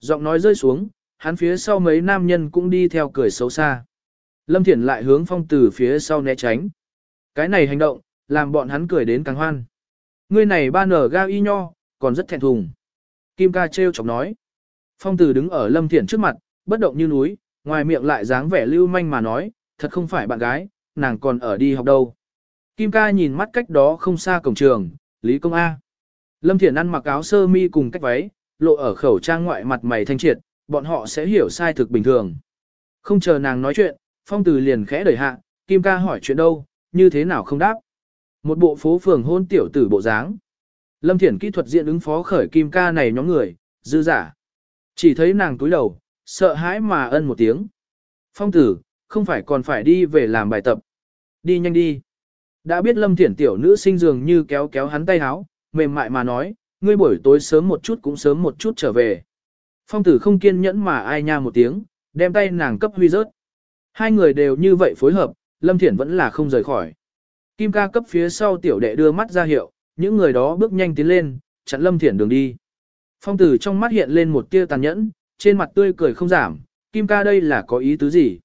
giọng nói rơi xuống, hắn phía sau mấy nam nhân cũng đi theo cười xấu xa. Lâm Thiển lại hướng phong tử phía sau né tránh. Cái này hành động, làm bọn hắn cười đến càng hoan. Ngươi này ba nở ga y nho, còn rất thẹn thùng. Kim ca trêu chọc nói. Phong tử đứng ở Lâm Thiển trước mặt, bất động như núi, ngoài miệng lại dáng vẻ lưu manh mà nói, thật không phải bạn gái, nàng còn ở đi học đâu. Kim ca nhìn mắt cách đó không xa cổng trường, Lý Công A. Lâm Thiển ăn mặc áo sơ mi cùng cách váy, lộ ở khẩu trang ngoại mặt mày thanh triệt, bọn họ sẽ hiểu sai thực bình thường. Không chờ nàng nói chuyện, phong từ liền khẽ đẩy hạ, Kim ca hỏi chuyện đâu, như thế nào không đáp. Một bộ phố phường hôn tiểu tử bộ dáng. Lâm Thiển kỹ thuật diện ứng phó khởi Kim ca này nhóm người, dư giả. Chỉ thấy nàng túi đầu, sợ hãi mà ân một tiếng. Phong tử, không phải còn phải đi về làm bài tập. Đi nhanh đi. Đã biết Lâm Thiển tiểu nữ sinh dường như kéo kéo hắn tay háo, mềm mại mà nói, ngươi buổi tối sớm một chút cũng sớm một chút trở về. Phong tử không kiên nhẫn mà ai nha một tiếng, đem tay nàng cấp huy rớt. Hai người đều như vậy phối hợp, Lâm Thiển vẫn là không rời khỏi. Kim ca cấp phía sau tiểu đệ đưa mắt ra hiệu, những người đó bước nhanh tiến lên, chặn Lâm Thiển đường đi. Phong tử trong mắt hiện lên một tia tàn nhẫn, trên mặt tươi cười không giảm, Kim ca đây là có ý tứ gì?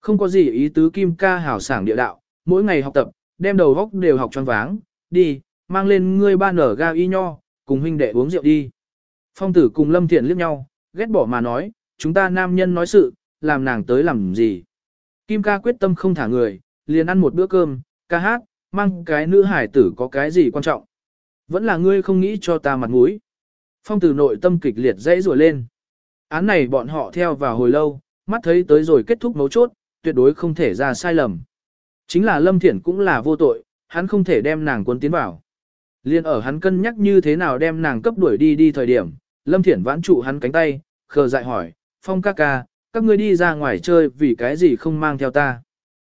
Không có gì ý tứ Kim ca hảo sảng địa đạo, mỗi ngày học tập, đem đầu góc đều học choáng váng, đi, mang lên ngươi ba nở ga y nho, cùng huynh đệ uống rượu đi. Phong tử cùng Lâm Thiện liếc nhau, ghét bỏ mà nói, chúng ta nam nhân nói sự, làm nàng tới làm gì. Kim ca quyết tâm không thả người, liền ăn một bữa cơm, ca hát, mang cái nữ hải tử có cái gì quan trọng. Vẫn là ngươi không nghĩ cho ta mặt mũi. Phong tử nội tâm kịch liệt dãy rùa lên. Án này bọn họ theo vào hồi lâu, mắt thấy tới rồi kết thúc mấu chốt, tuyệt đối không thể ra sai lầm. Chính là Lâm Thiển cũng là vô tội, hắn không thể đem nàng cuốn tiến vào. Liên ở hắn cân nhắc như thế nào đem nàng cấp đuổi đi đi thời điểm, Lâm Thiển vãn trụ hắn cánh tay, khờ dại hỏi, Phong ca ca, các ngươi đi ra ngoài chơi vì cái gì không mang theo ta?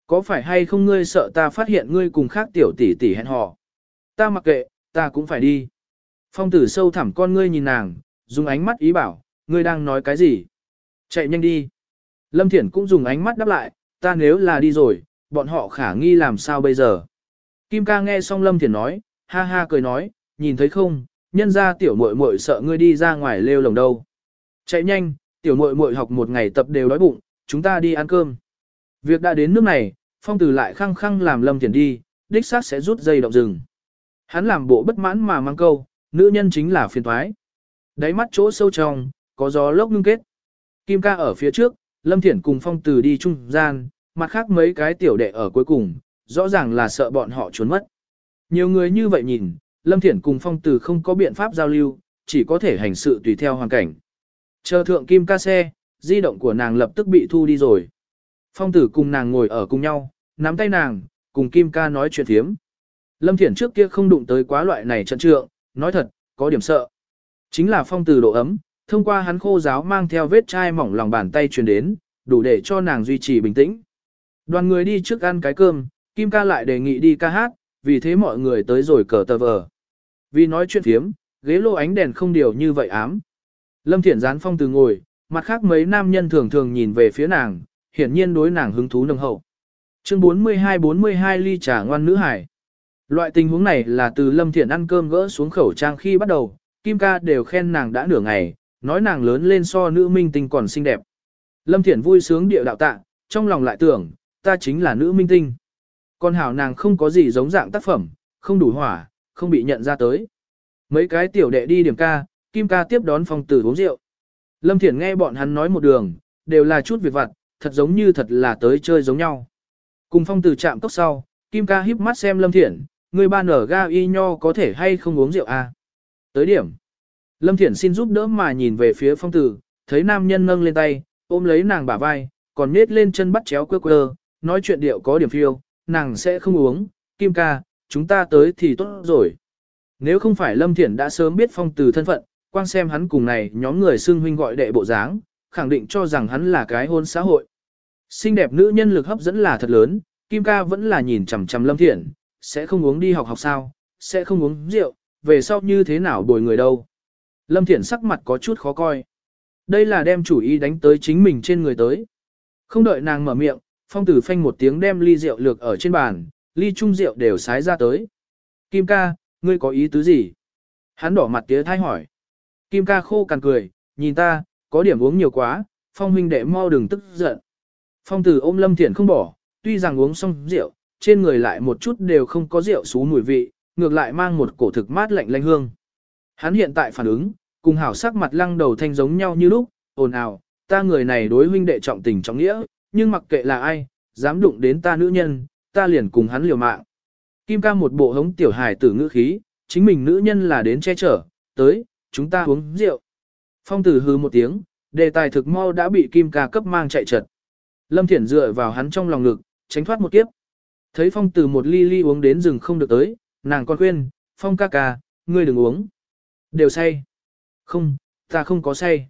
Có phải hay không ngươi sợ ta phát hiện ngươi cùng khác tiểu tỷ tỷ hẹn hò? Ta mặc kệ, ta cũng phải đi. Phong tử sâu thẳm con ngươi nhìn nàng, dùng ánh mắt ý bảo, ngươi đang nói cái gì? Chạy nhanh đi. Lâm Thiển cũng dùng ánh mắt đáp lại, ta nếu là đi rồi, bọn họ khả nghi làm sao bây giờ? Kim ca nghe xong Lâm Thiển nói, ha ha cười nói, nhìn thấy không, nhân ra tiểu muội muội sợ ngươi đi ra ngoài lêu lồng đâu. Chạy nhanh, tiểu muội muội học một ngày tập đều đói bụng, chúng ta đi ăn cơm. Việc đã đến nước này, phong tử lại khăng khăng làm lâm tiền đi, đích xác sẽ rút dây động rừng. Hắn làm bộ bất mãn mà mang câu, nữ nhân chính là phiền thoái. Đáy mắt chỗ sâu trong, có gió lốc ngưng kết. Kim ca ở phía trước, lâm thiển cùng phong tử đi trung gian, mặt khác mấy cái tiểu đệ ở cuối cùng, rõ ràng là sợ bọn họ trốn mất. Nhiều người như vậy nhìn, Lâm Thiển cùng phong tử không có biện pháp giao lưu, chỉ có thể hành sự tùy theo hoàn cảnh. Chờ thượng kim ca xe, di động của nàng lập tức bị thu đi rồi. Phong tử cùng nàng ngồi ở cùng nhau, nắm tay nàng, cùng kim ca nói chuyện thiếm. Lâm Thiển trước kia không đụng tới quá loại này trận trượng, nói thật, có điểm sợ. Chính là phong tử độ ấm, thông qua hắn khô giáo mang theo vết chai mỏng lòng bàn tay truyền đến, đủ để cho nàng duy trì bình tĩnh. Đoàn người đi trước ăn cái cơm, Kim ca lại đề nghị đi ca hát, vì thế mọi người tới rồi cờ tờ vờ. Vì nói chuyện thiếm, ghế lô ánh đèn không điều như vậy ám. Lâm Thiển gián phong từ ngồi, mặt khác mấy nam nhân thường thường nhìn về phía nàng, hiển nhiên đối nàng hứng thú nồng hậu. Chương 42-42 ly trà ngoan nữ hải. Loại tình huống này là từ Lâm Thiển ăn cơm gỡ xuống khẩu trang khi bắt đầu, Kim ca đều khen nàng đã nửa ngày, nói nàng lớn lên so nữ minh tinh còn xinh đẹp. Lâm Thiển vui sướng địa đạo tạ, trong lòng lại tưởng, ta chính là nữ minh tinh con hảo nàng không có gì giống dạng tác phẩm, không đủ hỏa, không bị nhận ra tới. Mấy cái tiểu đệ đi điểm ca, Kim ca tiếp đón phong tử uống rượu. Lâm Thiển nghe bọn hắn nói một đường, đều là chút việc vặt, thật giống như thật là tới chơi giống nhau. Cùng phong tử chạm cốc sau, Kim ca híp mắt xem Lâm Thiển, người ban ở ga y nho có thể hay không uống rượu à. Tới điểm. Lâm Thiển xin giúp đỡ mà nhìn về phía phong tử, thấy nam nhân nâng lên tay, ôm lấy nàng bả vai, còn nết lên chân bắt chéo quơ quơ, nói chuyện điệu có điểm phiêu, nàng sẽ không uống, Kim ca, chúng ta tới thì tốt rồi. Nếu không phải Lâm Thiển đã sớm biết phong từ thân phận, quan xem hắn cùng này nhóm người xưng huynh gọi đệ bộ dáng, khẳng định cho rằng hắn là cái hôn xã hội. Xinh đẹp nữ nhân lực hấp dẫn là thật lớn, Kim ca vẫn là nhìn chằm chằm Lâm Thiển, sẽ không uống đi học học sao, sẽ không uống rượu, về sau như thế nào bồi người đâu. Lâm Thiển sắc mặt có chút khó coi. Đây là đem chủ ý đánh tới chính mình trên người tới. Không đợi nàng mở miệng, phong tử phanh một tiếng đem ly rượu lược ở trên bàn, ly chung rượu đều sái ra tới. Kim ca, ngươi có ý tứ gì? Hắn đỏ mặt tía thai hỏi. Kim ca khô cằn cười, nhìn ta, có điểm uống nhiều quá, phong huynh đệ mau đừng tức giận. Phong tử ôm lâm thiển không bỏ, tuy rằng uống xong rượu, trên người lại một chút đều không có rượu xú mùi vị, ngược lại mang một cổ thực mát lạnh lanh hương. Hắn hiện tại phản ứng, cùng hảo sắc mặt lăng đầu thanh giống nhau như lúc, ồn ào, ta người này đối huynh đệ trọng tình trọng nghĩa, nhưng mặc kệ là ai, dám đụng đến ta nữ nhân, ta liền cùng hắn liều mạng. Kim ca một bộ hống tiểu hài tử ngữ khí, chính mình nữ nhân là đến che chở, tới, chúng ta uống rượu. Phong tử hư một tiếng, đề tài thực mau đã bị Kim ca cấp mang chạy trật. Lâm Thiển dựa vào hắn trong lòng ngực, tránh thoát một kiếp. Thấy Phong tử một ly ly uống đến rừng không được tới, nàng còn khuyên, Phong ca ca, ngươi đừng uống. Đều say. Không, ta không có say.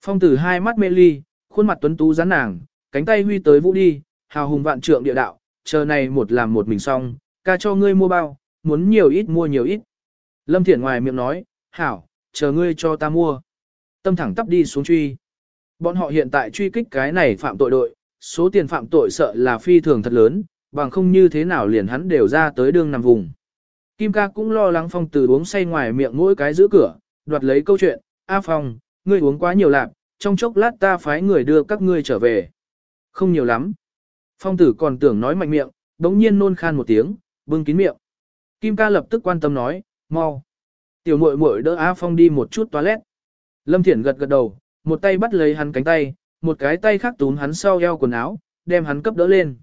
Phong tử hai mắt mê ly, khuôn mặt tuấn tú rắn nàng, cánh tay huy tới vũ đi, hào hùng vạn trượng địa đạo, chờ này một làm một mình xong, ca cho ngươi mua bao, muốn nhiều ít mua nhiều ít. Lâm Thiển ngoài miệng nói, hảo, chờ ngươi cho ta mua. Tâm thẳng tắp đi xuống truy. Bọn họ hiện tại truy kích cái này phạm tội đội, số tiền phạm tội sợ là phi thường thật lớn, bằng không như thế nào liền hắn đều ra tới đường nằm vùng. Kim ca cũng lo lắng phong từ uống say ngoài miệng mỗi cái giữ cửa, đoạt lấy câu chuyện, A Phong, ngươi uống quá nhiều lạc, trong chốc lát ta phái người đưa các ngươi trở về. Không nhiều lắm. Phong tử còn tưởng nói mạnh miệng, đống nhiên nôn khan một tiếng, bưng kín miệng. Kim ca lập tức quan tâm nói, mau. Tiểu muội muội đỡ A Phong đi một chút toilet. Lâm Thiển gật gật đầu, một tay bắt lấy hắn cánh tay, một cái tay khác túm hắn sau eo quần áo, đem hắn cấp đỡ lên.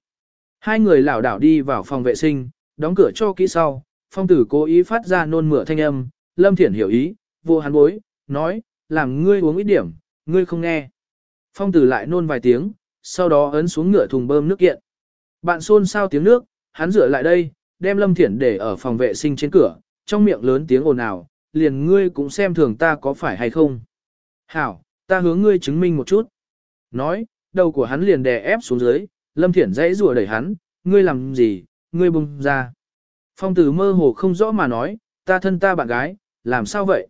Hai người lảo đảo đi vào phòng vệ sinh, đóng cửa cho kỹ sau, phong tử cố ý phát ra nôn mửa thanh âm, Lâm Thiển hiểu ý, vô hắn bối, nói, làm ngươi uống ít điểm, ngươi không nghe. Phong tử lại nôn vài tiếng, sau đó ấn xuống ngựa thùng bơm nước kiện. Bạn xôn sao tiếng nước, hắn rửa lại đây, đem Lâm Thiển để ở phòng vệ sinh trên cửa, trong miệng lớn tiếng ồn ào, liền ngươi cũng xem thường ta có phải hay không. Hảo, ta hướng ngươi chứng minh một chút. Nói, đầu của hắn liền đè ép xuống dưới, Lâm Thiển dãy rùa đẩy hắn, ngươi làm gì, ngươi bùng ra. Phong tử mơ hồ không rõ mà nói, ta thân ta bạn gái, làm sao vậy?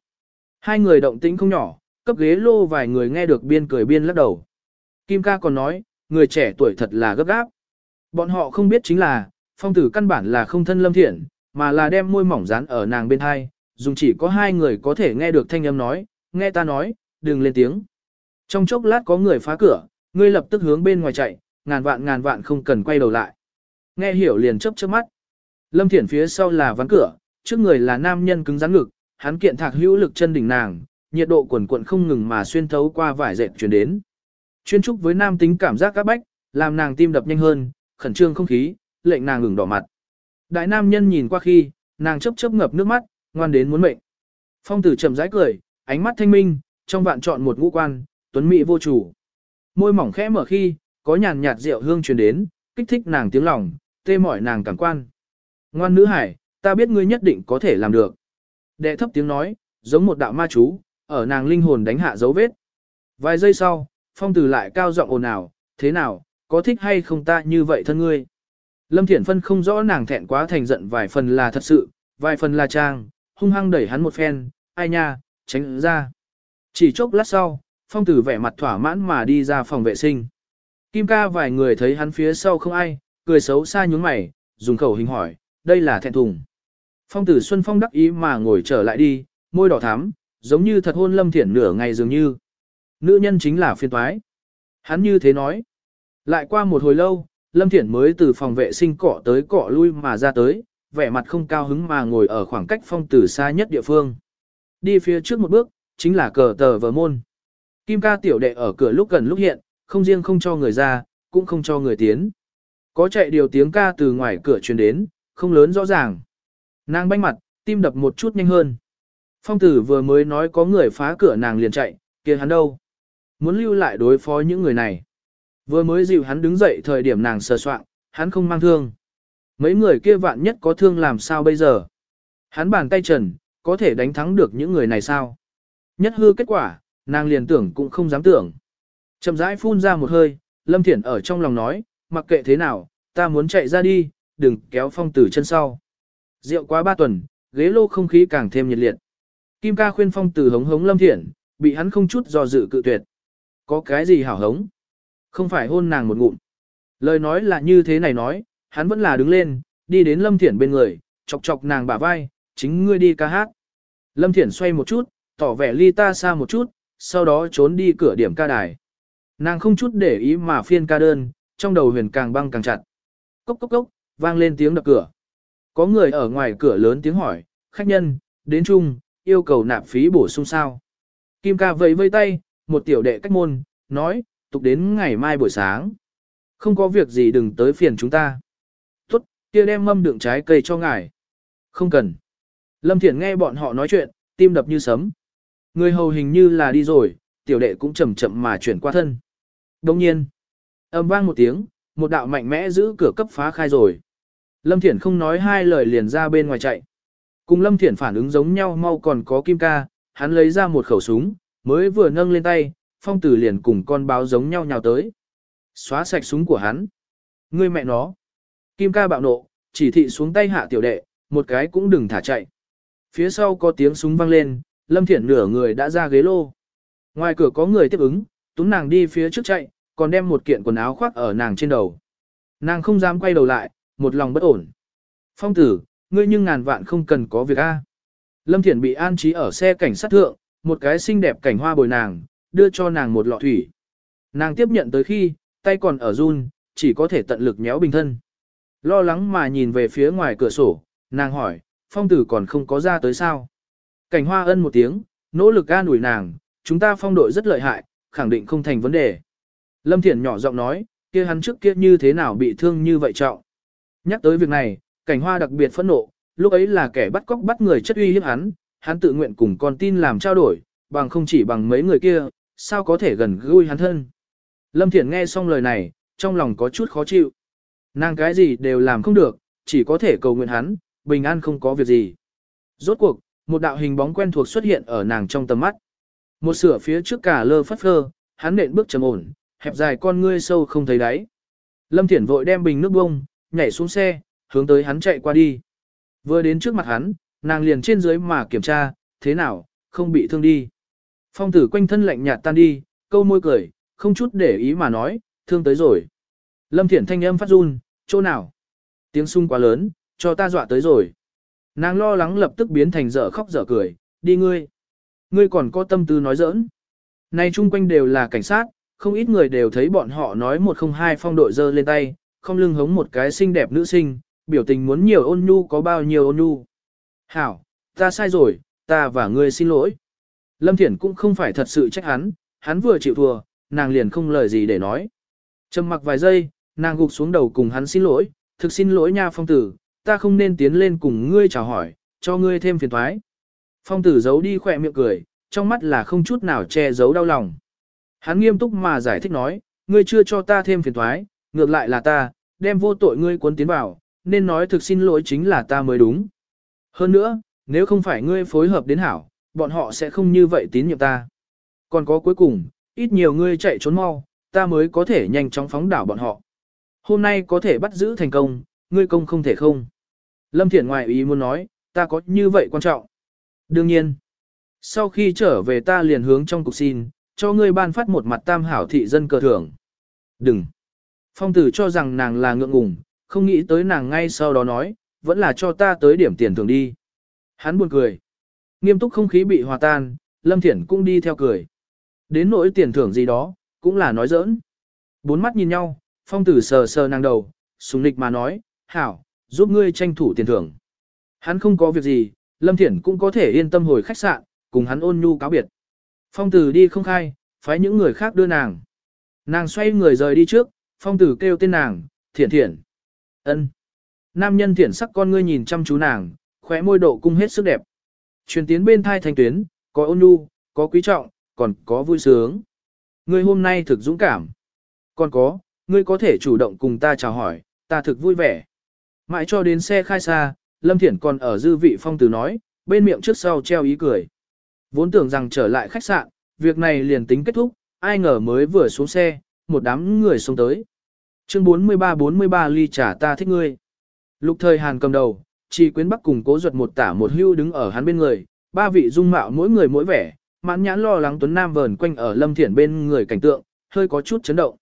Hai người động tĩnh không nhỏ, cấp ghế lô vài người nghe được biên cười biên lắc đầu. Kim ca còn nói, người trẻ tuổi thật là gấp gáp. Bọn họ không biết chính là, phong tử căn bản là không thân lâm thiện, mà là đem môi mỏng dán ở nàng bên hai, dùng chỉ có hai người có thể nghe được thanh âm nói, nghe ta nói, đừng lên tiếng. Trong chốc lát có người phá cửa, ngươi lập tức hướng bên ngoài chạy, ngàn vạn ngàn vạn không cần quay đầu lại. Nghe hiểu liền chớp chớp mắt. Lâm Thiển phía sau là ván cửa, trước người là nam nhân cứng rắn ngực, hắn kiện thạc hữu lực chân đỉnh nàng, nhiệt độ quần quận không ngừng mà xuyên thấu qua vải dệt truyền đến. Chuyên trúc với nam tính cảm giác các bách, làm nàng tim đập nhanh hơn, khẩn trương không khí, lệnh nàng ngừng đỏ mặt. Đại nam nhân nhìn qua khi, nàng chớp chớp ngập nước mắt, ngoan đến muốn mệnh. Phong tử chậm rãi cười, ánh mắt thanh minh, trong vạn chọn một ngũ quan, tuấn mỹ vô chủ. Môi mỏng khẽ mở khi, có nhàn nhạt rượu hương truyền đến, kích thích nàng tiếng lòng, tê mỏi nàng cảm quan. Ngoan nữ hải, ta biết ngươi nhất định có thể làm được. Đệ thấp tiếng nói, giống một đạo ma chú, ở nàng linh hồn đánh hạ dấu vết. Vài giây sau, phong tử lại cao giọng ồn ào, thế nào, có thích hay không ta như vậy thân ngươi. Lâm Thiển Phân không rõ nàng thẹn quá thành giận vài phần là thật sự, vài phần là trang, hung hăng đẩy hắn một phen, ai nha, tránh ra. Chỉ chốc lát sau, phong tử vẻ mặt thỏa mãn mà đi ra phòng vệ sinh. Kim ca vài người thấy hắn phía sau không ai, cười xấu xa nhún mày, dùng khẩu hình hỏi, đây là thẹn thùng. Phong tử Xuân Phong đắc ý mà ngồi trở lại đi, môi đỏ thắm, giống như thật hôn lâm thiển nửa ngày dường như. Nữ nhân chính là phiên toái. Hắn như thế nói. Lại qua một hồi lâu, lâm thiển mới từ phòng vệ sinh cọ tới cọ lui mà ra tới, vẻ mặt không cao hứng mà ngồi ở khoảng cách phong tử xa nhất địa phương. Đi phía trước một bước, chính là cờ tờ vờ môn. Kim ca tiểu đệ ở cửa lúc gần lúc hiện, không riêng không cho người ra, cũng không cho người tiến. Có chạy điều tiếng ca từ ngoài cửa truyền đến, không lớn rõ ràng. Nàng banh mặt, tim đập một chút nhanh hơn. Phong tử vừa mới nói có người phá cửa nàng liền chạy, kia hắn đâu? Muốn lưu lại đối phó những người này. Vừa mới dịu hắn đứng dậy thời điểm nàng sờ soạn, hắn không mang thương. Mấy người kia vạn nhất có thương làm sao bây giờ? Hắn bàn tay trần, có thể đánh thắng được những người này sao? Nhất hư kết quả, nàng liền tưởng cũng không dám tưởng. Chậm rãi phun ra một hơi, Lâm Thiển ở trong lòng nói, mặc kệ thế nào, ta muốn chạy ra đi, đừng kéo phong tử chân sau. Rượu quá ba tuần, ghế lô không khí càng thêm nhiệt liệt. Kim ca khuyên phong tử hống hống Lâm Thiển, bị hắn không chút do dự cự tuyệt. Có cái gì hảo hống? Không phải hôn nàng một ngụm. Lời nói là như thế này nói, hắn vẫn là đứng lên, đi đến Lâm Thiển bên người, chọc chọc nàng bả vai, chính ngươi đi ca hát. Lâm Thiển xoay một chút, tỏ vẻ ly ta xa một chút, sau đó trốn đi cửa điểm ca đài. Nàng không chút để ý mà phiên ca đơn, trong đầu huyền càng băng càng chặt. Cốc cốc cốc, vang lên tiếng đập cửa. Có người ở ngoài cửa lớn tiếng hỏi, khách nhân, đến chung, yêu cầu nạp phí bổ sung sao. Kim ca vẫy vây tay, một tiểu đệ cách môn, nói, tục đến ngày mai buổi sáng. Không có việc gì đừng tới phiền chúng ta. Tốt, kia đem mâm đựng trái cây cho ngài. Không cần. Lâm Thiển nghe bọn họ nói chuyện, tim đập như sấm. Người hầu hình như là đi rồi, tiểu đệ cũng chậm chậm mà chuyển qua thân. Đồng nhiên, âm vang một tiếng, một đạo mạnh mẽ giữ cửa cấp phá khai rồi. Lâm Thiển không nói hai lời liền ra bên ngoài chạy. Cùng Lâm Thiển phản ứng giống nhau mau còn có kim ca, hắn lấy ra một khẩu súng, mới vừa nâng lên tay, phong tử liền cùng con báo giống nhau nhào tới. Xóa sạch súng của hắn. Ngươi mẹ nó. Kim ca bạo nộ, chỉ thị xuống tay hạ tiểu đệ, một cái cũng đừng thả chạy. Phía sau có tiếng súng vang lên, Lâm Thiển nửa người đã ra ghế lô. Ngoài cửa có người tiếp ứng, túm nàng đi phía trước chạy, còn đem một kiện quần áo khoác ở nàng trên đầu. Nàng không dám quay đầu lại, một lòng bất ổn. Phong tử, ngươi nhưng ngàn vạn không cần có việc A. Lâm Thiển bị an trí ở xe cảnh sát thượng, một cái xinh đẹp cảnh hoa bồi nàng, đưa cho nàng một lọ thủy. Nàng tiếp nhận tới khi, tay còn ở run, chỉ có thể tận lực nhéo bình thân. Lo lắng mà nhìn về phía ngoài cửa sổ, nàng hỏi, phong tử còn không có ra tới sao. Cảnh hoa ân một tiếng, nỗ lực an ủi nàng, chúng ta phong đội rất lợi hại, khẳng định không thành vấn đề. Lâm Thiển nhỏ giọng nói, kia hắn trước kia như thế nào bị thương như vậy trọng. Nhắc tới việc này, cảnh hoa đặc biệt phẫn nộ, lúc ấy là kẻ bắt cóc bắt người chất uy hiếp hắn, hắn tự nguyện cùng con tin làm trao đổi, bằng không chỉ bằng mấy người kia, sao có thể gần gũi hắn thân. Lâm Thiển nghe xong lời này, trong lòng có chút khó chịu. Nàng cái gì đều làm không được, chỉ có thể cầu nguyện hắn, bình an không có việc gì. Rốt cuộc, một đạo hình bóng quen thuộc xuất hiện ở nàng trong tầm mắt. Một sửa phía trước cả lơ phất phơ, hắn nện bước trầm ổn, hẹp dài con ngươi sâu không thấy đáy. Lâm Thiển vội đem bình nước bông, nhảy xuống xe, hướng tới hắn chạy qua đi. Vừa đến trước mặt hắn, nàng liền trên dưới mà kiểm tra, thế nào, không bị thương đi. Phong tử quanh thân lạnh nhạt tan đi, câu môi cười, không chút để ý mà nói, thương tới rồi. Lâm Thiển thanh âm phát run, chỗ nào? Tiếng sung quá lớn, cho ta dọa tới rồi. Nàng lo lắng lập tức biến thành dở khóc dở cười, đi ngươi. Ngươi còn có tâm tư nói giỡn. Nay chung quanh đều là cảnh sát, không ít người đều thấy bọn họ nói một không hai phong đội dơ lên tay, không lưng hống một cái xinh đẹp nữ sinh, biểu tình muốn nhiều ôn nhu có bao nhiêu ôn nhu. Hảo, ta sai rồi, ta và ngươi xin lỗi. Lâm Thiển cũng không phải thật sự trách hắn, hắn vừa chịu thua, nàng liền không lời gì để nói. Trầm mặc vài giây, nàng gục xuống đầu cùng hắn xin lỗi, thực xin lỗi nha phong tử, ta không nên tiến lên cùng ngươi chào hỏi, cho ngươi thêm phiền thoái. Phong tử giấu đi khỏe miệng cười, trong mắt là không chút nào che giấu đau lòng. Hắn nghiêm túc mà giải thích nói, ngươi chưa cho ta thêm phiền thoái, ngược lại là ta, đem vô tội ngươi cuốn tiến vào, nên nói thực xin lỗi chính là ta mới đúng. Hơn nữa, nếu không phải ngươi phối hợp đến hảo, bọn họ sẽ không như vậy tín nhiệm ta. Còn có cuối cùng, ít nhiều ngươi chạy trốn mau, ta mới có thể nhanh chóng phóng đảo bọn họ. Hôm nay có thể bắt giữ thành công, ngươi công không thể không. Lâm Thiển ngoài ý muốn nói, ta có như vậy quan trọng. Đương nhiên, sau khi trở về ta liền hướng trong cục xin, cho ngươi ban phát một mặt tam hảo thị dân cờ thưởng. Đừng. Phong tử cho rằng nàng là ngượng ngùng, không nghĩ tới nàng ngay sau đó nói, vẫn là cho ta tới điểm tiền thưởng đi. Hắn buồn cười. Nghiêm túc không khí bị hòa tan, Lâm Thiển cũng đi theo cười. Đến nỗi tiền thưởng gì đó, cũng là nói giỡn. Bốn mắt nhìn nhau, phong tử sờ sờ nàng đầu, sùng nịch mà nói, hảo, giúp ngươi tranh thủ tiền thưởng. Hắn không có việc gì, Lâm Thiển cũng có thể yên tâm hồi khách sạn, cùng hắn ôn nhu cáo biệt. Phong tử đi không khai, phái những người khác đưa nàng. Nàng xoay người rời đi trước, phong tử kêu tên nàng, thiển thiển. ân Nam nhân thiển sắc con ngươi nhìn chăm chú nàng, khóe môi độ cung hết sức đẹp. Truyền tiến bên thai thanh tuyến, có ôn nhu, có quý trọng, còn có vui sướng. Ngươi hôm nay thực dũng cảm. Còn có, ngươi có thể chủ động cùng ta chào hỏi, ta thực vui vẻ. Mãi cho đến xe khai xa, Lâm Thiển còn ở dư vị phong từ nói, bên miệng trước sau treo ý cười. Vốn tưởng rằng trở lại khách sạn, việc này liền tính kết thúc, ai ngờ mới vừa xuống xe, một đám người xuống tới. Chương 43-43 ly trả ta thích ngươi. Lục thời Hàn cầm đầu, chỉ quyến bắc cùng cố ruột một tả một hưu đứng ở hắn bên người, ba vị dung mạo mỗi người mỗi vẻ, mãn nhãn lo lắng tuấn nam vờn quanh ở Lâm Thiển bên người cảnh tượng, hơi có chút chấn động.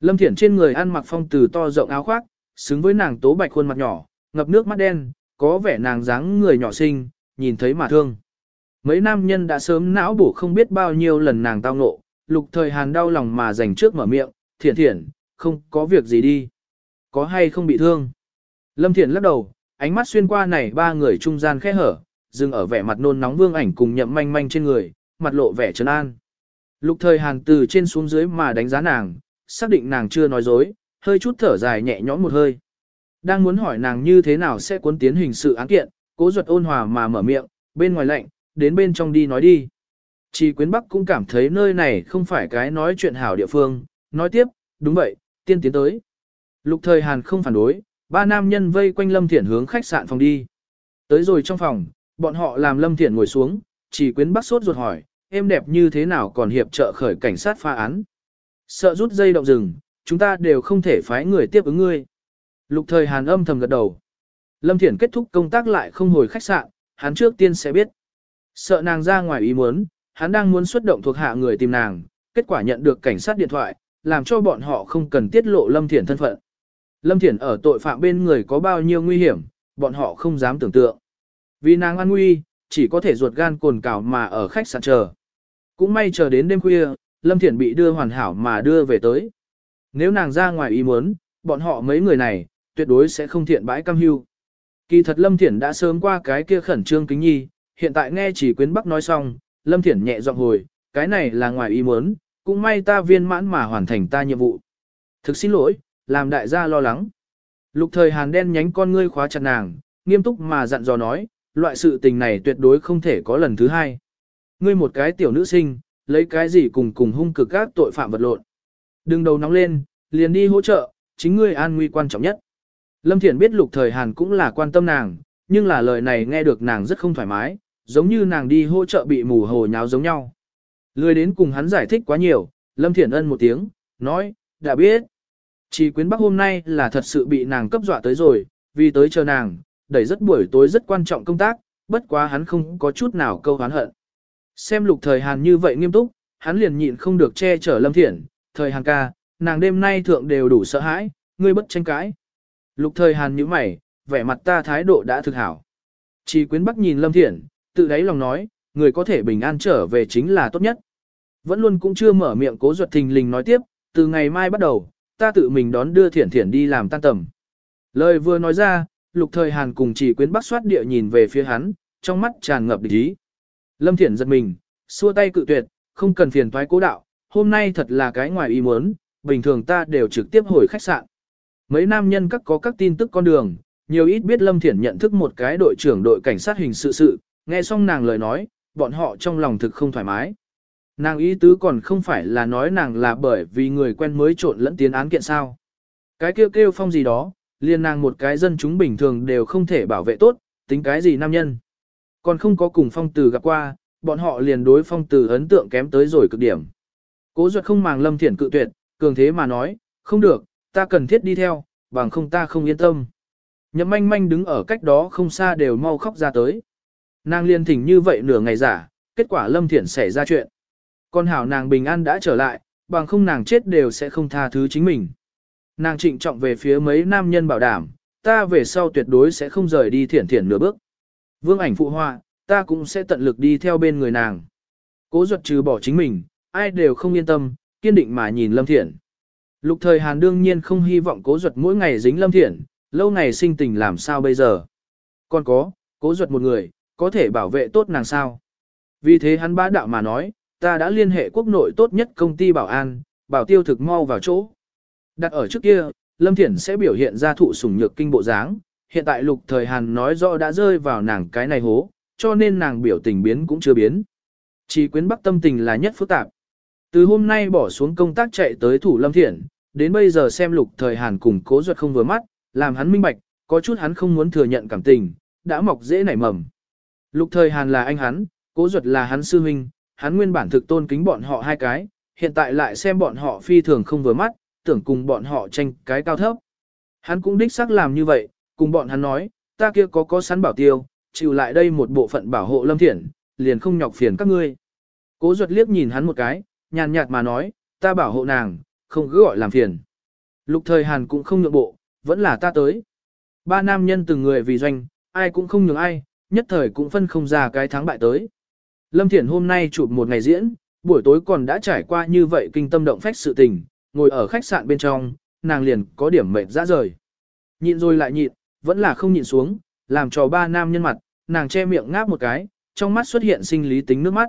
Lâm Thiển trên người ăn mặc phong từ to rộng áo khoác, xứng với nàng tố bạch khuôn mặt nhỏ, ngập nước mắt đen, có vẻ nàng dáng người nhỏ xinh, nhìn thấy mà thương. Mấy nam nhân đã sớm não bổ không biết bao nhiêu lần nàng tao ngộ, lục thời hàn đau lòng mà dành trước mở miệng, thiển thiển, không có việc gì đi. Có hay không bị thương? Lâm thiện lắc đầu, ánh mắt xuyên qua này ba người trung gian khẽ hở, dừng ở vẻ mặt nôn nóng vương ảnh cùng nhậm manh manh trên người, mặt lộ vẻ trấn an. Lục thời hàn từ trên xuống dưới mà đánh giá nàng, xác định nàng chưa nói dối, hơi chút thở dài nhẹ nhõm một hơi. Đang muốn hỏi nàng như thế nào sẽ cuốn tiến hình sự án kiện, cố ruột ôn hòa mà mở miệng, bên ngoài lạnh, đến bên trong đi nói đi. Chỉ quyến bắc cũng cảm thấy nơi này không phải cái nói chuyện hảo địa phương, nói tiếp, đúng vậy, tiên tiến tới. Lục thời Hàn không phản đối, ba nam nhân vây quanh Lâm Thiển hướng khách sạn phòng đi. Tới rồi trong phòng, bọn họ làm Lâm Thiển ngồi xuống, chỉ quyến bắt sốt ruột hỏi, em đẹp như thế nào còn hiệp trợ khởi cảnh sát pha án. Sợ rút dây động rừng, chúng ta đều không thể phái người tiếp ứng ngươi. Lục thời Hàn âm thầm gật đầu. Lâm Thiển kết thúc công tác lại không hồi khách sạn, hắn trước tiên sẽ biết. Sợ nàng ra ngoài ý muốn, hắn đang muốn xuất động thuộc hạ người tìm nàng, kết quả nhận được cảnh sát điện thoại, làm cho bọn họ không cần tiết lộ Lâm Thiển thân phận. Lâm Thiển ở tội phạm bên người có bao nhiêu nguy hiểm, bọn họ không dám tưởng tượng. Vì nàng an nguy, chỉ có thể ruột gan cồn cào mà ở khách sạn chờ. Cũng may chờ đến đêm khuya, Lâm Thiển bị đưa hoàn hảo mà đưa về tới. Nếu nàng ra ngoài ý muốn, bọn họ mấy người này, tuyệt đối sẽ không thiện bãi cam hưu. Kỳ thật Lâm Thiển đã sớm qua cái kia khẩn trương kính nhi, hiện tại nghe chỉ quyến bắc nói xong, Lâm Thiển nhẹ giọng hồi, cái này là ngoài ý muốn, cũng may ta viên mãn mà hoàn thành ta nhiệm vụ. Thực xin lỗi, làm đại gia lo lắng. Lục thời hàn đen nhánh con ngươi khóa chặt nàng, nghiêm túc mà dặn dò nói, loại sự tình này tuyệt đối không thể có lần thứ hai. Ngươi một cái tiểu nữ sinh, lấy cái gì cùng cùng hung cực các tội phạm vật lộn. Đừng đầu nóng lên, liền đi hỗ trợ, chính ngươi an nguy quan trọng nhất. Lâm Thiển biết lục thời Hàn cũng là quan tâm nàng, nhưng là lời này nghe được nàng rất không thoải mái, giống như nàng đi hỗ trợ bị mù hồ nháo giống nhau. Lười đến cùng hắn giải thích quá nhiều, Lâm Thiển ân một tiếng, nói, đã biết. Chỉ quyến bắc hôm nay là thật sự bị nàng cấp dọa tới rồi, vì tới chờ nàng, đẩy rất buổi tối rất quan trọng công tác, bất quá hắn không có chút nào câu hán hận. Xem lục thời Hàn như vậy nghiêm túc, hắn liền nhịn không được che chở Lâm Thiển, thời Hàn ca, nàng đêm nay thượng đều đủ sợ hãi, ngươi bất tranh cãi. Lục thời hàn như mày, vẻ mặt ta thái độ đã thực hảo. Chỉ quyến bắc nhìn Lâm Thiển, tự đáy lòng nói, người có thể bình an trở về chính là tốt nhất. Vẫn luôn cũng chưa mở miệng cố ruột thình lình nói tiếp, từ ngày mai bắt đầu, ta tự mình đón đưa Thiển Thiển đi làm tan tầm. Lời vừa nói ra, lục thời hàn cùng chỉ quyến bắc soát địa nhìn về phía hắn, trong mắt tràn ngập địch ý. Lâm Thiển giật mình, xua tay cự tuyệt, không cần phiền thoái cố đạo, hôm nay thật là cái ngoài ý muốn, bình thường ta đều trực tiếp hồi khách sạn. Mấy nam nhân các có các tin tức con đường, nhiều ít biết Lâm Thiển nhận thức một cái đội trưởng đội cảnh sát hình sự sự, nghe xong nàng lời nói, bọn họ trong lòng thực không thoải mái. Nàng ý tứ còn không phải là nói nàng là bởi vì người quen mới trộn lẫn tiến án kiện sao. Cái kêu kêu phong gì đó, liền nàng một cái dân chúng bình thường đều không thể bảo vệ tốt, tính cái gì nam nhân. Còn không có cùng phong từ gặp qua, bọn họ liền đối phong từ ấn tượng kém tới rồi cực điểm. Cố duật không màng lâm thiển cự tuyệt, cường thế mà nói, không được, ta cần thiết đi theo, bằng không ta không yên tâm. Nhậm manh manh đứng ở cách đó không xa đều mau khóc ra tới. Nàng liên thỉnh như vậy nửa ngày giả, kết quả lâm thiển xảy ra chuyện. Con hảo nàng bình an đã trở lại, bằng không nàng chết đều sẽ không tha thứ chính mình. Nàng trịnh trọng về phía mấy nam nhân bảo đảm, ta về sau tuyệt đối sẽ không rời đi thiển thiển nửa bước. Vương ảnh phụ họa, ta cũng sẽ tận lực đi theo bên người nàng. Cố duật trừ bỏ chính mình, ai đều không yên tâm, kiên định mà nhìn Lâm Thiển. Lục thời Hàn đương nhiên không hy vọng cố duật mỗi ngày dính Lâm Thiển, lâu ngày sinh tình làm sao bây giờ. Còn có, cố duật một người, có thể bảo vệ tốt nàng sao. Vì thế hắn bá đạo mà nói, ta đã liên hệ quốc nội tốt nhất công ty bảo an, bảo tiêu thực mau vào chỗ. Đặt ở trước kia, Lâm Thiển sẽ biểu hiện ra thụ sủng nhược kinh bộ dáng, hiện tại lục thời Hàn nói rõ đã rơi vào nàng cái này hố, cho nên nàng biểu tình biến cũng chưa biến. Chỉ quyến bắc tâm tình là nhất phức tạp. Từ hôm nay bỏ xuống công tác chạy tới thủ Lâm Thiển, đến bây giờ xem lục thời Hàn cùng cố duật không vừa mắt, làm hắn minh bạch, có chút hắn không muốn thừa nhận cảm tình, đã mọc dễ nảy mầm. Lục thời Hàn là anh hắn, cố duật là hắn sư huynh, hắn nguyên bản thực tôn kính bọn họ hai cái, hiện tại lại xem bọn họ phi thường không vừa mắt, tưởng cùng bọn họ tranh cái cao thấp. Hắn cũng đích xác làm như vậy, cùng bọn hắn nói, ta kia có có sẵn bảo tiêu, chịu lại đây một bộ phận bảo hộ lâm thiển, liền không nhọc phiền các ngươi. Cố ruột liếc nhìn hắn một cái, nhàn nhạt mà nói, ta bảo hộ nàng, không cứ gọi làm phiền. Lục thời Hàn cũng không nhượng bộ, vẫn là ta tới. Ba nam nhân từng người vì doanh, ai cũng không nhường ai, nhất thời cũng phân không ra cái thắng bại tới. Lâm Thiển hôm nay chụp một ngày diễn, buổi tối còn đã trải qua như vậy kinh tâm động phách sự tình, ngồi ở khách sạn bên trong, nàng liền có điểm mệt ra rời. Nhịn rồi lại nhịn, vẫn là không nhịn xuống, làm cho ba nam nhân mặt, nàng che miệng ngáp một cái, trong mắt xuất hiện sinh lý tính nước mắt.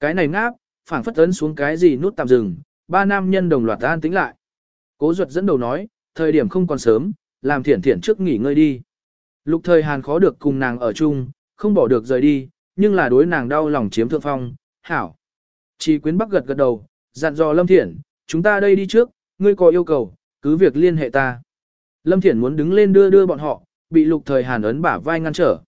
Cái này ngáp, phảng phất ấn xuống cái gì nút tạm dừng, ba nam nhân đồng loạt an tính lại. Cố Duật dẫn đầu nói, thời điểm không còn sớm, làm thiển thiển trước nghỉ ngơi đi. Lục thời Hàn khó được cùng nàng ở chung, không bỏ được rời đi, nhưng là đối nàng đau lòng chiếm thượng phong, hảo. Chỉ quyến bắc gật gật đầu, dặn dò Lâm Thiển, chúng ta đây đi trước, ngươi có yêu cầu, cứ việc liên hệ ta. Lâm Thiển muốn đứng lên đưa đưa bọn họ, bị lục thời Hàn ấn bả vai ngăn trở.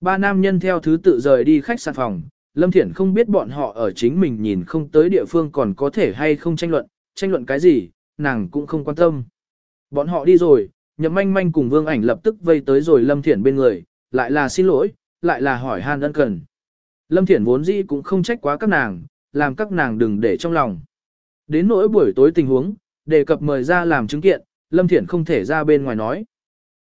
Ba nam nhân theo thứ tự rời đi khách sạn phòng, Lâm Thiển không biết bọn họ ở chính mình nhìn không tới địa phương còn có thể hay không tranh luận, tranh luận cái gì, nàng cũng không quan tâm. Bọn họ đi rồi, nhậm manh manh cùng vương ảnh lập tức vây tới rồi Lâm Thiển bên người, lại là xin lỗi, lại là hỏi han ân cần. Lâm Thiển vốn dĩ cũng không trách quá các nàng, làm các nàng đừng để trong lòng. Đến nỗi buổi tối tình huống, đề cập mời ra làm chứng kiện, Lâm Thiển không thể ra bên ngoài nói.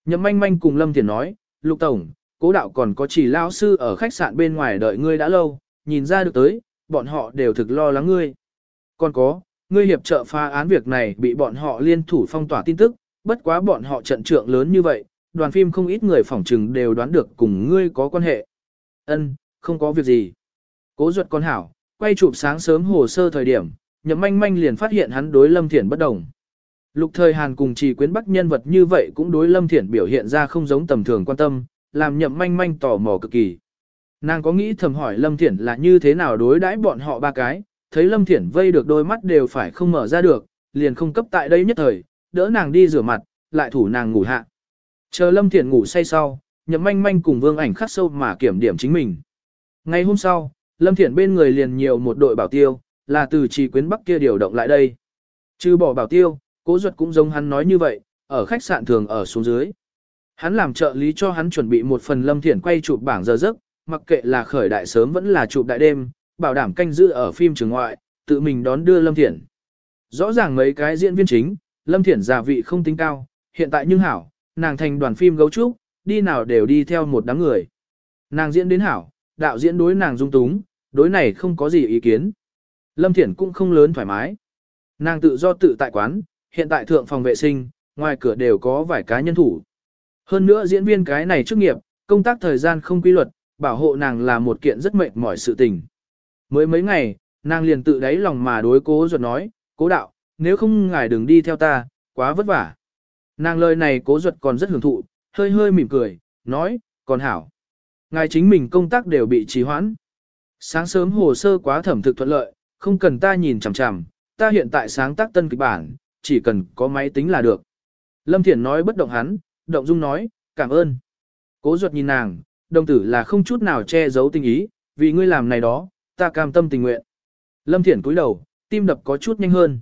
Nhậm manh manh cùng Lâm Thiển nói, Lục Tổng, cố đạo còn có chỉ lão sư ở khách sạn bên ngoài đợi ngươi đã lâu, nhìn ra được tới, bọn họ đều thực lo lắng ngươi. Còn có, ngươi hiệp trợ phá án việc này bị bọn họ liên thủ phong tỏa tin tức, bất quá bọn họ trận trượng lớn như vậy, đoàn phim không ít người phỏng trừng đều đoán được cùng ngươi có quan hệ. Ân, không có việc gì. Cố ruột con hảo, quay chụp sáng sớm hồ sơ thời điểm, nhậm manh manh liền phát hiện hắn đối Lâm Thiển bất đồng. Lục thời Hàn cùng trì quyến bắc nhân vật như vậy cũng đối Lâm Thiển biểu hiện ra không giống tầm thường quan tâm, làm nhậm manh manh tò mò cực kỳ. Nàng có nghĩ thầm hỏi Lâm Thiển là như thế nào đối đãi bọn họ ba cái, thấy Lâm Thiển vây được đôi mắt đều phải không mở ra được, liền không cấp tại đây nhất thời, đỡ nàng đi rửa mặt, lại thủ nàng ngủ hạ. Chờ Lâm Thiện ngủ say sau, nhậm manh manh cùng vương ảnh khắc sâu mà kiểm điểm chính mình. Ngày hôm sau, Lâm Thiện bên người liền nhiều một đội bảo tiêu, là từ trì quyến bắc kia điều động lại đây. Trừ bỏ bảo tiêu, cố duật cũng giống hắn nói như vậy, ở khách sạn thường ở xuống dưới. Hắn làm trợ lý cho hắn chuẩn bị một phần Lâm Thiện quay chụp bảng giờ giấc, mặc kệ là khởi đại sớm vẫn là chụp đại đêm, bảo đảm canh giữ ở phim trường ngoại, tự mình đón đưa Lâm Thiện. Rõ ràng mấy cái diễn viên chính, Lâm Thiện giả vị không tính cao, hiện tại nhưng hảo, nàng thành đoàn phim gấu trúc, đi nào đều đi theo một đám người. Nàng diễn đến hảo, đạo diễn đối nàng dung túng, đối này không có gì ý kiến. Lâm Thiển cũng không lớn thoải mái. Nàng tự do tự tại quán, hiện tại thượng phòng vệ sinh, ngoài cửa đều có vài cá nhân thủ. Hơn nữa diễn viên cái này chức nghiệp, công tác thời gian không quy luật, bảo hộ nàng là một kiện rất mệt mỏi sự tình. Mới mấy ngày, nàng liền tự đáy lòng mà đối cố ruột nói, cố đạo, nếu không ngài đừng đi theo ta, quá vất vả. Nàng lời này cố ruột còn rất hưởng thụ, hơi hơi mỉm cười, nói, còn hảo. Ngài chính mình công tác đều bị trì hoãn. Sáng sớm hồ sơ quá thẩm thực thuận lợi, không cần ta nhìn chằm chằm, ta hiện tại sáng tác tân kịch bản, chỉ cần có máy tính là được. Lâm Thiển nói bất động hắn, động dung nói, cảm ơn. Cố ruột nhìn nàng, đồng tử là không chút nào che giấu tình ý, vì ngươi làm này đó, ta cam tâm tình nguyện. Lâm Thiển cúi đầu, tim đập có chút nhanh hơn.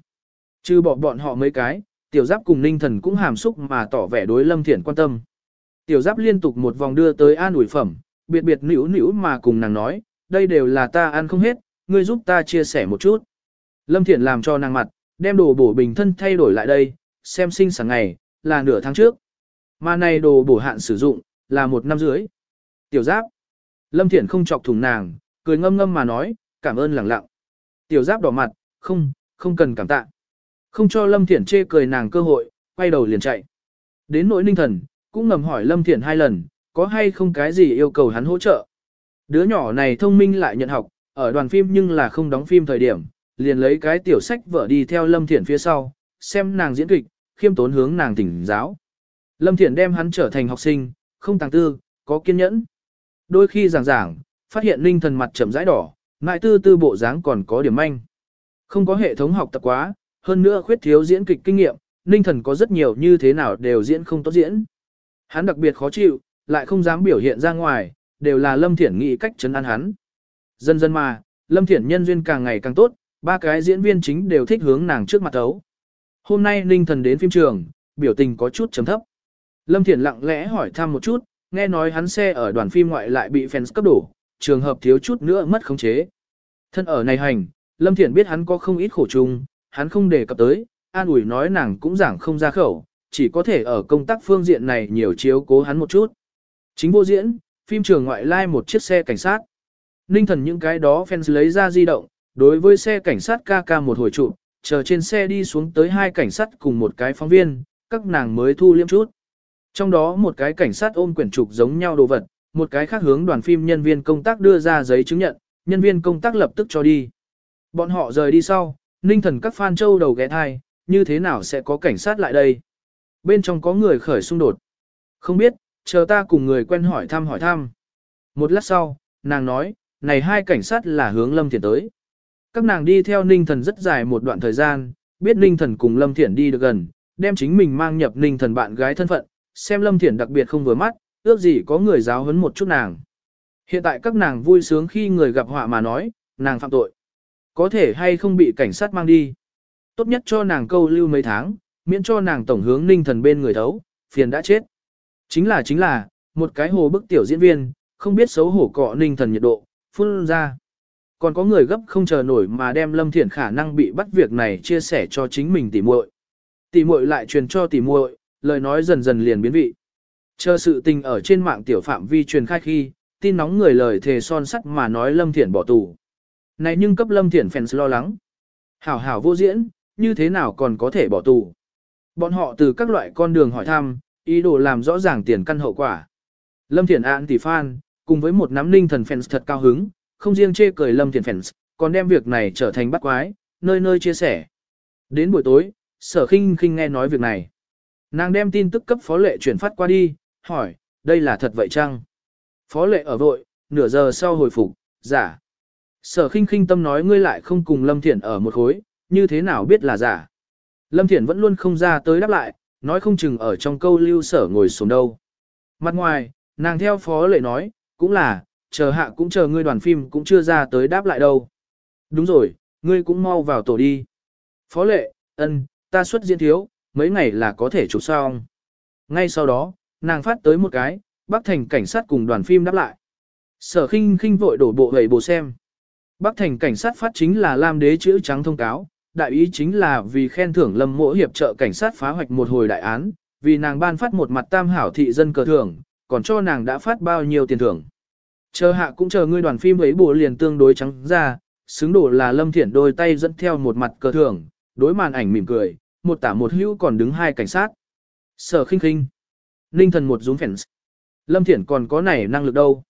Trừ bỏ bọn họ mấy cái, tiểu giáp cùng ninh thần cũng hàm xúc mà tỏ vẻ đối Lâm Thiển quan tâm. Tiểu giáp liên tục một vòng đưa tới an ủi phẩm, biệt biệt nữu nữu mà cùng nàng nói, đây đều là ta ăn không hết, ngươi giúp ta chia sẻ một chút. Lâm Thiển làm cho nàng mặt, đem đồ bổ bình thân thay đổi lại đây, xem sinh sáng ngày, là nửa tháng trước. Mà này đồ bổ hạn sử dụng, là một năm dưới. Tiểu giáp. Lâm Thiển không chọc thủng nàng, cười ngâm ngâm mà nói, cảm ơn lẳng lặng. Tiểu giáp đỏ mặt, không, không cần cảm tạ. Không cho Lâm Thiển chê cười nàng cơ hội, quay đầu liền chạy. Đến nỗi ninh thần, cũng ngầm hỏi Lâm Thiển hai lần, có hay không cái gì yêu cầu hắn hỗ trợ. Đứa nhỏ này thông minh lại nhận học, ở đoàn phim nhưng là không đóng phim thời điểm, liền lấy cái tiểu sách vợ đi theo Lâm Thiển phía sau, xem nàng diễn kịch, khiêm tốn hướng nàng tỉnh giáo. Lâm Thiển đem hắn trở thành học sinh, không tàng tư, có kiên nhẫn. Đôi khi giảng giảng, phát hiện linh thần mặt chậm rãi đỏ, ngại tư tư bộ dáng còn có điểm manh. Không có hệ thống học tập quá, hơn nữa khuyết thiếu diễn kịch kinh nghiệm, ninh thần có rất nhiều như thế nào đều diễn không tốt diễn. Hắn đặc biệt khó chịu, lại không dám biểu hiện ra ngoài, đều là Lâm Thiển nghĩ cách chấn an hắn. Dần dần mà, Lâm Thiển nhân duyên càng ngày càng tốt, ba cái diễn viên chính đều thích hướng nàng trước mặt thấu. Hôm nay Ninh Thần đến phim trường, biểu tình có chút chấm thấp. Lâm Thiển lặng lẽ hỏi thăm một chút, nghe nói hắn xe ở đoàn phim ngoại lại bị fans cấp đổ, trường hợp thiếu chút nữa mất khống chế. Thân ở này hành, Lâm Thiển biết hắn có không ít khổ chung, hắn không đề cập tới, an ủi nói nàng cũng giảng không ra khẩu, chỉ có thể ở công tác phương diện này nhiều chiếu cố hắn một chút. Chính vô diễn, phim trường ngoại lai like một chiếc xe cảnh sát. Ninh thần những cái đó fans lấy ra di động, đối với xe cảnh sát ca ca một hồi trụ, chờ trên xe đi xuống tới hai cảnh sát cùng một cái phóng viên, các nàng mới thu liêm chút. Trong đó một cái cảnh sát ôm quyển trục giống nhau đồ vật, một cái khác hướng đoàn phim nhân viên công tác đưa ra giấy chứng nhận, nhân viên công tác lập tức cho đi. Bọn họ rời đi sau, ninh thần các fan châu đầu ghé thai, như thế nào sẽ có cảnh sát lại đây? Bên trong có người khởi xung đột. Không biết, chờ ta cùng người quen hỏi thăm hỏi thăm. Một lát sau, nàng nói, này hai cảnh sát là hướng Lâm Thiển tới. Các nàng đi theo Ninh Thần rất dài một đoạn thời gian, biết Ninh Thần cùng Lâm Thiển đi được gần, đem chính mình mang nhập Ninh Thần bạn gái thân phận, xem Lâm Thiển đặc biệt không vừa mắt, ước gì có người giáo huấn một chút nàng. Hiện tại các nàng vui sướng khi người gặp họa mà nói, nàng phạm tội. Có thể hay không bị cảnh sát mang đi. Tốt nhất cho nàng câu lưu mấy tháng, miễn cho nàng tổng hướng ninh thần bên người thấu, phiền đã chết. Chính là chính là, một cái hồ bức tiểu diễn viên, không biết xấu hổ cọ ninh thần nhiệt độ, phun ra. Còn có người gấp không chờ nổi mà đem Lâm Thiển khả năng bị bắt việc này chia sẻ cho chính mình tỉ muội. Tỉ muội lại truyền cho tỉ muội, lời nói dần dần liền biến vị. Chờ sự tình ở trên mạng tiểu phạm vi truyền khai khi, tin nóng người lời thề son sắt mà nói Lâm Thiển bỏ tù. Này nhưng cấp Lâm Thiển fans lo lắng. Hảo hảo vô diễn, như thế nào còn có thể bỏ tù. Bọn họ từ các loại con đường hỏi thăm, ý đồ làm rõ ràng tiền căn hậu quả. Lâm Thiển An tỷ fan, cùng với một nắm ninh thần fans thật cao hứng, không riêng chê cười Lâm Thiển fans, còn đem việc này trở thành bắt quái, nơi nơi chia sẻ. Đến buổi tối, sở khinh khinh nghe nói việc này. Nàng đem tin tức cấp phó lệ chuyển phát qua đi, hỏi, đây là thật vậy chăng? Phó lệ ở vội, nửa giờ sau hồi phục, giả. Sở khinh khinh tâm nói ngươi lại không cùng Lâm Thiển ở một khối, như thế nào biết là giả. Lâm Thiển vẫn luôn không ra tới đáp lại, nói không chừng ở trong câu lưu sở ngồi xuống đâu. Mặt ngoài, nàng theo phó lệ nói, cũng là, chờ hạ cũng chờ ngươi đoàn phim cũng chưa ra tới đáp lại đâu. Đúng rồi, ngươi cũng mau vào tổ đi. Phó lệ, ân, ta xuất diễn thiếu, mấy ngày là có thể chụp xong. Ngay sau đó, nàng phát tới một cái, bác Thành cảnh sát cùng đoàn phim đáp lại. Sở khinh khinh vội đổ bộ gầy bộ xem. Bắc Thành cảnh sát phát chính là Lam đế chữ trắng thông cáo, đại ý chính là vì khen thưởng Lâm Mỗ hiệp trợ cảnh sát phá hoạch một hồi đại án, vì nàng ban phát một mặt tam hảo thị dân cờ thưởng, còn cho nàng đã phát bao nhiêu tiền thưởng. Chờ hạ cũng chờ ngươi đoàn phim ấy bộ liền tương đối trắng ra, xứng đổ là Lâm Thiển đôi tay dẫn theo một mặt cờ thưởng, đối màn ảnh mỉm cười, một tả một hữu còn đứng hai cảnh sát. Sở khinh khinh. Ninh thần một rúm phèn. Lâm Thiển còn có này năng lực đâu.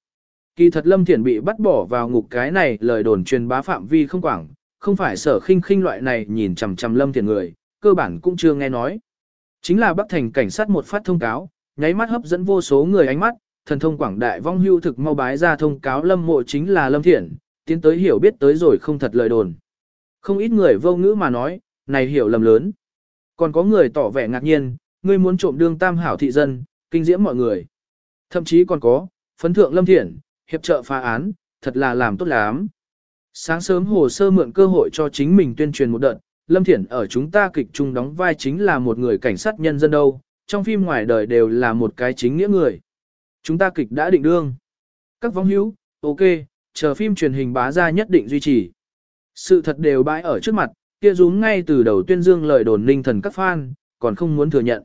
Kỳ thật Lâm Thiển bị bắt bỏ vào ngục cái này lời đồn truyền bá phạm vi không quảng, không phải sở khinh khinh loại này nhìn chằm chằm Lâm Thiển người, cơ bản cũng chưa nghe nói. Chính là Bắc Thành cảnh sát một phát thông cáo, nháy mắt hấp dẫn vô số người ánh mắt, thần thông quảng đại vong hưu thực mau bái ra thông cáo Lâm mộ chính là Lâm Thiển, tiến tới hiểu biết tới rồi không thật lời đồn. Không ít người vô ngữ mà nói, này hiểu lầm lớn. Còn có người tỏ vẻ ngạc nhiên, ngươi muốn trộm đương tam hảo thị dân, kinh diễm mọi người. Thậm chí còn có, phấn thượng Lâm Thiển, hiệp trợ phá án, thật là làm tốt lắm. Sáng sớm hồ sơ mượn cơ hội cho chính mình tuyên truyền một đợt, Lâm Thiển ở chúng ta kịch trung đóng vai chính là một người cảnh sát nhân dân đâu, trong phim ngoài đời đều là một cái chính nghĩa người. Chúng ta kịch đã định đương. Các vong hữu, ok, chờ phim truyền hình bá ra nhất định duy trì. Sự thật đều bãi ở trước mặt, kia rúm ngay từ đầu tuyên dương lời đồn ninh thần các fan, còn không muốn thừa nhận.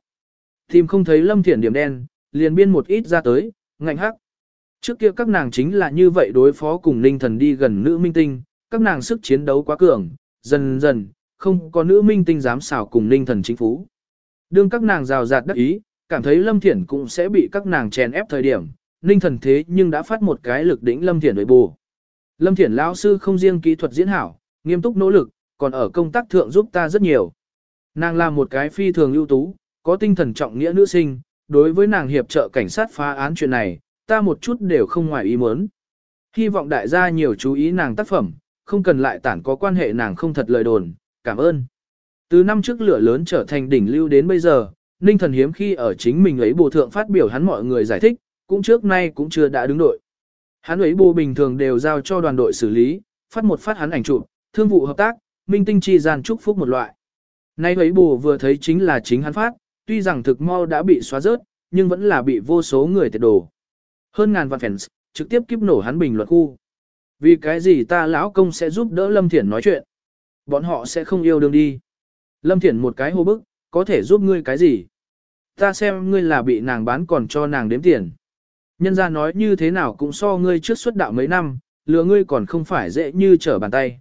Tìm không thấy Lâm Thiển điểm đen, liền biên một ít ra tới, ngạnh hắc. Trước kia các nàng chính là như vậy đối phó cùng ninh thần đi gần nữ minh tinh, các nàng sức chiến đấu quá cường, dần dần, không có nữ minh tinh dám xảo cùng ninh thần chính phú. Đương các nàng rào rạt đắc ý, cảm thấy Lâm Thiển cũng sẽ bị các nàng chèn ép thời điểm, ninh thần thế nhưng đã phát một cái lực đỉnh Lâm Thiển đối bù. Lâm Thiển lão sư không riêng kỹ thuật diễn hảo, nghiêm túc nỗ lực, còn ở công tác thượng giúp ta rất nhiều. Nàng là một cái phi thường ưu tú, có tinh thần trọng nghĩa nữ sinh, đối với nàng hiệp trợ cảnh sát phá án chuyện này, ta một chút đều không ngoài ý muốn. Hy vọng đại gia nhiều chú ý nàng tác phẩm, không cần lại tản có quan hệ nàng không thật lời đồn, cảm ơn. Từ năm trước lửa lớn trở thành đỉnh lưu đến bây giờ, Ninh Thần hiếm khi ở chính mình ấy bộ thượng phát biểu hắn mọi người giải thích, cũng trước nay cũng chưa đã đứng đội. Hắn ấy bộ bình thường đều giao cho đoàn đội xử lý, phát một phát hắn ảnh chụp, thương vụ hợp tác, minh tinh chi gian chúc phúc một loại. Nay ấy bộ vừa thấy chính là chính hắn phát, tuy rằng thực mau đã bị xóa rớt, nhưng vẫn là bị vô số người tiệt đồ. Hơn ngàn vạn fans, trực tiếp kiếp nổ hắn bình luận khu. Vì cái gì ta lão công sẽ giúp đỡ Lâm Thiển nói chuyện? Bọn họ sẽ không yêu đương đi. Lâm Thiển một cái hô bức, có thể giúp ngươi cái gì? Ta xem ngươi là bị nàng bán còn cho nàng đếm tiền. Nhân ra nói như thế nào cũng so ngươi trước xuất đạo mấy năm, lừa ngươi còn không phải dễ như trở bàn tay.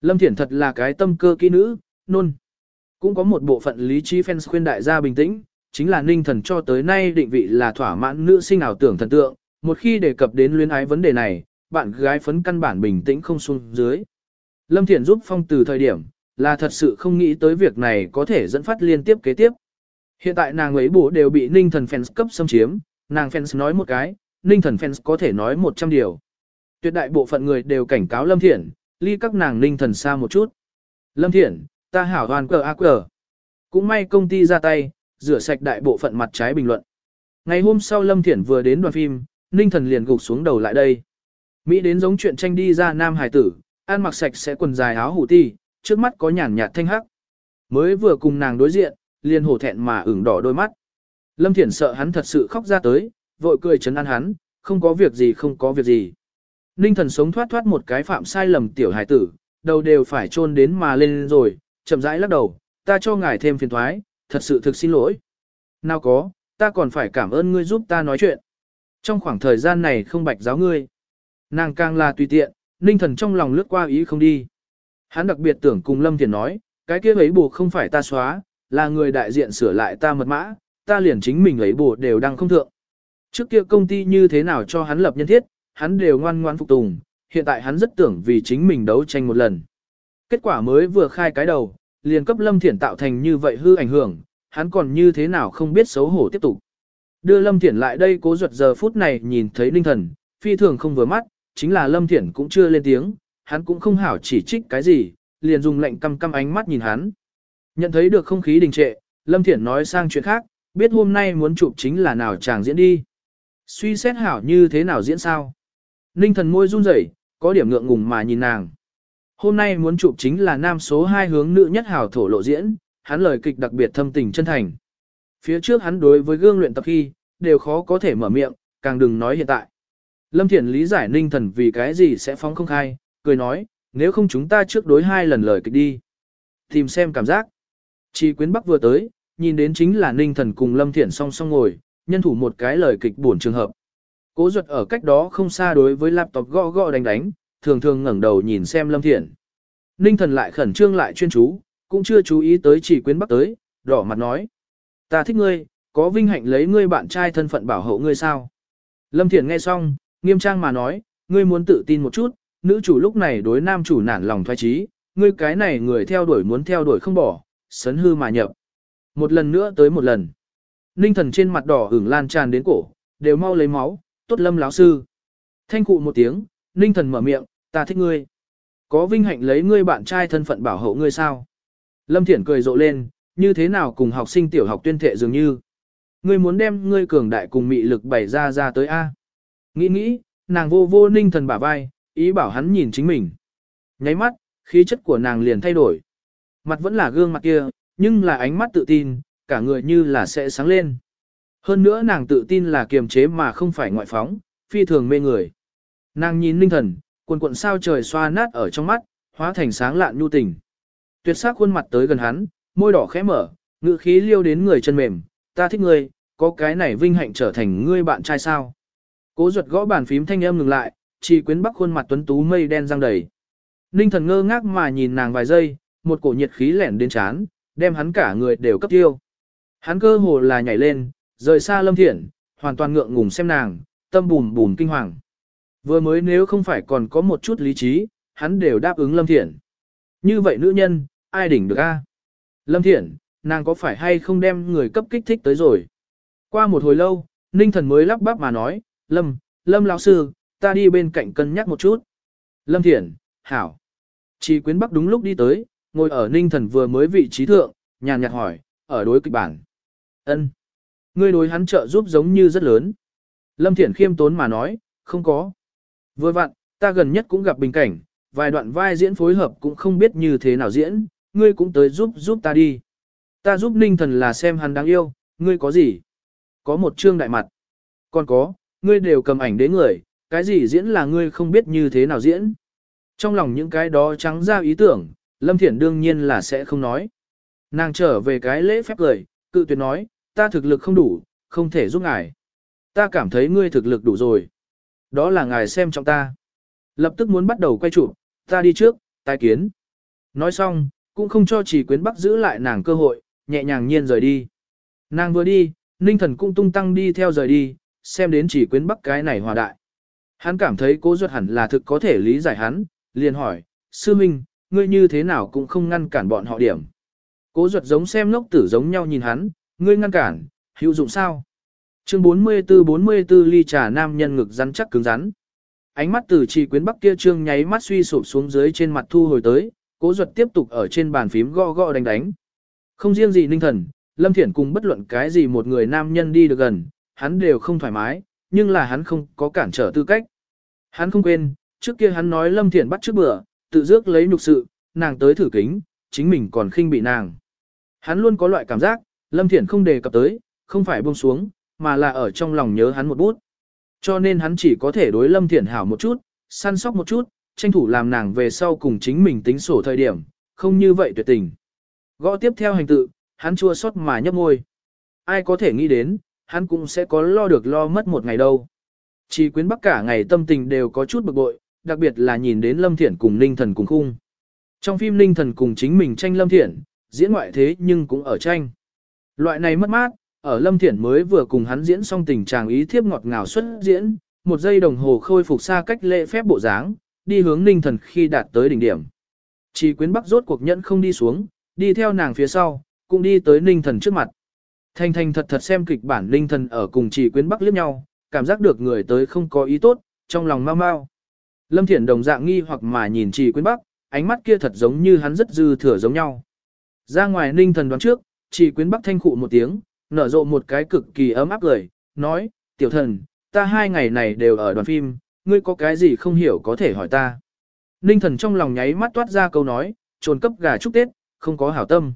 Lâm Thiển thật là cái tâm cơ kỹ nữ, nôn. Cũng có một bộ phận lý trí fans khuyên đại gia bình tĩnh, chính là ninh thần cho tới nay định vị là thỏa mãn nữ sinh ảo tưởng thần tượng, một khi đề cập đến luyến ái vấn đề này, bạn gái phấn căn bản bình tĩnh không xuống dưới. Lâm Thiển giúp phong từ thời điểm, là thật sự không nghĩ tới việc này có thể dẫn phát liên tiếp kế tiếp. Hiện tại nàng ấy bố đều bị ninh thần fans cấp xâm chiếm, nàng fans nói một cái, ninh thần fans có thể nói 100 điều. Tuyệt đại bộ phận người đều cảnh cáo Lâm Thiển, ly các nàng ninh thần xa một chút. Lâm Thiển, ta hảo hoàn cờ ác cờ. Cũng may công ty ra tay, rửa sạch đại bộ phận mặt trái bình luận. Ngày hôm sau Lâm Thiển vừa đến đoàn phim, ninh thần liền gục xuống đầu lại đây. Mỹ đến giống chuyện tranh đi ra nam hải tử, ăn mặc sạch sẽ quần dài áo hủ ti, trước mắt có nhàn nhạt thanh hắc. Mới vừa cùng nàng đối diện, liền hổ thẹn mà ửng đỏ đôi mắt. Lâm Thiển sợ hắn thật sự khóc ra tới, vội cười chấn an hắn, không có việc gì không có việc gì. Ninh thần sống thoát thoát một cái phạm sai lầm tiểu hải tử, đầu đều phải chôn đến mà lên rồi, chậm rãi lắc đầu, ta cho ngài thêm phiền thoái, thật sự thực xin lỗi. Nào có, ta còn phải cảm ơn ngươi giúp ta nói chuyện. Trong khoảng thời gian này không bạch giáo ngươi. Nàng càng là tùy tiện, ninh thần trong lòng lướt qua ý không đi. Hắn đặc biệt tưởng cùng Lâm thiền nói, cái kia ấy bù không phải ta xóa, là người đại diện sửa lại ta mật mã, ta liền chính mình ấy bù đều đang không thượng. Trước kia công ty như thế nào cho hắn lập nhân thiết, hắn đều ngoan ngoan phục tùng, hiện tại hắn rất tưởng vì chính mình đấu tranh một lần. Kết quả mới vừa khai cái đầu, liền cấp Lâm Thiển tạo thành như vậy hư ảnh hưởng, hắn còn như thế nào không biết xấu hổ tiếp tục. Đưa Lâm Thiển lại đây cố ruột giờ phút này nhìn thấy Ninh Thần, phi thường không vừa mắt, chính là Lâm Thiển cũng chưa lên tiếng, hắn cũng không hảo chỉ trích cái gì, liền dùng lệnh căm căm ánh mắt nhìn hắn. Nhận thấy được không khí đình trệ, Lâm Thiển nói sang chuyện khác, biết hôm nay muốn chụp chính là nào chàng diễn đi. Suy xét hảo như thế nào diễn sao? Ninh thần môi run rẩy, có điểm ngượng ngùng mà nhìn nàng. Hôm nay muốn chụp chính là nam số 2 hướng nữ nhất hảo thổ lộ diễn, hắn lời kịch đặc biệt thâm tình chân thành. Phía trước hắn đối với gương luyện tập khi, đều khó có thể mở miệng, càng đừng nói hiện tại. Lâm Thiển lý giải ninh thần vì cái gì sẽ phóng không khai, cười nói, nếu không chúng ta trước đối hai lần lời kịch đi. Tìm xem cảm giác. Chỉ quyến bắc vừa tới, nhìn đến chính là ninh thần cùng Lâm Thiển song song ngồi, nhân thủ một cái lời kịch buồn trường hợp. Cố ruột ở cách đó không xa đối với laptop gõ gõ đánh đánh, thường thường ngẩng đầu nhìn xem Lâm Thiển. Ninh thần lại khẩn trương lại chuyên chú, cũng chưa chú ý tới chỉ quyến bắc tới, đỏ mặt nói. Ta thích ngươi, có vinh hạnh lấy ngươi bạn trai thân phận bảo hộ ngươi sao? Lâm Thiển nghe xong, nghiêm trang mà nói, ngươi muốn tự tin một chút, nữ chủ lúc này đối nam chủ nản lòng thoái trí, ngươi cái này người theo đuổi muốn theo đuổi không bỏ, sấn hư mà nhập. Một lần nữa tới một lần. Ninh thần trên mặt đỏ ửng lan tràn đến cổ, đều mau lấy máu, tốt lâm lão sư. Thanh cụ một tiếng, ninh thần mở miệng, ta thích ngươi. Có vinh hạnh lấy ngươi bạn trai thân phận bảo hộ ngươi sao? Lâm Thiển cười rộ lên, như thế nào cùng học sinh tiểu học tuyên thệ dường như. Ngươi muốn đem ngươi cường đại cùng mị lực bày ra ra tới A. Nghĩ nghĩ, nàng vô vô ninh thần bả vai, ý bảo hắn nhìn chính mình. Nháy mắt, khí chất của nàng liền thay đổi. Mặt vẫn là gương mặt kia, nhưng là ánh mắt tự tin, cả người như là sẽ sáng lên. Hơn nữa nàng tự tin là kiềm chế mà không phải ngoại phóng, phi thường mê người. Nàng nhìn ninh thần, quần quận sao trời xoa nát ở trong mắt, hóa thành sáng lạn nhu tình. Tuyệt sắc khuôn mặt tới gần hắn, môi đỏ khẽ mở, ngự khí liêu đến người chân mềm, ta thích ngươi, có cái này vinh hạnh trở thành ngươi bạn trai sao. Cố ruột gõ bàn phím thanh âm ngừng lại, chỉ quyến bắc khuôn mặt tuấn tú mây đen răng đầy. Ninh thần ngơ ngác mà nhìn nàng vài giây, một cổ nhiệt khí lẻn đến chán, đem hắn cả người đều cấp tiêu. Hắn cơ hồ là nhảy lên, rời xa lâm thiện, hoàn toàn ngượng ngùng xem nàng, tâm bùn bùn kinh hoàng. Vừa mới nếu không phải còn có một chút lý trí, hắn đều đáp ứng lâm thiện. Như vậy nữ nhân, ai đỉnh được a? Lâm thiện, nàng có phải hay không đem người cấp kích thích tới rồi? Qua một hồi lâu, Ninh thần mới lắp bắp mà nói, Lâm, Lâm lão sư, ta đi bên cạnh cân nhắc một chút. Lâm Thiển, Hảo. Chỉ quyến bắc đúng lúc đi tới, ngồi ở ninh thần vừa mới vị trí thượng, nhàn nhạt hỏi, ở đối kịch bản. ân Ngươi đối hắn trợ giúp giống như rất lớn. Lâm Thiển khiêm tốn mà nói, không có. Vừa vặn, ta gần nhất cũng gặp bình cảnh, vài đoạn vai diễn phối hợp cũng không biết như thế nào diễn, ngươi cũng tới giúp giúp ta đi. Ta giúp ninh thần là xem hắn đáng yêu, ngươi có gì? Có một chương đại mặt. Còn có, ngươi đều cầm ảnh đến người, cái gì diễn là ngươi không biết như thế nào diễn. Trong lòng những cái đó trắng ra ý tưởng, Lâm Thiển đương nhiên là sẽ không nói. Nàng trở về cái lễ phép cười, cự tuyệt nói, ta thực lực không đủ, không thể giúp ngài. Ta cảm thấy ngươi thực lực đủ rồi. Đó là ngài xem trong ta. Lập tức muốn bắt đầu quay chụp, ta đi trước, tai kiến. Nói xong, cũng không cho chỉ quyến bắc giữ lại nàng cơ hội, nhẹ nhàng nhiên rời đi. Nàng vừa đi, ninh thần cũng tung tăng đi theo rời đi, xem đến chỉ quyến bắc cái này hòa đại. Hắn cảm thấy cố ruột hẳn là thực có thể lý giải hắn, liền hỏi, sư minh, ngươi như thế nào cũng không ngăn cản bọn họ điểm. Cố ruột giống xem ngốc tử giống nhau nhìn hắn, ngươi ngăn cản, hữu dụng sao? Chương 44-44 ly trà nam nhân ngực rắn chắc cứng rắn. Ánh mắt từ trì quyến bắc kia trương nháy mắt suy sụp xuống dưới trên mặt thu hồi tới, cố duật tiếp tục ở trên bàn phím gõ gõ đánh đánh. Không riêng gì ninh thần, Lâm Thiển cùng bất luận cái gì một người nam nhân đi được gần, hắn đều không thoải mái, nhưng là hắn không có cản trở tư cách. Hắn không quên, trước kia hắn nói Lâm Thiển bắt trước bữa, tự dước lấy nhục sự, nàng tới thử kính, chính mình còn khinh bị nàng. Hắn luôn có loại cảm giác, Lâm Thiển không đề cập tới, không phải buông xuống, mà là ở trong lòng nhớ hắn một bút. Cho nên hắn chỉ có thể đối Lâm Thiển hảo một chút, săn sóc một chút, tranh thủ làm nàng về sau cùng chính mình tính sổ thời điểm, không như vậy tuyệt tình. Gõ tiếp theo hành tự, hắn chua xót mà nhấp môi. Ai có thể nghĩ đến, hắn cũng sẽ có lo được lo mất một ngày đâu. Chỉ quyến bắc cả ngày tâm tình đều có chút bực bội, đặc biệt là nhìn đến Lâm Thiển cùng Ninh Thần cùng khung. Trong phim Ninh Thần cùng chính mình tranh Lâm Thiển, diễn ngoại thế nhưng cũng ở tranh. Loại này mất mát, ở Lâm Thiển mới vừa cùng hắn diễn xong tình trạng ý thiếp ngọt ngào xuất diễn, một giây đồng hồ khôi phục xa cách lệ phép bộ dáng, đi hướng Ninh Thần khi đạt tới đỉnh điểm. Chỉ quyến bắc rốt cuộc nhẫn không đi xuống, đi theo nàng phía sau, cũng đi tới Ninh Thần trước mặt. Thanh thanh thật thật xem kịch bản Ninh Thần ở cùng chỉ quyến bắc liếc nhau, cảm giác được người tới không có ý tốt, trong lòng mau mau. Lâm Thiển đồng dạng nghi hoặc mà nhìn chỉ quyến bắc, ánh mắt kia thật giống như hắn rất dư thừa giống nhau. Ra ngoài Ninh Thần đoán trước, chỉ quyến bắc thanh khụ một tiếng, nở rộ một cái cực kỳ ấm áp cười, nói, tiểu thần, ta hai ngày này đều ở đoàn phim, ngươi có cái gì không hiểu có thể hỏi ta. Ninh thần trong lòng nháy mắt toát ra câu nói, trồn cấp gà chúc Tết, không có hảo tâm.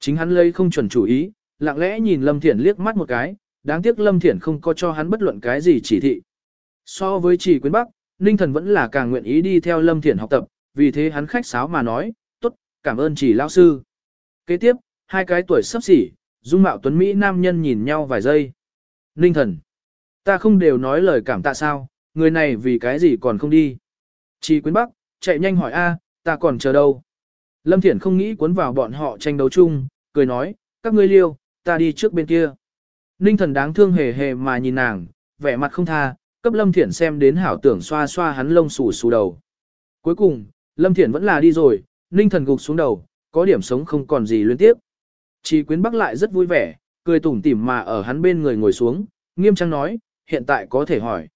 Chính hắn lấy không chuẩn chủ ý, lặng lẽ nhìn Lâm Thiển liếc mắt một cái, đáng tiếc Lâm Thiển không có cho hắn bất luận cái gì chỉ thị. So với chỉ quyến bắc, Ninh thần vẫn là càng nguyện ý đi theo Lâm Thiển học tập, vì thế hắn khách sáo mà nói, tốt, cảm ơn chỉ lao sư. Kế tiếp, hai cái tuổi sắp xỉ, dung mạo tuấn Mỹ nam nhân nhìn nhau vài giây. Ninh thần, ta không đều nói lời cảm tạ sao, người này vì cái gì còn không đi. Chỉ quyến bắc, chạy nhanh hỏi a, ta còn chờ đâu. Lâm Thiển không nghĩ cuốn vào bọn họ tranh đấu chung, cười nói, các ngươi liêu, ta đi trước bên kia. Ninh thần đáng thương hề hề mà nhìn nàng, vẻ mặt không tha, cấp Lâm Thiển xem đến hảo tưởng xoa xoa hắn lông xù xù đầu. Cuối cùng, Lâm Thiển vẫn là đi rồi, Ninh thần gục xuống đầu, có điểm sống không còn gì liên tiếp. Chỉ quyến bắc lại rất vui vẻ, cười tủm tỉm mà ở hắn bên người ngồi xuống, nghiêm trang nói, hiện tại có thể hỏi.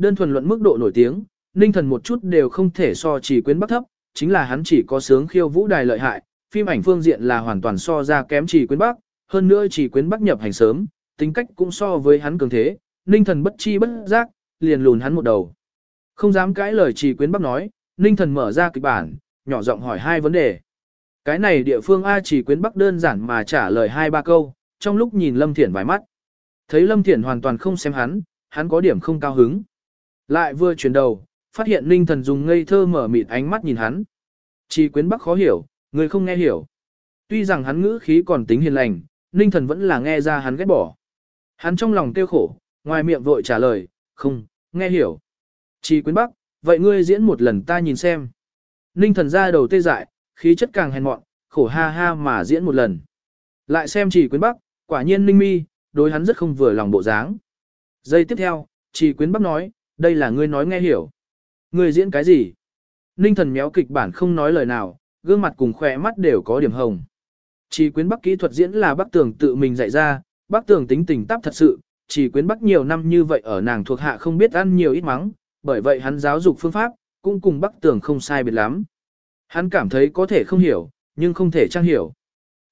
Đơn thuần luận mức độ nổi tiếng, ninh thần một chút đều không thể so chỉ quyến bắc thấp, chính là hắn chỉ có sướng khiêu vũ đài lợi hại, phim ảnh phương diện là hoàn toàn so ra kém chỉ quyến bắc, hơn nữa chỉ quyến bắc nhập hành sớm, tính cách cũng so với hắn cường thế, ninh thần bất chi bất giác, liền lùn hắn một đầu. Không dám cãi lời chỉ quyến bắc nói, ninh thần mở ra kịch bản, nhỏ giọng hỏi hai vấn đề. Cái này địa phương A chỉ quyến bắc đơn giản mà trả lời hai ba câu, trong lúc nhìn Lâm Thiển vài mắt. Thấy Lâm Thiển hoàn toàn không xem hắn, hắn có điểm không cao hứng. Lại vừa chuyển đầu, phát hiện Ninh Thần dùng ngây thơ mở mịt ánh mắt nhìn hắn. Chỉ quyến bắc khó hiểu, người không nghe hiểu. Tuy rằng hắn ngữ khí còn tính hiền lành, Ninh Thần vẫn là nghe ra hắn ghét bỏ. Hắn trong lòng tiêu khổ, ngoài miệng vội trả lời, không, nghe hiểu. Chỉ quyến bắc, vậy ngươi diễn một lần ta nhìn xem. Ninh Thần ra đầu tê dại, khí chất càng hèn mọn, khổ ha ha mà diễn một lần. Lại xem chỉ quyến bắc, quả nhiên Ninh Mi, đối hắn rất không vừa lòng bộ dáng. Giây tiếp theo, chỉ quyến bắc nói, đây là ngươi nói nghe hiểu. Ngươi diễn cái gì? Ninh thần méo kịch bản không nói lời nào, gương mặt cùng khỏe mắt đều có điểm hồng. Chỉ quyến bắc kỹ thuật diễn là bác tường tự mình dạy ra, bác tường tính tình táp thật sự, chỉ quyến bắc nhiều năm như vậy ở nàng thuộc hạ không biết ăn nhiều ít mắng, bởi vậy hắn giáo dục phương pháp, cũng cùng bác tường không sai biệt lắm. Hắn cảm thấy có thể không hiểu, nhưng không thể trang hiểu.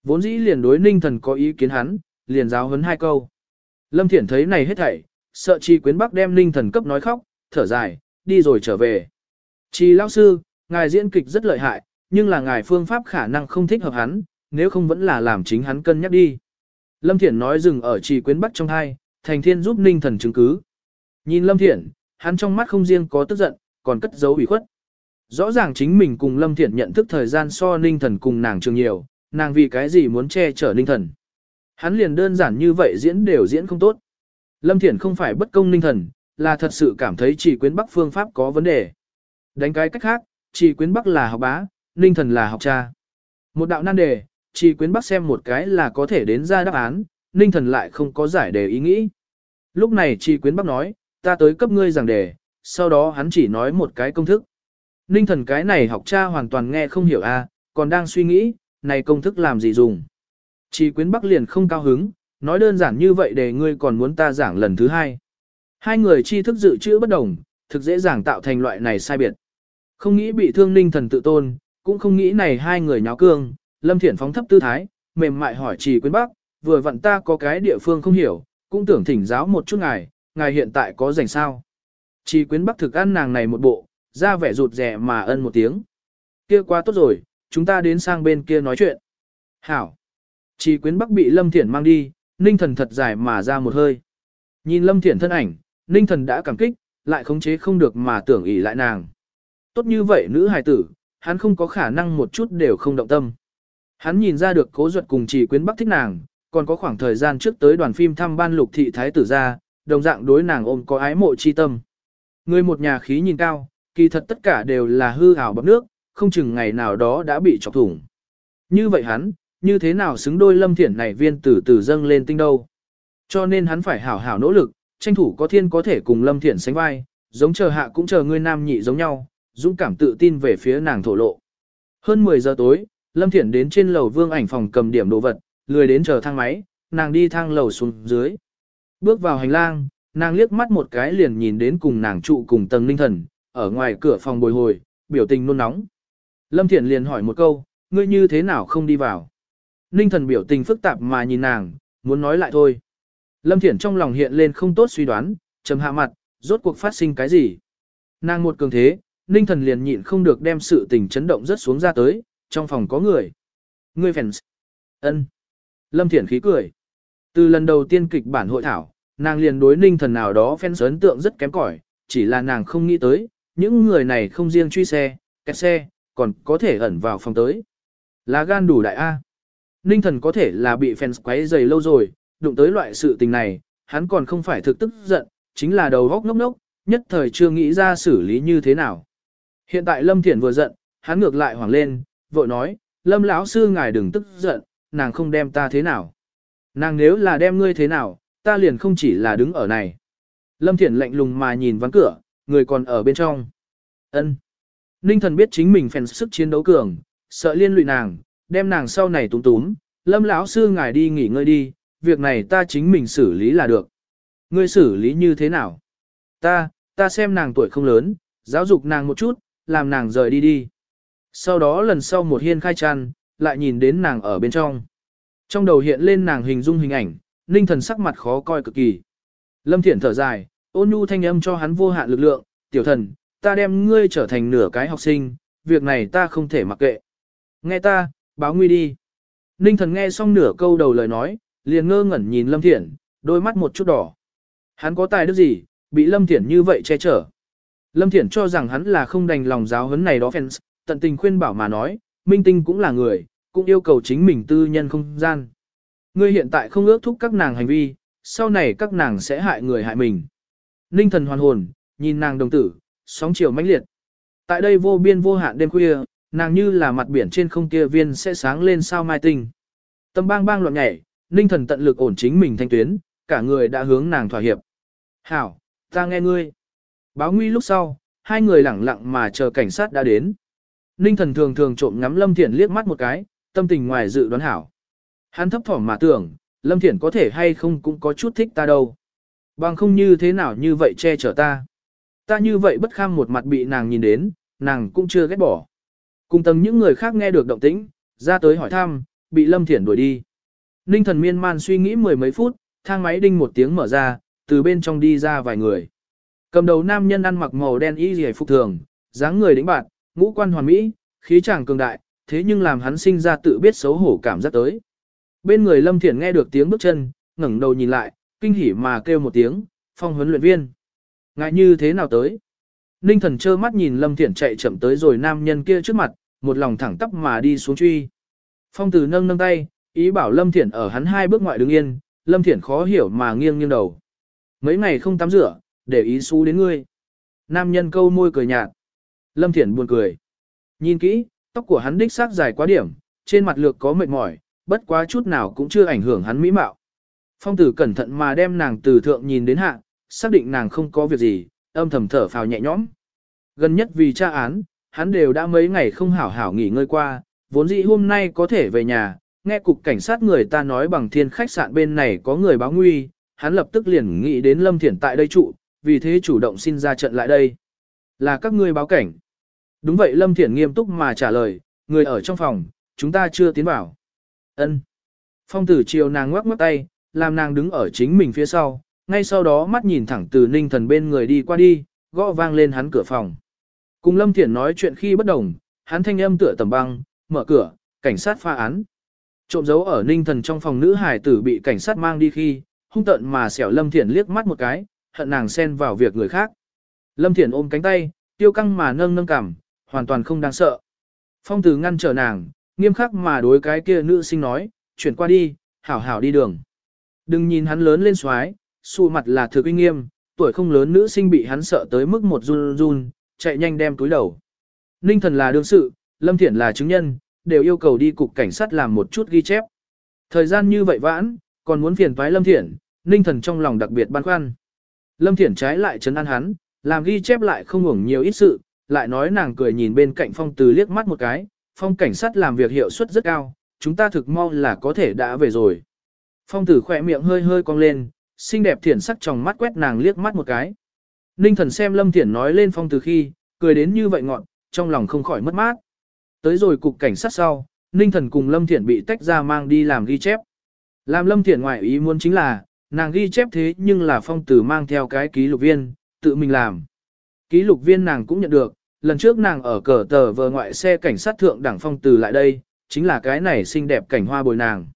Vốn dĩ liền đối ninh thần có ý kiến hắn, liền giáo huấn hai câu. Lâm Thiển thấy này hết thảy, sợ chi quyến bắc đem ninh thần cấp nói khóc, thở dài, đi rồi trở về. Chi lão sư, ngài diễn kịch rất lợi hại, nhưng là ngài phương pháp khả năng không thích hợp hắn, nếu không vẫn là làm chính hắn cân nhắc đi. Lâm Thiển nói dừng ở trì quyến bắc trong hai, thành thiên giúp ninh thần chứng cứ. Nhìn Lâm Thiển, hắn trong mắt không riêng có tức giận, còn cất giấu ủy khuất. Rõ ràng chính mình cùng Lâm Thiển nhận thức thời gian so ninh thần cùng nàng trường nhiều, nàng vì cái gì muốn che chở ninh thần. Hắn liền đơn giản như vậy diễn đều diễn không tốt. Lâm Thiển không phải bất công ninh thần, là thật sự cảm thấy chỉ quyến bắc phương pháp có vấn đề. Đánh cái cách khác, chỉ quyến bắc là học bá, ninh thần là học cha. Một đạo nan đề, chỉ quyến bắc xem một cái là có thể đến ra đáp án, ninh thần lại không có giải đề ý nghĩ. Lúc này chỉ quyến bắc nói, ta tới cấp ngươi giảng đề, sau đó hắn chỉ nói một cái công thức. Ninh thần cái này học cha hoàn toàn nghe không hiểu a, còn đang suy nghĩ, này công thức làm gì dùng. Chỉ quyến bắc liền không cao hứng, nói đơn giản như vậy để ngươi còn muốn ta giảng lần thứ hai. Hai người tri thức dự trữ bất đồng, thực dễ dàng tạo thành loại này sai biệt. Không nghĩ bị thương ninh thần tự tôn, cũng không nghĩ này hai người nháo cương, lâm Thiển phóng thấp tư thái, mềm mại hỏi trì quyến bắc, vừa vặn ta có cái địa phương không hiểu, cũng tưởng thỉnh giáo một chút ngài, ngài hiện tại có rảnh sao. Trì quyến bắc thực ăn nàng này một bộ, ra vẻ rụt rẻ mà ân một tiếng. Kia quá tốt rồi, chúng ta đến sang bên kia nói chuyện. Hảo. Trì quyến bắc bị lâm Thiển mang đi, ninh thần thật dài mà ra một hơi. Nhìn lâm thiện thân ảnh, ninh thần đã cảm kích, lại khống chế không được mà tưởng ỷ lại nàng. Tốt như vậy nữ hài tử, hắn không có khả năng một chút đều không động tâm. Hắn nhìn ra được cố duật cùng chỉ quyến bắc thích nàng, còn có khoảng thời gian trước tới đoàn phim thăm ban lục thị thái tử ra, đồng dạng đối nàng ôm có ái mộ chi tâm. Người một nhà khí nhìn cao, kỳ thật tất cả đều là hư ảo bọc nước, không chừng ngày nào đó đã bị chọc thủng. Như vậy hắn, như thế nào xứng đôi lâm thiển này viên tử tử dâng lên tinh đâu. Cho nên hắn phải hảo hảo nỗ lực, tranh thủ có thiên có thể cùng lâm thiển sánh vai, giống chờ hạ cũng chờ ngươi nam nhị giống nhau, dũng cảm tự tin về phía nàng thổ lộ. Hơn 10 giờ tối, Lâm Thiển đến trên lầu vương ảnh phòng cầm điểm đồ vật, lười đến chờ thang máy, nàng đi thang lầu xuống dưới. Bước vào hành lang, nàng liếc mắt một cái liền nhìn đến cùng nàng trụ cùng tầng linh thần, ở ngoài cửa phòng bồi hồi, biểu tình nôn nóng. Lâm Thiển liền hỏi một câu, ngươi như thế nào không đi vào? Ninh thần biểu tình phức tạp mà nhìn nàng, muốn nói lại thôi. Lâm Thiển trong lòng hiện lên không tốt suy đoán, trầm hạ mặt, rốt cuộc phát sinh cái gì? Nàng một cường thế, Ninh thần liền nhịn không được đem sự tình chấn động rất xuống ra tới, trong phòng có người. Người phèn. ân. Lâm Thiển khí cười. Từ lần đầu tiên kịch bản hội thảo, nàng liền đối ninh thần nào đó fans ấn tượng rất kém cỏi, chỉ là nàng không nghĩ tới, những người này không riêng truy xe, kẹt xe, còn có thể ẩn vào phòng tới. Lá gan đủ đại A. Ninh thần có thể là bị fans quấy dày lâu rồi, đụng tới loại sự tình này, hắn còn không phải thực tức giận, chính là đầu góc ngốc ngốc, nhất thời chưa nghĩ ra xử lý như thế nào. Hiện tại Lâm Thiển vừa giận, hắn ngược lại hoảng lên, vội nói, Lâm lão sư ngài đừng tức giận, nàng không đem ta thế nào. Nàng nếu là đem ngươi thế nào, ta liền không chỉ là đứng ở này. Lâm Thiển lạnh lùng mà nhìn vắng cửa, người còn ở bên trong. ân Ninh thần biết chính mình phèn sức chiến đấu cường, sợ liên lụy nàng, đem nàng sau này túm túm, Lâm lão sư ngài đi nghỉ ngơi đi, việc này ta chính mình xử lý là được. Ngươi xử lý như thế nào? Ta, ta xem nàng tuổi không lớn, giáo dục nàng một chút, làm nàng rời đi đi. Sau đó lần sau một hiên khai chăn, lại nhìn đến nàng ở bên trong. Trong đầu hiện lên nàng hình dung hình ảnh, ninh thần sắc mặt khó coi cực kỳ. Lâm Thiển thở dài, ôn nhu thanh âm cho hắn vô hạn lực lượng, tiểu thần, ta đem ngươi trở thành nửa cái học sinh, việc này ta không thể mặc kệ. Nghe ta, báo nguy đi. Ninh thần nghe xong nửa câu đầu lời nói, liền ngơ ngẩn nhìn Lâm Thiển, đôi mắt một chút đỏ. Hắn có tài đức gì, bị Lâm Thiển như vậy che chở. Lâm Thiển cho rằng hắn là không đành lòng giáo huấn này đó fans, tận tình khuyên bảo mà nói, minh tinh cũng là người, cũng yêu cầu chính mình tư nhân không gian. Ngươi hiện tại không ước thúc các nàng hành vi, sau này các nàng sẽ hại người hại mình. Ninh thần hoàn hồn, nhìn nàng đồng tử, sóng chiều mãnh liệt. Tại đây vô biên vô hạn đêm khuya, nàng như là mặt biển trên không kia viên sẽ sáng lên sao mai tinh. Tâm bang bang loạn nhảy, ninh thần tận lực ổn chính mình thanh tuyến, cả người đã hướng nàng thỏa hiệp. Hảo, ta nghe ngươi. Báo nguy lúc sau, hai người lẳng lặng mà chờ cảnh sát đã đến. Ninh thần thường thường trộm ngắm Lâm Thiển liếc mắt một cái, tâm tình ngoài dự đoán hảo. Hắn thấp thỏm mà tưởng, Lâm Thiển có thể hay không cũng có chút thích ta đâu. Bằng không như thế nào như vậy che chở ta. Ta như vậy bất kham một mặt bị nàng nhìn đến, nàng cũng chưa ghét bỏ. Cùng tầng những người khác nghe được động tĩnh, ra tới hỏi thăm, bị Lâm Thiển đuổi đi. Ninh thần miên man suy nghĩ mười mấy phút, thang máy đinh một tiếng mở ra, từ bên trong đi ra vài người. Cầm đầu nam nhân ăn mặc màu đen y rìa phục thường, dáng người đĩnh bạn, ngũ quan hoàn mỹ, khí chàng cường đại, thế nhưng làm hắn sinh ra tự biết xấu hổ cảm giác tới. Bên người Lâm Thiển nghe được tiếng bước chân, ngẩng đầu nhìn lại, kinh hỉ mà kêu một tiếng, phong huấn luyện viên. Ngại như thế nào tới? Ninh thần trơ mắt nhìn Lâm Thiển chạy chậm tới rồi nam nhân kia trước mặt, một lòng thẳng tắp mà đi xuống truy. Phong tử nâng nâng tay, ý bảo Lâm Thiển ở hắn hai bước ngoại đứng yên, Lâm Thiển khó hiểu mà nghiêng nghiêng đầu. Mấy ngày không tắm rửa, để ý xú đến ngươi. Nam nhân câu môi cười nhạt. Lâm Thiển buồn cười. Nhìn kỹ, tóc của hắn đích xác dài quá điểm, trên mặt lược có mệt mỏi, bất quá chút nào cũng chưa ảnh hưởng hắn mỹ mạo. Phong tử cẩn thận mà đem nàng từ thượng nhìn đến hạ, xác định nàng không có việc gì, âm thầm thở phào nhẹ nhõm. Gần nhất vì tra án, hắn đều đã mấy ngày không hảo hảo nghỉ ngơi qua, vốn dĩ hôm nay có thể về nhà, nghe cục cảnh sát người ta nói bằng thiên khách sạn bên này có người báo nguy, hắn lập tức liền nghĩ đến Lâm Thiển tại đây trụ, vì thế chủ động xin ra trận lại đây. Là các ngươi báo cảnh. Đúng vậy Lâm Thiển nghiêm túc mà trả lời, người ở trong phòng, chúng ta chưa tiến vào. ân Phong tử chiều nàng ngoắc ngoắc tay, làm nàng đứng ở chính mình phía sau, ngay sau đó mắt nhìn thẳng từ ninh thần bên người đi qua đi, gõ vang lên hắn cửa phòng. Cùng Lâm Thiển nói chuyện khi bất đồng, hắn thanh âm tựa tầm băng, mở cửa, cảnh sát pha án. Trộm dấu ở ninh thần trong phòng nữ hải tử bị cảnh sát mang đi khi, hung tận mà xẻo Lâm Thiển liếc mắt một cái, hận nàng xen vào việc người khác. Lâm Thiển ôm cánh tay, tiêu căng mà nâng nâng cằm, hoàn toàn không đáng sợ. Phong tử ngăn trở nàng, nghiêm khắc mà đối cái kia nữ sinh nói, chuyển qua đi, hảo hảo đi đường. Đừng nhìn hắn lớn lên xoái, xù mặt là thực uy nghiêm, tuổi không lớn nữ sinh bị hắn sợ tới mức một run run, chạy nhanh đem túi đầu. Ninh thần là đương sự, Lâm Thiển là chứng nhân, đều yêu cầu đi cục cảnh sát làm một chút ghi chép. Thời gian như vậy vãn, còn muốn phiền toái Lâm Thiển, Ninh thần trong lòng đặc biệt băn khoăn. Lâm Thiển trái lại chấn an hắn, làm ghi chép lại không ngủng nhiều ít sự, lại nói nàng cười nhìn bên cạnh phong từ liếc mắt một cái, phong cảnh sát làm việc hiệu suất rất cao, chúng ta thực mau là có thể đã về rồi. Phong tử khỏe miệng hơi hơi cong lên, xinh đẹp thiển sắc trong mắt quét nàng liếc mắt một cái. Ninh thần xem lâm thiển nói lên phong từ khi, cười đến như vậy ngọn, trong lòng không khỏi mất mát. Tới rồi cục cảnh sát sau, Ninh thần cùng lâm thiển bị tách ra mang đi làm ghi chép. Làm lâm thiển ngoại ý muốn chính là, nàng ghi chép thế nhưng là phong tử mang theo cái ký lục viên, tự mình làm. Ký lục viên nàng cũng nhận được, lần trước nàng ở cờ tờ vờ ngoại xe cảnh sát thượng đảng phong tử lại đây, chính là cái này xinh đẹp cảnh hoa bồi nàng.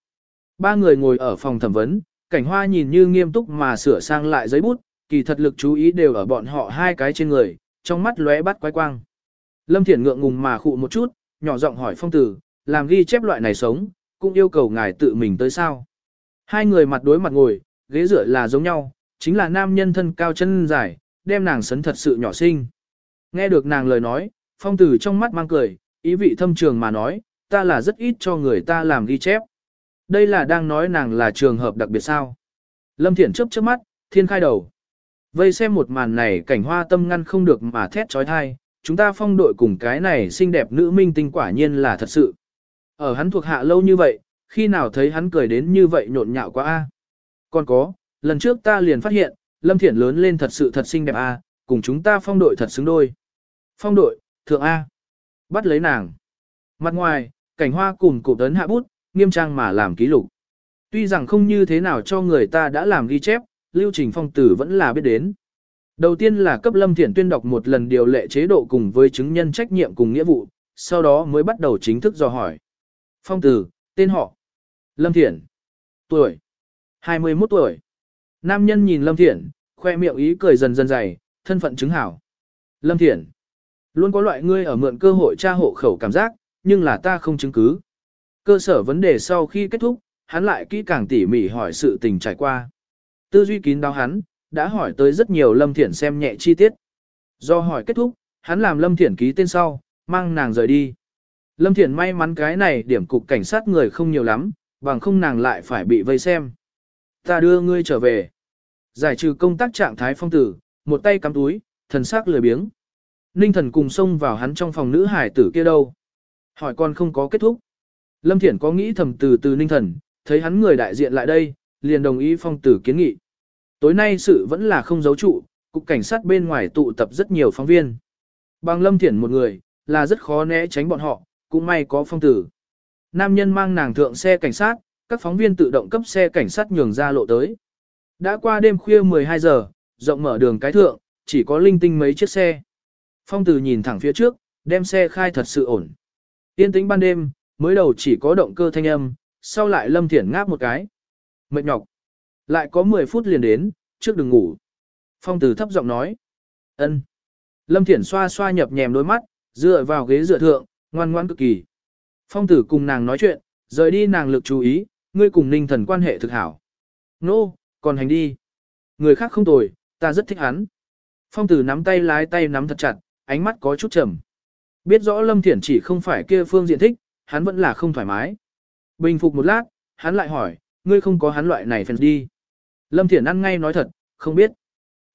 Ba người ngồi ở phòng thẩm vấn, cảnh hoa nhìn như nghiêm túc mà sửa sang lại giấy bút, kỳ thật lực chú ý đều ở bọn họ hai cái trên người, trong mắt lóe bắt quái quang. Lâm Thiển ngượng ngùng mà khụ một chút, nhỏ giọng hỏi phong tử, làm ghi chép loại này sống, cũng yêu cầu ngài tự mình tới sao. Hai người mặt đối mặt ngồi, ghế rửa là giống nhau, chính là nam nhân thân cao chân dài, đem nàng sấn thật sự nhỏ xinh. Nghe được nàng lời nói, phong tử trong mắt mang cười, ý vị thâm trường mà nói, ta là rất ít cho người ta làm ghi chép. Đây là đang nói nàng là trường hợp đặc biệt sao. Lâm Thiển chớp chớp mắt, thiên khai đầu. Vây xem một màn này cảnh hoa tâm ngăn không được mà thét trói thai, chúng ta phong đội cùng cái này xinh đẹp nữ minh tinh quả nhiên là thật sự. Ở hắn thuộc hạ lâu như vậy, khi nào thấy hắn cười đến như vậy nhộn nhạo quá a Còn có, lần trước ta liền phát hiện, Lâm Thiển lớn lên thật sự thật xinh đẹp a cùng chúng ta phong đội thật xứng đôi. Phong đội, thượng A. Bắt lấy nàng. Mặt ngoài, cảnh hoa cùng cụ tấn hạ bút, nghiêm trang mà làm ký lục. Tuy rằng không như thế nào cho người ta đã làm ghi chép, lưu trình phong tử vẫn là biết đến. Đầu tiên là cấp Lâm Thiển tuyên đọc một lần điều lệ chế độ cùng với chứng nhân trách nhiệm cùng nghĩa vụ, sau đó mới bắt đầu chính thức dò hỏi. Phong tử, tên họ. Lâm Thiển. Tuổi. 21 tuổi. Nam nhân nhìn Lâm Thiển, khoe miệng ý cười dần dần dày, thân phận chứng hảo. Lâm Thiển. Luôn có loại ngươi ở mượn cơ hội tra hộ khẩu cảm giác, nhưng là ta không chứng cứ. Cơ sở vấn đề sau khi kết thúc, hắn lại kỹ càng tỉ mỉ hỏi sự tình trải qua. Tư duy kín đáo hắn, đã hỏi tới rất nhiều Lâm Thiển xem nhẹ chi tiết. Do hỏi kết thúc, hắn làm Lâm Thiển ký tên sau, mang nàng rời đi. Lâm Thiển may mắn cái này điểm cục cảnh sát người không nhiều lắm, bằng không nàng lại phải bị vây xem. Ta đưa ngươi trở về. Giải trừ công tác trạng thái phong tử, một tay cắm túi, thần sắc lười biếng. Ninh thần cùng xông vào hắn trong phòng nữ hải tử kia đâu. Hỏi con không có kết thúc. Lâm Thiển có nghĩ thầm từ từ ninh thần, thấy hắn người đại diện lại đây, liền đồng ý phong tử kiến nghị. Tối nay sự vẫn là không giấu trụ, cục cảnh sát bên ngoài tụ tập rất nhiều phóng viên. Bằng Lâm Thiển một người, là rất khó né tránh bọn họ, cũng may có phong tử. Nam nhân mang nàng thượng xe cảnh sát, các phóng viên tự động cấp xe cảnh sát nhường ra lộ tới. Đã qua đêm khuya 12 giờ, rộng mở đường cái thượng, chỉ có linh tinh mấy chiếc xe. Phong tử nhìn thẳng phía trước, đem xe khai thật sự ổn. Tiên tĩnh ban đêm, mới đầu chỉ có động cơ thanh âm, sau lại lâm thiển ngáp một cái. Mệt nhọc. Lại có 10 phút liền đến, trước đừng ngủ. Phong tử thấp giọng nói. ân. Lâm thiển xoa xoa nhập nhèm đôi mắt, dựa vào ghế dựa thượng, ngoan ngoan cực kỳ. Phong tử cùng nàng nói chuyện, rời đi nàng lực chú ý, ngươi cùng ninh thần quan hệ thực hảo. Nô, no, còn hành đi. Người khác không tồi, ta rất thích hắn. Phong tử nắm tay lái tay nắm thật chặt, ánh mắt có chút trầm. Biết rõ Lâm Thiển chỉ không phải kia phương diện thích, hắn vẫn là không thoải mái. Bình phục một lát, hắn lại hỏi, ngươi không có hắn loại này phần đi. Lâm Thiển ăn ngay nói thật, không biết.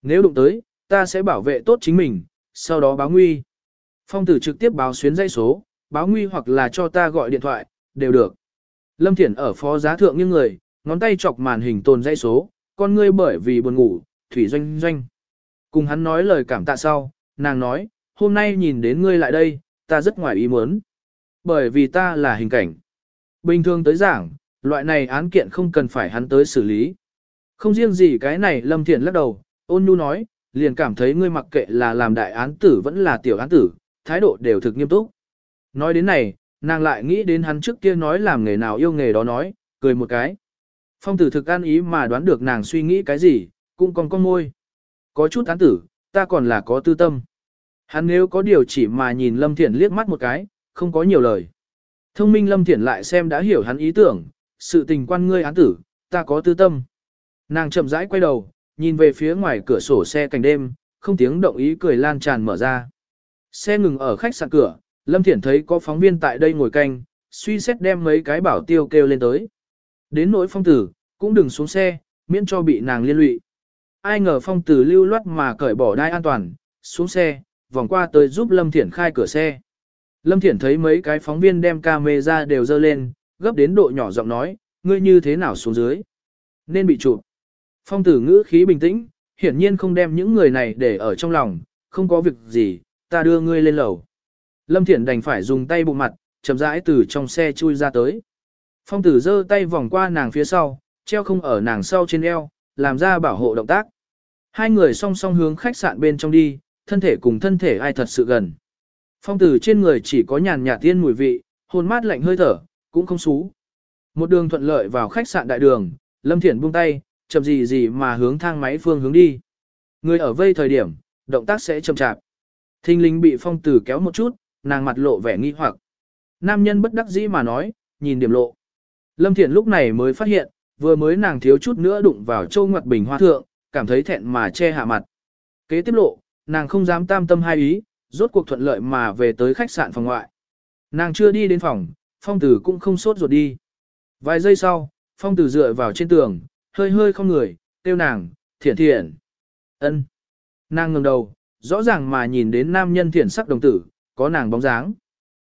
Nếu đụng tới, ta sẽ bảo vệ tốt chính mình, sau đó báo nguy. Phong tử trực tiếp báo xuyến dây số, báo nguy hoặc là cho ta gọi điện thoại, đều được. Lâm Thiển ở phó giá thượng nghiêng người, ngón tay chọc màn hình tồn dây số, con ngươi bởi vì buồn ngủ, thủy doanh doanh. Cùng hắn nói lời cảm tạ sau, nàng nói, hôm nay nhìn đến ngươi lại đây, ta rất ngoài ý muốn. Bởi vì ta là hình cảnh. Bình thường tới giảng, loại này án kiện không cần phải hắn tới xử lý. Không riêng gì cái này Lâm Thiện lắc đầu, ôn nhu nói, liền cảm thấy ngươi mặc kệ là làm đại án tử vẫn là tiểu án tử, thái độ đều thực nghiêm túc. Nói đến này, nàng lại nghĩ đến hắn trước kia nói làm nghề nào yêu nghề đó nói, cười một cái. Phong tử thực an ý mà đoán được nàng suy nghĩ cái gì, cũng còn con môi. Có chút án tử, ta còn là có tư tâm. Hắn nếu có điều chỉ mà nhìn Lâm Thiện liếc mắt một cái, không có nhiều lời. Thông minh Lâm Thiển lại xem đã hiểu hắn ý tưởng, sự tình quan ngươi án tử, ta có tư tâm. Nàng chậm rãi quay đầu, nhìn về phía ngoài cửa sổ xe cảnh đêm, không tiếng động ý cười lan tràn mở ra. Xe ngừng ở khách sạn cửa, Lâm Thiển thấy có phóng viên tại đây ngồi canh, suy xét đem mấy cái bảo tiêu kêu lên tới. Đến nỗi phong tử, cũng đừng xuống xe, miễn cho bị nàng liên lụy. Ai ngờ phong tử lưu loát mà cởi bỏ đai an toàn, xuống xe, vòng qua tới giúp Lâm Thiển khai cửa xe. Lâm Thiển thấy mấy cái phóng viên đem camera đều dơ lên, gấp đến độ nhỏ giọng nói, ngươi như thế nào xuống dưới. Nên bị chụp. Phong tử ngữ khí bình tĩnh, hiển nhiên không đem những người này để ở trong lòng, không có việc gì, ta đưa ngươi lên lầu. Lâm Thiển đành phải dùng tay bụng mặt, chậm rãi từ trong xe chui ra tới. Phong tử giơ tay vòng qua nàng phía sau, treo không ở nàng sau trên eo, làm ra bảo hộ động tác. Hai người song song hướng khách sạn bên trong đi, thân thể cùng thân thể ai thật sự gần. Phong tử trên người chỉ có nhàn nhạt tiên mùi vị, hồn mát lạnh hơi thở, cũng không xú. Một đường thuận lợi vào khách sạn đại đường, Lâm Thiển buông tay, chậm gì gì mà hướng thang máy phương hướng đi. Người ở vây thời điểm, động tác sẽ chậm chạp. Thinh linh bị phong tử kéo một chút, nàng mặt lộ vẻ nghi hoặc. Nam nhân bất đắc dĩ mà nói, nhìn điểm lộ. Lâm Thiển lúc này mới phát hiện, vừa mới nàng thiếu chút nữa đụng vào châu ngoặt bình hoa thượng, cảm thấy thẹn mà che hạ mặt. Kế tiếp lộ, nàng không dám tam tâm hai ý, rốt cuộc thuận lợi mà về tới khách sạn phòng ngoại. Nàng chưa đi đến phòng, phong tử cũng không sốt ruột đi. Vài giây sau, phong tử dựa vào trên tường, hơi hơi không người, tiêu nàng, thiển thiển. ân. Nàng ngẩng đầu, rõ ràng mà nhìn đến nam nhân thiển sắc đồng tử, có nàng bóng dáng.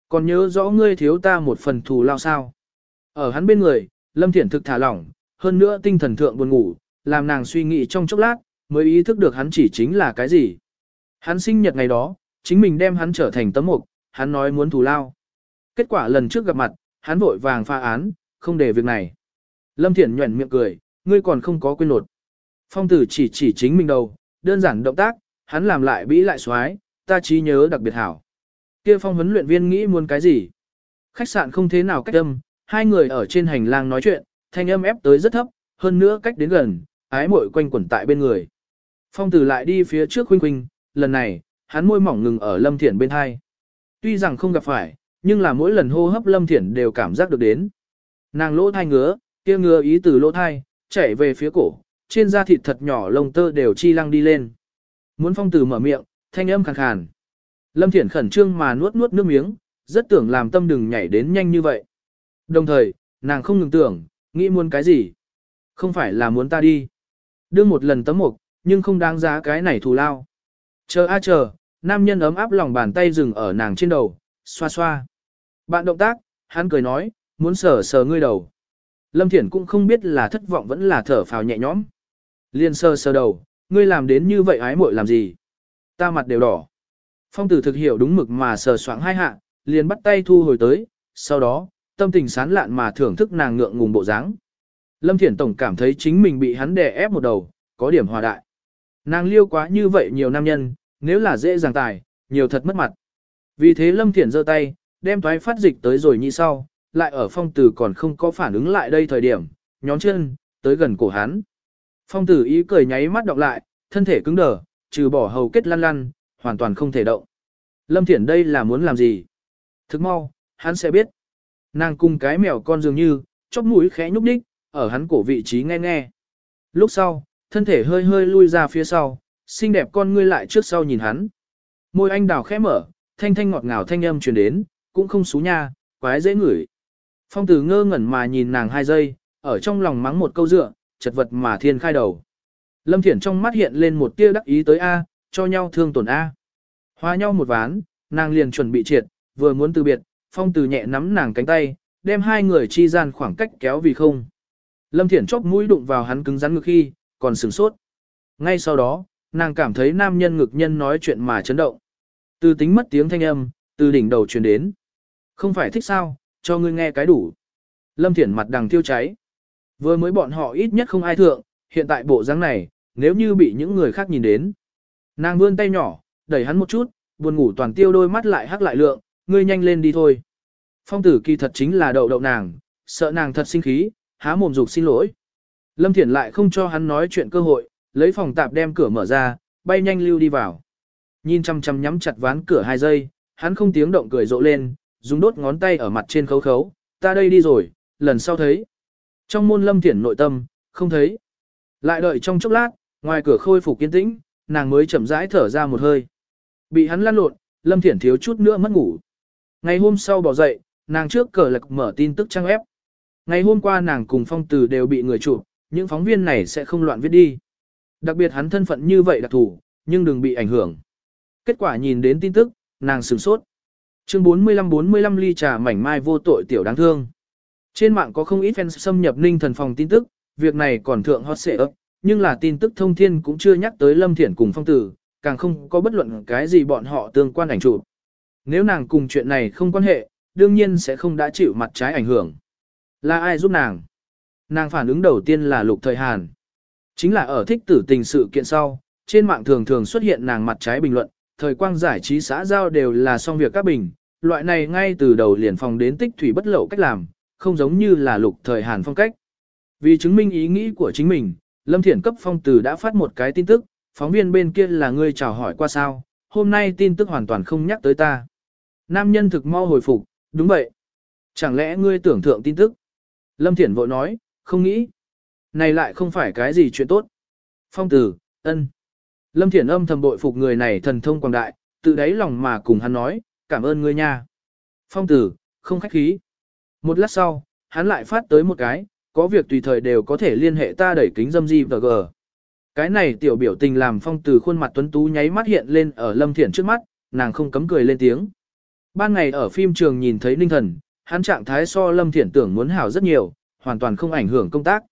Còn nhớ rõ ngươi thiếu ta một phần thù lao sao. Ở hắn bên người, lâm thiển thực thả lỏng, hơn nữa tinh thần thượng buồn ngủ, làm nàng suy nghĩ trong chốc lát, mới ý thức được hắn chỉ chính là cái gì. Hắn sinh nhật ngày đó, chính mình đem hắn trở thành tấm mục, hắn nói muốn thù lao. Kết quả lần trước gặp mặt, hắn vội vàng pha án, không để việc này. Lâm Thiển nhuẩn miệng cười, ngươi còn không có quên nột. Phong tử chỉ chỉ chính mình đầu, đơn giản động tác, hắn làm lại bĩ lại xoái, ta trí nhớ đặc biệt hảo. Kia phong huấn luyện viên nghĩ muốn cái gì? Khách sạn không thế nào cách âm, hai người ở trên hành lang nói chuyện, thanh âm ép tới rất thấp, hơn nữa cách đến gần, ái muội quanh quẩn tại bên người. Phong tử lại đi phía trước huynh huynh, lần này, hắn môi mỏng ngừng ở Lâm Thiển bên hai. Tuy rằng không gặp phải, nhưng là mỗi lần hô hấp Lâm Thiển đều cảm giác được đến. Nàng lỗ thai ngứa, kia ngứa ý từ lỗ thai, chảy về phía cổ, trên da thịt thật nhỏ lông tơ đều chi lăng đi lên. Muốn phong từ mở miệng, thanh âm khàn khàn. Lâm Thiển khẩn trương mà nuốt nuốt nước miếng, rất tưởng làm tâm đừng nhảy đến nhanh như vậy. Đồng thời, nàng không ngừng tưởng, nghĩ muốn cái gì. Không phải là muốn ta đi. Đưa một lần tấm mục, nhưng không đáng giá cái này thù lao. Chờ a chờ, nam nhân ấm áp lòng bàn tay dừng ở nàng trên đầu, xoa xoa. Bạn động tác, hắn cười nói, muốn sờ sờ ngươi đầu. Lâm Thiển cũng không biết là thất vọng vẫn là thở phào nhẹ nhõm. Liên sờ sờ đầu, ngươi làm đến như vậy ái muội làm gì? Ta mặt đều đỏ. Phong tử thực hiểu đúng mực mà sờ soạng hai hạ, liền bắt tay thu hồi tới, sau đó, tâm tình sán lạn mà thưởng thức nàng ngượng ngùng bộ dáng. Lâm Thiển Tổng cảm thấy chính mình bị hắn đè ép một đầu, có điểm hòa đại. Nàng liêu quá như vậy nhiều nam nhân, nếu là dễ dàng tài, nhiều thật mất mặt. Vì thế Lâm Thiển giơ tay, đem thoái phát dịch tới rồi như sau, lại ở phong tử còn không có phản ứng lại đây thời điểm, nhón chân, tới gần cổ hắn. Phong tử ý cười nháy mắt đọc lại, thân thể cứng đờ, trừ bỏ hầu kết lăn lăn, hoàn toàn không thể động. Lâm Thiển đây là muốn làm gì? Thức mau, hắn sẽ biết. Nàng cùng cái mèo con dường như, chóp mũi khẽ nhúc đích, ở hắn cổ vị trí nghe nghe. Lúc sau, thân thể hơi hơi lui ra phía sau, xinh đẹp con ngươi lại trước sau nhìn hắn. Môi anh đào khẽ mở, thanh thanh ngọt ngào thanh âm truyền đến, cũng không xú nha, quái dễ ngửi. Phong tử ngơ ngẩn mà nhìn nàng hai giây, ở trong lòng mắng một câu dựa, chật vật mà thiên khai đầu. Lâm Thiển trong mắt hiện lên một tia đắc ý tới A, cho nhau thương tổn A. Hóa nhau một ván, nàng liền chuẩn bị triệt, vừa muốn từ biệt, phong tử nhẹ nắm nàng cánh tay, đem hai người chi gian khoảng cách kéo vì không. Lâm Thiển chốc mũi đụng vào hắn cứng rắn ngực khi, còn sửng sốt. Ngay sau đó, nàng cảm thấy nam nhân ngực nhân nói chuyện mà chấn động. Từ tính mất tiếng thanh âm, từ đỉnh đầu truyền đến. Không phải thích sao, cho ngươi nghe cái đủ. Lâm Thiển mặt đằng tiêu cháy. Vừa mới bọn họ ít nhất không ai thượng, hiện tại bộ dáng này, nếu như bị những người khác nhìn đến. Nàng vươn tay nhỏ, đẩy hắn một chút, buồn ngủ toàn tiêu đôi mắt lại hắc lại lượng, ngươi nhanh lên đi thôi. Phong tử kỳ thật chính là đậu đậu nàng, sợ nàng thật sinh khí, há mồm dục xin lỗi. Lâm Thiển lại không cho hắn nói chuyện cơ hội, lấy phòng tạp đem cửa mở ra, bay nhanh lưu đi vào. Nhìn chăm chăm nhắm chặt ván cửa hai giây, hắn không tiếng động cười rộ lên, dùng đốt ngón tay ở mặt trên khấu khấu, ta đây đi rồi, lần sau thấy. Trong môn lâm thiển nội tâm, không thấy. Lại đợi trong chốc lát, ngoài cửa khôi phục kiên tĩnh, nàng mới chậm rãi thở ra một hơi. Bị hắn lăn lộn, lâm thiển thiếu chút nữa mất ngủ. Ngày hôm sau bỏ dậy, nàng trước cờ lạc mở tin tức trang ép. Ngày hôm qua nàng cùng phong từ đều bị người chụp, những phóng viên này sẽ không loạn viết đi. Đặc biệt hắn thân phận như vậy đặc thủ, nhưng đừng bị ảnh hưởng. Kết quả nhìn đến tin tức, nàng sửng sốt. Chương 45-45 ly trà mảnh mai vô tội tiểu đáng thương. Trên mạng có không ít fan xâm nhập ninh thần phòng tin tức, việc này còn thượng hot xệ ấp, nhưng là tin tức thông thiên cũng chưa nhắc tới Lâm Thiển cùng phong tử, càng không có bất luận cái gì bọn họ tương quan ảnh chụp. Nếu nàng cùng chuyện này không quan hệ, đương nhiên sẽ không đã chịu mặt trái ảnh hưởng. Là ai giúp nàng? Nàng phản ứng đầu tiên là lục thời Hàn. Chính là ở thích tử tình sự kiện sau, trên mạng thường thường xuất hiện nàng mặt trái bình luận, thời quang giải trí xã giao đều là xong việc các bình, loại này ngay từ đầu liền phòng đến tích thủy bất lậu cách làm, không giống như là lục thời Hàn phong cách. Vì chứng minh ý nghĩ của chính mình, Lâm Thiển cấp phong từ đã phát một cái tin tức, phóng viên bên kia là ngươi chào hỏi qua sao, hôm nay tin tức hoàn toàn không nhắc tới ta. Nam nhân thực mau hồi phục, đúng vậy. Chẳng lẽ ngươi tưởng thượng tin tức? Lâm Thiển vội nói, không nghĩ. Này lại không phải cái gì chuyện tốt. Phong tử, ân. Lâm Thiển âm thầm bội phục người này thần thông quảng đại, tự đáy lòng mà cùng hắn nói, cảm ơn ngươi nha. Phong tử, không khách khí. Một lát sau, hắn lại phát tới một cái, có việc tùy thời đều có thể liên hệ ta đẩy kính dâm di và gờ. Cái này tiểu biểu tình làm phong tử khuôn mặt tuấn tú nháy mắt hiện lên ở Lâm Thiển trước mắt, nàng không cấm cười lên tiếng. Ban ngày ở phim trường nhìn thấy ninh thần, hắn trạng thái so Lâm Thiển tưởng muốn hảo rất nhiều, hoàn toàn không ảnh hưởng công tác.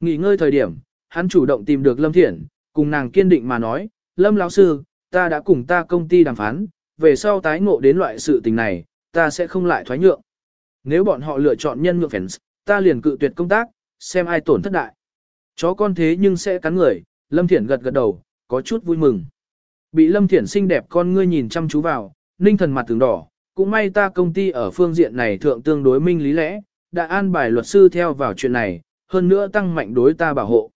Nghỉ ngơi thời điểm, hắn chủ động tìm được Lâm Thiển, cùng nàng kiên định mà nói, Lâm lão sư, ta đã cùng ta công ty đàm phán, về sau tái ngộ đến loại sự tình này, ta sẽ không lại thoái nhượng. Nếu bọn họ lựa chọn nhân nhượng fans, ta liền cự tuyệt công tác, xem ai tổn thất đại. Chó con thế nhưng sẽ cắn người, Lâm Thiển gật gật đầu, có chút vui mừng. Bị Lâm Thiển xinh đẹp con ngươi nhìn chăm chú vào, ninh thần mặt tướng đỏ, cũng may ta công ty ở phương diện này thượng tương đối minh lý lẽ, đã an bài luật sư theo vào chuyện này, hơn nữa tăng mạnh đối ta bảo hộ.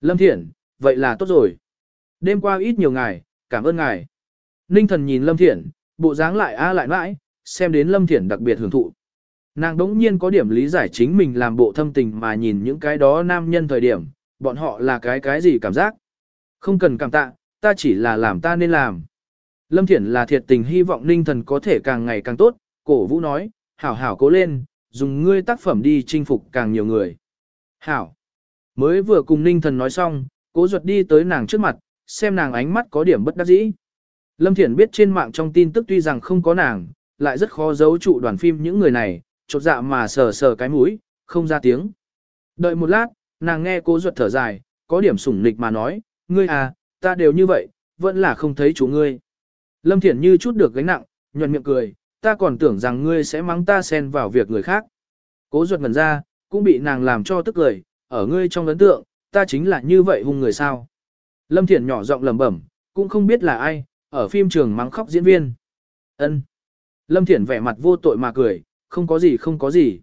Lâm Thiển, vậy là tốt rồi. Đêm qua ít nhiều ngài, cảm ơn ngài. Ninh thần nhìn Lâm Thiển, bộ dáng lại a lại mãi, xem đến Lâm Thiển đặc biệt hưởng thụ. Nàng đống nhiên có điểm lý giải chính mình làm bộ thâm tình mà nhìn những cái đó nam nhân thời điểm, bọn họ là cái cái gì cảm giác. Không cần cảm tạ, ta chỉ là làm ta nên làm. Lâm Thiển là thiệt tình hy vọng ninh thần có thể càng ngày càng tốt, cổ vũ nói, hảo hảo cố lên, dùng ngươi tác phẩm đi chinh phục càng nhiều người. Hảo. Mới vừa cùng ninh thần nói xong, cố ruột đi tới nàng trước mặt, xem nàng ánh mắt có điểm bất đắc dĩ. Lâm Thiển biết trên mạng trong tin tức tuy rằng không có nàng, lại rất khó giấu trụ đoàn phim những người này, chột dạ mà sờ sờ cái mũi, không ra tiếng. Đợi một lát, nàng nghe cố ruột thở dài, có điểm sủng nịch mà nói, ngươi à, ta đều như vậy, vẫn là không thấy chủ ngươi. Lâm Thiển như chút được gánh nặng, nhuận miệng cười, ta còn tưởng rằng ngươi sẽ mắng ta xen vào việc người khác. Cố ruột ngần ra, cũng bị nàng làm cho tức cười, ở ngươi trong ấn tượng, ta chính là như vậy hung người sao. Lâm Thiển nhỏ giọng lẩm bẩm, cũng không biết là ai, ở phim trường mắng khóc diễn viên. ân Lâm Thiển vẻ mặt vô tội mà cười, không có gì không có gì.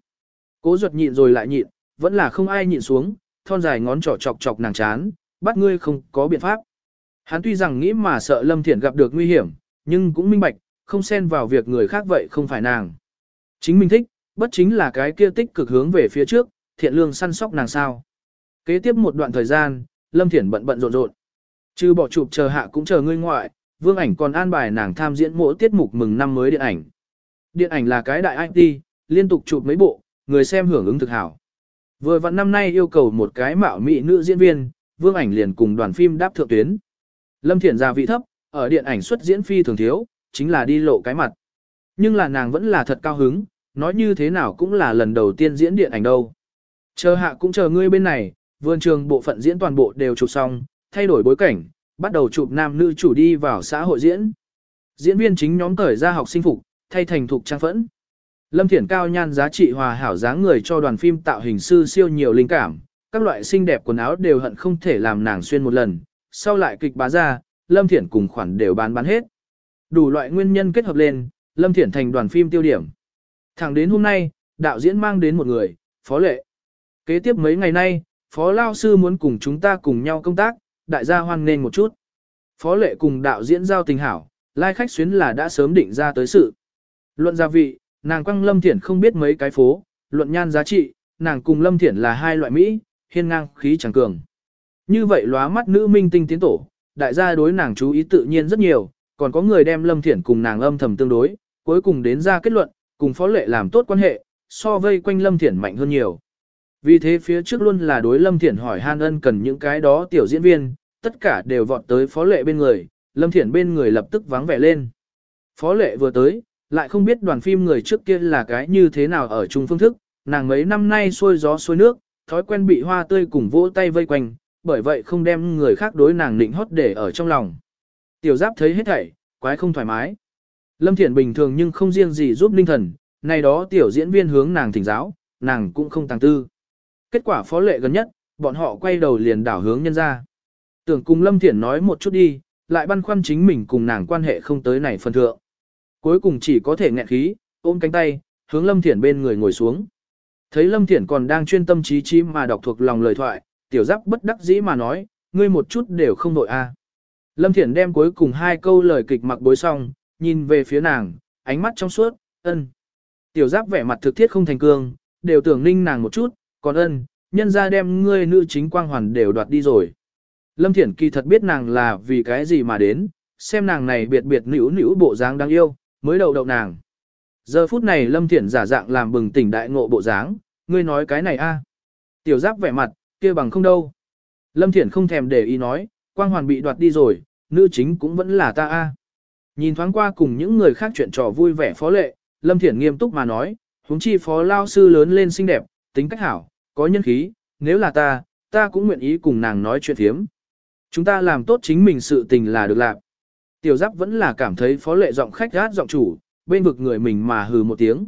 Cố ruột nhịn rồi lại nhịn, vẫn là không ai nhịn xuống, thon dài ngón trỏ chọc chọc nàng chán, bắt ngươi không có biện pháp. Hắn tuy rằng nghĩ mà sợ Lâm Thiển gặp được nguy hiểm, nhưng cũng minh bạch, không xen vào việc người khác vậy không phải nàng. Chính mình thích, bất chính là cái kia tích cực hướng về phía trước, thiện lương săn sóc nàng sao. Kế tiếp một đoạn thời gian, Lâm Thiển bận bận rộn rộn. Chứ bỏ chụp chờ hạ cũng chờ ngươi ngoại, vương ảnh còn an bài nàng tham diễn mỗi tiết mục mừng năm mới điện ảnh. Điện ảnh là cái đại IT, liên tục chụp mấy bộ, người xem hưởng ứng thực hảo. Vừa vặn năm nay yêu cầu một cái mạo mỹ nữ diễn viên, vương ảnh liền cùng đoàn phim đáp thượng tuyến. Lâm Thiển gia vị thấp, ở điện ảnh xuất diễn phi thường thiếu, chính là đi lộ cái mặt. Nhưng là nàng vẫn là thật cao hứng, nói như thế nào cũng là lần đầu tiên diễn điện ảnh đâu. Chờ hạ cũng chờ ngươi bên này, vườn trường bộ phận diễn toàn bộ đều chụp xong, thay đổi bối cảnh, bắt đầu chụp nam nữ chủ đi vào xã hội diễn. Diễn viên chính nhóm cởi ra học sinh phục, thay thành thục trang phẫn. Lâm Thiển cao nhan giá trị hòa hảo dáng người cho đoàn phim tạo hình sư siêu nhiều linh cảm, các loại xinh đẹp quần áo đều hận không thể làm nàng xuyên một lần, sau lại kịch bá ra, Lâm Thiển cùng khoản đều bán bán hết. Đủ loại nguyên nhân kết hợp lên, Lâm Thiển thành đoàn phim tiêu điểm. Thẳng đến hôm nay, đạo diễn mang đến một người, Phó Lệ. Kế tiếp mấy ngày nay, Phó Lao Sư muốn cùng chúng ta cùng nhau công tác, đại gia hoan nghênh một chút. Phó Lệ cùng đạo diễn giao tình hảo, lai khách xuyến là đã sớm định ra tới sự. Luận gia vị, nàng quăng Lâm Thiển không biết mấy cái phố, luận nhan giá trị, nàng cùng Lâm Thiển là hai loại Mỹ, hiên ngang, khí chẳng cường. Như vậy lóa mắt nữ minh tinh tiến tổ, đại gia đối nàng chú ý tự nhiên rất nhiều, còn có người đem Lâm Thiển cùng nàng âm thầm tương đối, cuối cùng đến ra kết luận, cùng phó lệ làm tốt quan hệ, so vây quanh Lâm Thiển mạnh hơn nhiều. Vì thế phía trước luôn là đối Lâm Thiển hỏi han ân cần những cái đó tiểu diễn viên, tất cả đều vọt tới phó lệ bên người, Lâm Thiển bên người lập tức vắng vẻ lên. Phó lệ vừa tới, lại không biết đoàn phim người trước kia là cái như thế nào ở chung phương thức, nàng mấy năm nay xuôi gió xuôi nước, thói quen bị hoa tươi cùng vỗ tay vây quanh, bởi vậy không đem người khác đối nàng định hót để ở trong lòng. Tiểu giáp thấy hết thảy, quái không thoải mái. Lâm Thiển bình thường nhưng không riêng gì giúp linh thần, này đó tiểu diễn viên hướng nàng thỉnh giáo, nàng cũng không tăng tư. Kết quả phó lệ gần nhất, bọn họ quay đầu liền đảo hướng nhân ra. Tưởng cùng Lâm Thiển nói một chút đi, lại băn khoăn chính mình cùng nàng quan hệ không tới này phân thượng. Cuối cùng chỉ có thể nghẹn khí, ôm cánh tay, hướng Lâm Thiển bên người ngồi xuống. Thấy Lâm Thiển còn đang chuyên tâm trí trí mà đọc thuộc lòng lời thoại, tiểu giáp bất đắc dĩ mà nói, ngươi một chút đều không nội a. Lâm Thiển đem cuối cùng hai câu lời kịch mặc bối xong, nhìn về phía nàng, ánh mắt trong suốt, ân. Tiểu giáp vẻ mặt thực thiết không thành cương, đều tưởng ninh nàng một chút, còn ân, nhân ra đem ngươi nữ chính quang hoàn đều đoạt đi rồi. Lâm Thiển kỳ thật biết nàng là vì cái gì mà đến, xem nàng này biệt biệt nữ nữ bộ dáng đáng yêu, mới đầu đậu nàng. Giờ phút này Lâm Thiển giả dạng làm bừng tỉnh đại ngộ bộ dáng, ngươi nói cái này a Tiểu giáp vẻ mặt, kia bằng không đâu. Lâm Thiển không thèm để ý nói, quang hoàn bị đoạt đi rồi, nữ chính cũng vẫn là ta a. Nhìn thoáng qua cùng những người khác chuyện trò vui vẻ phó lệ, Lâm Thiển nghiêm túc mà nói, huống chi phó lao sư lớn lên xinh đẹp, tính cách hảo, có nhân khí, nếu là ta, ta cũng nguyện ý cùng nàng nói chuyện thiếm. Chúng ta làm tốt chính mình sự tình là được làm. Tiểu giáp vẫn là cảm thấy phó lệ giọng khách gát giọng chủ, bên vực người mình mà hừ một tiếng.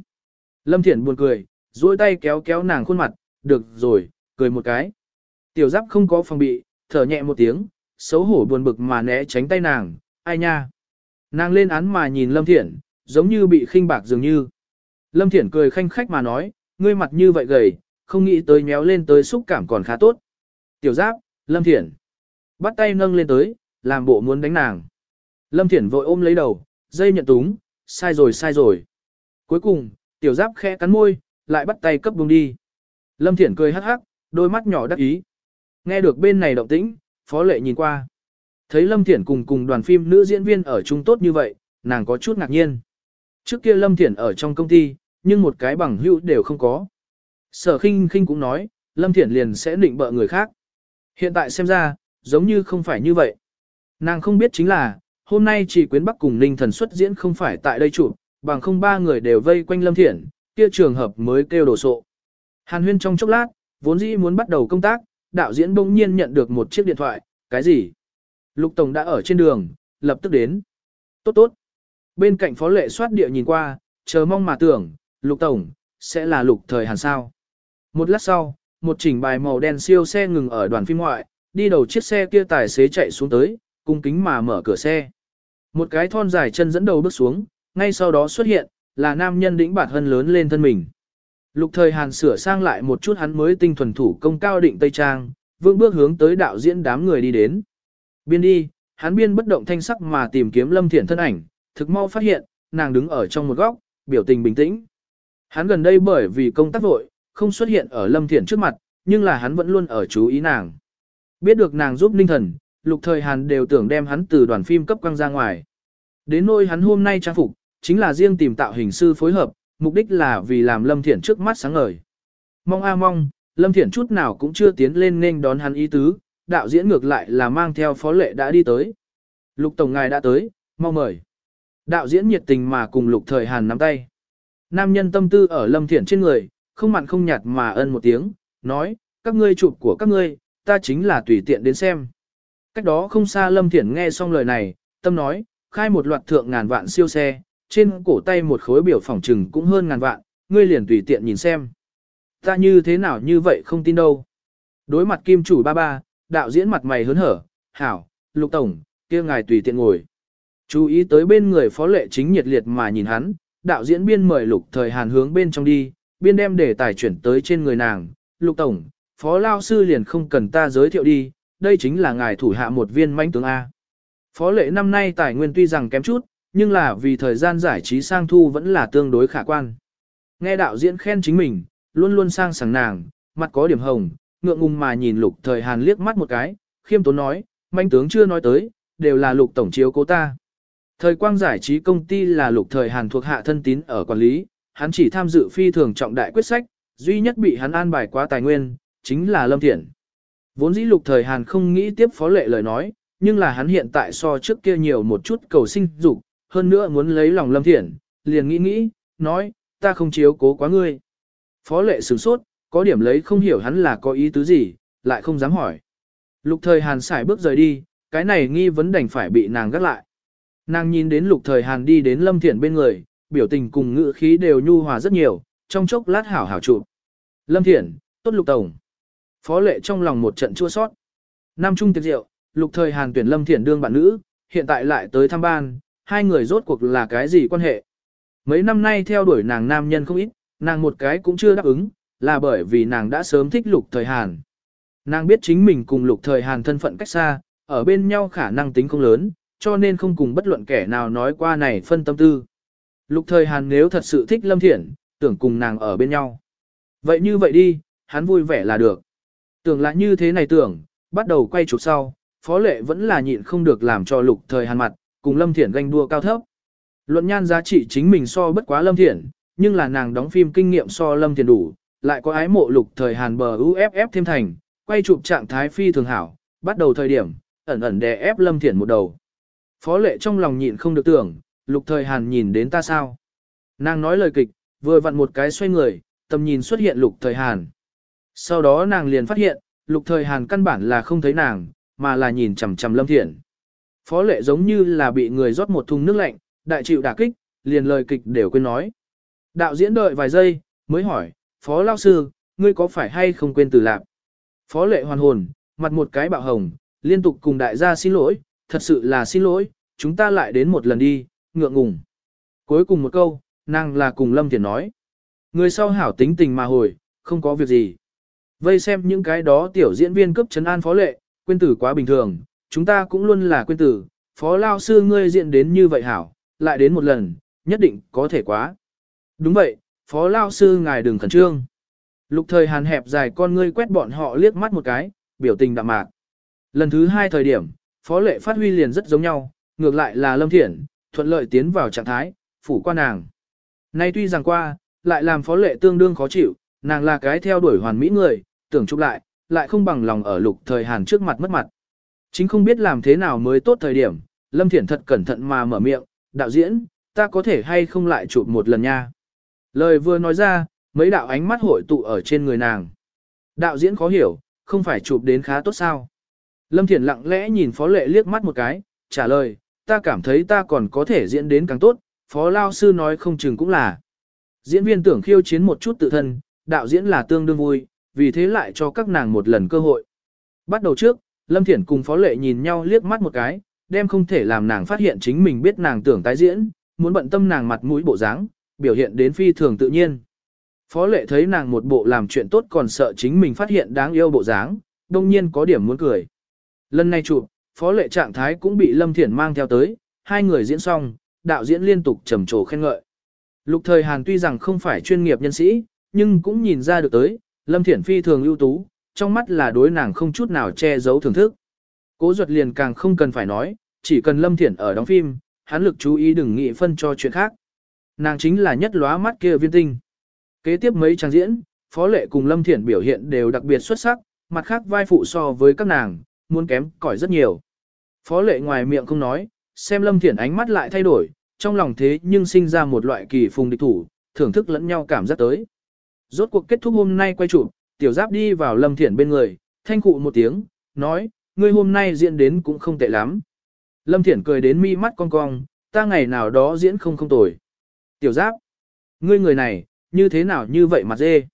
Lâm Thiển buồn cười, duỗi tay kéo kéo nàng khuôn mặt, được rồi, cười một cái. Tiểu giáp không có phòng bị, thở nhẹ một tiếng, xấu hổ buồn bực mà né tránh tay nàng, ai nha. Nàng lên án mà nhìn Lâm Thiển, giống như bị khinh bạc dường như. Lâm Thiển cười khanh khách mà nói, ngươi mặt như vậy gầy, không nghĩ tới méo lên tới xúc cảm còn khá tốt. Tiểu giáp, Lâm Thiển. Bắt tay nâng lên tới, làm bộ muốn đánh nàng. Lâm Thiển vội ôm lấy đầu, dây nhận túng, sai rồi sai rồi. Cuối cùng, tiểu giáp khẽ cắn môi, lại bắt tay cấp buông đi. Lâm Thiển cười hắc hắc, đôi mắt nhỏ đắc ý. Nghe được bên này động tĩnh, Phó Lệ nhìn qua. Thấy Lâm Thiển cùng cùng đoàn phim nữ diễn viên ở chung tốt như vậy, nàng có chút ngạc nhiên. Trước kia Lâm Thiển ở trong công ty, nhưng một cái bằng hữu đều không có. Sở khinh khinh cũng nói, Lâm Thiển liền sẽ định bợ người khác. Hiện tại xem ra, giống như không phải như vậy. Nàng không biết chính là, hôm nay chỉ quyến bắc cùng ninh thần xuất diễn không phải tại đây chủ, bằng không ba người đều vây quanh Lâm Thiển, kia trường hợp mới kêu đổ sộ. Hàn huyên trong chốc lát, vốn dĩ muốn bắt đầu công tác, đạo diễn bỗng nhiên nhận được một chiếc điện thoại, cái gì? Lục Tổng đã ở trên đường, lập tức đến. Tốt tốt. Bên cạnh phó lệ soát địa nhìn qua, chờ mong mà tưởng, Lục Tổng, sẽ là lục thời hàn sao. Một lát sau, một chỉnh bài màu đen siêu xe ngừng ở đoàn phim ngoại, đi đầu chiếc xe kia tài xế chạy xuống tới, cung kính mà mở cửa xe. Một cái thon dài chân dẫn đầu bước xuống, ngay sau đó xuất hiện, là nam nhân đĩnh bạt hân lớn lên thân mình. Lục thời Hàn sửa sang lại một chút hắn mới tinh thuần thủ công cao định Tây Trang, vương bước hướng tới đạo diễn đám người đi đến. Biên đi, hắn biên bất động thanh sắc mà tìm kiếm Lâm Thiển thân ảnh, thực mau phát hiện, nàng đứng ở trong một góc, biểu tình bình tĩnh. Hắn gần đây bởi vì công tác vội, không xuất hiện ở Lâm Thiển trước mặt, nhưng là hắn vẫn luôn ở chú ý nàng. Biết được nàng giúp linh thần, lục thời Hàn đều tưởng đem hắn từ đoàn phim cấp quăng ra ngoài. Đến nỗi hắn hôm nay trang phục, chính là riêng tìm tạo hình sư phối hợp, mục đích là vì làm Lâm Thiển trước mắt sáng ngời. Mong a mong, Lâm Thiển chút nào cũng chưa tiến lên nên đón hắn ý tứ, đạo diễn ngược lại là mang theo phó lệ đã đi tới. Lục Tổng Ngài đã tới, mau mời. Đạo diễn nhiệt tình mà cùng Lục Thời Hàn nắm tay. Nam nhân tâm tư ở Lâm Thiển trên người, không mặn không nhạt mà ân một tiếng, nói, các ngươi chụp của các ngươi, ta chính là tùy tiện đến xem. Cách đó không xa Lâm Thiển nghe xong lời này, tâm nói, khai một loạt thượng ngàn vạn siêu xe, trên cổ tay một khối biểu phỏng trừng cũng hơn ngàn vạn, ngươi liền tùy tiện nhìn xem. Ta như thế nào như vậy không tin đâu. Đối mặt kim chủ ba ba, đạo diễn mặt mày hớn hở, hảo, lục tổng, kia ngài tùy tiện ngồi. Chú ý tới bên người phó lệ chính nhiệt liệt mà nhìn hắn, đạo diễn biên mời lục thời hàn hướng bên trong đi, biên đem để tài chuyển tới trên người nàng, lục tổng, phó lao sư liền không cần ta giới thiệu đi, đây chính là ngài thủ hạ một viên manh tướng A. Phó lệ năm nay tài nguyên tuy rằng kém chút, nhưng là vì thời gian giải trí sang thu vẫn là tương đối khả quan. Nghe đạo diễn khen chính mình, luôn luôn sang sảng nàng, mặt có điểm hồng, ngượng ngùng mà nhìn lục thời hàn liếc mắt một cái, khiêm tốn nói, manh tướng chưa nói tới, đều là lục tổng chiếu cố ta. Thời quang giải trí công ty là lục thời hàn thuộc hạ thân tín ở quản lý, hắn chỉ tham dự phi thường trọng đại quyết sách, duy nhất bị hắn an bài quá tài nguyên, chính là Lâm Thiển. Vốn dĩ lục thời hàn không nghĩ tiếp phó lệ lời nói, nhưng là hắn hiện tại so trước kia nhiều một chút cầu sinh dục, hơn nữa muốn lấy lòng Lâm Thiển, liền nghĩ nghĩ, nói, ta không chiếu cố quá ngươi. Phó lệ sửng sốt, có điểm lấy không hiểu hắn là có ý tứ gì, lại không dám hỏi. Lục thời hàn xài bước rời đi, cái này nghi vấn đành phải bị nàng gắt lại. Nàng nhìn đến lục thời hàn đi đến Lâm Thiển bên người, biểu tình cùng ngữ khí đều nhu hòa rất nhiều, trong chốc lát hảo hảo chụp Lâm Thiển, tốt lục tổng. Phó lệ trong lòng một trận chua sót. Nam trung tiệc rượu, lục thời hàn tuyển Lâm Thiển đương bạn nữ, hiện tại lại tới thăm ban, hai người rốt cuộc là cái gì quan hệ. Mấy năm nay theo đuổi nàng nam nhân không ít, nàng một cái cũng chưa đáp ứng, là bởi vì nàng đã sớm thích lục thời Hàn. Nàng biết chính mình cùng lục thời Hàn thân phận cách xa, ở bên nhau khả năng tính không lớn, cho nên không cùng bất luận kẻ nào nói qua này phân tâm tư. Lục thời Hàn nếu thật sự thích Lâm Thiển, tưởng cùng nàng ở bên nhau. Vậy như vậy đi, hắn vui vẻ là được. Tưởng lại như thế này tưởng, bắt đầu quay chụp sau, phó lệ vẫn là nhịn không được làm cho lục thời Hàn mặt, cùng Lâm Thiển ganh đua cao thấp. Luận nhan giá trị chính mình so bất quá Lâm Thiển, nhưng là nàng đóng phim kinh nghiệm so Lâm Thiển đủ, lại có ái mộ lục thời Hàn bờ UFF thêm thành, quay chụp trạng thái phi thường hảo, bắt đầu thời điểm, ẩn ẩn đè ép Lâm Thiển một đầu. Phó lệ trong lòng nhịn không được tưởng, lục thời Hàn nhìn đến ta sao? Nàng nói lời kịch, vừa vặn một cái xoay người, tầm nhìn xuất hiện lục thời Hàn. Sau đó nàng liền phát hiện, lục thời Hàn căn bản là không thấy nàng, mà là nhìn chằm chằm Lâm Thiển. Phó lệ giống như là bị người rót một thùng nước lạnh, đại chịu đả kích, liền lời kịch đều quên nói. Đạo diễn đợi vài giây, mới hỏi, Phó Lao Sư, ngươi có phải hay không quên từ lạc? Phó lệ hoàn hồn, mặt một cái bạo hồng, liên tục cùng đại gia xin lỗi, thật sự là xin lỗi, chúng ta lại đến một lần đi, ngượng ngùng. Cuối cùng một câu, nàng là cùng Lâm Thiền nói. Người sau hảo tính tình mà hồi, không có việc gì. Vây xem những cái đó tiểu diễn viên cấp chấn an phó lệ, quên tử quá bình thường, chúng ta cũng luôn là quên tử, phó lao sư ngươi diện đến như vậy hảo, lại đến một lần, nhất định có thể quá. Đúng vậy, phó lao sư ngài đừng khẩn trương. Lục thời hàn hẹp dài con ngươi quét bọn họ liếc mắt một cái, biểu tình đạm mạc. Lần thứ hai thời điểm, phó lệ phát huy liền rất giống nhau, ngược lại là lâm thiện, thuận lợi tiến vào trạng thái, phủ qua nàng. Nay tuy rằng qua, lại làm phó lệ tương đương khó chịu, nàng là cái theo đuổi hoàn mỹ người, tưởng chụp lại, lại không bằng lòng ở lục thời hàn trước mặt mất mặt. Chính không biết làm thế nào mới tốt thời điểm, Lâm Thiển thật cẩn thận mà mở miệng, đạo diễn, ta có thể hay không lại chụp một lần nha. Lời vừa nói ra, mấy đạo ánh mắt hội tụ ở trên người nàng. Đạo diễn khó hiểu, không phải chụp đến khá tốt sao. Lâm Thiển lặng lẽ nhìn Phó Lệ liếc mắt một cái, trả lời, ta cảm thấy ta còn có thể diễn đến càng tốt, Phó Lao Sư nói không chừng cũng là. Diễn viên tưởng khiêu chiến một chút tự thân, đạo diễn là tương đương vui, vì thế lại cho các nàng một lần cơ hội. Bắt đầu trước, Lâm Thiển cùng Phó Lệ nhìn nhau liếc mắt một cái, đem không thể làm nàng phát hiện chính mình biết nàng tưởng tái diễn, muốn bận tâm nàng mặt mũi bộ dáng, biểu hiện đến phi thường tự nhiên. Phó Lệ thấy nàng một bộ làm chuyện tốt còn sợ chính mình phát hiện đáng yêu bộ dáng, đông nhiên có điểm muốn cười. Lần này chụp, Phó Lệ trạng thái cũng bị Lâm Thiển mang theo tới, hai người diễn xong, đạo diễn liên tục trầm trồ khen ngợi. Lục thời Hàn tuy rằng không phải chuyên nghiệp nhân sĩ, nhưng cũng nhìn ra được tới, Lâm Thiển phi thường ưu tú, trong mắt là đối nàng không chút nào che giấu thưởng thức. Cố ruột liền càng không cần phải nói, chỉ cần Lâm Thiển ở đóng phim, hắn lực chú ý đừng nghĩ phân cho chuyện khác. Nàng chính là nhất lóa mắt kia viên tinh. Kế tiếp mấy trang diễn, Phó Lệ cùng Lâm Thiển biểu hiện đều đặc biệt xuất sắc, mặt khác vai phụ so với các nàng, muốn kém cỏi rất nhiều. Phó Lệ ngoài miệng không nói, xem Lâm Thiển ánh mắt lại thay đổi, trong lòng thế nhưng sinh ra một loại kỳ phùng địch thủ, thưởng thức lẫn nhau cảm giác tới. Rốt cuộc kết thúc hôm nay quay chụp, tiểu giáp đi vào Lâm Thiển bên người, thanh cụ một tiếng, nói, ngươi hôm nay diễn đến cũng không tệ lắm. Lâm Thiển cười đến mi mắt cong cong, ta ngày nào đó diễn không không tồi. Tiểu giáp, ngươi người này, như thế nào như vậy mặt dê?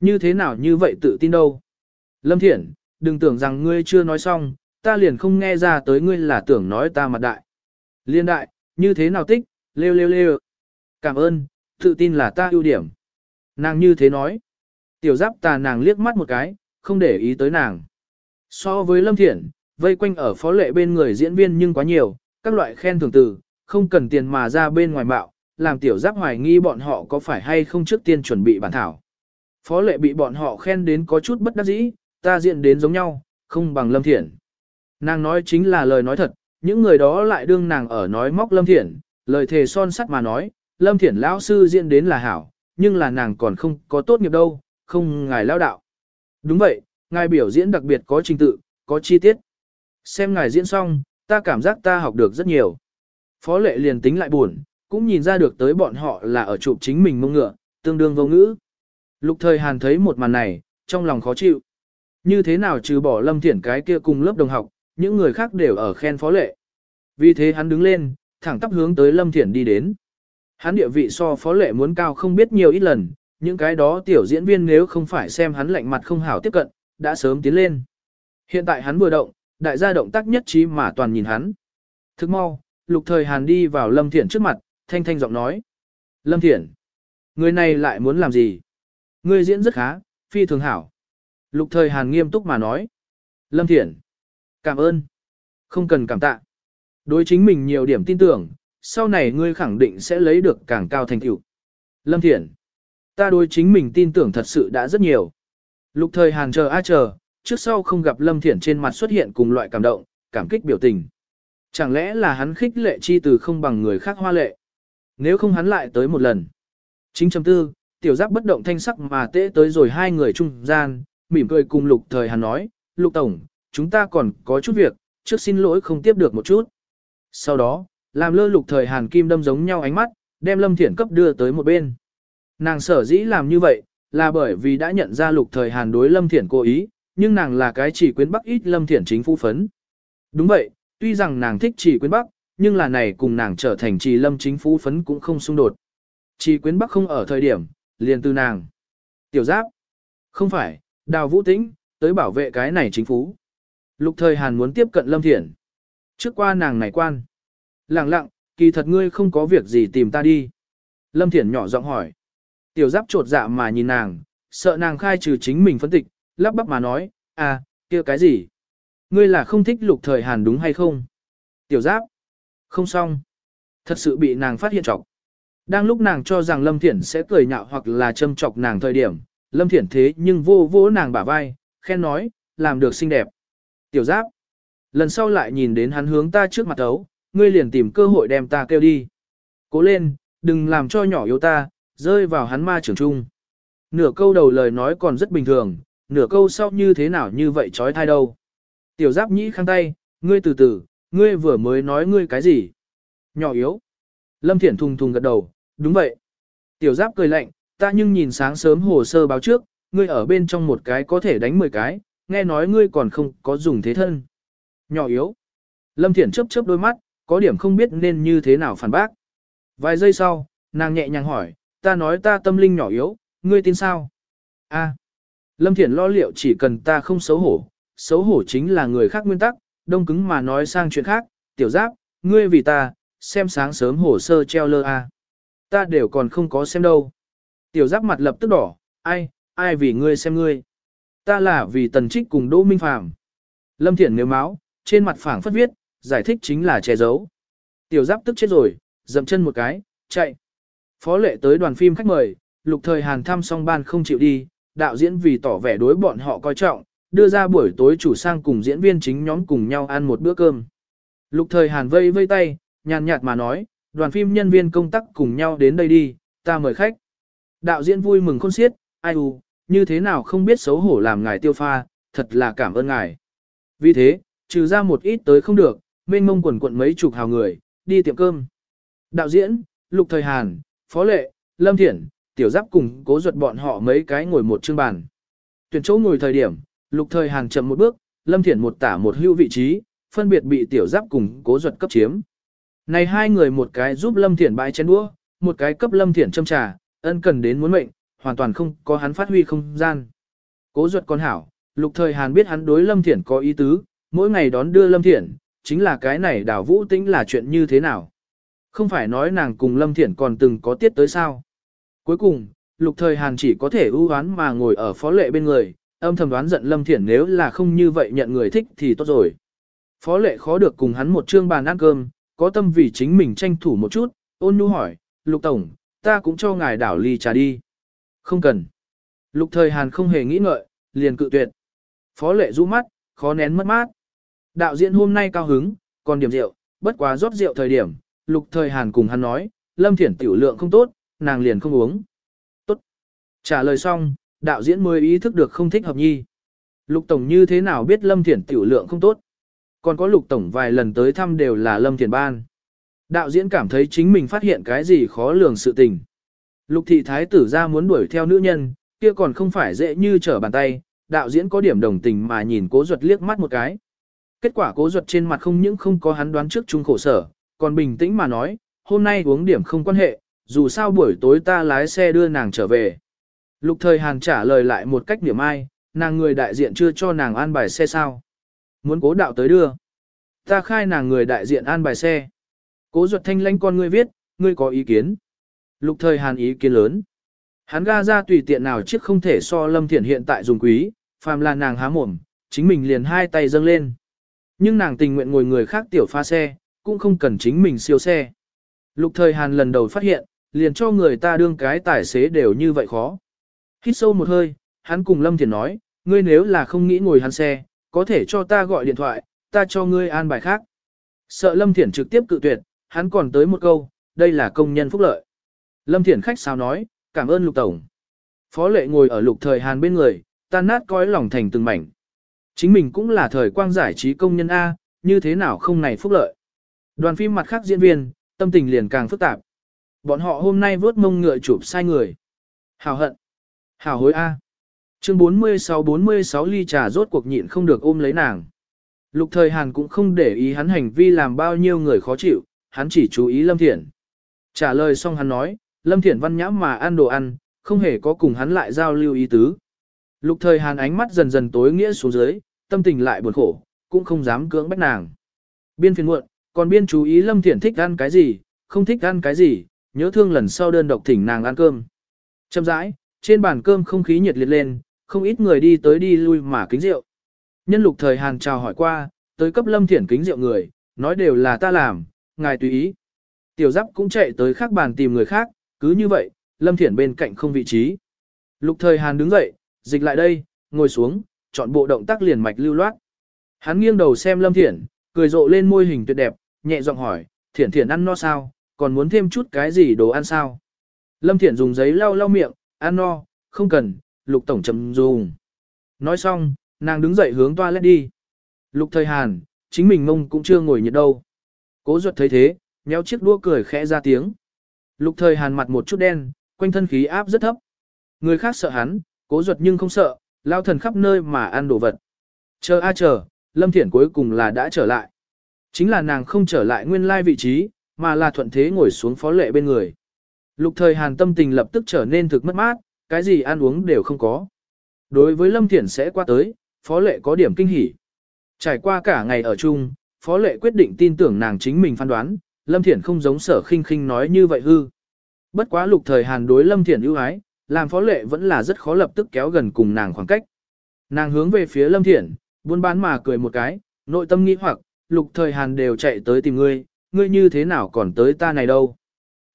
Như thế nào như vậy tự tin đâu? Lâm Thiển, đừng tưởng rằng ngươi chưa nói xong, ta liền không nghe ra tới ngươi là tưởng nói ta mặt đại. Liên đại, như thế nào tích, lêu lêu lêu. Cảm ơn, tự tin là ta ưu điểm. Nàng như thế nói. Tiểu giáp tà nàng liếc mắt một cái, không để ý tới nàng. So với Lâm Thiển, vây quanh ở phó lệ bên người diễn viên nhưng quá nhiều, các loại khen thưởng từ, không cần tiền mà ra bên ngoài bạo, làm tiểu giáp hoài nghi bọn họ có phải hay không trước tiên chuẩn bị bản thảo. Phó lệ bị bọn họ khen đến có chút bất đắc dĩ, ta diện đến giống nhau, không bằng Lâm Thiển. Nàng nói chính là lời nói thật, những người đó lại đương nàng ở nói móc Lâm Thiển, lời thề son sắt mà nói, Lâm Thiển lão sư diễn đến là hảo, nhưng là nàng còn không có tốt nghiệp đâu, không ngài lao đạo. Đúng vậy, ngài biểu diễn đặc biệt có trình tự, có chi tiết. Xem ngài diễn xong, ta cảm giác ta học được rất nhiều. Phó lệ liền tính lại buồn, cũng nhìn ra được tới bọn họ là ở chụp chính mình mông ngựa, tương đương vô ngữ. Lục thời Hàn thấy một màn này, trong lòng khó chịu. Như thế nào trừ bỏ lâm thiển cái kia cùng lớp đồng học, những người khác đều ở khen phó lệ. Vì thế hắn đứng lên, thẳng tắp hướng tới lâm thiển đi đến. Hắn địa vị so phó lệ muốn cao không biết nhiều ít lần, những cái đó tiểu diễn viên nếu không phải xem hắn lạnh mặt không hảo tiếp cận, đã sớm tiến lên. Hiện tại hắn vừa động, đại gia động tác nhất trí mà toàn nhìn hắn. Thức mau, lục thời Hàn đi vào Lâm Thiển trước mặt, thanh thanh giọng nói. Lâm Thiển, người này lại muốn làm gì? Người diễn rất khá, phi thường hảo. Lục thời Hàn nghiêm túc mà nói. Lâm Thiển, cảm ơn. Không cần cảm tạ. Đối chính mình nhiều điểm tin tưởng, sau này ngươi khẳng định sẽ lấy được càng cao thành tựu. Lâm Thiển, ta đối chính mình tin tưởng thật sự đã rất nhiều. Lục thời Hàn chờ a chờ, trước sau không gặp Lâm Thiển trên mặt xuất hiện cùng loại cảm động, cảm kích biểu tình. Chẳng lẽ là hắn khích lệ chi từ không bằng người khác hoa lệ? Nếu không hắn lại tới một lần. Chính chấm tư, tiểu giác bất động thanh sắc mà tễ tới rồi hai người trung gian, mỉm cười cùng lục thời hắn nói, lục tổng, chúng ta còn có chút việc, trước xin lỗi không tiếp được một chút. Sau đó, làm lơ lục thời hàn kim đâm giống nhau ánh mắt, đem lâm thiển cấp đưa tới một bên. Nàng sở dĩ làm như vậy, là bởi vì đã nhận ra lục thời hàn đối lâm thiển cố ý, nhưng nàng là cái chỉ quyến bắc ít lâm thiển chính phu phấn. Đúng vậy, tuy rằng nàng thích chỉ quyến bắc, nhưng là này cùng nàng trở thành trì lâm chính phú phấn cũng không xung đột. Chỉ quyến bắc không ở thời điểm, liền từ nàng. Tiểu giáp. Không phải, đào vũ tĩnh, tới bảo vệ cái này chính phú. Lục thời Hàn muốn tiếp cận lâm thiển. Trước qua nàng này quan. Lặng lặng, kỳ thật ngươi không có việc gì tìm ta đi. Lâm thiển nhỏ giọng hỏi. Tiểu giáp trột dạ mà nhìn nàng, sợ nàng khai trừ chính mình phân tịch, lắp bắp mà nói, à, kia cái gì? Ngươi là không thích lục thời Hàn đúng hay không? Tiểu giáp. Không xong. Thật sự bị nàng phát hiện trọc. Đang lúc nàng cho rằng Lâm Thiển sẽ cười nhạo hoặc là châm chọc nàng thời điểm, Lâm Thiển thế nhưng vô vô nàng bả vai, khen nói, làm được xinh đẹp. Tiểu giáp. Lần sau lại nhìn đến hắn hướng ta trước mặt ấu, ngươi liền tìm cơ hội đem ta kêu đi. Cố lên, đừng làm cho nhỏ yếu ta, rơi vào hắn ma trưởng trung. Nửa câu đầu lời nói còn rất bình thường, nửa câu sau như thế nào như vậy trói thai đâu. Tiểu giáp nhĩ khang tay, ngươi từ từ, ngươi vừa mới nói ngươi cái gì? Nhỏ yếu. Lâm Thiển thùng thùng gật đầu, đúng vậy. Tiểu giáp cười lạnh, ta nhưng nhìn sáng sớm hồ sơ báo trước, ngươi ở bên trong một cái có thể đánh 10 cái, nghe nói ngươi còn không có dùng thế thân. Nhỏ yếu. Lâm Thiển chớp chớp đôi mắt, có điểm không biết nên như thế nào phản bác. Vài giây sau, nàng nhẹ nhàng hỏi, ta nói ta tâm linh nhỏ yếu, ngươi tin sao? A. Lâm Thiển lo liệu chỉ cần ta không xấu hổ, xấu hổ chính là người khác nguyên tắc, đông cứng mà nói sang chuyện khác, tiểu giáp, ngươi vì ta, xem sáng sớm hồ sơ treo lơ a. Ta đều còn không có xem đâu. Tiểu giáp mặt lập tức đỏ, ai, ai vì ngươi xem ngươi. Ta là vì tần trích cùng Đỗ Minh Phàm. Lâm Thiển nếu máu, trên mặt phảng phất viết, giải thích chính là che giấu. Tiểu giáp tức chết rồi, dậm chân một cái, chạy. Phó lệ tới đoàn phim khách mời, lục thời hàn thăm xong ban không chịu đi, đạo diễn vì tỏ vẻ đối bọn họ coi trọng, đưa ra buổi tối chủ sang cùng diễn viên chính nhóm cùng nhau ăn một bữa cơm. Lục thời Hàn vây vây tay, nhàn nhạt mà nói, đoàn phim nhân viên công tác cùng nhau đến đây đi, ta mời khách. Đạo diễn vui mừng khôn xiết, ai u, như thế nào không biết xấu hổ làm ngài tiêu pha, thật là cảm ơn ngài. Vì thế, trừ ra một ít tới không được, mênh mông quần quận mấy chục hào người, đi tiệm cơm. Đạo diễn, Lục Thời Hàn, Phó Lệ, Lâm Thiển, Tiểu Giáp cùng cố ruột bọn họ mấy cái ngồi một chương bàn. Tuyển chỗ ngồi thời điểm, Lục Thời Hàn chậm một bước, Lâm Thiển một tả một hưu vị trí, phân biệt bị Tiểu Giáp cùng cố ruột cấp chiếm. Này hai người một cái giúp Lâm Thiển bãi chén đũa, một cái cấp Lâm Thiển châm trà, ân cần đến muốn mệnh, hoàn toàn không có hắn phát huy không gian. Cố ruột con hảo, Lục Thời Hàn biết hắn đối Lâm Thiển có ý tứ, mỗi ngày đón đưa Lâm Thiển, chính là cái này đảo vũ tĩnh là chuyện như thế nào. Không phải nói nàng cùng Lâm Thiển còn từng có tiết tới sao. Cuối cùng, lục thời Hàn chỉ có thể ưu oán mà ngồi ở phó lệ bên người, âm thầm đoán giận Lâm Thiển nếu là không như vậy nhận người thích thì tốt rồi. Phó lệ khó được cùng hắn một trương bàn ăn cơm, có tâm vì chính mình tranh thủ một chút, ôn nhu hỏi, lục tổng, ta cũng cho ngài đảo ly trà đi. Không cần. Lục thời Hàn không hề nghĩ ngợi, liền cự tuyệt. Phó lệ rũ mắt, khó nén mất mát. Đạo diễn hôm nay cao hứng, còn điểm rượu, bất quá rót rượu thời điểm, lục thời Hàn cùng hắn nói, Lâm Thiển tiểu lượng không tốt, nàng liền không uống. Tốt. Trả lời xong, đạo diễn mới ý thức được không thích hợp nhi. Lục Tổng như thế nào biết Lâm Thiển tiểu lượng không tốt? Còn có Lục Tổng vài lần tới thăm đều là Lâm Thiển ban. Đạo diễn cảm thấy chính mình phát hiện cái gì khó lường sự tình. Lục thị thái tử ra muốn đuổi theo nữ nhân, kia còn không phải dễ như trở bàn tay, đạo diễn có điểm đồng tình mà nhìn cố ruột liếc mắt một cái. Kết quả cố ruột trên mặt không những không có hắn đoán trước chung khổ sở, còn bình tĩnh mà nói, hôm nay uống điểm không quan hệ, dù sao buổi tối ta lái xe đưa nàng trở về. Lục thời Hàn trả lời lại một cách điểm ai, nàng người đại diện chưa cho nàng an bài xe sao. Muốn cố đạo tới đưa. Ta khai nàng người đại diện an bài xe. Cố ruột thanh lãnh con ngươi viết, ngươi có ý kiến. Lục thời Hàn ý kiến lớn. Hắn ga ra tùy tiện nào chiếc không thể so lâm thiện hiện tại dùng quý, phàm là nàng há mồm, chính mình liền hai tay dâng lên. Nhưng nàng tình nguyện ngồi người khác tiểu pha xe, cũng không cần chính mình siêu xe. Lục thời Hàn lần đầu phát hiện, liền cho người ta đương cái tài xế đều như vậy khó. Hít sâu một hơi, hắn cùng Lâm Thiền nói, ngươi nếu là không nghĩ ngồi hắn xe, có thể cho ta gọi điện thoại, ta cho ngươi an bài khác. Sợ Lâm Thiển trực tiếp cự tuyệt, hắn còn tới một câu, đây là công nhân phúc lợi. Lâm Thiển khách sao nói, cảm ơn Lục Tổng. Phó lệ ngồi ở Lục Thời Hàn bên người, tan nát coi lòng thành từng mảnh. Chính mình cũng là thời quang giải trí công nhân A, như thế nào không này phúc lợi. Đoàn phim mặt khác diễn viên, tâm tình liền càng phức tạp. Bọn họ hôm nay vớt mông ngựa chụp sai người. Hào hận. Hào hối A. Chương 46-46 ly trà rốt cuộc nhịn không được ôm lấy nàng. Lục thời Hàn cũng không để ý hắn hành vi làm bao nhiêu người khó chịu, hắn chỉ chú ý Lâm Thiển. Trả lời xong hắn nói, Lâm Thiển văn nhãm mà ăn đồ ăn, không hề có cùng hắn lại giao lưu ý tứ. Lục thời Hàn ánh mắt dần dần tối nghĩa xuống dưới, tâm tình lại buồn khổ, cũng không dám cưỡng bách nàng. Biên phiền muộn, còn biên chú ý Lâm Thiển thích ăn cái gì, không thích ăn cái gì, nhớ thương lần sau đơn độc thỉnh nàng ăn cơm. Châm rãi, trên bàn cơm không khí nhiệt liệt lên, không ít người đi tới đi lui mà kính rượu. Nhân lục thời Hàn chào hỏi qua, tới cấp Lâm Thiển kính rượu người, nói đều là ta làm, ngài tùy ý. Tiểu giáp cũng chạy tới khác bàn tìm người khác, cứ như vậy, Lâm Thiển bên cạnh không vị trí. Lục thời Hàn đứng dậy, dịch lại đây, ngồi xuống, chọn bộ động tác liền mạch lưu loát. Hắn nghiêng đầu xem Lâm Thiển, cười rộ lên môi hình tuyệt đẹp, nhẹ giọng hỏi, Thiển Thiển ăn no sao, còn muốn thêm chút cái gì đồ ăn sao? Lâm Thiển dùng giấy lau lau miệng, ăn no, không cần, Lục Tổng chấm dùng. Nói xong, nàng đứng dậy hướng toilet đi. Lục thời Hàn, chính mình mông cũng chưa ngồi nhiệt đâu. Cố ruột thấy thế, nhéo chiếc đua cười khẽ ra tiếng. Lục thời Hàn mặt một chút đen, quanh thân khí áp rất thấp. Người khác sợ hắn, cố ruột nhưng không sợ, lao thần khắp nơi mà ăn đồ vật. Chờ a chờ, Lâm Thiển cuối cùng là đã trở lại. Chính là nàng không trở lại nguyên lai vị trí, mà là thuận thế ngồi xuống phó lệ bên người. Lục thời hàn tâm tình lập tức trở nên thực mất mát, cái gì ăn uống đều không có. Đối với Lâm Thiển sẽ qua tới, phó lệ có điểm kinh hỉ. Trải qua cả ngày ở chung, phó lệ quyết định tin tưởng nàng chính mình phán đoán, Lâm Thiển không giống sở khinh khinh nói như vậy hư. Bất quá lục thời hàn đối Lâm Thiển ưu ái, làm phó lệ vẫn là rất khó lập tức kéo gần cùng nàng khoảng cách. Nàng hướng về phía Lâm Thiển, buôn bán mà cười một cái, nội tâm nghĩ hoặc, lục thời hàn đều chạy tới tìm ngươi, ngươi như thế nào còn tới ta này đâu.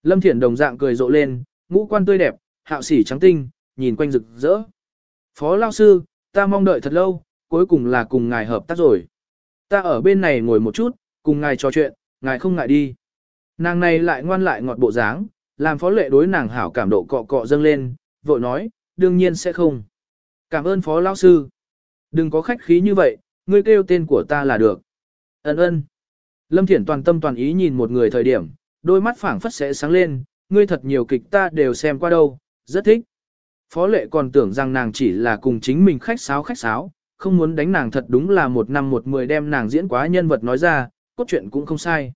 Lâm Thiển đồng dạng cười rộ lên, ngũ quan tươi đẹp, hạo sỉ trắng tinh, nhìn quanh rực rỡ. Phó lao sư, ta mong đợi thật lâu, cuối cùng là cùng ngài hợp tác rồi. Ta ở bên này ngồi một chút, cùng ngài trò chuyện, ngài không ngại đi. Nàng này lại ngoan lại ngọt bộ dáng, làm phó lệ đối nàng hảo cảm độ cọ cọ dâng lên, vội nói, đương nhiên sẽ không. Cảm ơn phó lão sư. Đừng có khách khí như vậy, ngươi kêu tên của ta là được. Ân ơn. Lâm Thiển toàn tâm toàn ý nhìn một người thời điểm, đôi mắt phảng phất sẽ sáng lên, ngươi thật nhiều kịch ta đều xem qua đâu, rất thích. Phó lệ còn tưởng rằng nàng chỉ là cùng chính mình khách sáo khách sáo, không muốn đánh nàng thật đúng là một năm một mười đem nàng diễn quá nhân vật nói ra, cốt truyện cũng không sai.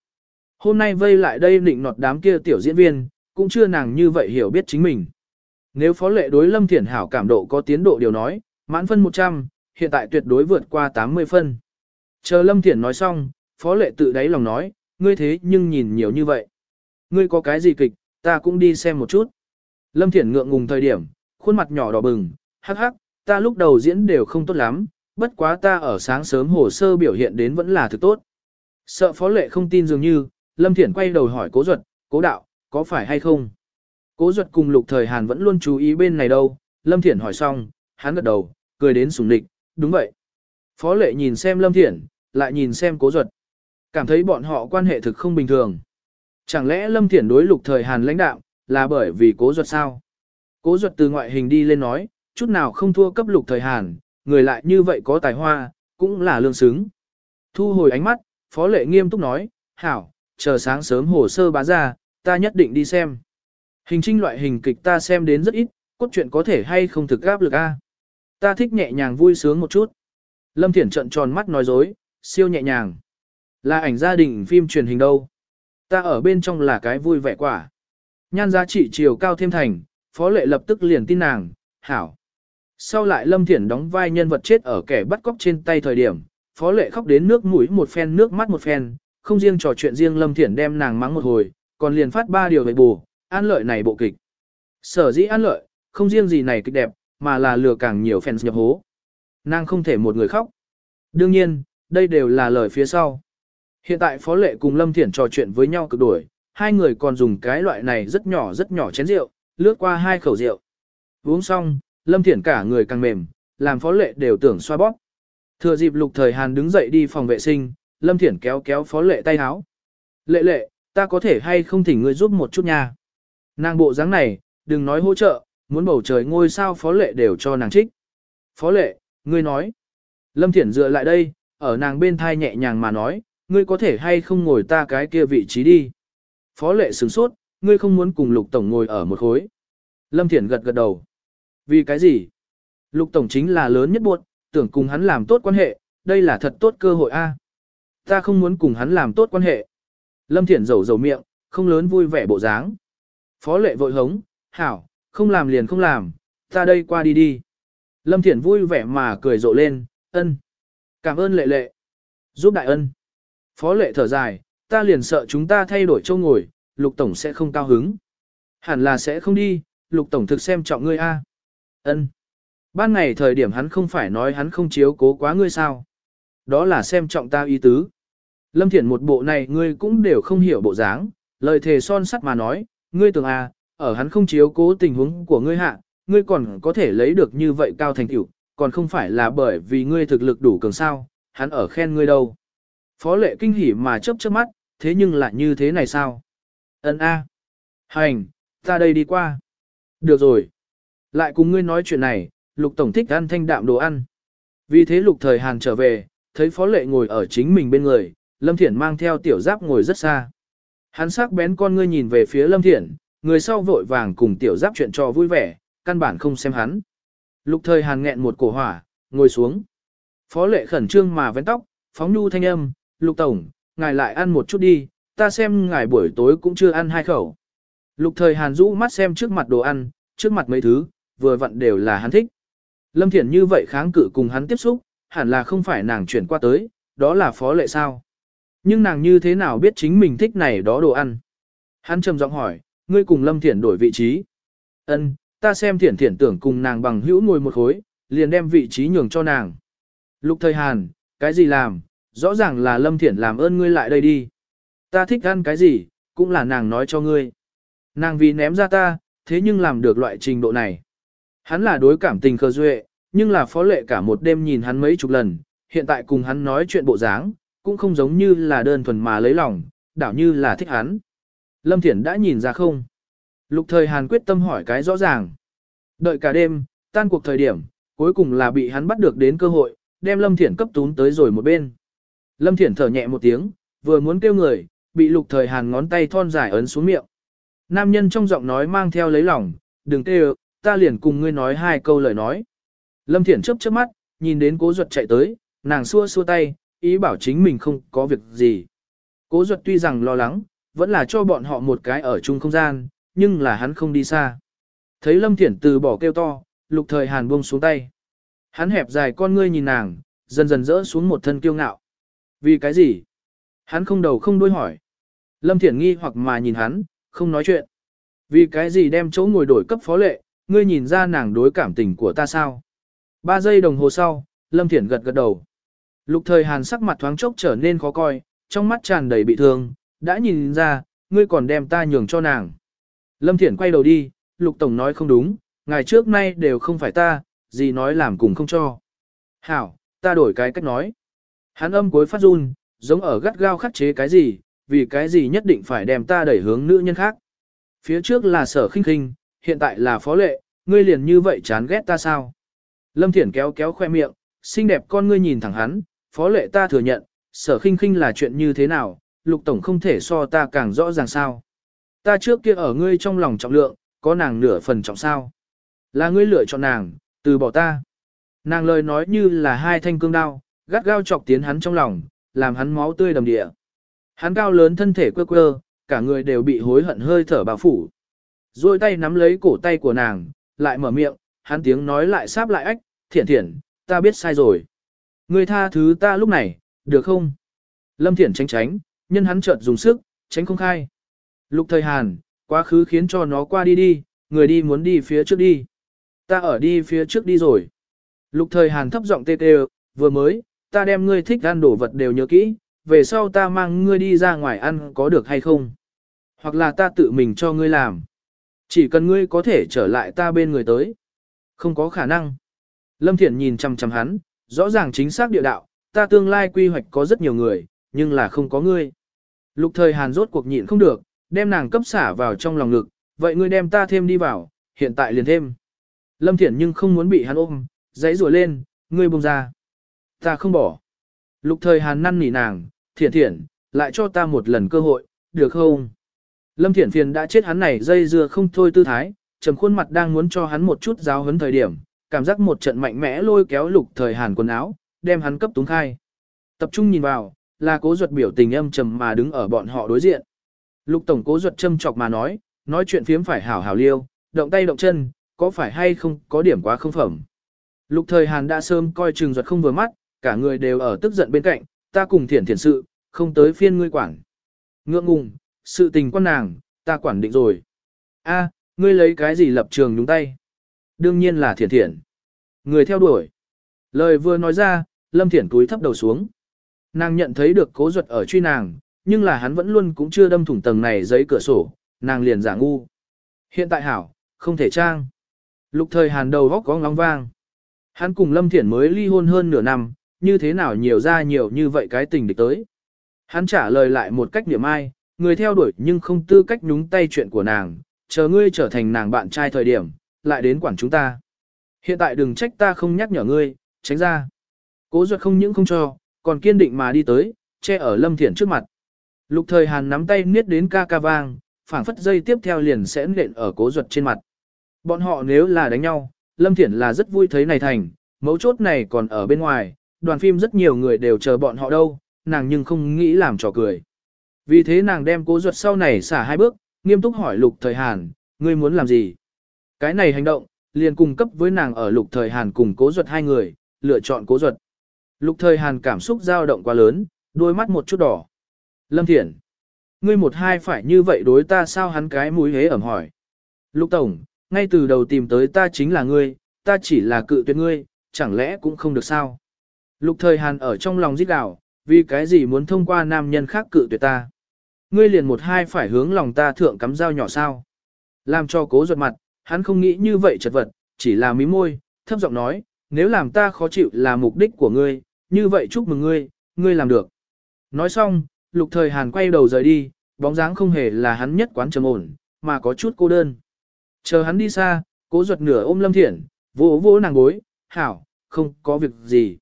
Hôm nay vây lại đây định nọt đám kia tiểu diễn viên, cũng chưa nàng như vậy hiểu biết chính mình. Nếu phó lệ đối Lâm Thiển Hảo cảm độ có tiến độ điều nói, mãn phân 100, hiện tại tuyệt đối vượt qua 80 phân. Chờ Lâm Thiển nói xong, phó lệ tự đáy lòng nói, ngươi thế nhưng nhìn nhiều như vậy. Ngươi có cái gì kịch, ta cũng đi xem một chút. Lâm Thiển ngượng ngùng thời điểm, khuôn mặt nhỏ đỏ bừng, hắc hắc, ta lúc đầu diễn đều không tốt lắm, bất quá ta ở sáng sớm hồ sơ biểu hiện đến vẫn là thực tốt. Sợ phó lệ không tin dường như, Lâm Thiển quay đầu hỏi cố duật, cố đạo, có phải hay không? Cố duật cùng lục thời Hàn vẫn luôn chú ý bên này đâu, Lâm Thiển hỏi xong, hắn gật đầu, cười đến sùng địch, đúng vậy. Phó lệ nhìn xem Lâm Thiển, lại nhìn xem cố duật. Cảm thấy bọn họ quan hệ thực không bình thường. Chẳng lẽ Lâm Thiển đối lục thời Hàn lãnh đạo, là bởi vì cố duật sao? Cố duật từ ngoại hình đi lên nói, chút nào không thua cấp lục thời Hàn, người lại như vậy có tài hoa, cũng là lương xứng. Thu hồi ánh mắt, Phó Lệ nghiêm túc nói, hảo, chờ sáng sớm hồ sơ bá ra, ta nhất định đi xem. Hình trinh loại hình kịch ta xem đến rất ít, cốt truyện có thể hay không thực gáp lực a. Ta thích nhẹ nhàng vui sướng một chút. Lâm Thiển trận tròn mắt nói dối, siêu nhẹ nhàng. Là ảnh gia đình phim truyền hình đâu. Ta ở bên trong là cái vui vẻ quả. Nhan giá trị chiều cao thêm thành, Phó Lệ lập tức liền tin nàng, hảo. Sau lại Lâm Thiển đóng vai nhân vật chết ở kẻ bắt cóc trên tay thời điểm, Phó Lệ khóc đến nước mũi một phen nước mắt một phen, không riêng trò chuyện riêng Lâm Thiển đem nàng mắng một hồi, còn liền phát ba điều về bù, an lợi này bộ kịch. Sở dĩ an lợi, không riêng gì này kịch đẹp, mà là lừa càng nhiều fans nhập hố. Nàng không thể một người khóc. Đương nhiên, đây đều là lời phía sau. Hiện tại Phó Lệ cùng Lâm Thiển trò chuyện với nhau cực đuổi, hai người còn dùng cái loại này rất nhỏ rất nhỏ chén rượu, lướt qua hai khẩu rượu. Uống xong, Lâm Thiển cả người càng mềm, làm Phó Lệ đều tưởng xoa bóp. Thừa dịp lục thời Hàn đứng dậy đi phòng vệ sinh, Lâm Thiển kéo kéo phó lệ tay áo. Lệ lệ, ta có thể hay không thỉnh ngươi giúp một chút nha. Nàng bộ dáng này, đừng nói hỗ trợ, muốn bầu trời ngôi sao phó lệ đều cho nàng trích. Phó lệ, ngươi nói. Lâm Thiển dựa lại đây, ở nàng bên thai nhẹ nhàng mà nói, ngươi có thể hay không ngồi ta cái kia vị trí đi. Phó lệ sửng sốt, ngươi không muốn cùng lục tổng ngồi ở một khối. Lâm Thiển gật gật đầu. Vì cái gì? Lục tổng chính là lớn nhất buộc, tưởng cùng hắn làm tốt quan hệ, đây là thật tốt cơ hội a. Ta không muốn cùng hắn làm tốt quan hệ. Lâm Thiển rầu rầu miệng, không lớn vui vẻ bộ dáng. Phó lệ vội hống, hảo, không làm liền không làm, ta đây qua đi đi. Lâm Thiển vui vẻ mà cười rộ lên, ân. Cảm ơn lệ lệ. Giúp đại ân. Phó lệ thở dài, ta liền sợ chúng ta thay đổi châu ngồi, lục tổng sẽ không cao hứng. Hẳn là sẽ không đi, lục tổng thực xem trọng ngươi a. Ân. Ban ngày thời điểm hắn không phải nói hắn không chiếu cố quá ngươi sao. Đó là xem trọng ta ý tứ. Lâm Thiển một bộ này ngươi cũng đều không hiểu bộ dáng, lời thề son sắt mà nói, ngươi tưởng à, ở hắn không chiếu cố tình huống của ngươi hạ, ngươi còn có thể lấy được như vậy cao thành tựu, còn không phải là bởi vì ngươi thực lực đủ cường sao, hắn ở khen ngươi đâu. Phó lệ kinh hỉ mà chớp chớp mắt, thế nhưng lại như thế này sao? Ấn A. Hành, ta đây đi qua. Được rồi. Lại cùng ngươi nói chuyện này, lục tổng thích ăn thanh đạm đồ ăn. Vì thế lục thời Hàn trở về, thấy phó lệ ngồi ở chính mình bên người, Lâm Thiển mang theo tiểu giáp ngồi rất xa. Hắn sắc bén con ngươi nhìn về phía Lâm Thiển, người sau vội vàng cùng tiểu giáp chuyện trò vui vẻ, căn bản không xem hắn. Lục thời Hàn nghẹn một cổ hỏa, ngồi xuống. Phó lệ khẩn trương mà vén tóc, phóng nhu thanh âm, lục tổng, ngài lại ăn một chút đi, ta xem ngài buổi tối cũng chưa ăn hai khẩu. Lục thời Hàn rũ mắt xem trước mặt đồ ăn, trước mặt mấy thứ, vừa vặn đều là hắn thích. Lâm Thiển như vậy kháng cự cùng hắn tiếp xúc, hẳn là không phải nàng chuyển qua tới, đó là phó lệ sao. Nhưng nàng như thế nào biết chính mình thích này đó đồ ăn? Hắn trầm giọng hỏi, ngươi cùng Lâm Thiển đổi vị trí. Ân, ta xem Thiển Thiển tưởng cùng nàng bằng hữu ngồi một khối, liền đem vị trí nhường cho nàng. Lục thời Hàn, cái gì làm, rõ ràng là Lâm Thiển làm ơn ngươi lại đây đi. Ta thích ăn cái gì, cũng là nàng nói cho ngươi. Nàng vì ném ra ta, thế nhưng làm được loại trình độ này. Hắn là đối cảm tình khờ duệ, nhưng là phó lệ cả một đêm nhìn hắn mấy chục lần, hiện tại cùng hắn nói chuyện bộ dáng, cũng không giống như là đơn thuần mà lấy lòng, đảo như là thích hắn. Lâm Thiển đã nhìn ra không? Lục thời Hàn quyết tâm hỏi cái rõ ràng. Đợi cả đêm, tan cuộc thời điểm, cuối cùng là bị hắn bắt được đến cơ hội, đem Lâm Thiển cấp tún tới rồi một bên. Lâm Thiển thở nhẹ một tiếng, vừa muốn kêu người, bị lục thời Hàn ngón tay thon dài ấn xuống miệng. Nam nhân trong giọng nói mang theo lấy lòng, đừng kêu, ta liền cùng ngươi nói hai câu lời nói. Lâm Thiển chớp chớp mắt, nhìn đến cố ruột chạy tới, nàng xua xua tay, ý bảo chính mình không có việc gì. Cố ruột tuy rằng lo lắng, vẫn là cho bọn họ một cái ở chung không gian, nhưng là hắn không đi xa. Thấy Lâm Thiển từ bỏ kêu to, lục thời hàn buông xuống tay. Hắn hẹp dài con ngươi nhìn nàng, dần dần rỡ xuống một thân kiêu ngạo. Vì cái gì? Hắn không đầu không đuôi hỏi. Lâm Thiển nghi hoặc mà nhìn hắn, không nói chuyện. Vì cái gì đem chỗ ngồi đổi cấp phó lệ, ngươi nhìn ra nàng đối cảm tình của ta sao? Ba giây đồng hồ sau, Lâm Thiển gật gật đầu. Lục thời hàn sắc mặt thoáng chốc trở nên khó coi, trong mắt tràn đầy bị thương, đã nhìn ra, ngươi còn đem ta nhường cho nàng. Lâm Thiển quay đầu đi, Lục Tổng nói không đúng, ngày trước nay đều không phải ta, gì nói làm cùng không cho. Hảo, ta đổi cái cách nói. Hắn âm cuối phát run, giống ở gắt gao khắc chế cái gì, vì cái gì nhất định phải đem ta đẩy hướng nữ nhân khác. Phía trước là sở khinh khinh, hiện tại là phó lệ, ngươi liền như vậy chán ghét ta sao? Lâm Thiển kéo kéo khoe miệng, xinh đẹp con ngươi nhìn thẳng hắn, phó lệ ta thừa nhận, sở khinh khinh là chuyện như thế nào, lục tổng không thể so ta càng rõ ràng sao. Ta trước kia ở ngươi trong lòng trọng lượng, có nàng nửa phần trọng sao. Là ngươi lựa chọn nàng, từ bỏ ta. Nàng lời nói như là hai thanh cương đao, gắt gao chọc tiến hắn trong lòng, làm hắn máu tươi đầm địa. Hắn cao lớn thân thể quơ quơ, cả người đều bị hối hận hơi thở bao phủ. Rồi tay nắm lấy cổ tay của nàng, lại mở miệng, hắn tiếng nói lại sáp lại ách, thiện thiện, ta biết sai rồi. Ngươi tha thứ ta lúc này, được không? Lâm Thiển tránh tránh, nhân hắn chợt dùng sức, tránh không khai. Lục thời Hàn, quá khứ khiến cho nó qua đi đi, người đi muốn đi phía trước đi. Ta ở đi phía trước đi rồi. Lục thời Hàn thấp giọng tê tê, vừa mới, ta đem ngươi thích ăn đồ vật đều nhớ kỹ, về sau ta mang ngươi đi ra ngoài ăn có được hay không? Hoặc là ta tự mình cho ngươi làm. Chỉ cần ngươi có thể trở lại ta bên người tới. Không có khả năng. Lâm Thiển nhìn chăm chăm hắn, rõ ràng chính xác địa đạo, ta tương lai quy hoạch có rất nhiều người, nhưng là không có ngươi. Lục thời hàn rốt cuộc nhịn không được, đem nàng cấp xả vào trong lòng ngực, vậy ngươi đem ta thêm đi vào, hiện tại liền thêm. Lâm Thiển nhưng không muốn bị hắn ôm, giấy rùa lên, ngươi buông ra. Ta không bỏ. Lục thời hàn năn nỉ nàng, thiển thiển lại cho ta một lần cơ hội, được không? Lâm Thiển phiền đã chết hắn này dây dưa không thôi tư thái, trầm khuôn mặt đang muốn cho hắn một chút giáo hấn thời điểm, cảm giác một trận mạnh mẽ lôi kéo lục thời hàn quần áo, đem hắn cấp túng khai. Tập trung nhìn vào, là cố ruột biểu tình âm trầm mà đứng ở bọn họ đối diện. Lục tổng cố ruột châm chọc mà nói, nói chuyện phiếm phải hảo hảo liêu, động tay động chân, có phải hay không có điểm quá không phẩm. Lục thời hàn đã sớm coi chừng ruột không vừa mắt, cả người đều ở tức giận bên cạnh, ta cùng thiển thiển sự, không tới phiên ngươi quản. Ngượng ngùng, sự tình quan nàng, ta quản định rồi. A, ngươi lấy cái gì lập trường nhúng tay? Đương nhiên là thiển thiển. Người theo đuổi. Lời vừa nói ra, Lâm Thiển túi thấp đầu xuống. Nàng nhận thấy được cố ruột ở truy nàng, nhưng là hắn vẫn luôn cũng chưa đâm thủng tầng này giấy cửa sổ, nàng liền giả ngu. Hiện tại hảo, không thể trang. Lục thời hàn đầu góc có ngóng vang. Hắn cùng Lâm Thiển mới ly hôn hơn nửa năm, như thế nào nhiều ra nhiều như vậy cái tình địch tới. Hắn trả lời lại một cách niệm ai, người theo đuổi nhưng không tư cách nhúng tay chuyện của nàng, chờ ngươi trở thành nàng bạn trai thời điểm, lại đến quản chúng ta. Hiện tại đừng trách ta không nhắc nhở ngươi, tránh ra. Cố ruột không những không cho, còn kiên định mà đi tới, che ở Lâm Thiển trước mặt. Lục thời Hàn nắm tay niết đến ca ca vang, phảng phất dây tiếp theo liền sẽ nện ở cố ruột trên mặt. Bọn họ nếu là đánh nhau, Lâm Thiển là rất vui thấy này thành, mấu chốt này còn ở bên ngoài, đoàn phim rất nhiều người đều chờ bọn họ đâu, nàng nhưng không nghĩ làm trò cười. Vì thế nàng đem cố ruột sau này xả hai bước, nghiêm túc hỏi lục thời Hàn, ngươi muốn làm gì? Cái này hành động, liền cung cấp với nàng ở lục thời Hàn cùng cố ruột hai người, lựa chọn cố ruột. Lục thời Hàn cảm xúc dao động quá lớn, đôi mắt một chút đỏ. Lâm Thiển, ngươi một hai phải như vậy đối ta sao hắn cái mũi hế ẩm hỏi. Lục Tổng, ngay từ đầu tìm tới ta chính là ngươi, ta chỉ là cự tuyệt ngươi, chẳng lẽ cũng không được sao? Lục thời Hàn ở trong lòng giết đảo, vì cái gì muốn thông qua nam nhân khác cự tuyệt ta? Ngươi liền một hai phải hướng lòng ta thượng cắm dao nhỏ sao? Làm cho cố ruột mặt, hắn không nghĩ như vậy chật vật, chỉ là mí môi, thấp giọng nói, nếu làm ta khó chịu là mục đích của ngươi, như vậy chúc mừng ngươi, ngươi làm được. Nói xong, lục thời Hàn quay đầu rời đi, bóng dáng không hề là hắn nhất quán trầm ổn, mà có chút cô đơn. Chờ hắn đi xa, cố ruột nửa ôm lâm thiển vỗ vỗ nàng gối, hảo, không có việc gì.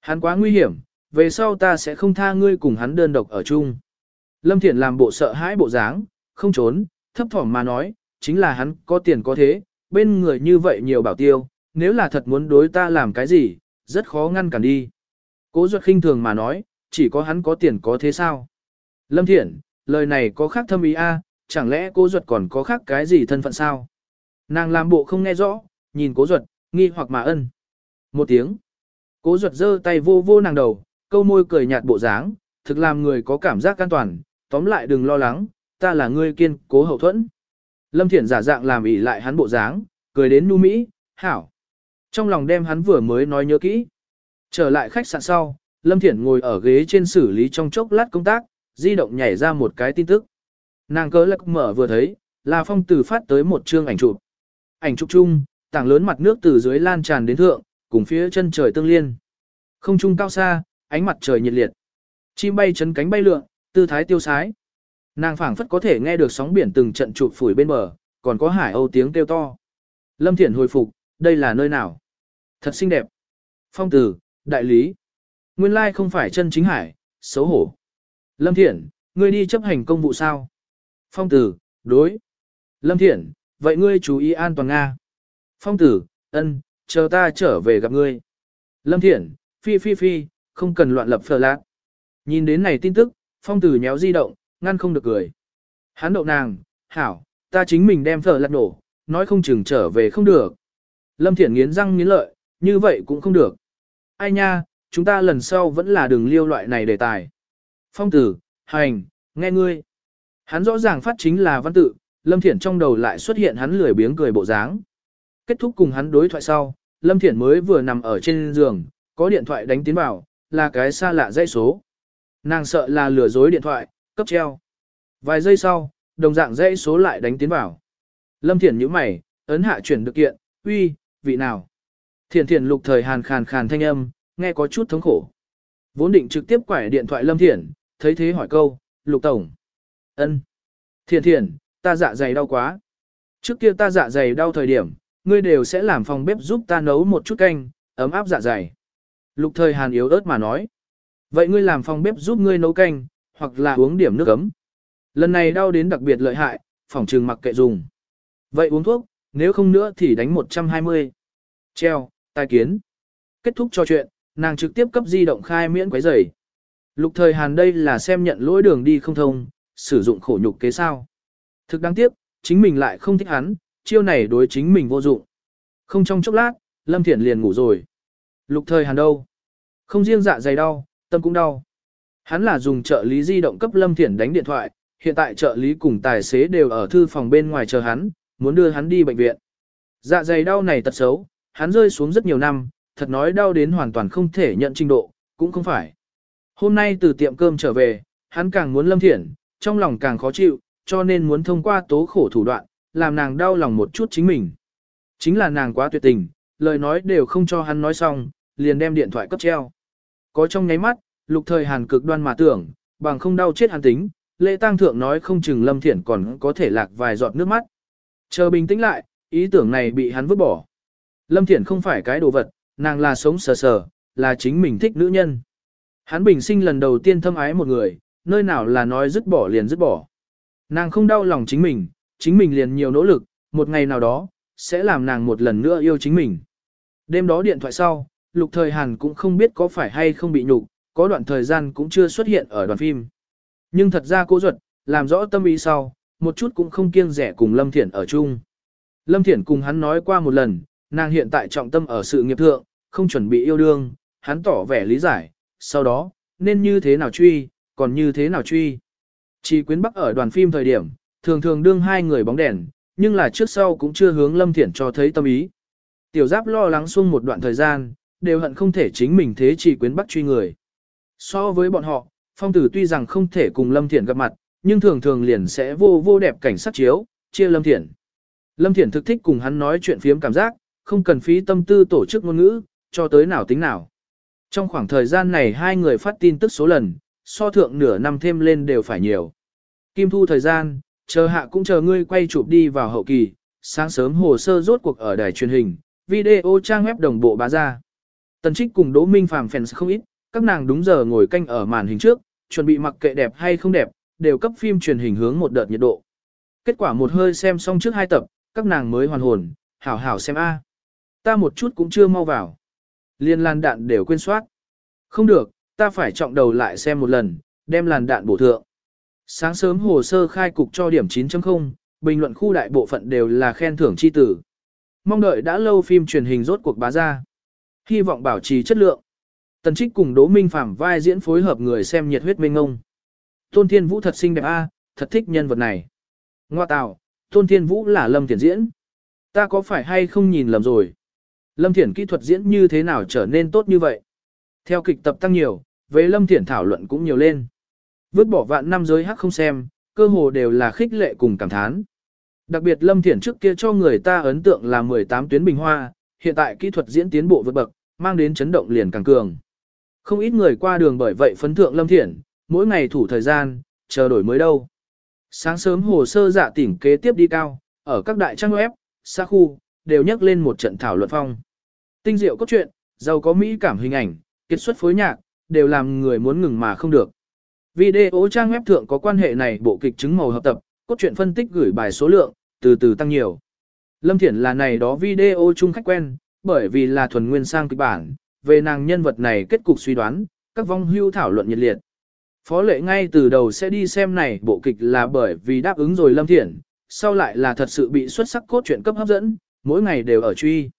Hắn quá nguy hiểm, về sau ta sẽ không tha ngươi cùng hắn đơn độc ở chung. Lâm Thiển làm bộ sợ hãi bộ dáng, không trốn, thấp thỏm mà nói, chính là hắn có tiền có thế, bên người như vậy nhiều bảo tiêu, nếu là thật muốn đối ta làm cái gì, rất khó ngăn cản đi. Cố ruột khinh thường mà nói, chỉ có hắn có tiền có thế sao? Lâm Thiển, lời này có khác thâm ý a, chẳng lẽ cố ruột còn có khác cái gì thân phận sao? Nàng làm bộ không nghe rõ, nhìn cố ruột, nghi hoặc mà ân. Một tiếng. Cố ruột giơ tay vô vô nàng đầu, câu môi cười nhạt bộ dáng, thực làm người có cảm giác an toàn, tóm lại đừng lo lắng, ta là người kiên cố hậu thuẫn. Lâm Thiển giả dạng làm ỉ lại hắn bộ dáng, cười đến nu mỹ, hảo. Trong lòng đem hắn vừa mới nói nhớ kỹ. Trở lại khách sạn sau, Lâm Thiển ngồi ở ghế trên xử lý trong chốc lát công tác, di động nhảy ra một cái tin tức. Nàng cớ lạc mở vừa thấy, là phong tử phát tới một chương ảnh chụp. Ảnh chụp chung, tảng lớn mặt nước từ dưới lan tràn đến thượng, cùng phía chân trời tương liên. Không trung cao xa, ánh mặt trời nhiệt liệt. Chim bay chấn cánh bay lượn, tư thái tiêu sái. Nàng phảng phất có thể nghe được sóng biển từng trận chụp phủi bên bờ, còn có hải âu tiếng kêu to. Lâm Thiển hồi phục, đây là nơi nào? Thật xinh đẹp. Phong tử, đại lý. Nguyên lai không phải chân chính hải, xấu hổ. Lâm Thiển, ngươi đi chấp hành công vụ sao? Phong tử, đối. Lâm Thiển, vậy ngươi chú ý an toàn Nga. Phong tử, ân, chờ ta trở về gặp ngươi. Lâm Thiển, phi phi phi, không cần loạn lập phờ lạc. Nhìn đến này tin tức, phong tử nhéo di động, ngăn không được cười. Hắn đậu nàng, hảo, ta chính mình đem phở lạc nổ, nói không chừng trở về không được. Lâm Thiển nghiến răng nghiến lợi, như vậy cũng không được. Ai nha, chúng ta lần sau vẫn là đường liêu loại này đề tài. Phong tử, hành, nghe ngươi. Hắn rõ ràng phát chính là văn tự, Lâm Thiển trong đầu lại xuất hiện hắn lười biếng cười bộ dáng. Kết thúc cùng hắn đối thoại sau, Lâm Thiển mới vừa nằm ở trên giường, có điện thoại đánh tiến vào, là cái xa lạ dây số. Nàng sợ là lừa dối điện thoại, cấp treo. Vài giây sau, đồng dạng dây số lại đánh tiến vào. Lâm Thiển nhíu mày, ấn hạ chuyển được kiện, uy, vị nào? Thiển thiển lục thời hàn khàn khàn thanh âm, nghe có chút thống khổ. Vốn định trực tiếp quải điện thoại Lâm Thiển, thấy thế hỏi câu, lục tổng. ân, Thiển thiển, ta dạ dày đau quá. Trước kia ta dạ dày đau thời điểm, ngươi đều sẽ làm phòng bếp giúp ta nấu một chút canh, ấm áp dạ dày. Lục thời hàn yếu ớt mà nói. Vậy ngươi làm phòng bếp giúp ngươi nấu canh, hoặc là uống điểm nước ấm. Lần này đau đến đặc biệt lợi hại, phòng trường mặc kệ dùng. Vậy uống thuốc, nếu không nữa thì đánh 120. Treo, tai kiến. Kết thúc trò chuyện, nàng trực tiếp cấp di động khai miễn quấy rầy. Lục thời Hàn đây là xem nhận lỗi đường đi không thông, sử dụng khổ nhục kế sao. Thực đáng tiếc, chính mình lại không thích hắn, chiêu này đối chính mình vô dụng. Không trong chốc lát, Lâm Thiển liền ngủ rồi. Lục thời Hàn đâu? Không riêng dạ dày đau, tâm cũng đau. Hắn là dùng trợ lý di động cấp Lâm Thiển đánh điện thoại, hiện tại trợ lý cùng tài xế đều ở thư phòng bên ngoài chờ hắn, muốn đưa hắn đi bệnh viện. Dạ dày đau này tật xấu, hắn rơi xuống rất nhiều năm, thật nói đau đến hoàn toàn không thể nhận trình độ, cũng không phải. Hôm nay từ tiệm cơm trở về, hắn càng muốn lâm thiển, trong lòng càng khó chịu, cho nên muốn thông qua tố khổ thủ đoạn, làm nàng đau lòng một chút chính mình. Chính là nàng quá tuyệt tình, lời nói đều không cho hắn nói xong, liền đem điện thoại cấp treo. Có trong nháy mắt, lục thời hàn cực đoan mà tưởng, bằng không đau chết hắn tính, lễ tang thượng nói không chừng lâm thiển còn có thể lạc vài giọt nước mắt. Chờ bình tĩnh lại, ý tưởng này bị hắn vứt bỏ. Lâm thiển không phải cái đồ vật, nàng là sống sờ sờ, là chính mình thích nữ nhân. Hắn bình sinh lần đầu tiên thâm ái một người, nơi nào là nói dứt bỏ liền dứt bỏ. Nàng không đau lòng chính mình, chính mình liền nhiều nỗ lực, một ngày nào đó, sẽ làm nàng một lần nữa yêu chính mình. Đêm đó điện thoại sau, Lục Thời Hàn cũng không biết có phải hay không bị nhục, có đoạn thời gian cũng chưa xuất hiện ở đoàn phim. Nhưng thật ra cô ruột, làm rõ tâm ý sau, một chút cũng không kiêng rẻ cùng Lâm Thiển ở chung. Lâm Thiển cùng hắn nói qua một lần, nàng hiện tại trọng tâm ở sự nghiệp thượng, không chuẩn bị yêu đương, hắn tỏ vẻ lý giải, sau đó, nên như thế nào truy, còn như thế nào truy. Chỉ quyến bắc ở đoàn phim thời điểm, thường thường đương hai người bóng đèn, nhưng là trước sau cũng chưa hướng Lâm Thiển cho thấy tâm ý. Tiểu giáp lo lắng xuông một đoạn thời gian, đều hận không thể chính mình thế chỉ quyến bắc truy người. So với bọn họ, phong tử tuy rằng không thể cùng Lâm Thiển gặp mặt, nhưng thường thường liền sẽ vô vô đẹp cảnh sát chiếu, chia Lâm Thiển. Lâm Thiển thực thích cùng hắn nói chuyện phiếm cảm giác, không cần phí tâm tư tổ chức ngôn ngữ, cho tới nào tính nào. Trong khoảng thời gian này hai người phát tin tức số lần, so thượng nửa năm thêm lên đều phải nhiều. Kim thu thời gian, chờ hạ cũng chờ ngươi quay chụp đi vào hậu kỳ, sáng sớm hồ sơ rốt cuộc ở đài truyền hình, video trang web đồng bộ bá ra. Tần Trích cùng Đỗ Minh Phàm fans không ít, các nàng đúng giờ ngồi canh ở màn hình trước, chuẩn bị mặc kệ đẹp hay không đẹp, đều cấp phim truyền hình hướng một đợt nhiệt độ. Kết quả một hơi xem xong trước hai tập, các nàng mới hoàn hồn, hảo hảo xem a. Ta một chút cũng chưa mau vào. Liên làn đạn đều quên soát. Không được, ta phải trọng đầu lại xem một lần, đem làn đạn bổ thượng. Sáng sớm hồ sơ khai cục cho điểm 9.0, bình luận khu đại bộ phận đều là khen thưởng chi tử. Mong đợi đã lâu phim truyền hình rốt cuộc bá ra. Hy vọng bảo trì chất lượng. Tần Trích cùng Đỗ Minh Phạm vai diễn phối hợp người xem nhiệt huyết mênh ngông. Tôn Thiên Vũ thật xinh đẹp a, thật thích nhân vật này. Ngoa tạo, Tôn Thiên Vũ là Lâm Thiển diễn. Ta có phải hay không nhìn lầm rồi? Lâm Thiển kỹ thuật diễn như thế nào trở nên tốt như vậy? Theo kịch tập tăng nhiều, về Lâm Thiển thảo luận cũng nhiều lên. Vứt bỏ vạn năm giới hắc không xem, cơ hồ đều là khích lệ cùng cảm thán. Đặc biệt Lâm Thiển trước kia cho người ta ấn tượng là 18 tuyến bình hoa, hiện tại kỹ thuật diễn tiến bộ vượt bậc, mang đến chấn động liền càng cường. Không ít người qua đường bởi vậy phấn thượng Lâm Thiển, mỗi ngày thủ thời gian, chờ đổi mới đâu. Sáng sớm hồ sơ giả tỉnh kế tiếp đi cao, ở các đại trang web, xa khu, đều nhắc lên một trận thảo luận phong. Tinh diệu cốt truyện, giàu có mỹ cảm hình ảnh, kết xuất phối nhạc, đều làm người muốn ngừng mà không được. Video trang web thượng có quan hệ này bộ kịch chứng màu hợp tập, cốt truyện phân tích gửi bài số lượng, từ từ tăng nhiều. Lâm Thiển là này đó video chung khách quen, bởi vì là thuần nguyên sang kịch bản, về nàng nhân vật này kết cục suy đoán, các vong hưu thảo luận nhiệt liệt. Phó lệ ngay từ đầu sẽ đi xem này bộ kịch là bởi vì đáp ứng rồi Lâm Thiển, sau lại là thật sự bị xuất sắc cốt truyện cấp hấp dẫn, mỗi ngày đều ở truy.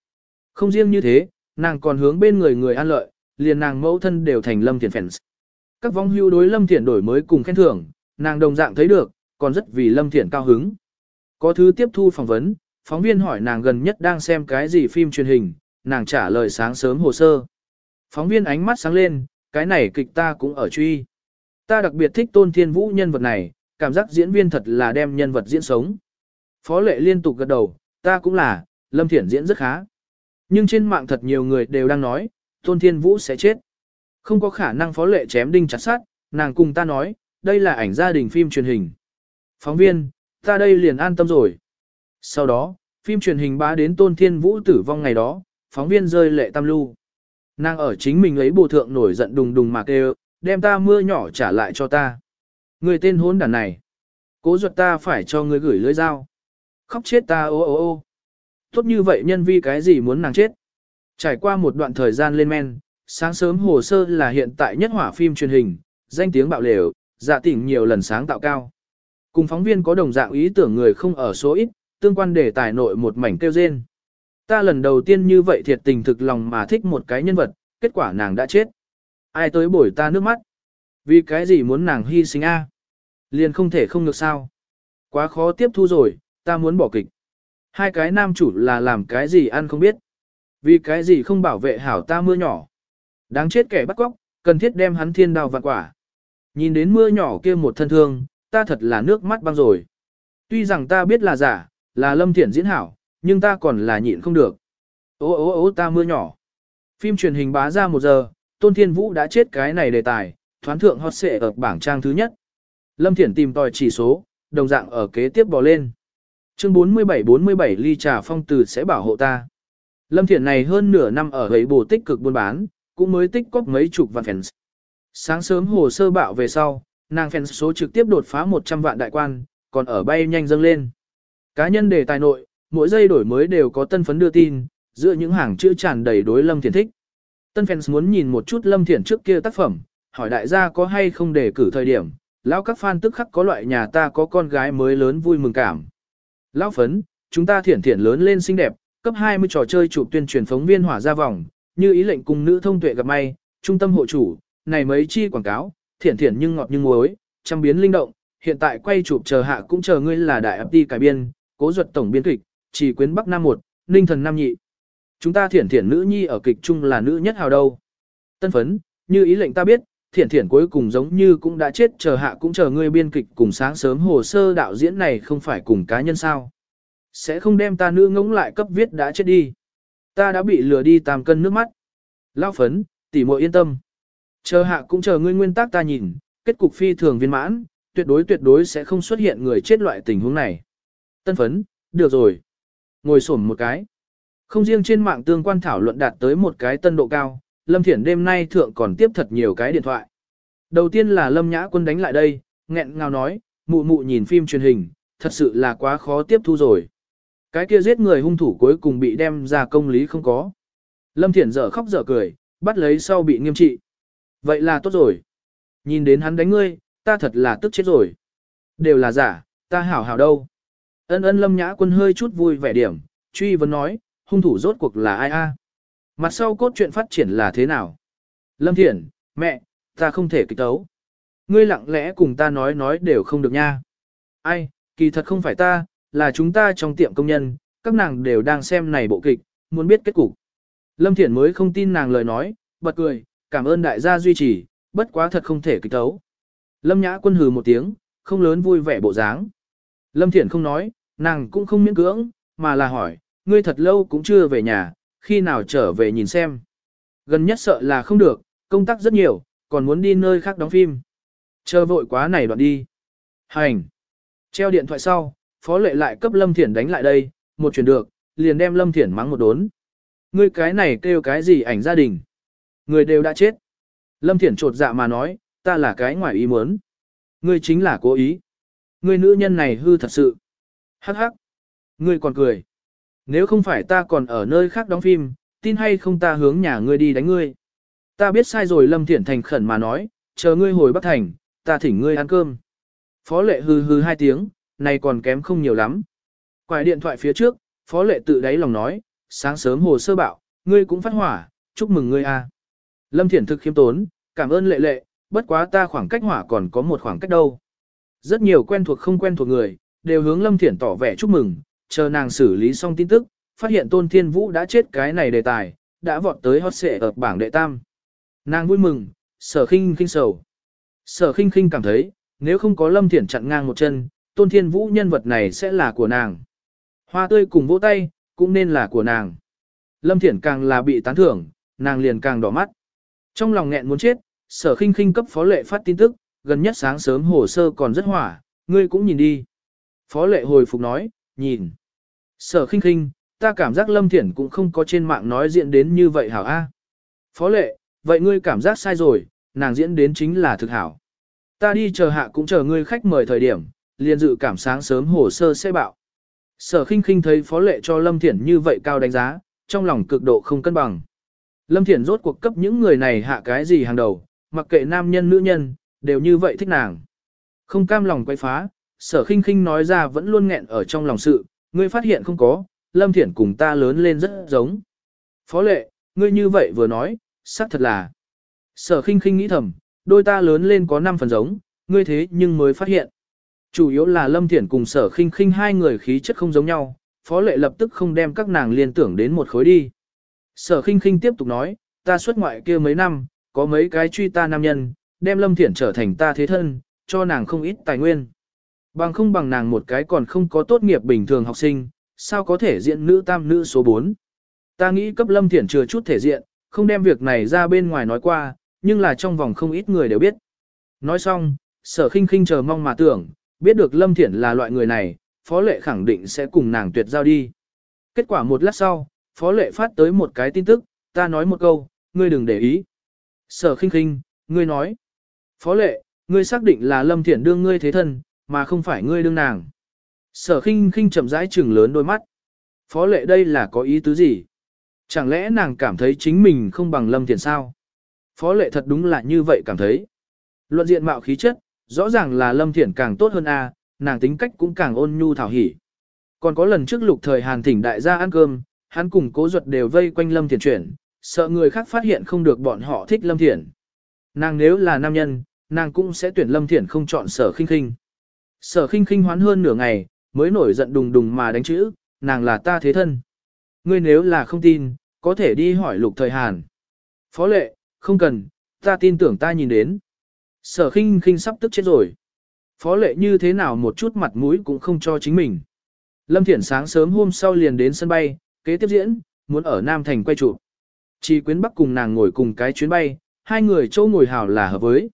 Không riêng như thế, nàng còn hướng bên người người an lợi, liền nàng mẫu thân đều thành Lâm Thiển fans. Các vong hưu đối Lâm Thiển đổi mới cùng khen thưởng, nàng đồng dạng thấy được, còn rất vì Lâm Thiển cao hứng. Có thứ tiếp thu phỏng vấn, phóng viên hỏi nàng gần nhất đang xem cái gì phim truyền hình, nàng trả lời sáng sớm hồ sơ. Phóng viên ánh mắt sáng lên, cái này kịch ta cũng ở truy. Ta đặc biệt thích tôn thiên vũ nhân vật này, cảm giác diễn viên thật là đem nhân vật diễn sống. Phó lệ liên tục gật đầu, ta cũng là, Lâm Thiển diễn rất khá. Nhưng trên mạng thật nhiều người đều đang nói, tôn thiên vũ sẽ chết. Không có khả năng phó lệ chém đinh chặt sát, nàng cùng ta nói, đây là ảnh gia đình phim truyền hình. Phóng viên, ta đây liền an tâm rồi. Sau đó, phim truyền hình bá đến tôn thiên vũ tử vong ngày đó, phóng viên rơi lệ tam lưu. Nàng ở chính mình ấy bộ thượng nổi giận đùng đùng mà kêu, đem ta mưa nhỏ trả lại cho ta. Người tên hốn đàn này. Cố ruột ta phải cho người gửi lưới dao. Khóc chết ta ô ô ô. Tốt như vậy nhân vi cái gì muốn nàng chết. Trải qua một đoạn thời gian lên men, sáng sớm hồ sơ là hiện tại nhất hỏa phim truyền hình, danh tiếng bạo lều, dạ tỉnh nhiều lần sáng tạo cao. Cùng phóng viên có đồng dạng ý tưởng người không ở số ít, tương quan đề tài nội một mảnh kêu rên. Ta lần đầu tiên như vậy thiệt tình thực lòng mà thích một cái nhân vật, kết quả nàng đã chết. Ai tới bổi ta nước mắt? Vì cái gì muốn nàng hy sinh a? Liền không thể không được sao? Quá khó tiếp thu rồi, ta muốn bỏ kịch. Hai cái nam chủ là làm cái gì ăn không biết. Vì cái gì không bảo vệ hảo ta mưa nhỏ. Đáng chết kẻ bắt cóc, cần thiết đem hắn thiên đào vạn quả. Nhìn đến mưa nhỏ kia một thân thương, ta thật là nước mắt băng rồi. Tuy rằng ta biết là giả, là lâm thiện diễn hảo, nhưng ta còn là nhịn không được. Ô ô ô ta mưa nhỏ. Phim truyền hình bá ra một giờ, Tôn Thiên Vũ đã chết cái này đề tài, thoán thượng hot xệ ở bảng trang thứ nhất. Lâm Thiển tìm tòi chỉ số, đồng dạng ở kế tiếp bò lên. Chương 47-47 ly trà phong từ sẽ bảo hộ ta. Lâm Thiển này hơn nửa năm ở ấy bổ tích cực buôn bán, cũng mới tích cóp mấy chục vạn fans. Sáng sớm hồ sơ bạo về sau, nàng fans số trực tiếp đột phá 100 vạn đại quan, còn ở bay nhanh dâng lên. Cá nhân đề tài nội, mỗi giây đổi mới đều có tân phấn đưa tin, giữa những hàng chữ tràn đầy đối Lâm Thiển thích. Tân fans muốn nhìn một chút Lâm Thiển trước kia tác phẩm, hỏi đại gia có hay không để cử thời điểm, lão các fan tức khắc có loại nhà ta có con gái mới lớn vui mừng cảm. Lão phấn, chúng ta thiển thiển lớn lên xinh đẹp, cấp 20 trò chơi chụp tuyên truyền phóng viên hỏa ra vòng, như ý lệnh cùng nữ thông tuệ gặp may, trung tâm hộ chủ, này mấy chi quảng cáo, thiển thiển nhưng ngọt nhưng muối, trăm biến linh động, hiện tại quay chụp chờ hạ cũng chờ ngươi là đại ấp đi cải biên, cố duật tổng biên kịch, chỉ quyến Bắc Nam một, Ninh thần Nam nhị. Chúng ta thiển thiển nữ nhi ở kịch chung là nữ nhất hào đâu. Tân phấn, như ý lệnh ta biết, thiển thiển cuối cùng giống như cũng đã chết chờ hạ cũng chờ ngươi biên kịch cùng sáng sớm hồ sơ đạo diễn này không phải cùng cá nhân sao. Sẽ không đem ta nữ ngống lại cấp viết đã chết đi. Ta đã bị lừa đi tam cân nước mắt. Lao phấn, tỉ muội yên tâm. Chờ hạ cũng chờ ngươi nguyên tắc ta nhìn, kết cục phi thường viên mãn, tuyệt đối tuyệt đối sẽ không xuất hiện người chết loại tình huống này. Tân phấn, được rồi. Ngồi xổm một cái. Không riêng trên mạng tương quan thảo luận đạt tới một cái tân độ cao, Lâm Thiển đêm nay thượng còn tiếp thật nhiều cái điện thoại. Đầu tiên là Lâm Nhã Quân đánh lại đây, nghẹn ngào nói, mụ mụ nhìn phim truyền hình, thật sự là quá khó tiếp thu rồi. Cái kia giết người hung thủ cuối cùng bị đem ra công lý không có. Lâm Thiển dở khóc dở cười, bắt lấy sau bị nghiêm trị. Vậy là tốt rồi. Nhìn đến hắn đánh ngươi, ta thật là tức chết rồi. Đều là giả, ta hảo hảo đâu. Ân ân Lâm Nhã Quân hơi chút vui vẻ điểm, truy vấn nói, hung thủ rốt cuộc là ai a? Mặt sau cốt truyện phát triển là thế nào? Lâm Thiển, mẹ, ta không thể kịch tấu. Ngươi lặng lẽ cùng ta nói nói đều không được nha. Ai, kỳ thật không phải ta, là chúng ta trong tiệm công nhân, các nàng đều đang xem này bộ kịch, muốn biết kết cục. Lâm Thiển mới không tin nàng lời nói, bật cười, cảm ơn đại gia duy trì, bất quá thật không thể kịch tấu. Lâm Nhã quân hừ một tiếng, không lớn vui vẻ bộ dáng. Lâm Thiển không nói, nàng cũng không miễn cưỡng, mà là hỏi, ngươi thật lâu cũng chưa về nhà, khi nào trở về nhìn xem. Gần nhất sợ là không được, công tác rất nhiều, còn muốn đi nơi khác đóng phim. Chờ vội quá này đoạn đi. Hành. Treo điện thoại sau, Phó Lệ lại cấp Lâm Thiển đánh lại đây, một chuyển được, liền đem Lâm Thiển mắng một đốn. Ngươi cái này kêu cái gì ảnh gia đình. Người đều đã chết. Lâm Thiển trột dạ mà nói, ta là cái ngoài ý muốn. Ngươi chính là cố ý. Ngươi nữ nhân này hư thật sự. Hắc hắc. Ngươi còn cười. Nếu không phải ta còn ở nơi khác đóng phim, tin hay không ta hướng nhà ngươi đi đánh ngươi. Ta biết sai rồi Lâm Thiển thành khẩn mà nói, chờ ngươi hồi Bắc Thành, ta thỉnh ngươi ăn cơm. Phó lệ hừ hừ hai tiếng, này còn kém không nhiều lắm. Quài điện thoại phía trước, phó lệ tự đáy lòng nói, sáng sớm hồ sơ bạo, ngươi cũng phát hỏa, chúc mừng ngươi a. Lâm Thiển thực khiêm tốn, cảm ơn lệ lệ, bất quá ta khoảng cách hỏa còn có một khoảng cách đâu. Rất nhiều quen thuộc không quen thuộc người, đều hướng Lâm Thiển tỏ vẻ chúc mừng, chờ nàng xử lý xong tin tức, phát hiện Tôn Thiên Vũ đã chết cái này đề tài, đã vọt tới hot xệ ở bảng đệ tam. Nàng vui mừng, sở khinh khinh sầu. Sở khinh khinh cảm thấy, nếu không có Lâm Thiển chặn ngang một chân, Tôn Thiên Vũ nhân vật này sẽ là của nàng. Hoa tươi cùng vỗ tay, cũng nên là của nàng. Lâm Thiển càng là bị tán thưởng, nàng liền càng đỏ mắt. Trong lòng nghẹn muốn chết, sở khinh khinh cấp phó lệ phát tin tức, gần nhất sáng sớm hồ sơ còn rất hỏa, ngươi cũng nhìn đi. Phó lệ hồi phục nói, nhìn. Sở khinh khinh, ta cảm giác Lâm Thiển cũng không có trên mạng nói diễn đến như vậy hảo a. Phó lệ, vậy ngươi cảm giác sai rồi, nàng diễn đến chính là thực hảo. Ta đi chờ hạ cũng chờ ngươi khách mời thời điểm, liền dự cảm sáng sớm hồ sơ sẽ bạo. Sở khinh khinh thấy phó lệ cho Lâm Thiển như vậy cao đánh giá, trong lòng cực độ không cân bằng. Lâm Thiển rốt cuộc cấp những người này hạ cái gì hàng đầu, mặc kệ nam nhân nữ nhân, đều như vậy thích nàng. Không cam lòng quay phá, sở khinh khinh nói ra vẫn luôn nghẹn ở trong lòng sự, ngươi phát hiện không có, Lâm Thiển cùng ta lớn lên rất giống. Phó lệ, ngươi như vậy vừa nói, xác thật là. Sở khinh khinh nghĩ thầm, đôi ta lớn lên có 5 phần giống, ngươi thế nhưng mới phát hiện. Chủ yếu là Lâm Thiển cùng sở khinh khinh hai người khí chất không giống nhau, phó lệ lập tức không đem các nàng liên tưởng đến một khối đi. Sở khinh khinh tiếp tục nói, ta xuất ngoại kia mấy năm, có mấy cái truy ta nam nhân, đem Lâm Thiển trở thành ta thế thân, cho nàng không ít tài nguyên. Bằng không bằng nàng một cái còn không có tốt nghiệp bình thường học sinh, sao có thể diện nữ tam nữ số 4. Ta nghĩ cấp Lâm Thiển chừa chút thể diện, không đem việc này ra bên ngoài nói qua, nhưng là trong vòng không ít người đều biết. Nói xong, sở khinh khinh chờ mong mà tưởng, biết được Lâm Thiển là loại người này, Phó Lệ khẳng định sẽ cùng nàng tuyệt giao đi. Kết quả một lát sau, Phó Lệ phát tới một cái tin tức, ta nói một câu, ngươi đừng để ý. Sở khinh khinh, ngươi nói. Phó Lệ, ngươi xác định là Lâm Thiển đương ngươi thế thân, mà không phải ngươi đương nàng. Sở khinh khinh chậm rãi trừng lớn đôi mắt. Phó Lệ đây là có ý tứ gì? Chẳng lẽ nàng cảm thấy chính mình không bằng Lâm thiền sao? Phó Lệ thật đúng là như vậy cảm thấy. Luận diện mạo khí chất, rõ ràng là Lâm thiền càng tốt hơn a, nàng tính cách cũng càng ôn nhu thảo hỉ. Còn có lần trước lục thời Hàn thỉnh đại gia ăn cơm, hắn cùng cố ruột đều vây quanh Lâm thiền chuyển, sợ người khác phát hiện không được bọn họ thích Lâm thiền Nàng nếu là nam nhân, nàng cũng sẽ tuyển Lâm thiền không chọn sở khinh khinh. Sở khinh khinh hoán hơn nửa ngày, mới nổi giận đùng đùng mà đánh chữ, nàng là ta thế thân. Ngươi nếu là không tin, có thể đi hỏi lục thời Hàn. Phó lệ, không cần, ta tin tưởng ta nhìn đến. Sở khinh khinh sắp tức chết rồi. Phó lệ như thế nào một chút mặt mũi cũng không cho chính mình. Lâm Thiển sáng sớm hôm sau liền đến sân bay, kế tiếp diễn, muốn ở Nam Thành quay trụ. Chỉ quyến bắc cùng nàng ngồi cùng cái chuyến bay, hai người châu ngồi hảo là hợp với.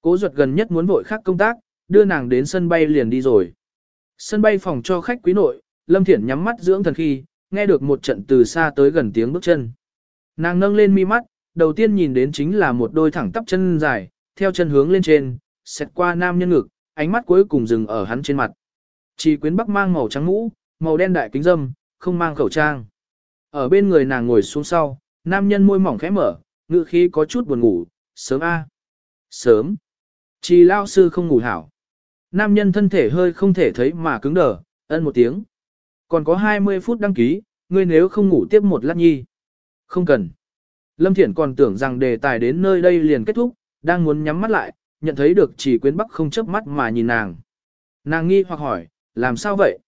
Cố ruột gần nhất muốn vội khác công tác, đưa nàng đến sân bay liền đi rồi. Sân bay phòng cho khách quý nội, Lâm Thiển nhắm mắt dưỡng thần khi, nghe được một trận từ xa tới gần tiếng bước chân. Nàng nâng lên mi mắt, đầu tiên nhìn đến chính là một đôi thẳng tắp chân dài, theo chân hướng lên trên, xẹt qua nam nhân ngực, ánh mắt cuối cùng dừng ở hắn trên mặt. Chỉ quyến bắc mang màu trắng mũ, màu đen đại kính dâm, không mang khẩu trang. Ở bên người nàng ngồi xuống sau, nam nhân môi mỏng khẽ mở, ngựa khí có chút buồn ngủ, sớm a Sớm. Chỉ lao sư không ngủ hảo. Nam nhân thân thể hơi không thể thấy mà cứng đờ, ân một tiếng. Còn có 20 phút đăng ký, ngươi nếu không ngủ tiếp một lát nhi. Không cần. Lâm Thiển còn tưởng rằng đề tài đến nơi đây liền kết thúc, đang muốn nhắm mắt lại, nhận thấy được chỉ quyến bắc không chớp mắt mà nhìn nàng. Nàng nghi hoặc hỏi, làm sao vậy?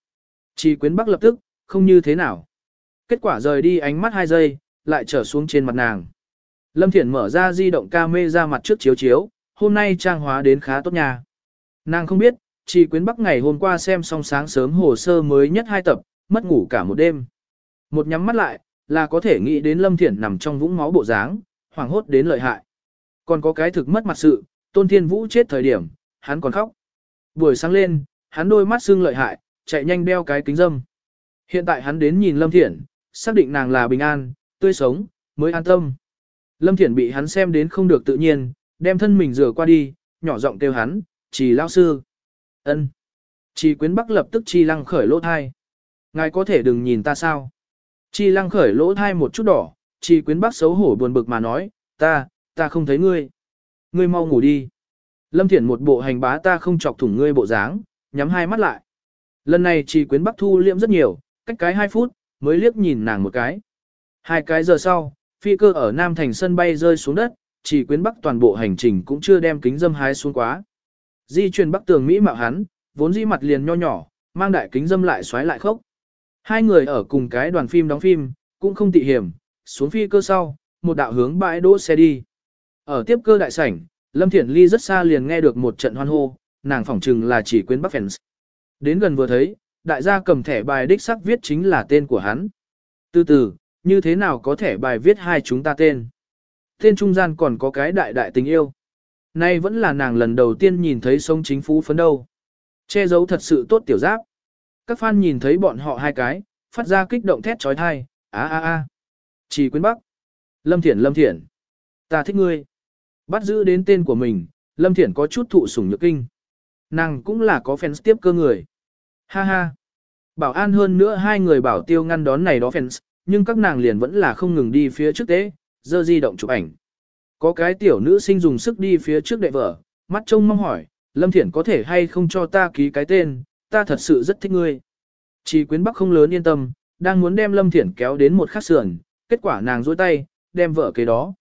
Chỉ quyến bắc lập tức, không như thế nào. Kết quả rời đi ánh mắt hai giây, lại trở xuống trên mặt nàng. Lâm Thiển mở ra di động ca mê ra mặt trước chiếu chiếu, hôm nay trang hóa đến khá tốt nha. Nàng không biết, chỉ quyến bắc ngày hôm qua xem xong sáng sớm hồ sơ mới nhất hai tập, mất ngủ cả một đêm. Một nhắm mắt lại, là có thể nghĩ đến Lâm Thiển nằm trong vũng máu bộ dáng, hoảng hốt đến lợi hại. Còn có cái thực mất mặt sự, Tôn Thiên Vũ chết thời điểm, hắn còn khóc. Buổi sáng lên, hắn đôi mắt xương lợi hại, chạy nhanh đeo cái kính dâm. Hiện tại hắn đến nhìn Lâm Thiển, xác định nàng là bình an, tươi sống, mới an tâm. Lâm Thiển bị hắn xem đến không được tự nhiên, đem thân mình rửa qua đi, nhỏ giọng kêu hắn, chỉ lao sư. ân Chỉ quyến bắc lập tức chi lăng khởi lỗ thai. Ngài có thể đừng nhìn ta sao? Chi lăng khởi lỗ thai một chút đỏ, chi quyến bắc xấu hổ buồn bực mà nói, ta, ta không thấy ngươi. Ngươi mau ngủ đi. Lâm Thiển một bộ hành bá ta không chọc thủng ngươi bộ dáng, nhắm hai mắt lại. Lần này chi quyến bắc thu liệm rất nhiều, cách cái hai phút, mới liếc nhìn nàng một cái. Hai cái giờ sau, phi cơ ở Nam Thành sân bay rơi xuống đất, chỉ quyến bắc toàn bộ hành trình cũng chưa đem kính dâm hái xuống quá. Di truyền bắc tường Mỹ mạo hắn, vốn di mặt liền nho nhỏ, mang đại kính dâm lại xoáy lại khốc. Hai người ở cùng cái đoàn phim đóng phim, cũng không tị hiểm, xuống phi cơ sau, một đạo hướng bãi đỗ xe đi. Ở tiếp cơ đại sảnh, Lâm Thiển Ly rất xa liền nghe được một trận hoan hô, nàng phỏng chừng là chỉ quyến bắc fans. Đến gần vừa thấy, đại gia cầm thẻ bài đích sắc viết chính là tên của hắn. Từ từ, như thế nào có thể bài viết hai chúng ta tên? Tên trung gian còn có cái đại đại tình yêu. Nay vẫn là nàng lần đầu tiên nhìn thấy sông chính phú phấn đâu. Che giấu thật sự tốt tiểu giáp. Các fan nhìn thấy bọn họ hai cái, phát ra kích động thét trói thai, á á á. Chỉ quyến bắc. Lâm Thiển Lâm Thiển. Ta thích ngươi. Bắt giữ đến tên của mình, Lâm Thiển có chút thụ sủng nhược kinh. Nàng cũng là có fans tiếp cơ người. Ha ha. Bảo an hơn nữa hai người bảo tiêu ngăn đón này đó fans, nhưng các nàng liền vẫn là không ngừng đi phía trước tế, dơ di động chụp ảnh. Có cái tiểu nữ sinh dùng sức đi phía trước đệ vợ, mắt trông mong hỏi, Lâm Thiển có thể hay không cho ta ký cái tên, ta thật sự rất thích ngươi. Chỉ quyến bắc không lớn yên tâm, đang muốn đem Lâm Thiển kéo đến một khắc sườn, kết quả nàng dối tay, đem vợ kế đó.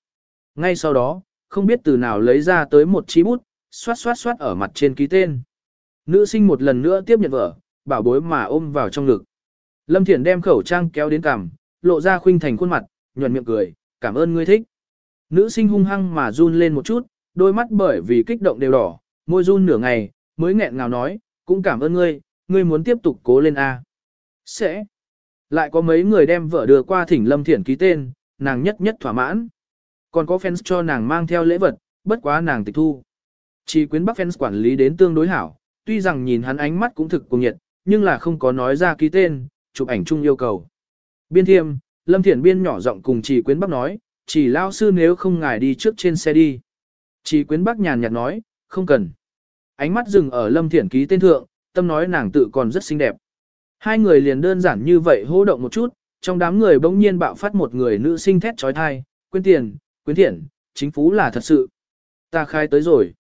Ngay sau đó, không biết từ nào lấy ra tới một chí bút, xoát xoát xoát ở mặt trên ký tên. Nữ sinh một lần nữa tiếp nhận vợ, bảo bối mà ôm vào trong ngực. Lâm Thiển đem khẩu trang kéo đến cằm, lộ ra khuynh thành khuôn mặt, nhuận miệng cười, cảm ơn ngươi thích. Nữ sinh hung hăng mà run lên một chút, đôi mắt bởi vì kích động đều đỏ, môi run nửa ngày, mới nghẹn ngào nói, cũng cảm ơn ngươi, ngươi muốn tiếp tục cố lên A. Sẽ. Lại có mấy người đem vợ đưa qua thỉnh Lâm Thiển ký tên, nàng nhất nhất thỏa mãn. Còn có fans cho nàng mang theo lễ vật, bất quá nàng tịch thu. Chỉ quyến bắc fans quản lý đến tương đối hảo, tuy rằng nhìn hắn ánh mắt cũng thực cùng nhiệt, nhưng là không có nói ra ký tên, chụp ảnh chung yêu cầu. Biên thiêm, Lâm Thiển Biên nhỏ giọng cùng chỉ quyến bắc nói, chỉ lao sư nếu không ngài đi trước trên xe đi. Chỉ quyến bác nhàn nhạt nói, không cần. Ánh mắt dừng ở Lâm Thiển ký tên thượng, tâm nói nàng tự còn rất xinh đẹp. Hai người liền đơn giản như vậy hô động một chút, trong đám người bỗng nhiên bạo phát một người nữ sinh thét trói thai, quyến tiền, quyến thiển chính phú là thật sự. Ta khai tới rồi.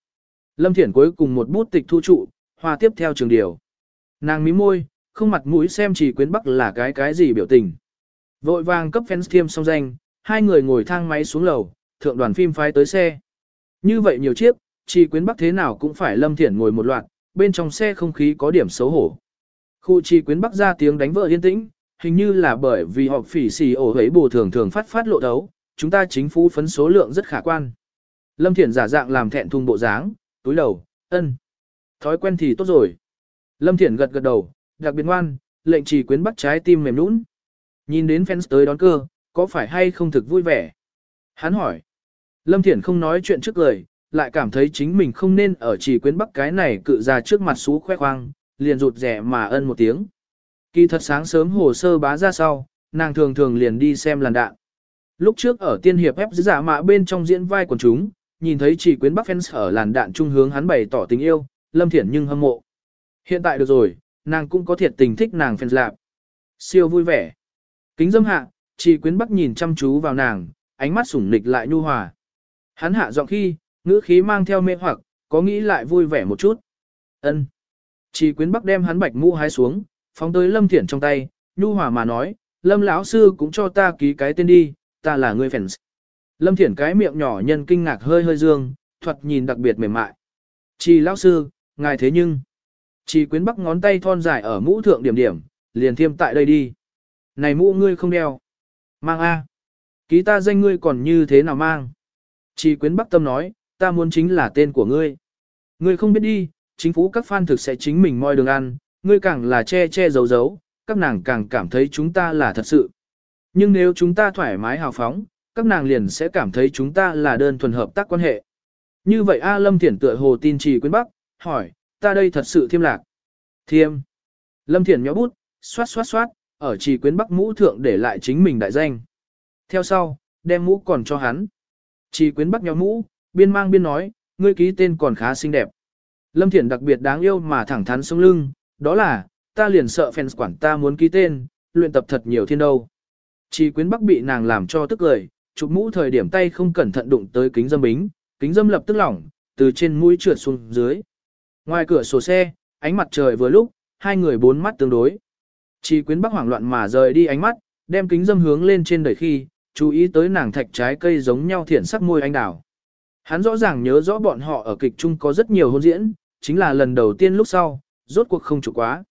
Lâm Thiển cuối cùng một bút tịch thu trụ, hoa tiếp theo trường điều. Nàng mím môi, không mặt mũi xem chỉ quyến bắc là cái cái gì biểu tình. Vội vàng cấp fans thiêm song danh, hai người ngồi thang máy xuống lầu, thượng đoàn phim phái tới xe. Như vậy nhiều chiếc, chỉ quyến bắc thế nào cũng phải lâm thiển ngồi một loạt, bên trong xe không khí có điểm xấu hổ. Khu chỉ quyến bắc ra tiếng đánh vợ yên tĩnh, hình như là bởi vì họ phỉ xì ổ hấy bù thường thường phát phát lộ thấu, chúng ta chính phủ phấn số lượng rất khả quan. Lâm Thiển giả dạng làm thẹn thùng bộ dáng, túi đầu, ân. Thói quen thì tốt rồi. Lâm Thiển gật gật đầu, đặc biệt ngoan, lệnh chỉ quyến bắt trái tim mềm nũng. Nhìn đến fans tới đón cơ, có phải hay không thực vui vẻ. Hắn hỏi. Lâm Thiển không nói chuyện trước lời, lại cảm thấy chính mình không nên ở chỉ quyến bắc cái này cự ra trước mặt xú khoe khoang, liền rụt rẻ mà ân một tiếng. Kỳ thật sáng sớm hồ sơ bá ra sau, nàng thường thường liền đi xem làn đạn. Lúc trước ở tiên hiệp ép giả mạ bên trong diễn vai quần chúng, nhìn thấy chỉ quyến bắc fans ở làn đạn trung hướng hắn bày tỏ tình yêu, lâm thiển nhưng hâm mộ. Hiện tại được rồi, nàng cũng có thiệt tình thích nàng fans lạp. Siêu vui vẻ. Kính dâm hạ, chỉ quyến bắc nhìn chăm chú vào nàng, ánh mắt sủng nịch lại nhu hòa. Hắn hạ giọng khi, ngữ khí mang theo mê hoặc, có nghĩ lại vui vẻ một chút. Ân. Chỉ quyến bắc đem hắn bạch mũ hái xuống, phóng tới lâm thiển trong tay, nhu hòa mà nói, lâm lão sư cũng cho ta ký cái tên đi, ta là người fans. Lâm thiển cái miệng nhỏ nhân kinh ngạc hơi hơi dương, thuật nhìn đặc biệt mềm mại. Chỉ lão sư, ngài thế nhưng. Chỉ quyến bắc ngón tay thon dài ở mũ thượng điểm điểm, liền thiêm tại đây đi. Này mũ ngươi không đeo. Mang A. Ký ta danh ngươi còn như thế nào mang? Chỉ quyến bắc tâm nói, ta muốn chính là tên của ngươi. Ngươi không biết đi, chính phủ các fan thực sẽ chính mình moi đường ăn, ngươi càng là che che giấu giấu, các nàng càng cảm thấy chúng ta là thật sự. Nhưng nếu chúng ta thoải mái hào phóng, các nàng liền sẽ cảm thấy chúng ta là đơn thuần hợp tác quan hệ. Như vậy A Lâm Thiển tựa hồ tin trì quyến bắc, hỏi, ta đây thật sự thiêm lạc. Thiêm. Lâm Thiển nhó bút, xoát xoát xoát, ở trì quyến bắc mũ thượng để lại chính mình đại danh. Theo sau, đem mũ còn cho hắn. Trì quyến bắc nhó mũ, biên mang biên nói, ngươi ký tên còn khá xinh đẹp. Lâm Thiển đặc biệt đáng yêu mà thẳng thắn sống lưng, đó là, ta liền sợ fans quản ta muốn ký tên, luyện tập thật nhiều thiên đâu. Chỉ quyến bắc bị nàng làm cho tức lời, chụp mũ thời điểm tay không cẩn thận đụng tới kính dâm bính, kính dâm lập tức lỏng, từ trên mũi trượt xuống dưới. Ngoài cửa sổ xe, ánh mặt trời vừa lúc, hai người bốn mắt tương đối. Chỉ quyến bắc hoảng loạn mà rời đi ánh mắt, đem kính dâm hướng lên trên đời khi, chú ý tới nàng thạch trái cây giống nhau thiện sắc môi anh đào. Hắn rõ ràng nhớ rõ bọn họ ở kịch chung có rất nhiều hôn diễn, chính là lần đầu tiên lúc sau, rốt cuộc không chủ quá.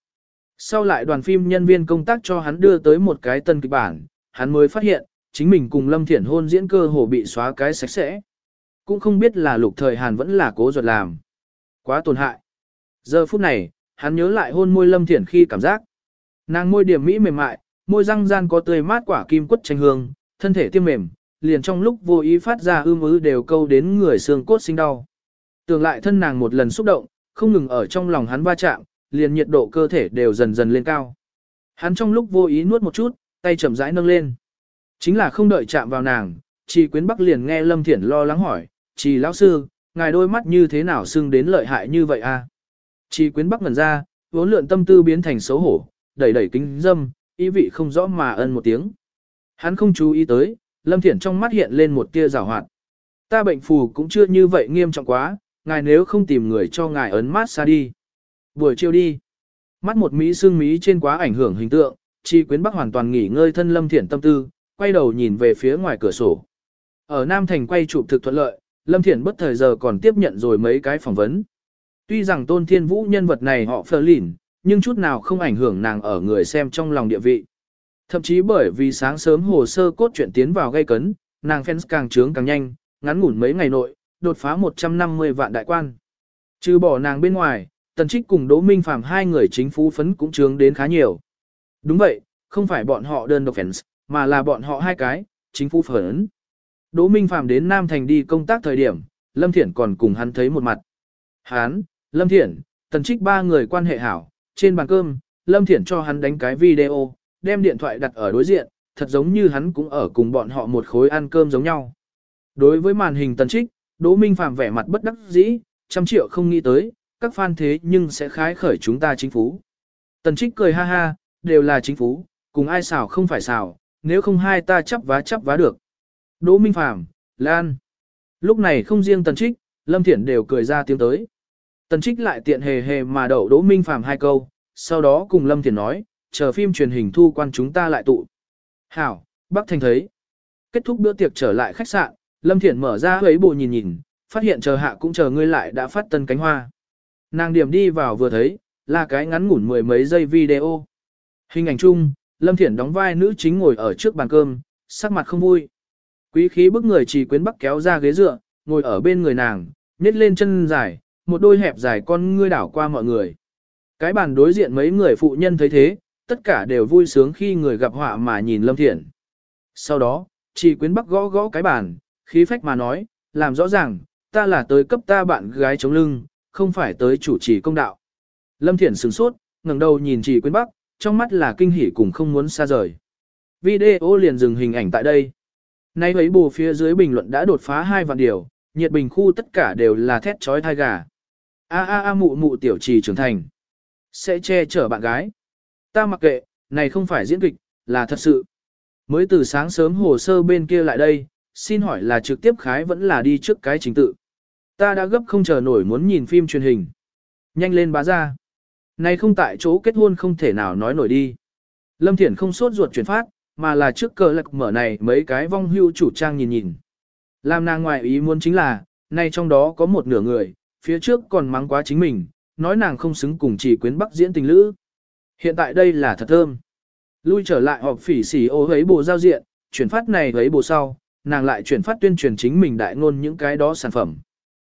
Sau lại đoàn phim nhân viên công tác cho hắn đưa tới một cái tân kịch bản, hắn mới phát hiện, chính mình cùng Lâm Thiển hôn diễn cơ hồ bị xóa cái sạch sẽ. Cũng không biết là lục thời Hàn vẫn là cố ruột làm. Quá tổn hại. Giờ phút này, hắn nhớ lại hôn môi Lâm Thiển khi cảm giác. Nàng môi điểm mỹ mềm mại, môi răng gian có tươi mát quả kim quất tranh hương, thân thể tiêm mềm, liền trong lúc vô ý phát ra ưm ứ đều câu đến người xương cốt sinh đau. Tưởng lại thân nàng một lần xúc động, không ngừng ở trong lòng hắn va chạm, liền nhiệt độ cơ thể đều dần dần lên cao. Hắn trong lúc vô ý nuốt một chút, tay chậm rãi nâng lên. Chính là không đợi chạm vào nàng, Trì Quyến Bắc liền nghe Lâm Thiển lo lắng hỏi, Trì lão sư, ngài đôi mắt như thế nào xưng đến lợi hại như vậy a? À? Quyến Bắc ngẩn ra, vốn lượn tâm tư biến thành xấu hổ, đẩy đẩy kính dâm, ý vị không rõ mà ân một tiếng. Hắn không chú ý tới, Lâm Thiển trong mắt hiện lên một tia rào hoạt. Ta bệnh phù cũng chưa như vậy nghiêm trọng quá, ngài nếu không tìm người cho ngài ấn mát xa đi. Buổi chiều đi. Mắt một mỹ xương mỹ trên quá ảnh hưởng hình tượng, chi quyến bắc hoàn toàn nghỉ ngơi thân Lâm Thiển tâm tư, quay đầu nhìn về phía ngoài cửa sổ. Ở Nam Thành quay chụp thực thuận lợi, Lâm Thiển bất thời giờ còn tiếp nhận rồi mấy cái phỏng vấn. Tuy rằng Tôn Thiên Vũ nhân vật này họ phờ lỉn, nhưng chút nào không ảnh hưởng nàng ở người xem trong lòng địa vị. Thậm chí bởi vì sáng sớm hồ sơ cốt truyện tiến vào gây cấn, nàng fans càng trướng càng nhanh, ngắn ngủn mấy ngày nội, đột phá 150 vạn đại quan. Trừ bỏ nàng bên ngoài, Tần Trích cùng Đỗ Minh Phàm hai người chính phú phấn cũng trướng đến khá nhiều. Đúng vậy, không phải bọn họ đơn độc fans, mà là bọn họ hai cái, chính phú phấn. Đỗ Minh Phàm đến Nam Thành đi công tác thời điểm, Lâm Thiển còn cùng hắn thấy một mặt. Hán, Lâm Thiển, Tần Trích ba người quan hệ hảo, trên bàn cơm, Lâm Thiển cho hắn đánh cái video, đem điện thoại đặt ở đối diện, thật giống như hắn cũng ở cùng bọn họ một khối ăn cơm giống nhau. Đối với màn hình Tần Trích, Đỗ Minh Phạm vẻ mặt bất đắc dĩ, trăm triệu không nghĩ tới, các fan thế nhưng sẽ khái khởi chúng ta chính phủ. Tần Trích cười ha ha, đều là chính phủ, cùng ai xảo không phải xảo, nếu không hai ta chấp vá chấp vá được. Đỗ Minh Phạm, Lan. Lúc này không riêng Tần Trích, Lâm Thiển đều cười ra tiếng tới. Tần Trích lại tiện hề hề mà đậu Đỗ Minh Phạm hai câu, sau đó cùng Lâm Thiển nói, chờ phim truyền hình thu quan chúng ta lại tụ. Hảo, Bắc Thành thấy. Kết thúc bữa tiệc trở lại khách sạn, Lâm Thiển mở ra ấy bộ nhìn nhìn, phát hiện chờ hạ cũng chờ ngươi lại đã phát tân cánh hoa. Nàng điểm đi vào vừa thấy, là cái ngắn ngủn mười mấy giây video. Hình ảnh chung, Lâm Thiển đóng vai nữ chính ngồi ở trước bàn cơm, sắc mặt không vui. Quý khí bức người chỉ quyến bắc kéo ra ghế dựa, ngồi ở bên người nàng, nhét lên chân dài, một đôi hẹp dài con ngươi đảo qua mọi người. Cái bàn đối diện mấy người phụ nhân thấy thế, tất cả đều vui sướng khi người gặp họa mà nhìn Lâm Thiển. Sau đó, chỉ quyến bắc gõ gõ cái bàn, khí phách mà nói, làm rõ ràng, ta là tới cấp ta bạn gái chống lưng, không phải tới chủ trì công đạo. Lâm Thiển sửng sốt, ngẩng đầu nhìn chỉ Quyến Bắc, trong mắt là kinh hỉ cùng không muốn xa rời. Video liền dừng hình ảnh tại đây. Nay ấy bù phía dưới bình luận đã đột phá hai vạn điều, nhiệt bình khu tất cả đều là thét trói thai gà. A a a mụ mụ tiểu trì trưởng thành. Sẽ che chở bạn gái. Ta mặc kệ, này không phải diễn kịch, là thật sự. Mới từ sáng sớm hồ sơ bên kia lại đây, xin hỏi là trực tiếp khái vẫn là đi trước cái trình tự. Ta đã gấp không chờ nổi muốn nhìn phim truyền hình. Nhanh lên bá ra. Này không tại chỗ kết hôn không thể nào nói nổi đi. Lâm Thiển không sốt ruột chuyển phát, mà là trước cờ lạc mở này mấy cái vong hưu chủ trang nhìn nhìn. Làm nàng ngoài ý muốn chính là, nay trong đó có một nửa người, phía trước còn mắng quá chính mình, nói nàng không xứng cùng chỉ quyến bắc diễn tình lữ. Hiện tại đây là thật thơm. Lui trở lại họp phỉ xỉ ô ấy bộ giao diện, chuyển phát này ấy bộ sau, nàng lại chuyển phát tuyên truyền chính mình đại ngôn những cái đó sản phẩm.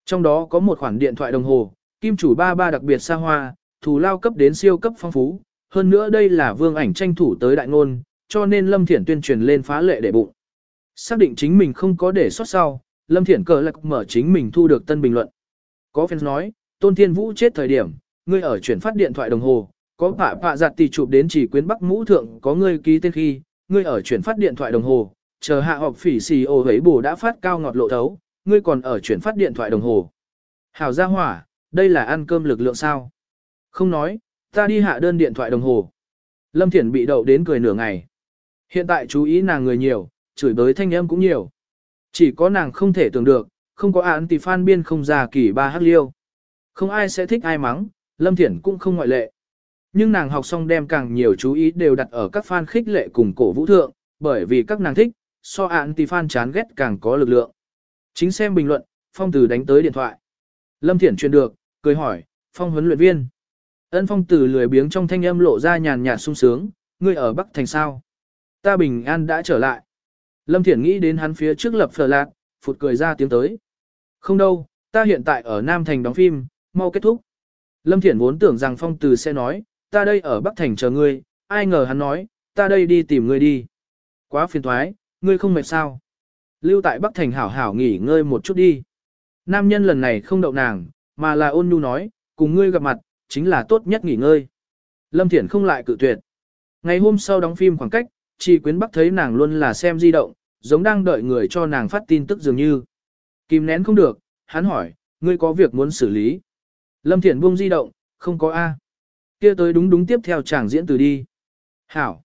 Trong đó có một khoản điện thoại đồng hồ, kim chủ ba ba đặc biệt xa hoa, thù lao cấp đến siêu cấp phong phú, hơn nữa đây là vương ảnh tranh thủ tới đại ngôn, cho nên Lâm Thiển tuyên truyền lên phá lệ để bụng. Xác định chính mình không có để sót sau, Lâm Thiển cờ lạc mở chính mình thu được tân bình luận. Có fans nói, Tôn Thiên Vũ chết thời điểm, ngươi ở chuyển phát điện thoại đồng hồ, có phạ phạ giặt tỷ chụp đến chỉ quyến bắc mũ thượng có ngươi ký tên khi, ngươi ở chuyển phát điện thoại đồng hồ, chờ hạ họp phỉ xì ô hấy bù đã phát cao ngọt lộ thấu, ngươi còn ở chuyển phát điện thoại đồng hồ. Hảo gia hỏa, đây là ăn cơm lực lượng sao? Không nói, ta đi hạ đơn điện thoại đồng hồ. Lâm Thiển bị đậu đến cười nửa ngày. Hiện tại chú ý nàng người nhiều, chửi bới thanh âm cũng nhiều. Chỉ có nàng không thể tưởng được, không có án thì phan biên không già kỳ ba hắc liêu. Không ai sẽ thích ai mắng, Lâm Thiển cũng không ngoại lệ. Nhưng nàng học xong đem càng nhiều chú ý đều đặt ở các fan khích lệ cùng cổ vũ thượng, bởi vì các nàng thích, so án thì fan chán ghét càng có lực lượng. Chính xem bình luận, Phong Tử đánh tới điện thoại. Lâm Thiển truyền được, cười hỏi, Phong huấn luyện viên. Ân Phong Tử lười biếng trong thanh âm lộ ra nhàn nhạt sung sướng, ngươi ở Bắc Thành sao? Ta bình an đã trở lại. Lâm Thiển nghĩ đến hắn phía trước lập phở lạc, phụt cười ra tiếng tới. Không đâu, ta hiện tại ở Nam Thành đóng phim, mau kết thúc. Lâm Thiển vốn tưởng rằng Phong Từ sẽ nói, ta đây ở Bắc Thành chờ ngươi, ai ngờ hắn nói, ta đây đi tìm ngươi đi. Quá phiền thoái, ngươi không mệt sao. Lưu tại Bắc Thành hảo hảo nghỉ ngơi một chút đi. Nam nhân lần này không đậu nàng, mà là ôn nhu nói, cùng ngươi gặp mặt, chính là tốt nhất nghỉ ngơi. Lâm Thiển không lại cự tuyệt. Ngày hôm sau đóng phim khoảng cách, Chi Quyến Bắc thấy nàng luôn là xem di động, giống đang đợi người cho nàng phát tin tức dường như. Kìm nén không được, hắn hỏi, ngươi có việc muốn xử lý. Lâm Thiển buông di động, không có A. kia tới đúng đúng tiếp theo chàng diễn từ đi. Hảo.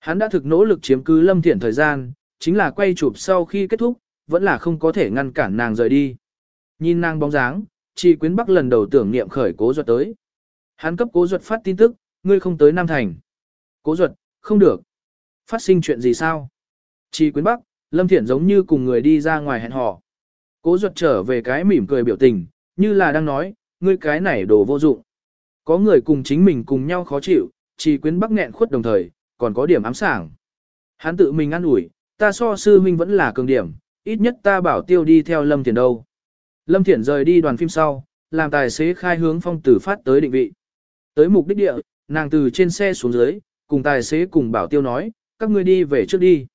Hắn đã thực nỗ lực chiếm cứ Lâm Thiển thời gian, chính là quay chụp sau khi kết thúc, vẫn là không có thể ngăn cản nàng rời đi. Nhìn nàng bóng dáng, Chi Quyến Bắc lần đầu tưởng niệm khởi cố ruột tới. Hắn cấp cố ruột phát tin tức, ngươi không tới Nam Thành. Cố ruột, không được. Phát sinh chuyện gì sao? Chi quyến bắc, Lâm Thiển giống như cùng người đi ra ngoài hẹn hò. Cố ruột trở về cái mỉm cười biểu tình, như là đang nói, ngươi cái này đồ vô dụng. Có người cùng chính mình cùng nhau khó chịu, chỉ quyến bắc nghẹn khuất đồng thời, còn có điểm ám sảng. Hắn tự mình ăn ủi, ta so sư huynh vẫn là cường điểm, ít nhất ta bảo tiêu đi theo Lâm Thiển đâu. Lâm Thiển rời đi đoàn phim sau, làm tài xế khai hướng phong tử phát tới định vị. Tới mục đích địa, nàng từ trên xe xuống dưới, cùng tài xế cùng bảo tiêu nói, các ngươi đi về trước đi.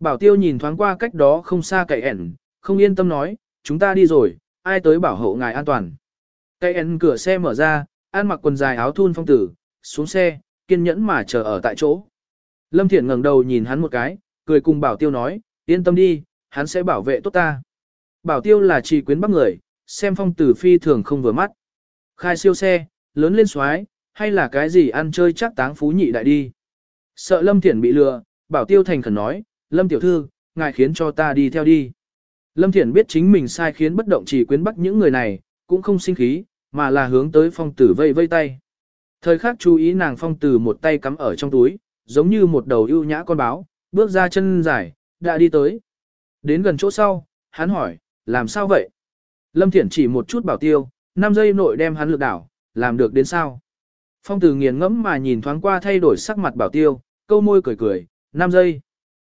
Bảo tiêu nhìn thoáng qua cách đó không xa cậy ẻn, không yên tâm nói, chúng ta đi rồi, ai tới bảo hộ ngài an toàn. Cây ấn cửa xe mở ra, an mặc quần dài áo thun phong tử, xuống xe, kiên nhẫn mà chờ ở tại chỗ. Lâm Thiển ngẩng đầu nhìn hắn một cái, cười cùng bảo tiêu nói, yên tâm đi, hắn sẽ bảo vệ tốt ta. Bảo tiêu là trì quyến bắc người, xem phong tử phi thường không vừa mắt. Khai siêu xe, lớn lên xoái, hay là cái gì ăn chơi chắc táng phú nhị đại đi. Sợ Lâm Thiển bị lừa, bảo tiêu thành khẩn nói, Lâm tiểu thư, ngài khiến cho ta đi theo đi. Lâm Thiển biết chính mình sai khiến bất động chỉ quyến bắt những người này, cũng không sinh khí, mà là hướng tới phong tử vây vây tay. Thời khắc chú ý nàng phong tử một tay cắm ở trong túi, giống như một đầu ưu nhã con báo, bước ra chân dài, đã đi tới. Đến gần chỗ sau, hắn hỏi, làm sao vậy? Lâm Thiển chỉ một chút bảo tiêu, 5 giây nội đem hắn lược đảo, làm được đến sao? Phong tử nghiền ngẫm mà nhìn thoáng qua thay đổi sắc mặt bảo tiêu, câu môi cười cười, 5 giây.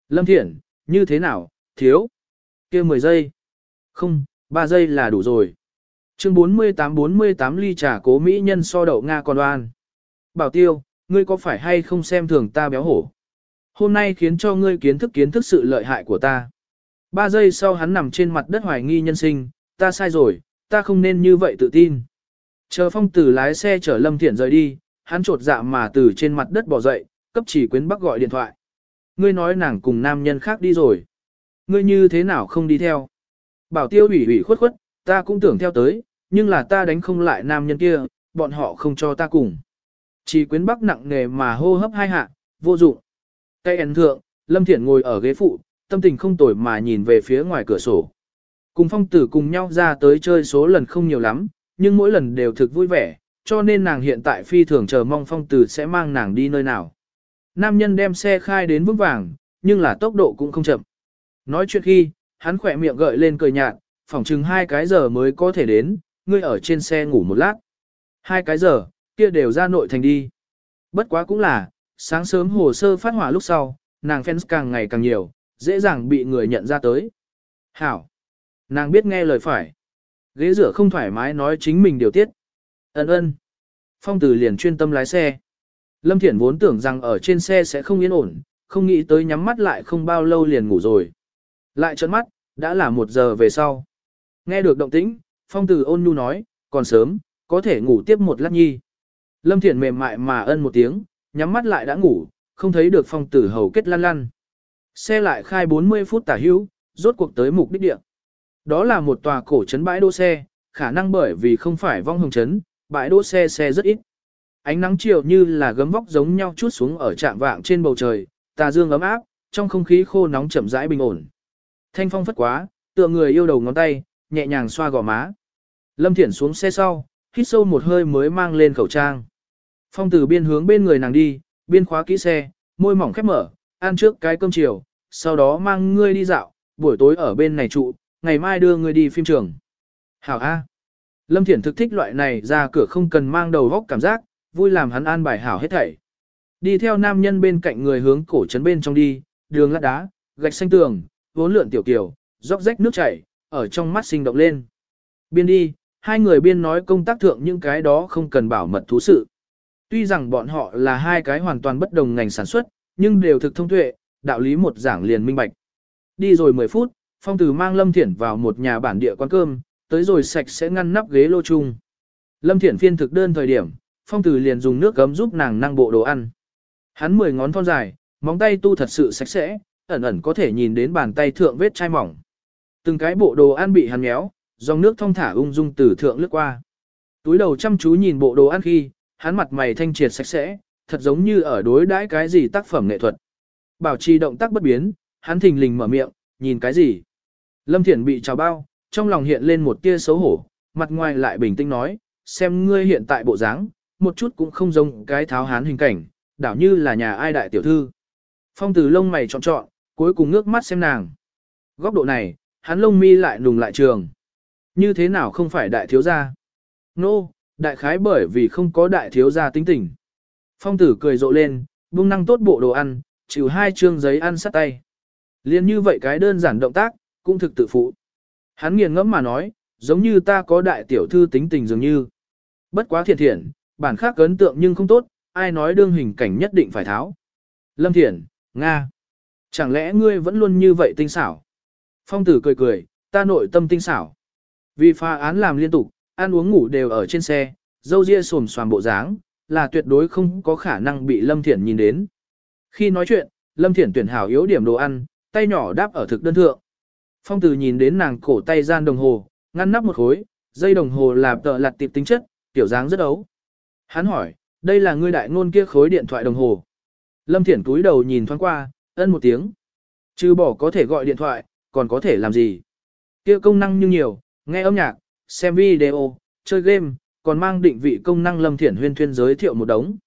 Lâm Thiển, như thế nào, thiếu? Kia 10 giây. Không, 3 giây là đủ rồi. Chương 48-48 ly trà cố mỹ nhân so đậu Nga còn đoan. Bảo tiêu, ngươi có phải hay không xem thường ta béo hổ? Hôm nay khiến cho ngươi kiến thức kiến thức sự lợi hại của ta. Ba giây sau hắn nằm trên mặt đất hoài nghi nhân sinh, ta sai rồi, ta không nên như vậy tự tin. Chờ phong tử lái xe chở Lâm Thiển rời đi, hắn trột dạ mà từ trên mặt đất bỏ dậy, cấp chỉ quyến bắc gọi điện thoại. Ngươi nói nàng cùng nam nhân khác đi rồi. Ngươi như thế nào không đi theo? Bảo tiêu ủy ủy khuất khuất, ta cũng tưởng theo tới, nhưng là ta đánh không lại nam nhân kia, bọn họ không cho ta cùng. Chỉ quyến bắc nặng nề mà hô hấp hai hạ, vô dụng. Cây ấn thượng, Lâm Thiển ngồi ở ghế phụ, tâm tình không tồi mà nhìn về phía ngoài cửa sổ. Cùng phong tử cùng nhau ra tới chơi số lần không nhiều lắm, nhưng mỗi lần đều thực vui vẻ, cho nên nàng hiện tại phi thường chờ mong phong tử sẽ mang nàng đi nơi nào. Nam nhân đem xe khai đến vững vàng, nhưng là tốc độ cũng không chậm. Nói chuyện khi, hắn khỏe miệng gợi lên cười nhạt, phỏng chừng hai cái giờ mới có thể đến, ngươi ở trên xe ngủ một lát. Hai cái giờ, kia đều ra nội thành đi. Bất quá cũng là, sáng sớm hồ sơ phát hỏa lúc sau, nàng fans càng ngày càng nhiều, dễ dàng bị người nhận ra tới. Hảo! Nàng biết nghe lời phải. Ghế rửa không thoải mái nói chính mình điều tiết. Ấn ơn. Phong tử liền chuyên tâm lái xe. Lâm Thiển vốn tưởng rằng ở trên xe sẽ không yên ổn, không nghĩ tới nhắm mắt lại không bao lâu liền ngủ rồi. Lại trợn mắt, đã là một giờ về sau. Nghe được động tĩnh, Phong tử ôn nhu nói, còn sớm, có thể ngủ tiếp một lát nhi. Lâm Thiển mềm mại mà ân một tiếng, nhắm mắt lại đã ngủ, không thấy được phong tử hầu kết lăn lăn. Xe lại khai 40 phút tả hữu, rốt cuộc tới mục đích địa. Đó là một tòa cổ trấn bãi đỗ xe, khả năng bởi vì không phải vong hồng trấn, bãi đỗ xe xe rất ít. Ánh nắng chiều như là gấm vóc giống nhau chút xuống ở trạm vạng trên bầu trời, tà dương ấm áp, trong không khí khô nóng chậm rãi bình ổn. Thanh phong phất quá, tựa người yêu đầu ngón tay, nhẹ nhàng xoa gò má. Lâm Thiển xuống xe sau, hít sâu một hơi mới mang lên khẩu trang. Phong từ biên hướng bên người nàng đi, biên khóa kỹ xe, môi mỏng khép mở, ăn trước cái cơm chiều, sau đó mang ngươi đi dạo, buổi tối ở bên này trụ, ngày mai đưa ngươi đi phim trường. Hảo A. Lâm Thiển thực thích loại này ra cửa không cần mang đầu góc cảm giác, vui làm hắn an bài hảo hết thảy. Đi theo nam nhân bên cạnh người hướng cổ trấn bên trong đi, đường lát đá, gạch xanh tường, vốn lượn tiểu kiều, róc rách nước chảy, ở trong mắt sinh động lên. Biên đi, hai người biên nói công tác thượng những cái đó không cần bảo mật thú sự. Tuy rằng bọn họ là hai cái hoàn toàn bất đồng ngành sản xuất, nhưng đều thực thông tuệ, đạo lý một giảng liền minh bạch. Đi rồi 10 phút, Phong Từ mang Lâm Thiển vào một nhà bản địa quán cơm, tới rồi sạch sẽ ngăn nắp ghế lô chung. Lâm Thiển phiên thực đơn thời điểm, Phong Từ liền dùng nước gấm giúp nàng năng bộ đồ ăn. Hắn mười ngón thon dài, móng tay tu thật sự sạch sẽ, ẩn ẩn có thể nhìn đến bàn tay thượng vết chai mỏng. Từng cái bộ đồ ăn bị hắn méo, dòng nước thong thả ung dung từ thượng lướt qua. Túi đầu chăm chú nhìn bộ đồ ăn khi, hắn mặt mày thanh triệt sạch sẽ, thật giống như ở đối đãi cái gì tác phẩm nghệ thuật. Bảo trì động tác bất biến, hắn thình lình mở miệng, nhìn cái gì? Lâm Thiển bị trào bao, trong lòng hiện lên một tia xấu hổ, mặt ngoài lại bình tĩnh nói, xem ngươi hiện tại bộ dáng, một chút cũng không giống cái tháo hán hình cảnh, đảo như là nhà ai đại tiểu thư. Phong từ lông mày trọn trọn, cuối cùng ngước mắt xem nàng. Góc độ này, hắn lông mi lại nùng lại trường. Như thế nào không phải đại thiếu gia? Nô, no, đại khái bởi vì không có đại thiếu gia tính tình. Phong tử cười rộ lên, buông năng tốt bộ đồ ăn, chịu hai chương giấy ăn sắt tay. Liên như vậy cái đơn giản động tác, cũng thực tự phụ. Hắn nghiền ngẫm mà nói, giống như ta có đại tiểu thư tính tình dường như. Bất quá thiện thiện, bản khác ấn tượng nhưng không tốt, ai nói đương hình cảnh nhất định phải tháo. Lâm Thiển, Nga. Chẳng lẽ ngươi vẫn luôn như vậy tinh xảo? Phong tử cười cười, ta nội tâm tinh xảo. Vì pha án làm liên tục, ăn uống ngủ đều ở trên xe, dâu ria xồm xoàm bộ dáng, là tuyệt đối không có khả năng bị Lâm Thiển nhìn đến. Khi nói chuyện, Lâm Thiển tuyển hảo yếu điểm đồ ăn, tay nhỏ đáp ở thực đơn thượng. Phong Tử nhìn đến nàng cổ tay gian đồng hồ, ngăn nắp một khối, dây đồng hồ là tợ lặt tiệp tính chất, tiểu dáng rất ấu. Hắn hỏi, đây là ngươi đại ngôn kia khối điện thoại đồng hồ. Lâm Thiển túi đầu nhìn thoáng qua, ân một tiếng. Chứ bỏ có thể gọi điện thoại, còn có thể làm gì? Kia công năng như nhiều, nghe âm nhạc, xem video, chơi game, còn mang định vị công năng Lâm Thiển huyên thuyên giới thiệu một đống.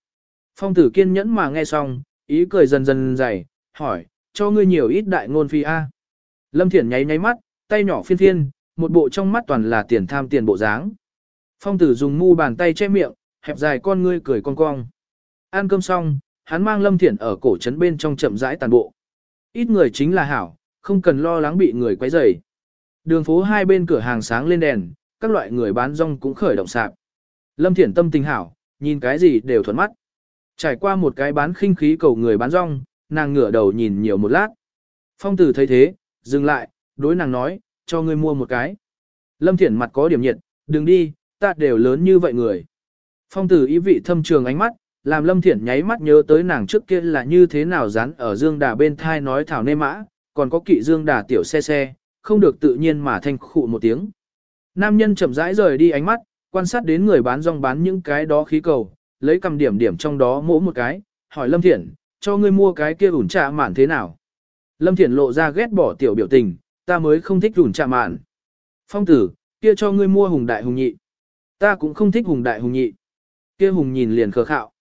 Phong tử kiên nhẫn mà nghe xong, ý cười dần dần dày, hỏi, cho ngươi nhiều ít đại ngôn phi A. Lâm Thiển nháy nháy mắt, tay nhỏ phiên phiên, một bộ trong mắt toàn là tiền tham tiền bộ dáng. Phong tử dùng mu bàn tay che miệng, hẹp dài con ngươi cười con cong. Ăn cơm xong, hắn mang Lâm Thiển ở cổ trấn bên trong chậm rãi tàn bộ. Ít người chính là hảo, không cần lo lắng bị người quấy rầy. Đường phố hai bên cửa hàng sáng lên đèn, các loại người bán rong cũng khởi động sạp. Lâm Thiển tâm tình hảo, nhìn cái gì đều thuận mắt. Trải qua một cái bán khinh khí cầu người bán rong, nàng ngửa đầu nhìn nhiều một lát. Phong tử thấy thế, dừng lại, đối nàng nói, cho ngươi mua một cái. Lâm Thiển mặt có điểm nhiệt, đừng đi, ta đều lớn như vậy người. Phong tử ý vị thâm trường ánh mắt, làm Lâm Thiển nháy mắt nhớ tới nàng trước kia là như thế nào dán ở dương đà bên thai nói thảo nê mã, còn có kỵ dương đà tiểu xe xe, không được tự nhiên mà thanh khụ một tiếng. Nam nhân chậm rãi rời đi ánh mắt, quan sát đến người bán rong bán những cái đó khí cầu, lấy cầm điểm điểm trong đó mỗ một cái, hỏi Lâm Thiển, cho ngươi mua cái kia ủn trà mạn thế nào? Lâm Thiển lộ ra ghét bỏ tiểu biểu tình, ta mới không thích ủn trà mạn. Phong tử, kia cho ngươi mua hùng đại hùng nhị. Ta cũng không thích hùng đại hùng nhị. Kia hùng nhìn liền khờ khạo.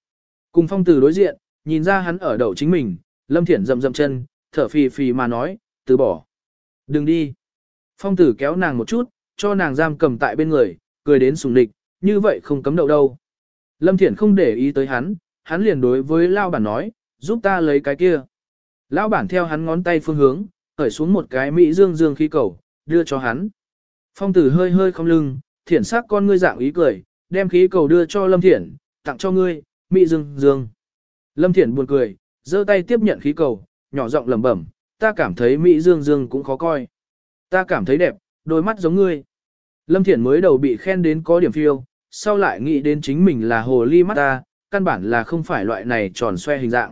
Cùng phong tử đối diện, nhìn ra hắn ở đầu chính mình, Lâm Thiển rậm rậm chân, thở phì phì mà nói, từ bỏ. Đừng đi. Phong tử kéo nàng một chút, cho nàng giam cầm tại bên người, cười đến sùng địch, như vậy không cấm đậu đâu. Lâm Thiển không để ý tới hắn, hắn liền đối với Lao bản nói, giúp ta lấy cái kia. Lão bản theo hắn ngón tay phương hướng, khởi xuống một cái mỹ dương dương khí cầu, đưa cho hắn. Phong tử hơi hơi không lưng, thiển sắc con ngươi dạng ý cười, đem khí cầu đưa cho Lâm Thiển, tặng cho ngươi, mỹ dương dương. Lâm Thiển buồn cười, giơ tay tiếp nhận khí cầu, nhỏ giọng lẩm bẩm, ta cảm thấy mỹ dương dương cũng khó coi. Ta cảm thấy đẹp, đôi mắt giống ngươi. Lâm Thiển mới đầu bị khen đến có điểm phiêu, sau lại nghĩ đến chính mình là hồ ly mắt ta, căn bản là không phải loại này tròn xoe hình dạng.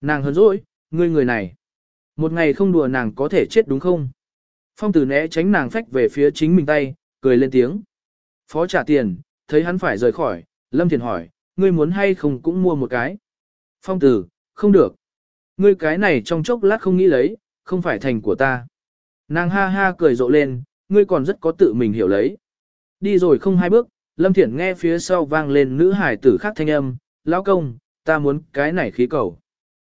Nàng hấn dỗi, ngươi người này. Một ngày không đùa nàng có thể chết đúng không? Phong tử né tránh nàng phách về phía chính mình tay, cười lên tiếng. Phó trả tiền, thấy hắn phải rời khỏi, Lâm Thiền hỏi, ngươi muốn hay không cũng mua một cái. Phong tử, không được. Ngươi cái này trong chốc lát không nghĩ lấy, không phải thành của ta. Nàng ha ha cười rộ lên, ngươi còn rất có tự mình hiểu lấy. Đi rồi không hai bước, Lâm Thiển nghe phía sau vang lên nữ hải tử khác thanh âm, lão công, ta muốn cái này khí cầu.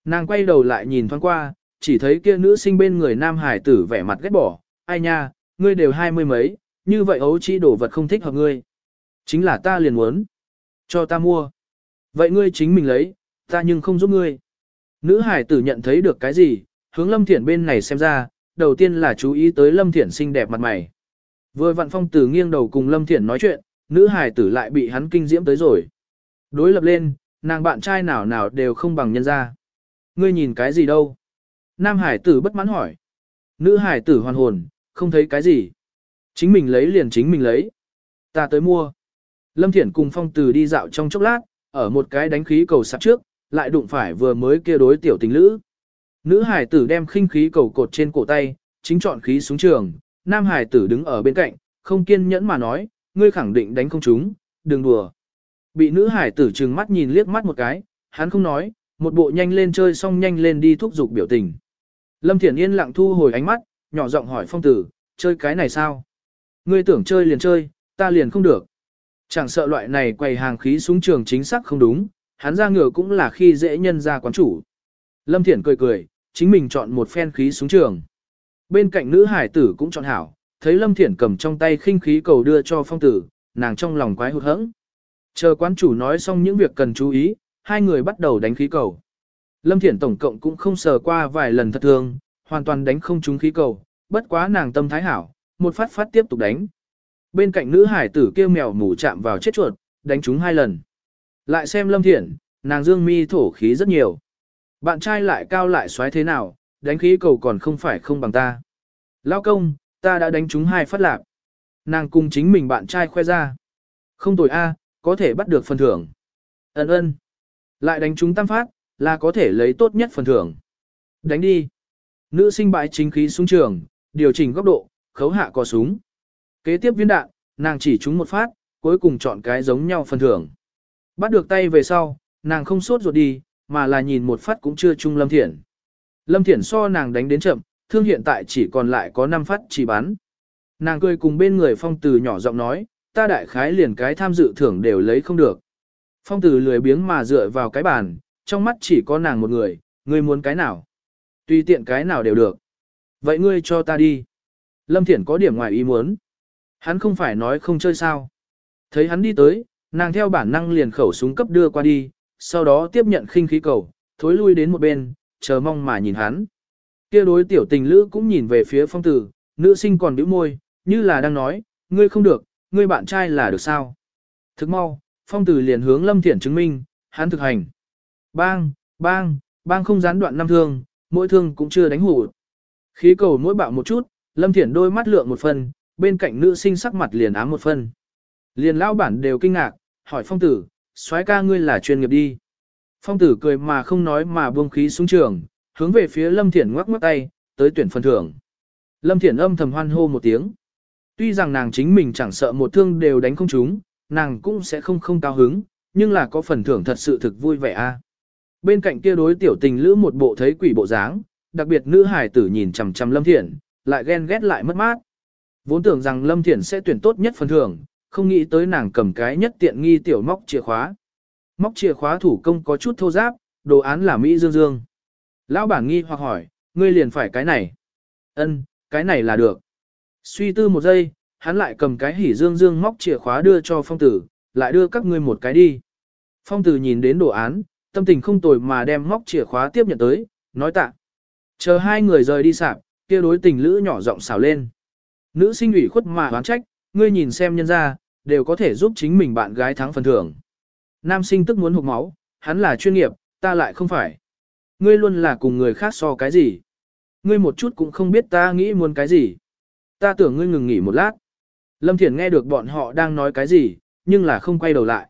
Nàng quay đầu lại nhìn thoáng qua, chỉ thấy kia nữ sinh bên người nam hải tử vẻ mặt ghét bỏ, ai nha, ngươi đều hai mươi mấy, như vậy ấu chi đổ vật không thích hợp ngươi. Chính là ta liền muốn, cho ta mua. Vậy ngươi chính mình lấy, ta nhưng không giúp ngươi. Nữ hải tử nhận thấy được cái gì, hướng Lâm Thiển bên này xem ra, đầu tiên là chú ý tới Lâm Thiển xinh đẹp mặt mày. Vừa vặn phong tử nghiêng đầu cùng Lâm Thiển nói chuyện, nữ hải tử lại bị hắn kinh diễm tới rồi. Đối lập lên, nàng bạn trai nào nào đều không bằng nhân ra. Ngươi nhìn cái gì đâu? Nam hải tử bất mãn hỏi. Nữ hải tử hoàn hồn, không thấy cái gì. Chính mình lấy liền chính mình lấy. Ta tới mua. Lâm Thiển cùng phong tử đi dạo trong chốc lát, ở một cái đánh khí cầu sạp trước, lại đụng phải vừa mới kia đối tiểu tình lữ. Nữ hải tử đem khinh khí cầu cột trên cổ tay, chính chọn khí xuống trường, nam hải tử đứng ở bên cạnh, không kiên nhẫn mà nói, ngươi khẳng định đánh không trúng, đừng đùa. Bị nữ hải tử trừng mắt nhìn liếc mắt một cái, hắn không nói, một bộ nhanh lên chơi xong nhanh lên đi thúc giục biểu tình. Lâm Thiển Yên lặng thu hồi ánh mắt, nhỏ giọng hỏi phong tử, chơi cái này sao? Ngươi tưởng chơi liền chơi, ta liền không được. Chẳng sợ loại này quầy hàng khí xuống trường chính xác không đúng, hắn ra ngựa cũng là khi dễ nhân ra quán chủ. Lâm Thiển cười cười, chính mình chọn một phen khí xuống trường. Bên cạnh nữ hải tử cũng chọn hảo, thấy Lâm Thiển cầm trong tay khinh khí cầu đưa cho phong tử, nàng trong lòng quái hụt hẫng. Chờ quán chủ nói xong những việc cần chú ý, hai người bắt đầu đánh khí cầu. Lâm Thiển tổng cộng cũng không sờ qua vài lần thật thường, hoàn toàn đánh không trúng khí cầu, bất quá nàng tâm thái hảo, một phát phát tiếp tục đánh. Bên cạnh nữ hải tử kêu mèo mù chạm vào chết chuột, đánh chúng hai lần. Lại xem Lâm Thiển, nàng dương mi thổ khí rất nhiều. Bạn trai lại cao lại xoáy thế nào, đánh khí cầu còn không phải không bằng ta. Lao công, ta đã đánh chúng hai phát lạc. Nàng cùng chính mình bạn trai khoe ra. Không tội A, có thể bắt được phần thưởng. Ấn ơn. Lại đánh chúng tam phát, là có thể lấy tốt nhất phần thưởng. Đánh đi. Nữ sinh bãi chính khí xuống trường, điều chỉnh góc độ, khấu hạ cò súng. Kế tiếp viên đạn, nàng chỉ trúng một phát, cuối cùng chọn cái giống nhau phần thưởng. Bắt được tay về sau, nàng không sốt ruột đi, mà là nhìn một phát cũng chưa chung Lâm Thiển. Lâm Thiển so nàng đánh đến chậm, thương hiện tại chỉ còn lại có 5 phát chỉ bắn. Nàng cười cùng bên người phong từ nhỏ giọng nói, ta đại khái liền cái tham dự thưởng đều lấy không được. Phong tử lười biếng mà dựa vào cái bàn, trong mắt chỉ có nàng một người, ngươi muốn cái nào? Tùy tiện cái nào đều được. Vậy ngươi cho ta đi. Lâm Thiển có điểm ngoài ý muốn. Hắn không phải nói không chơi sao. Thấy hắn đi tới, nàng theo bản năng liền khẩu súng cấp đưa qua đi, sau đó tiếp nhận khinh khí cầu, thối lui đến một bên, chờ mong mà nhìn hắn. Kia đối tiểu tình lữ cũng nhìn về phía phong tử, nữ sinh còn bĩu môi, như là đang nói, ngươi không được, ngươi bạn trai là được sao. Thức mau, phong tử liền hướng lâm thiển chứng minh, hắn thực hành. Bang, bang, bang không gián đoạn năm thương, mỗi thương cũng chưa đánh hủ. Khí cầu mỗi bạo một chút, Lâm Thiển đôi mắt lượng một phần, bên cạnh nữ sinh sắc mặt liền ám một phần. Liền lão bản đều kinh ngạc, hỏi phong tử, soái ca ngươi là chuyên nghiệp đi. Phong tử cười mà không nói mà buông khí xuống trường, hướng về phía Lâm Thiển ngoắc ngoắc tay, tới tuyển phần thưởng. Lâm Thiển âm thầm hoan hô một tiếng. Tuy rằng nàng chính mình chẳng sợ một thương đều đánh không chúng, nàng cũng sẽ không không cao hứng, nhưng là có phần thưởng thật sự thực vui vẻ a. Bên cạnh kia đối tiểu tình lữ một bộ thấy quỷ bộ dáng, đặc biệt nữ hải tử nhìn chằm chằm Lâm Thiển, lại ghen ghét lại mất mát. Vốn tưởng rằng Lâm Thiển sẽ tuyển tốt nhất phần thưởng, không nghĩ tới nàng cầm cái nhất tiện nghi tiểu móc chìa khóa. Móc chìa khóa thủ công có chút thô giáp, đồ án là Mỹ Dương Dương. Lão bản nghi hoặc hỏi, ngươi liền phải cái này. Ân, cái này là được. Suy tư một giây, hắn lại cầm cái hỉ Dương Dương móc chìa khóa đưa cho phong tử, lại đưa các ngươi một cái đi. Phong tử nhìn đến đồ án, tâm tình không tồi mà đem móc chìa khóa tiếp nhận tới, nói tạ. Chờ hai người rời đi sạp, kia đối tình lữ nhỏ giọng xào lên. Nữ sinh ủy khuất mà oán trách, ngươi nhìn xem nhân ra, đều có thể giúp chính mình bạn gái thắng phần thưởng. Nam sinh tức muốn hụt máu, hắn là chuyên nghiệp, ta lại không phải. Ngươi luôn là cùng người khác so cái gì. Ngươi một chút cũng không biết ta nghĩ muốn cái gì. Ta tưởng ngươi ngừng nghỉ một lát. Lâm Thiển nghe được bọn họ đang nói cái gì, nhưng là không quay đầu lại.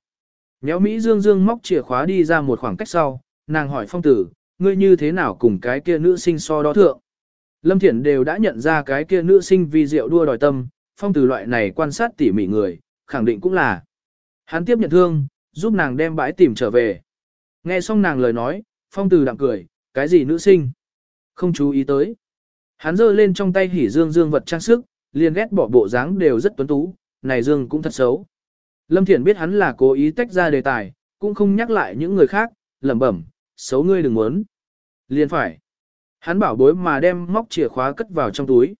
Nhéo Mỹ Dương Dương móc chìa khóa đi ra một khoảng cách sau, nàng hỏi phong tử, ngươi như thế nào cùng cái kia nữ sinh so đó thượng. Lâm Thiển đều đã nhận ra cái kia nữ sinh vì rượu đua đòi tâm, phong từ loại này quan sát tỉ mỉ người, khẳng định cũng là. Hắn tiếp nhận thương, giúp nàng đem bãi tìm trở về. Nghe xong nàng lời nói, phong từ đặng cười, cái gì nữ sinh? Không chú ý tới. Hắn giơ lên trong tay hỉ dương dương vật trang sức, liền ghét bỏ bộ dáng đều rất tuấn tú, này dương cũng thật xấu. Lâm Thiển biết hắn là cố ý tách ra đề tài, cũng không nhắc lại những người khác, lẩm bẩm, xấu ngươi đừng muốn. Liền phải. Hắn bảo bối mà đem móc chìa khóa cất vào trong túi.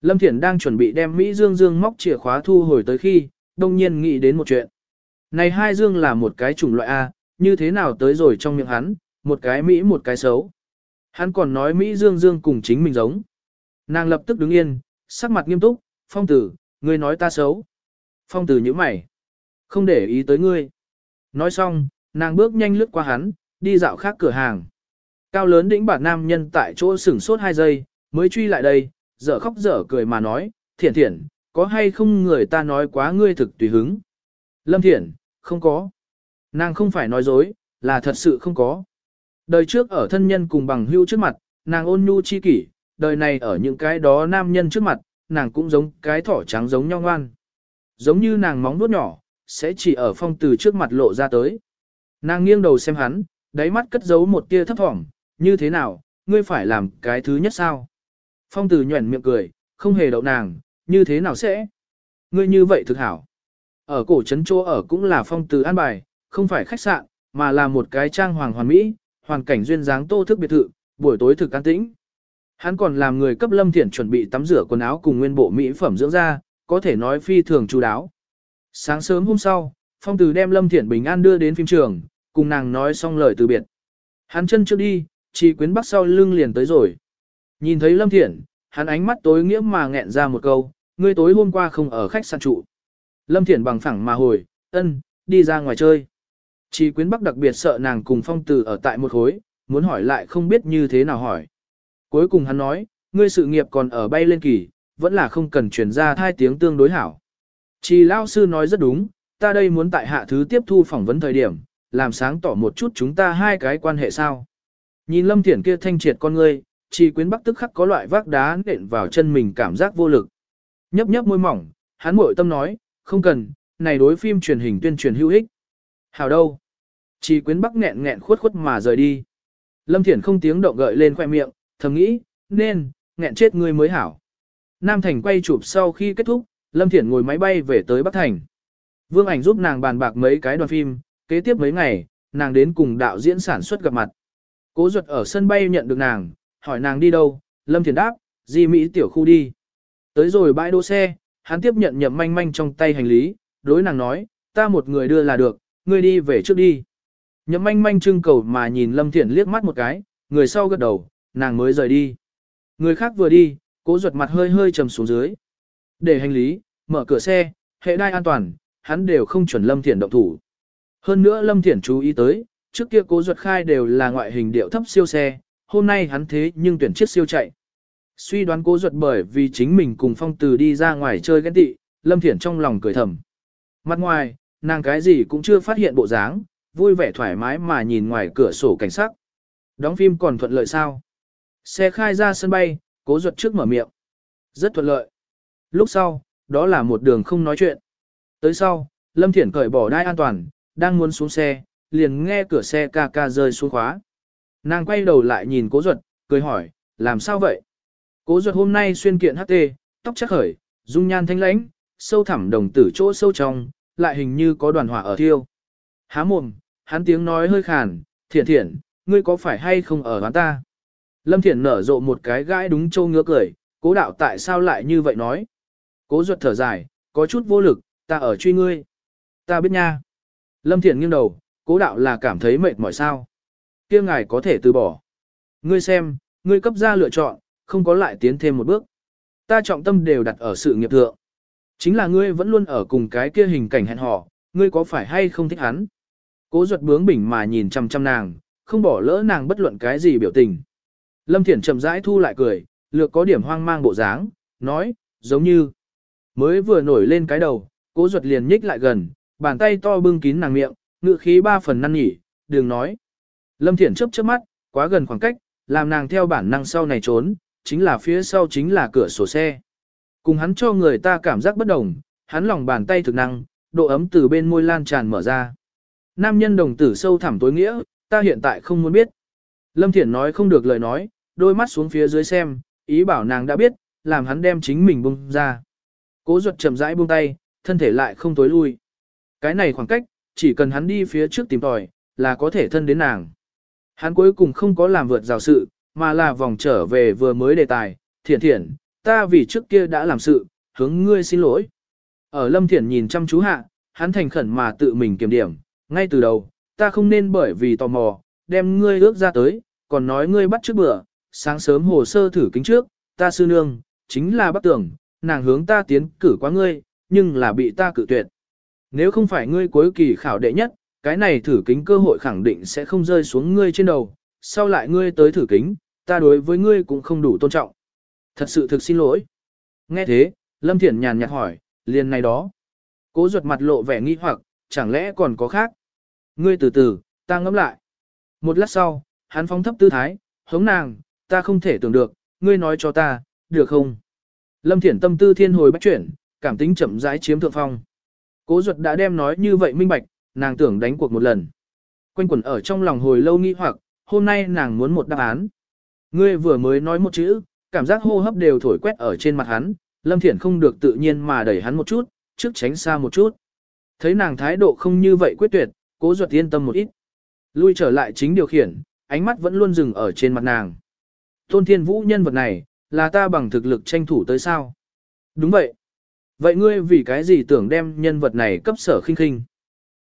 Lâm Thiển đang chuẩn bị đem Mỹ Dương Dương móc chìa khóa thu hồi tới khi, đông nhiên nghĩ đến một chuyện. Này hai Dương là một cái chủng loại A, như thế nào tới rồi trong miệng hắn, một cái Mỹ một cái xấu. Hắn còn nói Mỹ Dương Dương cùng chính mình giống. Nàng lập tức đứng yên, sắc mặt nghiêm túc, phong tử, ngươi nói ta xấu. Phong tử như mày. Không để ý tới ngươi. Nói xong, nàng bước nhanh lướt qua hắn, đi dạo khác cửa hàng. Cao lớn đĩnh bản nam nhân tại chỗ sửng sốt hai giây, mới truy lại đây, dở khóc dở cười mà nói, thiển thiển, có hay không người ta nói quá ngươi thực tùy hứng. Lâm thiển, không có. Nàng không phải nói dối, là thật sự không có. Đời trước ở thân nhân cùng bằng hưu trước mặt, nàng ôn nhu chi kỷ, đời này ở những cái đó nam nhân trước mặt, nàng cũng giống cái thỏ trắng giống nhau ngoan. Giống như nàng móng vuốt nhỏ, sẽ chỉ ở phong từ trước mặt lộ ra tới. Nàng nghiêng đầu xem hắn, đáy mắt cất giấu một tia thấp thỏm, như thế nào, ngươi phải làm cái thứ nhất sao? Phong từ nhuẩn miệng cười, không hề đậu nàng, như thế nào sẽ? Ngươi như vậy thực hảo. Ở cổ trấn chỗ ở cũng là phong từ an bài, không phải khách sạn, mà là một cái trang hoàng hoàn mỹ, hoàn cảnh duyên dáng tô thức biệt thự, buổi tối thực an tĩnh. Hắn còn làm người cấp Lâm Thiển chuẩn bị tắm rửa quần áo cùng nguyên bộ mỹ phẩm dưỡng da, có thể nói phi thường chú đáo. Sáng sớm hôm sau, Phong Từ đem Lâm Thiển bình an đưa đến phim trường, cùng nàng nói xong lời từ biệt. Hắn chân trước đi, chỉ quyến bắc sau lưng liền tới rồi. Nhìn thấy Lâm Thiển, hắn ánh mắt tối nghĩa mà nghẹn ra một câu, ngươi tối hôm qua không ở khách sạn trụ. Lâm Thiển bằng phẳng mà hồi, ân, đi ra ngoài chơi. Chỉ quyến bắc đặc biệt sợ nàng cùng Phong tử ở tại một khối, muốn hỏi lại không biết như thế nào hỏi. Cuối cùng hắn nói, ngươi sự nghiệp còn ở bay lên kỳ, vẫn là không cần chuyển ra thai tiếng tương đối hảo. Chỉ lao sư nói rất đúng, ta đây muốn tại hạ thứ tiếp thu phỏng vấn thời điểm, làm sáng tỏ một chút chúng ta hai cái quan hệ sao. Nhìn lâm thiển kia thanh triệt con ngươi, chỉ quyến bắc tức khắc có loại vác đá nện vào chân mình cảm giác vô lực. Nhấp nhấp môi mỏng, hắn mội tâm nói, không cần, này đối phim truyền hình tuyên truyền hữu ích. Hảo đâu? Chỉ quyến bắc nghẹn nghẹn khuất khuất mà rời đi. Lâm Thiển không tiếng động gợi lên khoe miệng, thầm nghĩ, nên, nghẹn chết ngươi mới hảo. Nam Thành quay chụp sau khi kết thúc, Lâm Thiển ngồi máy bay về tới Bắc Thành. Vương ảnh giúp nàng bàn bạc mấy cái đoàn phim, kế tiếp mấy ngày, nàng đến cùng đạo diễn sản xuất gặp mặt. Cố ruột ở sân bay nhận được nàng, hỏi nàng đi đâu, Lâm Thiển đáp, di Mỹ tiểu khu đi. Tới rồi bãi đỗ xe, hắn tiếp nhận nhậm manh manh trong tay hành lý, đối nàng nói, ta một người đưa là được, ngươi đi về trước đi. Nhậm manh manh trưng cầu mà nhìn Lâm Thiển liếc mắt một cái, người sau gật đầu, nàng mới rời đi. Người khác vừa đi, cố ruột mặt hơi hơi trầm xuống dưới. Để hành lý, mở cửa xe, hệ đai an toàn, hắn đều không chuẩn Lâm Thiển động thủ. Hơn nữa Lâm Thiển chú ý tới, trước kia cố ruột khai đều là ngoại hình điệu thấp siêu xe, hôm nay hắn thế nhưng tuyển chiếc siêu chạy. Suy đoán cố ruột bởi vì chính mình cùng phong từ đi ra ngoài chơi ghen tị, Lâm Thiển trong lòng cười thầm. Mặt ngoài, nàng cái gì cũng chưa phát hiện bộ dáng, vui vẻ thoải mái mà nhìn ngoài cửa sổ cảnh sắc. Đóng phim còn thuận lợi sao? Xe khai ra sân bay, cố ruột trước mở miệng. Rất thuận lợi. Lúc sau, đó là một đường không nói chuyện. Tới sau, Lâm Thiển cởi bỏ đai an toàn, đang muốn xuống xe, liền nghe cửa xe ca ca rơi xuống khóa. Nàng quay đầu lại nhìn cố ruột, cười hỏi, làm sao vậy? Cố ruột hôm nay xuyên kiện HT, tóc chắc khởi, dung nhan thanh lãnh, sâu thẳm đồng tử chỗ sâu trong, lại hình như có đoàn hỏa ở thiêu. Há mồm, hắn tiếng nói hơi khàn, thiện thiện, ngươi có phải hay không ở hắn ta? Lâm Thiển nở rộ một cái gãi đúng châu ngứa cười, cố đạo tại sao lại như vậy nói? Cố ruột thở dài, có chút vô lực, ta ở truy ngươi. Ta biết nha. Lâm Thiển nghiêng đầu, cố đạo là cảm thấy mệt mỏi sao. kia ngài có thể từ bỏ. Ngươi xem, ngươi cấp ra lựa chọn, không có lại tiến thêm một bước. Ta trọng tâm đều đặt ở sự nghiệp thượng. Chính là ngươi vẫn luôn ở cùng cái kia hình cảnh hẹn hò, ngươi có phải hay không thích hắn? Cố ruột bướng bỉnh mà nhìn chăm chăm nàng, không bỏ lỡ nàng bất luận cái gì biểu tình. Lâm Thiển chậm rãi thu lại cười, lược có điểm hoang mang bộ dáng, nói, giống như mới vừa nổi lên cái đầu, cố ruột liền nhích lại gần, bàn tay to bưng kín nàng miệng, ngự khí ba phần năn nhỉ, đừng nói. Lâm Thiển chớp chớp mắt, quá gần khoảng cách, làm nàng theo bản năng sau này trốn, chính là phía sau chính là cửa sổ xe. Cùng hắn cho người ta cảm giác bất đồng, hắn lòng bàn tay thực năng, độ ấm từ bên môi lan tràn mở ra. Nam nhân đồng tử sâu thẳm tối nghĩa, ta hiện tại không muốn biết. Lâm Thiển nói không được lời nói, đôi mắt xuống phía dưới xem, ý bảo nàng đã biết, làm hắn đem chính mình bung ra. Cố ruột chậm rãi buông tay, thân thể lại không tối lui. Cái này khoảng cách, chỉ cần hắn đi phía trước tìm tòi, là có thể thân đến nàng. Hắn cuối cùng không có làm vượt rào sự, mà là vòng trở về vừa mới đề tài, thiển thiển, ta vì trước kia đã làm sự, hướng ngươi xin lỗi. Ở Lâm Thiển nhìn chăm chú hạ, hắn thành khẩn mà tự mình kiểm điểm, ngay từ đầu, ta không nên bởi vì tò mò, đem ngươi ước ra tới, còn nói ngươi bắt trước bữa, sáng sớm hồ sơ thử kính trước, ta sư nương, chính là bắt tưởng, nàng hướng ta tiến cử quá ngươi, nhưng là bị ta cử tuyệt. Nếu không phải ngươi cuối kỳ khảo đệ nhất, cái này thử kính cơ hội khẳng định sẽ không rơi xuống ngươi trên đầu, sau lại ngươi tới thử kính, ta đối với ngươi cũng không đủ tôn trọng. Thật sự thực xin lỗi. Nghe thế, Lâm Thiển nhàn nhạt hỏi, liền này đó. Cố ruột mặt lộ vẻ nghi hoặc, chẳng lẽ còn có khác? Ngươi từ từ, ta ngẫm lại. Một lát sau, hắn phóng thấp tư thái, hống nàng, ta không thể tưởng được, ngươi nói cho ta, được không? Lâm Thiển tâm tư thiên hồi bách chuyển, cảm tính chậm rãi chiếm thượng phong. Cố ruột đã đem nói như vậy minh bạch, nàng tưởng đánh cuộc một lần. Quanh quẩn ở trong lòng hồi lâu nghi hoặc, hôm nay nàng muốn một đáp án. Ngươi vừa mới nói một chữ, cảm giác hô hấp đều thổi quét ở trên mặt hắn, Lâm Thiển không được tự nhiên mà đẩy hắn một chút, trước tránh xa một chút. Thấy nàng thái độ không như vậy quyết tuyệt, cố ruột yên tâm một ít. Lui trở lại chính điều khiển, ánh mắt vẫn luôn dừng ở trên mặt nàng. Tôn Thiên Vũ nhân vật này, là ta bằng thực lực tranh thủ tới sao? Đúng vậy. Vậy ngươi vì cái gì tưởng đem nhân vật này cấp sở khinh khinh?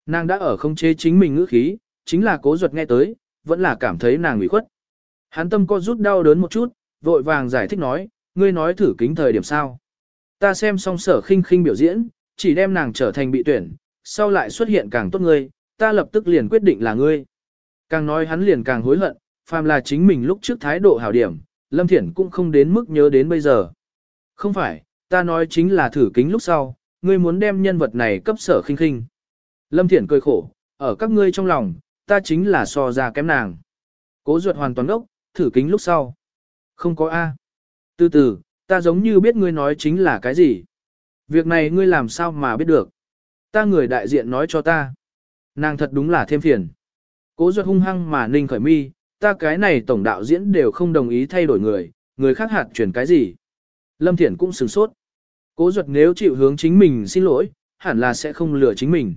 Nàng đã ở không chế chính mình ngữ khí, chính là cố ruột nghe tới, vẫn là cảm thấy nàng ủy khuất. Hắn tâm co rút đau đớn một chút, vội vàng giải thích nói, ngươi nói thử kính thời điểm sao. Ta xem xong sở khinh khinh biểu diễn, chỉ đem nàng trở thành bị tuyển, sau lại xuất hiện càng tốt ngươi, ta lập tức liền quyết định là ngươi. Càng nói hắn liền càng hối hận, phàm là chính mình lúc trước thái độ hảo điểm, Lâm Thiển cũng không đến mức nhớ đến bây giờ. Không phải, ta nói chính là thử kính lúc sau, ngươi muốn đem nhân vật này cấp sở khinh khinh. Lâm Thiển cười khổ, ở các ngươi trong lòng, ta chính là so ra kém nàng. Cố ruột hoàn toàn ốc, thử kính lúc sau. Không có A. Từ từ, ta giống như biết ngươi nói chính là cái gì. Việc này ngươi làm sao mà biết được. Ta người đại diện nói cho ta. Nàng thật đúng là thêm phiền. Cố ruột hung hăng mà ninh khởi mi, ta cái này tổng đạo diễn đều không đồng ý thay đổi người, người khác hạt chuyển cái gì. Lâm Thiển cũng sửng sốt. Cố Duật nếu chịu hướng chính mình xin lỗi, hẳn là sẽ không lừa chính mình.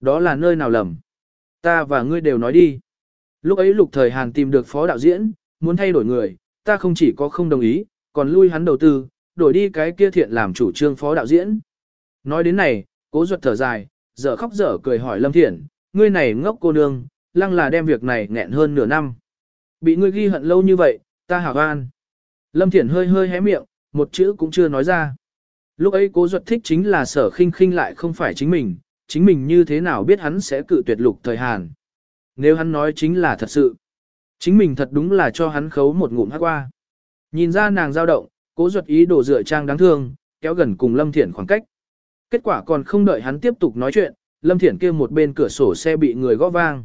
Đó là nơi nào lầm. Ta và ngươi đều nói đi. Lúc ấy lục thời Hàn tìm được phó đạo diễn, muốn thay đổi người, ta không chỉ có không đồng ý, còn lui hắn đầu tư, đổi đi cái kia thiện làm chủ trương phó đạo diễn. Nói đến này, cố Duật thở dài, dở khóc dở cười hỏi Lâm Thiển, ngươi này ngốc cô nương, lăng là đem việc này nghẹn hơn nửa năm. Bị ngươi ghi hận lâu như vậy, ta hảo an. Lâm Thiển hơi hơi hé miệng, một chữ cũng chưa nói ra. Lúc ấy cố duật thích chính là sở khinh khinh lại không phải chính mình, chính mình như thế nào biết hắn sẽ cự tuyệt lục thời Hàn. Nếu hắn nói chính là thật sự, chính mình thật đúng là cho hắn khấu một ngụm hát qua. Nhìn ra nàng dao động, cố duật ý đồ dựa trang đáng thương, kéo gần cùng Lâm Thiển khoảng cách. Kết quả còn không đợi hắn tiếp tục nói chuyện, Lâm Thiển kia một bên cửa sổ xe bị người gõ vang.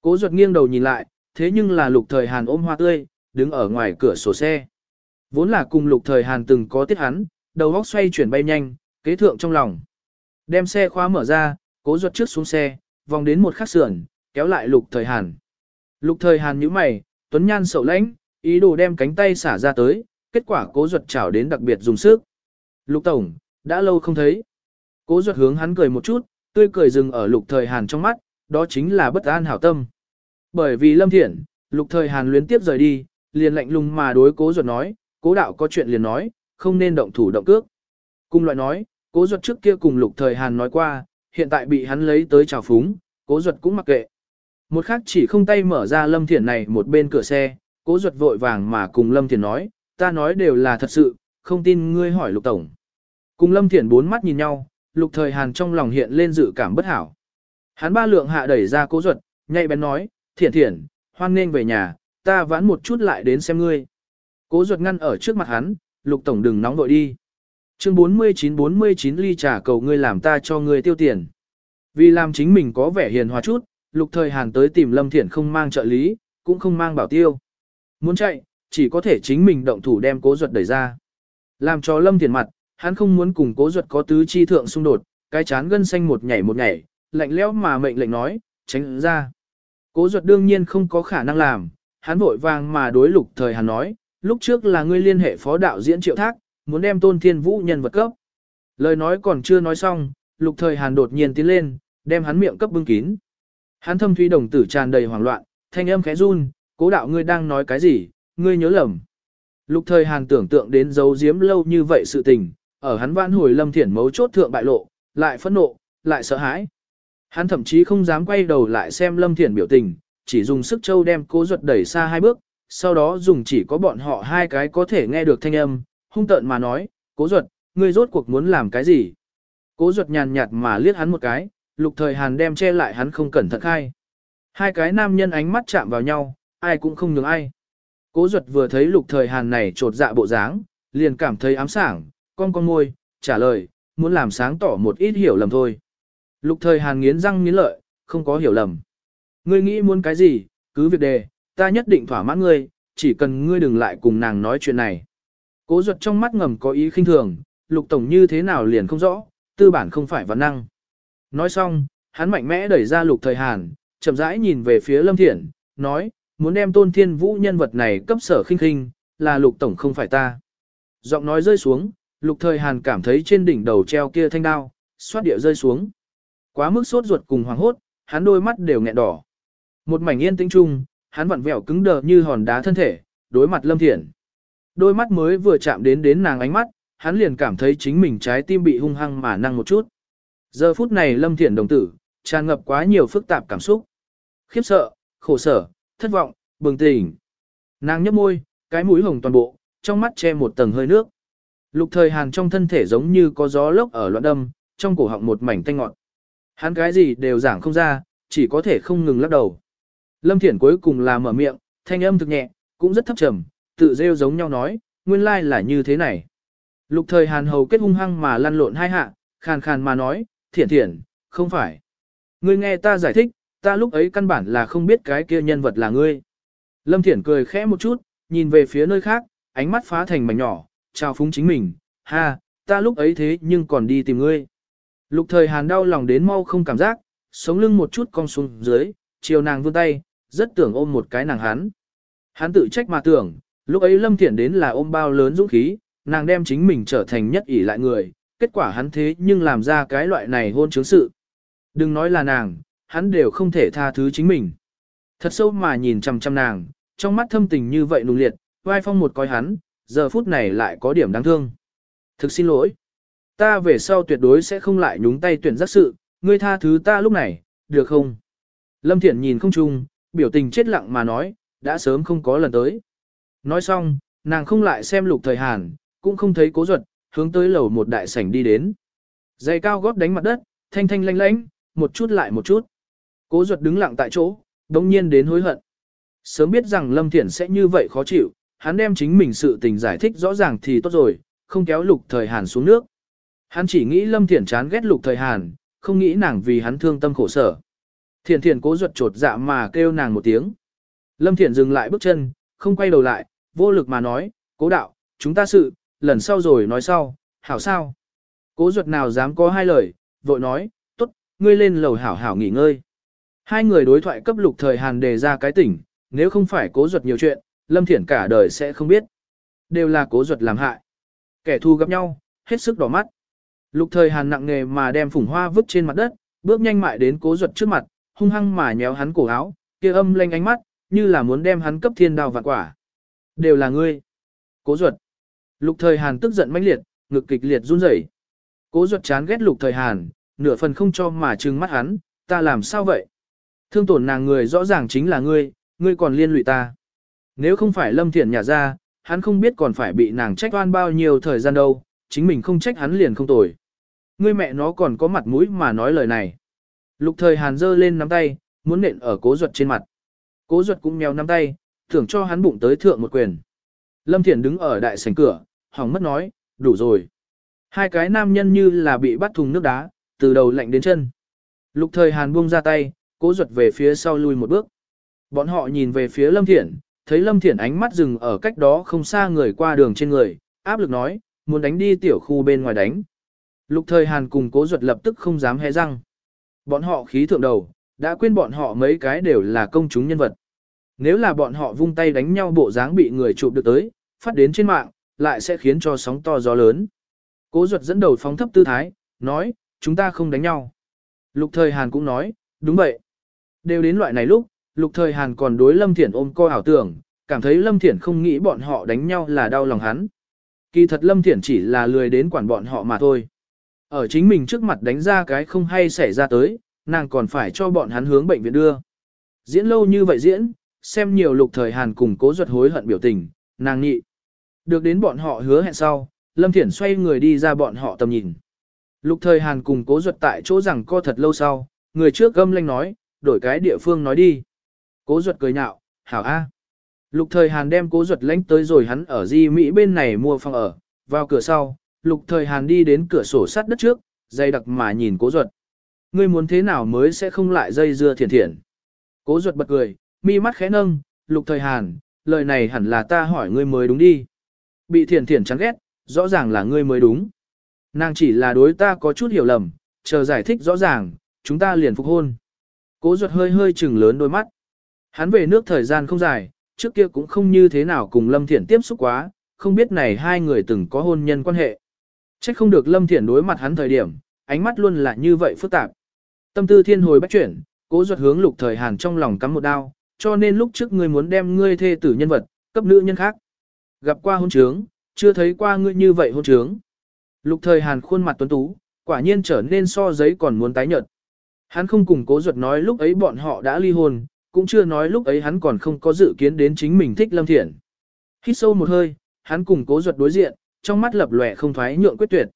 Cố duật nghiêng đầu nhìn lại, thế nhưng là lục thời Hàn ôm hoa tươi, đứng ở ngoài cửa sổ xe. Vốn là cùng lục thời Hàn từng có tiết hắn, đầu góc xoay chuyển bay nhanh, kế thượng trong lòng. Đem xe khóa mở ra, cố ruột trước xuống xe, vòng đến một khắc sườn, kéo lại lục thời Hàn. Lục thời Hàn nhíu mày, tuấn nhan sầu lãnh, ý đồ đem cánh tay xả ra tới, kết quả cố ruột chảo đến đặc biệt dùng sức. Lục Tổng, đã lâu không thấy. Cố ruột hướng hắn cười một chút, tươi cười dừng ở lục thời Hàn trong mắt, đó chính là bất an hảo tâm. Bởi vì Lâm Thiển, lục thời Hàn luyến tiếp rời đi, liền lạnh lùng mà đối cố ruột nói, cố đạo có chuyện liền nói, không nên động thủ động cước. Cùng loại nói, cố ruột trước kia cùng lục thời Hàn nói qua, hiện tại bị hắn lấy tới trào phúng, cố ruột cũng mặc kệ. Một khắc chỉ không tay mở ra Lâm Thiển này một bên cửa xe, cố ruột vội vàng mà cùng Lâm Thiển nói, ta nói đều là thật sự, không tin ngươi hỏi lục tổng. Cùng Lâm Thiển bốn mắt nhìn nhau, lục thời Hàn trong lòng hiện lên dự cảm bất hảo. Hắn ba lượng hạ đẩy ra cố ruột, nhạy bén nói, thiển thiển, hoan nên về nhà, ta vãn một chút lại đến xem ngươi. Cố ruột ngăn ở trước mặt hắn, lục tổng đừng nóng vội đi. Chương 49-49 ly trà cầu ngươi làm ta cho ngươi tiêu tiền. Vì làm chính mình có vẻ hiền hòa chút, lục thời hàn tới tìm lâm thiển không mang trợ lý, cũng không mang bảo tiêu. Muốn chạy, chỉ có thể chính mình động thủ đem cố ruột đẩy ra. Làm cho lâm thiển mặt, hắn không muốn cùng cố ruột có tứ chi thượng xung đột, cái chán gân xanh một nhảy một nhảy, lạnh lẽo mà mệnh lệnh nói, tránh ra. Cố ruột đương nhiên không có khả năng làm, hắn vội vàng mà đối lục thời hàn nói, lúc trước là ngươi liên hệ phó đạo diễn triệu thác, muốn đem tôn thiên vũ nhân vật cấp. Lời nói còn chưa nói xong, lục thời hàn đột nhiên tiến lên, đem hắn miệng cấp bưng kín. Hắn thâm thúy đồng tử tràn đầy hoảng loạn, thanh âm khẽ run, cố đạo ngươi đang nói cái gì, ngươi nhớ lầm. Lục thời hàn tưởng tượng đến dấu giếm lâu như vậy sự tình, ở hắn vãn hồi lâm thiển mấu chốt thượng bại lộ, lại phẫn nộ, lại sợ hãi. Hắn thậm chí không dám quay đầu lại xem lâm thiển biểu tình, chỉ dùng sức châu đem cố ruột đẩy xa hai bước, sau đó dùng chỉ có bọn họ hai cái có thể nghe được thanh âm, hung tợn mà nói, cố ruột, ngươi rốt cuộc muốn làm cái gì? Cố ruột nhàn nhạt mà liếc hắn một cái, lục thời hàn đem che lại hắn không cẩn thận khai. Hai cái nam nhân ánh mắt chạm vào nhau, ai cũng không nhường ai. Cố ruột vừa thấy lục thời hàn này trột dạ bộ dáng, liền cảm thấy ám sảng, con con môi, trả lời, muốn làm sáng tỏ một ít hiểu lầm thôi. Lục thời hàn nghiến răng nghiến lợi, không có hiểu lầm. Ngươi nghĩ muốn cái gì, cứ việc đề, ta nhất định thỏa mãn ngươi, chỉ cần ngươi đừng lại cùng nàng nói chuyện này. Cố ruột trong mắt ngầm có ý khinh thường, lục tổng như thế nào liền không rõ, tư bản không phải văn năng. Nói xong, hắn mạnh mẽ đẩy ra lục thời hàn, chậm rãi nhìn về phía lâm thiện, nói, muốn đem tôn thiên vũ nhân vật này cấp sở khinh khinh, là lục tổng không phải ta. Giọng nói rơi xuống, lục thời hàn cảm thấy trên đỉnh đầu treo kia thanh đao, xoát địa rơi xuống. Quá mức sốt ruột cùng hoàng hốt, hắn đôi mắt đều nghẹn đỏ. Một mảnh yên tĩnh chung, hắn vặn vẹo cứng đờ như hòn đá thân thể, đối mặt Lâm Thiển. Đôi mắt mới vừa chạm đến đến nàng ánh mắt, hắn liền cảm thấy chính mình trái tim bị hung hăng mà năng một chút. Giờ phút này Lâm Thiển đồng tử, tràn ngập quá nhiều phức tạp cảm xúc. Khiếp sợ, khổ sở, thất vọng, bừng tỉnh. Nàng nhấp môi, cái mũi hồng toàn bộ, trong mắt che một tầng hơi nước. Lục thời hàn trong thân thể giống như có gió lốc ở loạn đâm, trong cổ họng một mảnh tanh ngọt. Hắn cái gì đều giảng không ra, chỉ có thể không ngừng lắc đầu. Lâm Thiển cuối cùng là mở miệng, thanh âm thực nhẹ, cũng rất thấp trầm, tự rêu giống nhau nói, nguyên lai là như thế này. Lục thời hàn hầu kết hung hăng mà lăn lộn hai hạ, khàn khàn mà nói, thiển thiển, không phải. Ngươi nghe ta giải thích, ta lúc ấy căn bản là không biết cái kia nhân vật là ngươi. Lâm Thiển cười khẽ một chút, nhìn về phía nơi khác, ánh mắt phá thành mảnh nhỏ, chào phúng chính mình, ha, ta lúc ấy thế nhưng còn đi tìm ngươi. Lục thời hàn đau lòng đến mau không cảm giác, sống lưng một chút cong xuống dưới, chiều nàng vươn tay, rất tưởng ôm một cái nàng hắn. Hắn tự trách mà tưởng, lúc ấy Lâm Thiển đến là ôm bao lớn dũng khí, nàng đem chính mình trở thành nhất ỷ lại người, kết quả hắn thế nhưng làm ra cái loại này hôn chứng sự. Đừng nói là nàng, hắn đều không thể tha thứ chính mình. Thật sâu mà nhìn chăm chăm nàng, trong mắt thâm tình như vậy nung liệt, vai phong một coi hắn, giờ phút này lại có điểm đáng thương. Thực xin lỗi. Ta về sau tuyệt đối sẽ không lại nhúng tay tuyển giác sự, ngươi tha thứ ta lúc này, được không? Lâm Thiển nhìn không chung, biểu tình chết lặng mà nói, đã sớm không có lần tới. Nói xong, nàng không lại xem lục thời Hàn, cũng không thấy cố ruột, hướng tới lầu một đại sảnh đi đến. Giày cao gót đánh mặt đất, thanh thanh lanh lánh, một chút lại một chút. Cố ruột đứng lặng tại chỗ, đống nhiên đến hối hận. Sớm biết rằng Lâm Thiển sẽ như vậy khó chịu, hắn đem chính mình sự tình giải thích rõ ràng thì tốt rồi, không kéo lục thời Hàn xuống nước. Hắn chỉ nghĩ Lâm Thiển chán ghét lục thời Hàn, không nghĩ nàng vì hắn thương tâm khổ sở. Thiển thiển cố ruột trột dạ mà kêu nàng một tiếng. Lâm Thiển dừng lại bước chân, không quay đầu lại, vô lực mà nói, cố đạo, chúng ta sự, lần sau rồi nói sau, hảo sao. Cố ruột nào dám có hai lời, vội nói, tốt, ngươi lên lầu hảo hảo nghỉ ngơi. Hai người đối thoại cấp lục thời Hàn đề ra cái tỉnh, nếu không phải cố ruột nhiều chuyện, Lâm Thiển cả đời sẽ không biết. Đều là cố ruột làm hại. Kẻ thù gặp nhau, hết sức đỏ mắt. Lục thời Hàn nặng nghề mà đem phủng hoa vứt trên mặt đất, bước nhanh mại đến cố ruột trước mặt, hung hăng mà nhéo hắn cổ áo, kia âm lanh ánh mắt, như là muốn đem hắn cấp thiên đao vạn quả. Đều là ngươi. Cố ruột. Lục thời Hàn tức giận mãnh liệt, ngực kịch liệt run rẩy. Cố ruột chán ghét lục thời Hàn, nửa phần không cho mà trừng mắt hắn, ta làm sao vậy? Thương tổn nàng người rõ ràng chính là ngươi, ngươi còn liên lụy ta. Nếu không phải lâm thiện nhà ra, hắn không biết còn phải bị nàng trách oan bao nhiêu thời gian đâu, chính mình không trách hắn liền không tồi. Ngươi mẹ nó còn có mặt mũi mà nói lời này. Lục thời hàn giơ lên nắm tay, muốn nện ở cố ruột trên mặt. Cố ruột cũng mèo nắm tay, tưởng cho hắn bụng tới thượng một quyền. Lâm Thiển đứng ở đại sảnh cửa, hỏng mất nói, đủ rồi. Hai cái nam nhân như là bị bắt thùng nước đá, từ đầu lạnh đến chân. Lục thời hàn buông ra tay, cố ruột về phía sau lui một bước. Bọn họ nhìn về phía Lâm Thiển, thấy Lâm Thiển ánh mắt dừng ở cách đó không xa người qua đường trên người, áp lực nói, muốn đánh đi tiểu khu bên ngoài đánh. Lục thời Hàn cùng cố ruột lập tức không dám hé răng. Bọn họ khí thượng đầu, đã quên bọn họ mấy cái đều là công chúng nhân vật. Nếu là bọn họ vung tay đánh nhau bộ dáng bị người chụp được tới, phát đến trên mạng, lại sẽ khiến cho sóng to gió lớn. Cố ruột dẫn đầu phóng thấp tư thái, nói, chúng ta không đánh nhau. Lục thời Hàn cũng nói, đúng vậy. Đều đến loại này lúc, lục thời Hàn còn đối Lâm Thiển ôm co ảo tưởng, cảm thấy Lâm Thiển không nghĩ bọn họ đánh nhau là đau lòng hắn. Kỳ thật Lâm Thiển chỉ là lười đến quản bọn họ mà thôi. Ở chính mình trước mặt đánh ra cái không hay xảy ra tới, nàng còn phải cho bọn hắn hướng bệnh viện đưa. Diễn lâu như vậy diễn, xem nhiều lục thời Hàn cùng cố ruột hối hận biểu tình, nàng nhị. Được đến bọn họ hứa hẹn sau, Lâm Thiển xoay người đi ra bọn họ tầm nhìn. Lục thời Hàn cùng cố ruột tại chỗ rằng co thật lâu sau, người trước gâm lanh nói, đổi cái địa phương nói đi. Cố ruột cười nhạo, hảo a. Lục thời Hàn đem cố ruột lãnh tới rồi hắn ở Di Mỹ bên này mua phòng ở, vào cửa sau, lục thời Hàn đi đến cửa sổ sắt đất trước, dây đặc mà nhìn cố ruột. Ngươi muốn thế nào mới sẽ không lại dây dưa thiền thiện. Cố ruột bật cười, mi mắt khẽ nâng, lục thời Hàn, lời này hẳn là ta hỏi ngươi mới đúng đi. Bị thiền thiện chán ghét, rõ ràng là ngươi mới đúng. Nàng chỉ là đối ta có chút hiểu lầm, chờ giải thích rõ ràng, chúng ta liền phục hôn. Cố ruột hơi hơi chừng lớn đôi mắt. Hắn về nước thời gian không dài, trước kia cũng không như thế nào cùng Lâm Thiển tiếp xúc quá, không biết này hai người từng có hôn nhân quan hệ. Trách không được Lâm Thiển đối mặt hắn thời điểm, ánh mắt luôn là như vậy phức tạp. Tâm tư thiên hồi bách chuyển, cố ruột hướng lục thời hàn trong lòng cắm một đao, cho nên lúc trước ngươi muốn đem ngươi thê tử nhân vật, cấp nữ nhân khác. Gặp qua hôn trướng, chưa thấy qua ngươi như vậy hôn trướng. Lục thời hàn khuôn mặt tuấn tú, quả nhiên trở nên so giấy còn muốn tái nhợt. Hắn không cùng cố ruột nói lúc ấy bọn họ đã ly hôn, cũng chưa nói lúc ấy hắn còn không có dự kiến đến chính mình thích Lâm Thiển. Hít sâu một hơi, hắn cùng cố ruột đối diện, trong mắt lập lòe không thoái nhượng quyết tuyệt.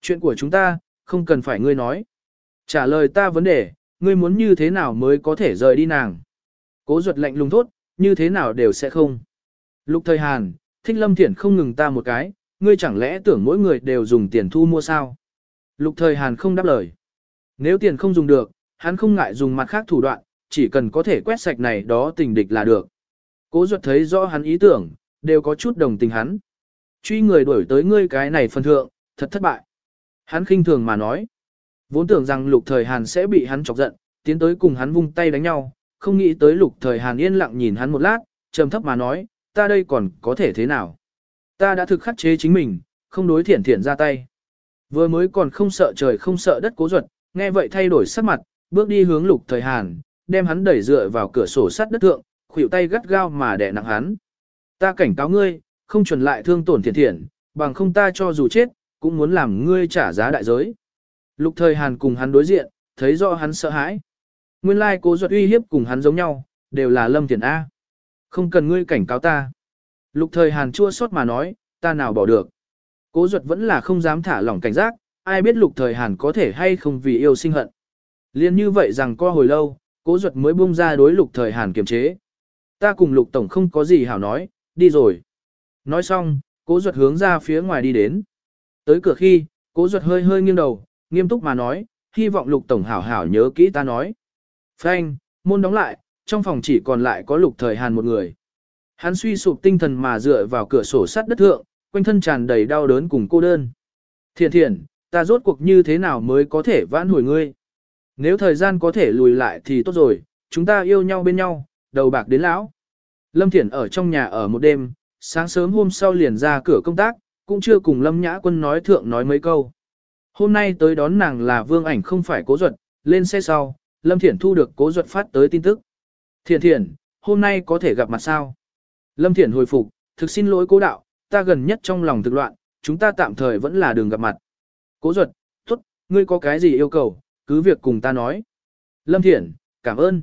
Chuyện của chúng ta, không cần phải ngươi nói. Trả lời ta vấn đề, ngươi muốn như thế nào mới có thể rời đi nàng. Cố ruột lạnh lùng thốt, như thế nào đều sẽ không. Lục thời Hàn, thích Lâm Thiển không ngừng ta một cái, ngươi chẳng lẽ tưởng mỗi người đều dùng tiền thu mua sao? Lục thời Hàn không đáp lời. Nếu tiền không dùng được, hắn không ngại dùng mặt khác thủ đoạn, chỉ cần có thể quét sạch này đó tình địch là được. Cố ruột thấy rõ hắn ý tưởng, đều có chút đồng tình hắn. Truy người đuổi tới ngươi cái này phân thượng, thật thất bại. Hắn khinh thường mà nói. Vốn tưởng rằng lục thời Hàn sẽ bị hắn chọc giận, tiến tới cùng hắn vung tay đánh nhau, không nghĩ tới lục thời Hàn yên lặng nhìn hắn một lát, trầm thấp mà nói, ta đây còn có thể thế nào. Ta đã thực khắc chế chính mình, không đối thiển thiển ra tay. Vừa mới còn không sợ trời không sợ đất cố ruột, nghe vậy thay đổi sắc mặt, bước đi hướng lục thời Hàn, đem hắn đẩy dựa vào cửa sổ sắt đất thượng, khuỷu tay gắt gao mà đè nặng hắn. Ta cảnh cáo ngươi, không chuẩn lại thương tổn thiện thiện, bằng không ta cho dù chết, cũng muốn làm ngươi trả giá đại giới. Lục thời Hàn cùng hắn đối diện, thấy rõ hắn sợ hãi. Nguyên lai cố duật uy hiếp cùng hắn giống nhau, đều là lâm thiện A. Không cần ngươi cảnh cáo ta. Lục thời Hàn chua xót mà nói, ta nào bỏ được. Cố duật vẫn là không dám thả lỏng cảnh giác, ai biết lục thời Hàn có thể hay không vì yêu sinh hận. Liên như vậy rằng qua hồi lâu, cố duật mới buông ra đối lục thời hàn kiềm chế. Ta cùng lục tổng không có gì hảo nói, đi rồi. Nói xong, cố ruột hướng ra phía ngoài đi đến. Tới cửa khi, cố ruột hơi hơi nghiêng đầu, nghiêm túc mà nói, hy vọng lục tổng hảo hảo nhớ kỹ ta nói. Phanh, môn đóng lại, trong phòng chỉ còn lại có lục thời hàn một người. Hắn suy sụp tinh thần mà dựa vào cửa sổ sắt đất thượng, quanh thân tràn đầy đau đớn cùng cô đơn. Thiện thiện, ta rốt cuộc như thế nào mới có thể vãn hồi ngươi? Nếu thời gian có thể lùi lại thì tốt rồi, chúng ta yêu nhau bên nhau, đầu bạc đến lão. Lâm Thiển ở trong nhà ở một đêm, sáng sớm hôm sau liền ra cửa công tác, cũng chưa cùng Lâm Nhã Quân nói thượng nói mấy câu. Hôm nay tới đón nàng là Vương Ảnh không phải Cố Duật, lên xe sau, Lâm Thiển thu được Cố Duật phát tới tin tức. Thiển Thiển, hôm nay có thể gặp mặt sao? Lâm Thiển hồi phục, thực xin lỗi cố đạo, ta gần nhất trong lòng thực loạn, chúng ta tạm thời vẫn là đường gặp mặt. Cố Duật, tốt, ngươi có cái gì yêu cầu, cứ việc cùng ta nói. Lâm Thiển, cảm ơn.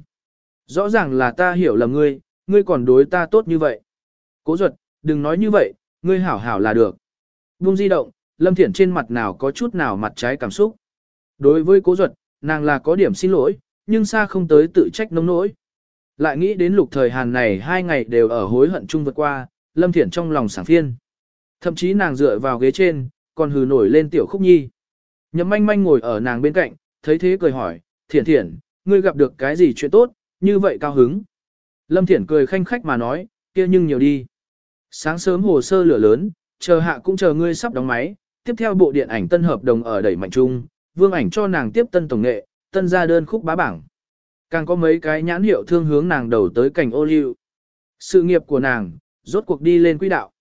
Rõ ràng là ta hiểu lầm ngươi, ngươi còn đối ta tốt như vậy. Cố Duật, đừng nói như vậy, ngươi hảo hảo là được. Buông di động, Lâm Thiển trên mặt nào có chút nào mặt trái cảm xúc. Đối với cố duật, nàng là có điểm xin lỗi, nhưng xa không tới tự trách nông nỗi. Lại nghĩ đến lục thời hàn này hai ngày đều ở hối hận chung vượt qua, Lâm Thiển trong lòng sảng phiên. Thậm chí nàng dựa vào ghế trên, còn hừ nổi lên tiểu khúc nhi. Nhậm manh manh ngồi ở nàng bên cạnh, thấy thế cười hỏi, Thiển Thiển, ngươi gặp được cái gì chuyện tốt, như vậy cao hứng. Lâm Thiển cười khanh khách mà nói, kia nhưng nhiều đi. Sáng sớm hồ sơ lửa lớn, chờ hạ cũng chờ ngươi sắp đóng máy, tiếp theo bộ điện ảnh tân hợp đồng ở đẩy mạnh chung, vương ảnh cho nàng tiếp tân tổng nghệ, tân ra đơn khúc bá bảng. Càng có mấy cái nhãn hiệu thương hướng nàng đầu tới cảnh ô liu. Sự nghiệp của nàng, rốt cuộc đi lên quỹ đạo.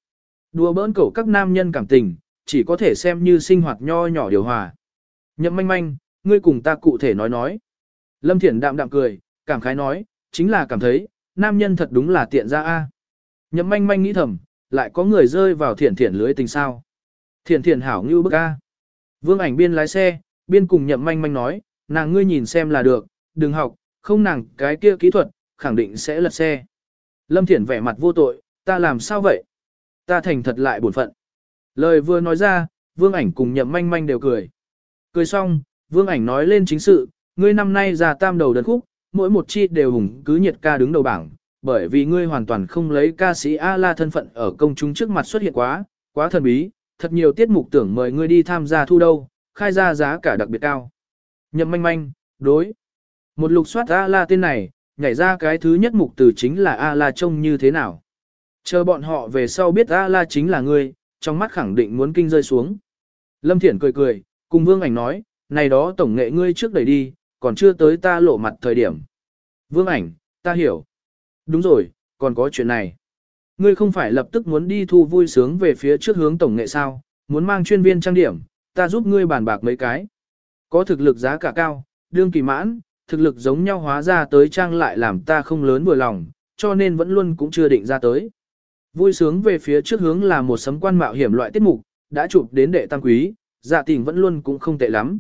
Đùa bỡn cẩu các nam nhân cảm tình, chỉ có thể xem như sinh hoạt nho nhỏ điều hòa. Nhậm manh manh, ngươi cùng ta cụ thể nói nói. Lâm Thiển đạm đạm cười, cảm khái nói, chính là cảm thấy, nam nhân thật đúng là tiện ra a. Nhậm manh manh nghĩ thầm, lại có người rơi vào thiển thiển lưới tình sao. Thiển thiển hảo như bức a. Vương ảnh biên lái xe, biên cùng nhậm manh manh nói, nàng ngươi nhìn xem là được, đừng học, không nàng cái kia kỹ thuật, khẳng định sẽ lật xe. Lâm Thiển vẻ mặt vô tội, ta làm sao vậy? Ta thành thật lại buồn phận. Lời vừa nói ra, vương ảnh cùng nhậm manh manh đều cười. Cười xong, vương ảnh nói lên chính sự, ngươi năm nay ra tam đầu đơn khúc, mỗi một chi đều hùng cứ nhiệt ca đứng đầu bảng, bởi vì ngươi hoàn toàn không lấy ca sĩ A-la thân phận ở công chúng trước mặt xuất hiện quá, quá thần bí, thật nhiều tiết mục tưởng mời ngươi đi tham gia thu đâu, khai ra giá cả đặc biệt cao. Nhậm manh manh, đối. Một lục soát A-la tên này, nhảy ra cái thứ nhất mục từ chính là A-la trông như thế nào. Chờ bọn họ về sau biết A-la chính là ngươi, trong mắt khẳng định muốn kinh rơi xuống. Lâm Thiển cười cười, cùng Vương Ảnh nói, này đó tổng nghệ ngươi trước đẩy đi, còn chưa tới ta lộ mặt thời điểm. Vương Ảnh, ta hiểu. Đúng rồi, còn có chuyện này. Ngươi không phải lập tức muốn đi thu vui sướng về phía trước hướng tổng nghệ sao, muốn mang chuyên viên trang điểm, ta giúp ngươi bàn bạc mấy cái. Có thực lực giá cả cao, đương kỳ mãn, thực lực giống nhau hóa ra tới trang lại làm ta không lớn vừa lòng, cho nên vẫn luôn cũng chưa định ra tới. Vui sướng về phía trước hướng là một sấm quan mạo hiểm loại tiết mục, đã chụp đến đệ tam quý, dạ tình vẫn luôn cũng không tệ lắm.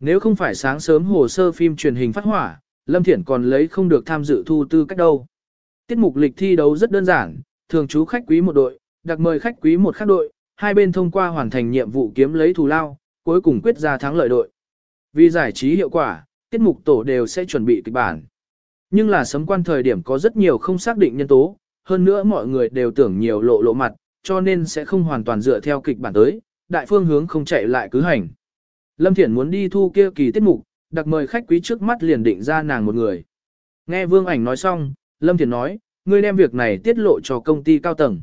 Nếu không phải sáng sớm hồ sơ phim truyền hình phát hỏa, Lâm Thiển còn lấy không được tham dự thu tư cách đâu. Tiết mục lịch thi đấu rất đơn giản, thường chú khách quý một đội, đặc mời khách quý một khác đội, hai bên thông qua hoàn thành nhiệm vụ kiếm lấy thù lao, cuối cùng quyết ra thắng lợi đội. Vì giải trí hiệu quả, tiết mục tổ đều sẽ chuẩn bị kịch bản. Nhưng là sấm quan thời điểm có rất nhiều không xác định nhân tố, hơn nữa mọi người đều tưởng nhiều lộ lộ mặt, cho nên sẽ không hoàn toàn dựa theo kịch bản tới, đại phương hướng không chạy lại cứ hành. Lâm Thiển muốn đi thu kia kỳ tiết mục, đặc mời khách quý trước mắt liền định ra nàng một người. Nghe Vương Ảnh nói xong, Lâm Thiền nói, ngươi đem việc này tiết lộ cho công ty cao tầng.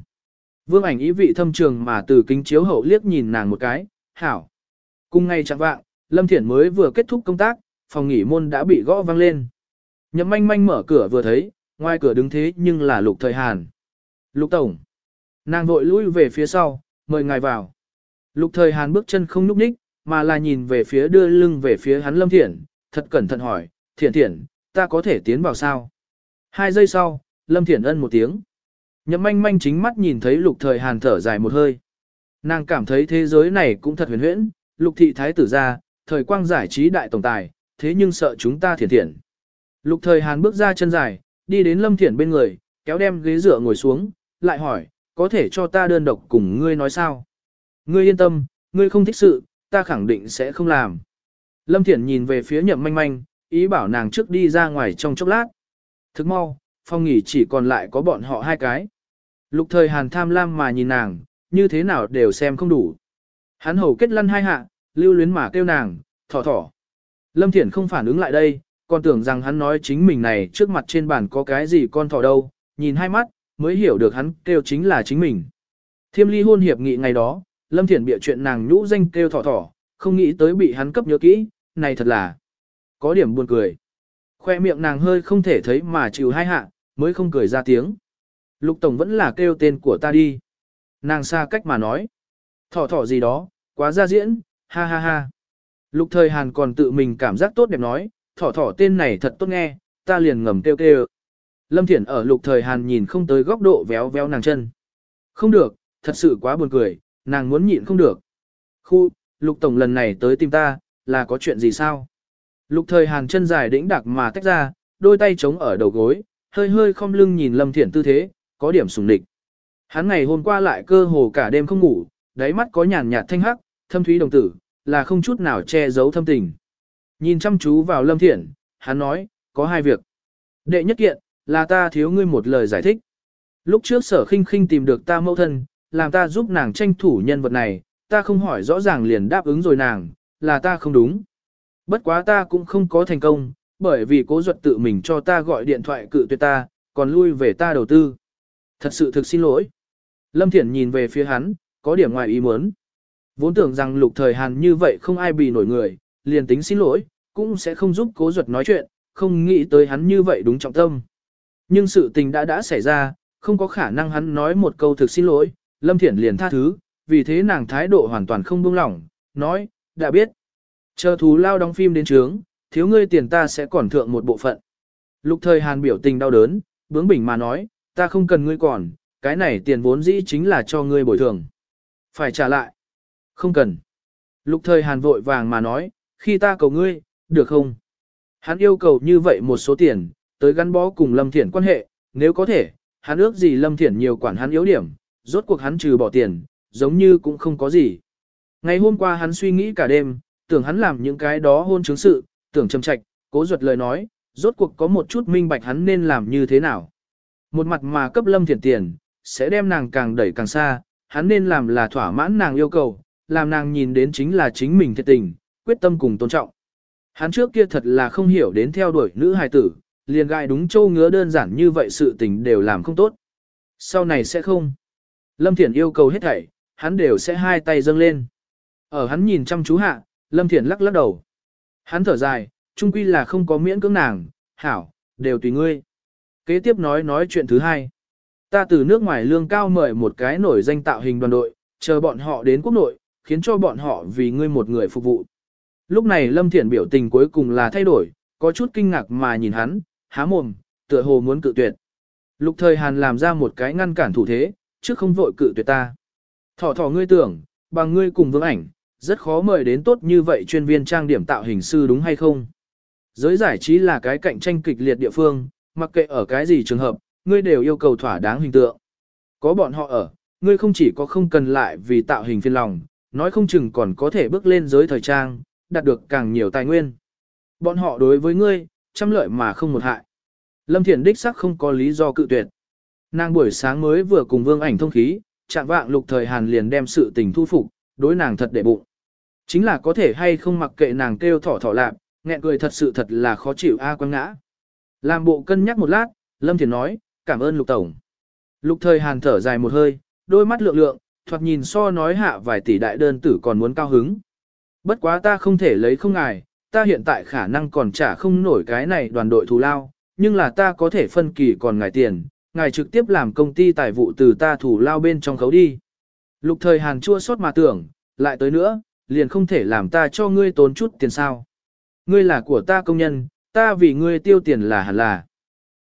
Vương ảnh ý vị thâm trường mà từ kính chiếu hậu liếc nhìn nàng một cái, hảo. Cùng ngày chẳng vạng, Lâm Thiển mới vừa kết thúc công tác, phòng nghỉ môn đã bị gõ vang lên. Nhậm manh manh mở cửa vừa thấy, ngoài cửa đứng thế nhưng là lục thời hàn. Lục tổng. Nàng vội lui về phía sau, mời ngài vào. Lục thời hàn bước chân không nhúc nhích, mà là nhìn về phía đưa lưng về phía hắn Lâm Thiển, thật cẩn thận hỏi, Thiển Thiển, ta có thể tiến vào sao? Hai giây sau, Lâm Thiển Ân một tiếng. Nhậm manh manh chính mắt nhìn thấy lục thời hàn thở dài một hơi. Nàng cảm thấy thế giới này cũng thật huyền huyễn, lục thị thái tử ra, thời quang giải trí đại tổng tài, thế nhưng sợ chúng ta thiển thiển. Lục thời hàn bước ra chân dài, đi đến Lâm Thiển bên người, kéo đem ghế dựa ngồi xuống, lại hỏi, có thể cho ta đơn độc cùng ngươi nói sao? Ngươi yên tâm, ngươi không thích sự, ta khẳng định sẽ không làm. Lâm Thiển nhìn về phía nhậm manh manh, ý bảo nàng trước đi ra ngoài trong chốc lát. Thức mau, phòng nghỉ chỉ còn lại có bọn họ hai cái. Lục thời hàn tham lam mà nhìn nàng, như thế nào đều xem không đủ. Hắn hầu kết lăn hai hạ, lưu luyến mà kêu nàng, thỏ thỏ. Lâm Thiển không phản ứng lại đây, còn tưởng rằng hắn nói chính mình này trước mặt trên bàn có cái gì con thỏ đâu, nhìn hai mắt, mới hiểu được hắn kêu chính là chính mình. Thiêm ly hôn hiệp nghị ngày đó, Lâm Thiển bịa chuyện nàng nhũ danh kêu thỏ thỏ, không nghĩ tới bị hắn cấp nhớ kỹ, này thật là có điểm buồn cười. Khoe miệng nàng hơi không thể thấy mà chịu hai hạ, mới không cười ra tiếng. Lục Tổng vẫn là kêu tên của ta đi. Nàng xa cách mà nói. Thỏ thỏ gì đó, quá ra diễn, ha ha ha. Lục thời Hàn còn tự mình cảm giác tốt đẹp nói, thỏ thỏ tên này thật tốt nghe, ta liền ngầm kêu kêu. Lâm Thiển ở lục thời Hàn nhìn không tới góc độ véo véo nàng chân. Không được, thật sự quá buồn cười, nàng muốn nhịn không được. Khu, lục tổng lần này tới tìm ta, là có chuyện gì sao? Lục thời Hàn chân dài đĩnh đặc mà tách ra, đôi tay chống ở đầu gối, hơi hơi không lưng nhìn Lâm Thiển tư thế, có điểm sùng địch. Hắn ngày hôm qua lại cơ hồ cả đêm không ngủ, đáy mắt có nhàn nhạt thanh hắc, thâm thúy đồng tử, là không chút nào che giấu thâm tình. Nhìn chăm chú vào Lâm Thiển, hắn nói, có hai việc. Đệ nhất kiện, là ta thiếu ngươi một lời giải thích. Lúc trước sở khinh khinh tìm được ta mẫu thân, làm ta giúp nàng tranh thủ nhân vật này, ta không hỏi rõ ràng liền đáp ứng rồi nàng, là ta không đúng. Bất quá ta cũng không có thành công, bởi vì cố duật tự mình cho ta gọi điện thoại cự tuyệt ta, còn lui về ta đầu tư. Thật sự thực xin lỗi. Lâm Thiển nhìn về phía hắn, có điểm ngoài ý muốn. Vốn tưởng rằng lục thời Hàn như vậy không ai bị nổi người, liền tính xin lỗi, cũng sẽ không giúp cố duật nói chuyện, không nghĩ tới hắn như vậy đúng trọng tâm. Nhưng sự tình đã đã xảy ra, không có khả năng hắn nói một câu thực xin lỗi, Lâm Thiển liền tha thứ, vì thế nàng thái độ hoàn toàn không buông lỏng, nói, đã biết. Chờ thú lao đóng phim đến trướng, thiếu ngươi tiền ta sẽ còn thượng một bộ phận. Lục thời Hàn biểu tình đau đớn, bướng bỉnh mà nói, ta không cần ngươi còn, cái này tiền vốn dĩ chính là cho ngươi bồi thường. Phải trả lại. Không cần. Lục thời Hàn vội vàng mà nói, khi ta cầu ngươi, được không? Hắn yêu cầu như vậy một số tiền, tới gắn bó cùng Lâm Thiển quan hệ, nếu có thể, hắn ước gì Lâm Thiển nhiều quản hắn yếu điểm, rốt cuộc hắn trừ bỏ tiền, giống như cũng không có gì. Ngày hôm qua hắn suy nghĩ cả đêm, tưởng hắn làm những cái đó hôn chứng sự, tưởng trầm trạch, cố ruột lời nói, rốt cuộc có một chút minh bạch hắn nên làm như thế nào. Một mặt mà cấp Lâm thiện tiền, sẽ đem nàng càng đẩy càng xa, hắn nên làm là thỏa mãn nàng yêu cầu, làm nàng nhìn đến chính là chính mình thiệt tình, quyết tâm cùng tôn trọng. Hắn trước kia thật là không hiểu đến theo đuổi nữ hài tử, liền gai đúng châu ngứa đơn giản như vậy sự tình đều làm không tốt. Sau này sẽ không. Lâm Thiển yêu cầu hết thảy, hắn đều sẽ hai tay dâng lên. Ở hắn nhìn chăm chú hạ, Lâm Thiển lắc lắc đầu. Hắn thở dài, trung quy là không có miễn cưỡng nàng, hảo, đều tùy ngươi. Kế tiếp nói nói chuyện thứ hai. Ta từ nước ngoài lương cao mời một cái nổi danh tạo hình đoàn đội, chờ bọn họ đến quốc nội, khiến cho bọn họ vì ngươi một người phục vụ. Lúc này Lâm Thiển biểu tình cuối cùng là thay đổi, có chút kinh ngạc mà nhìn hắn, há mồm, tựa hồ muốn cự tuyệt. Lục thời Hàn làm ra một cái ngăn cản thủ thế, chứ không vội cự tuyệt ta. Thỏ thỏ ngươi tưởng, bằng ngươi cùng vương ảnh, rất khó mời đến tốt như vậy chuyên viên trang điểm tạo hình sư đúng hay không? Giới giải trí là cái cạnh tranh kịch liệt địa phương, mặc kệ ở cái gì trường hợp, ngươi đều yêu cầu thỏa đáng hình tượng. Có bọn họ ở, ngươi không chỉ có không cần lại vì tạo hình phiền lòng, nói không chừng còn có thể bước lên giới thời trang, đạt được càng nhiều tài nguyên. Bọn họ đối với ngươi, trăm lợi mà không một hại. Lâm Thiển đích sắc không có lý do cự tuyệt. Nàng buổi sáng mới vừa cùng vương ảnh thông khí, chạm vạng lục thời Hàn liền đem sự tình thu phục, đối nàng thật để bụng. Chính là có thể hay không mặc kệ nàng kêu thỏ thỏ lạp, nghẹn cười thật sự thật là khó chịu a quăng ngã. Làm bộ cân nhắc một lát, Lâm thiền nói, cảm ơn lục tổng. Lục thời Hàn thở dài một hơi, đôi mắt lượng lượng, thoạt nhìn so nói hạ vài tỷ đại đơn tử còn muốn cao hứng. Bất quá ta không thể lấy không ngài, ta hiện tại khả năng còn trả không nổi cái này đoàn đội thù lao, nhưng là ta có thể phân kỳ còn ngài tiền, ngài trực tiếp làm công ty tài vụ từ ta thù lao bên trong khấu đi. Lục thời hàn chua xót mà tưởng, lại tới nữa, liền không thể làm ta cho ngươi tốn chút tiền sao. Ngươi là của ta công nhân, ta vì ngươi tiêu tiền là hẳn là.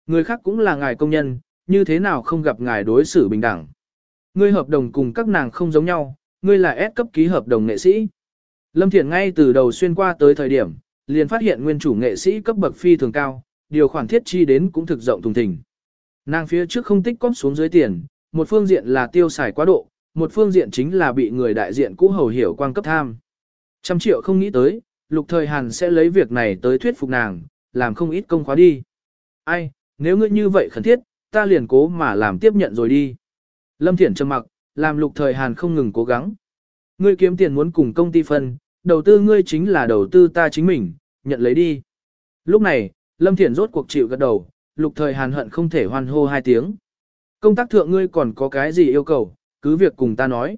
Người khác cũng là ngài công nhân, như thế nào không gặp ngài đối xử bình đẳng. Ngươi hợp đồng cùng các nàng không giống nhau, ngươi là S cấp ký hợp đồng nghệ sĩ. Lâm Thiển ngay từ đầu xuyên qua tới thời điểm, liền phát hiện nguyên chủ nghệ sĩ cấp bậc phi thường cao, điều khoản thiết chi đến cũng thực rộng thùng thình. Nàng phía trước không tích cóp xuống dưới tiền, một phương diện là tiêu xài quá độ, một phương diện chính là bị người đại diện cũ hầu hiểu quan cấp tham. Trăm triệu không nghĩ tới, lục thời Hàn sẽ lấy việc này tới thuyết phục nàng, làm không ít công khóa đi. Ai, nếu ngươi như vậy khẩn thiết, ta liền cố mà làm tiếp nhận rồi đi. Lâm Thiển trầm mặc, làm lục thời Hàn không ngừng cố gắng. Ngươi kiếm tiền muốn cùng công ty phân, đầu tư ngươi chính là đầu tư ta chính mình, nhận lấy đi. Lúc này, Lâm Thiển rốt cuộc chịu gật đầu, lục thời Hàn hận không thể hoan hô hai tiếng. Công tác thượng ngươi còn có cái gì yêu cầu, cứ việc cùng ta nói.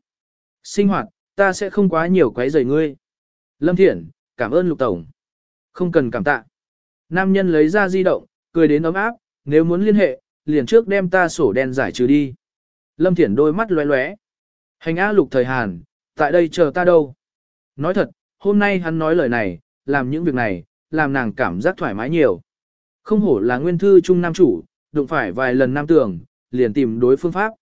Sinh hoạt, ta sẽ không quá nhiều quấy rầy ngươi. Lâm Thiển, cảm ơn lục tổng. Không cần cảm tạ. Nam nhân lấy ra di động, cười đến ấm áp, nếu muốn liên hệ, liền trước đem ta sổ đen giải trừ đi. Lâm Thiển đôi mắt lóe lóe. Hành á lục thời Hàn, tại đây chờ ta đâu. Nói thật, hôm nay hắn nói lời này, làm những việc này, làm nàng cảm giác thoải mái nhiều. Không hổ là nguyên thư trung nam chủ, đụng phải vài lần nam tưởng, liền tìm đối phương pháp.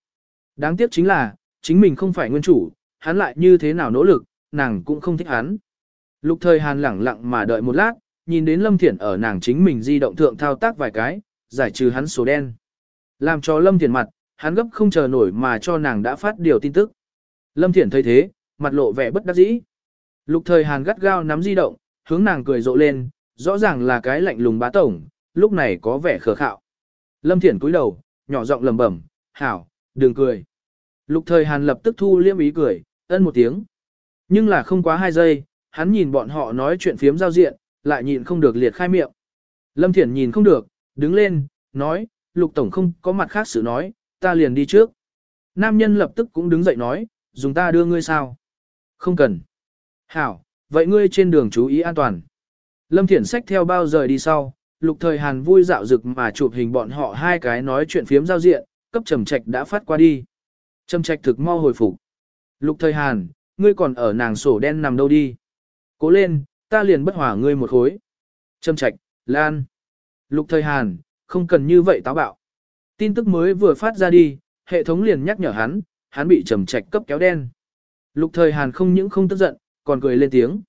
Đáng tiếc chính là, chính mình không phải nguyên chủ, hắn lại như thế nào nỗ lực, nàng cũng không thích hắn. Lục thời Hàn lẳng lặng mà đợi một lát, nhìn đến Lâm Thiển ở nàng chính mình di động thượng thao tác vài cái, giải trừ hắn số đen. Làm cho Lâm Thiển mặt, hắn gấp không chờ nổi mà cho nàng đã phát điều tin tức. Lâm Thiển thấy thế, mặt lộ vẻ bất đắc dĩ. Lục thời Hàn gắt gao nắm di động, hướng nàng cười rộ lên, rõ ràng là cái lạnh lùng bá tổng, lúc này có vẻ khờ khạo. Lâm Thiển cúi đầu, nhỏ giọng lầm bẩm, hảo, đừng cười. Lục thời Hàn lập tức thu liêm ý cười, ân một tiếng. Nhưng là không quá hai giây, hắn nhìn bọn họ nói chuyện phiếm giao diện, lại nhịn không được liệt khai miệng. Lâm Thiển nhìn không được, đứng lên, nói, Lục Tổng không có mặt khác sự nói, ta liền đi trước. Nam nhân lập tức cũng đứng dậy nói, dùng ta đưa ngươi sao? Không cần. Hảo, vậy ngươi trên đường chú ý an toàn. Lâm Thiển xách theo bao rời đi sau, lục thời Hàn vui dạo rực mà chụp hình bọn họ hai cái nói chuyện phiếm giao diện, cấp trầm trạch đã phát qua đi. Trầm trạch thực mau hồi phục. Lục thời Hàn, ngươi còn ở nàng sổ đen nằm đâu đi? Cố lên, ta liền bất hỏa ngươi một khối. Trầm trạch, Lan. Lục thời Hàn, không cần như vậy táo bạo. Tin tức mới vừa phát ra đi, hệ thống liền nhắc nhở hắn, hắn bị trầm trạch cấp kéo đen. Lục thời Hàn không những không tức giận, còn cười lên tiếng.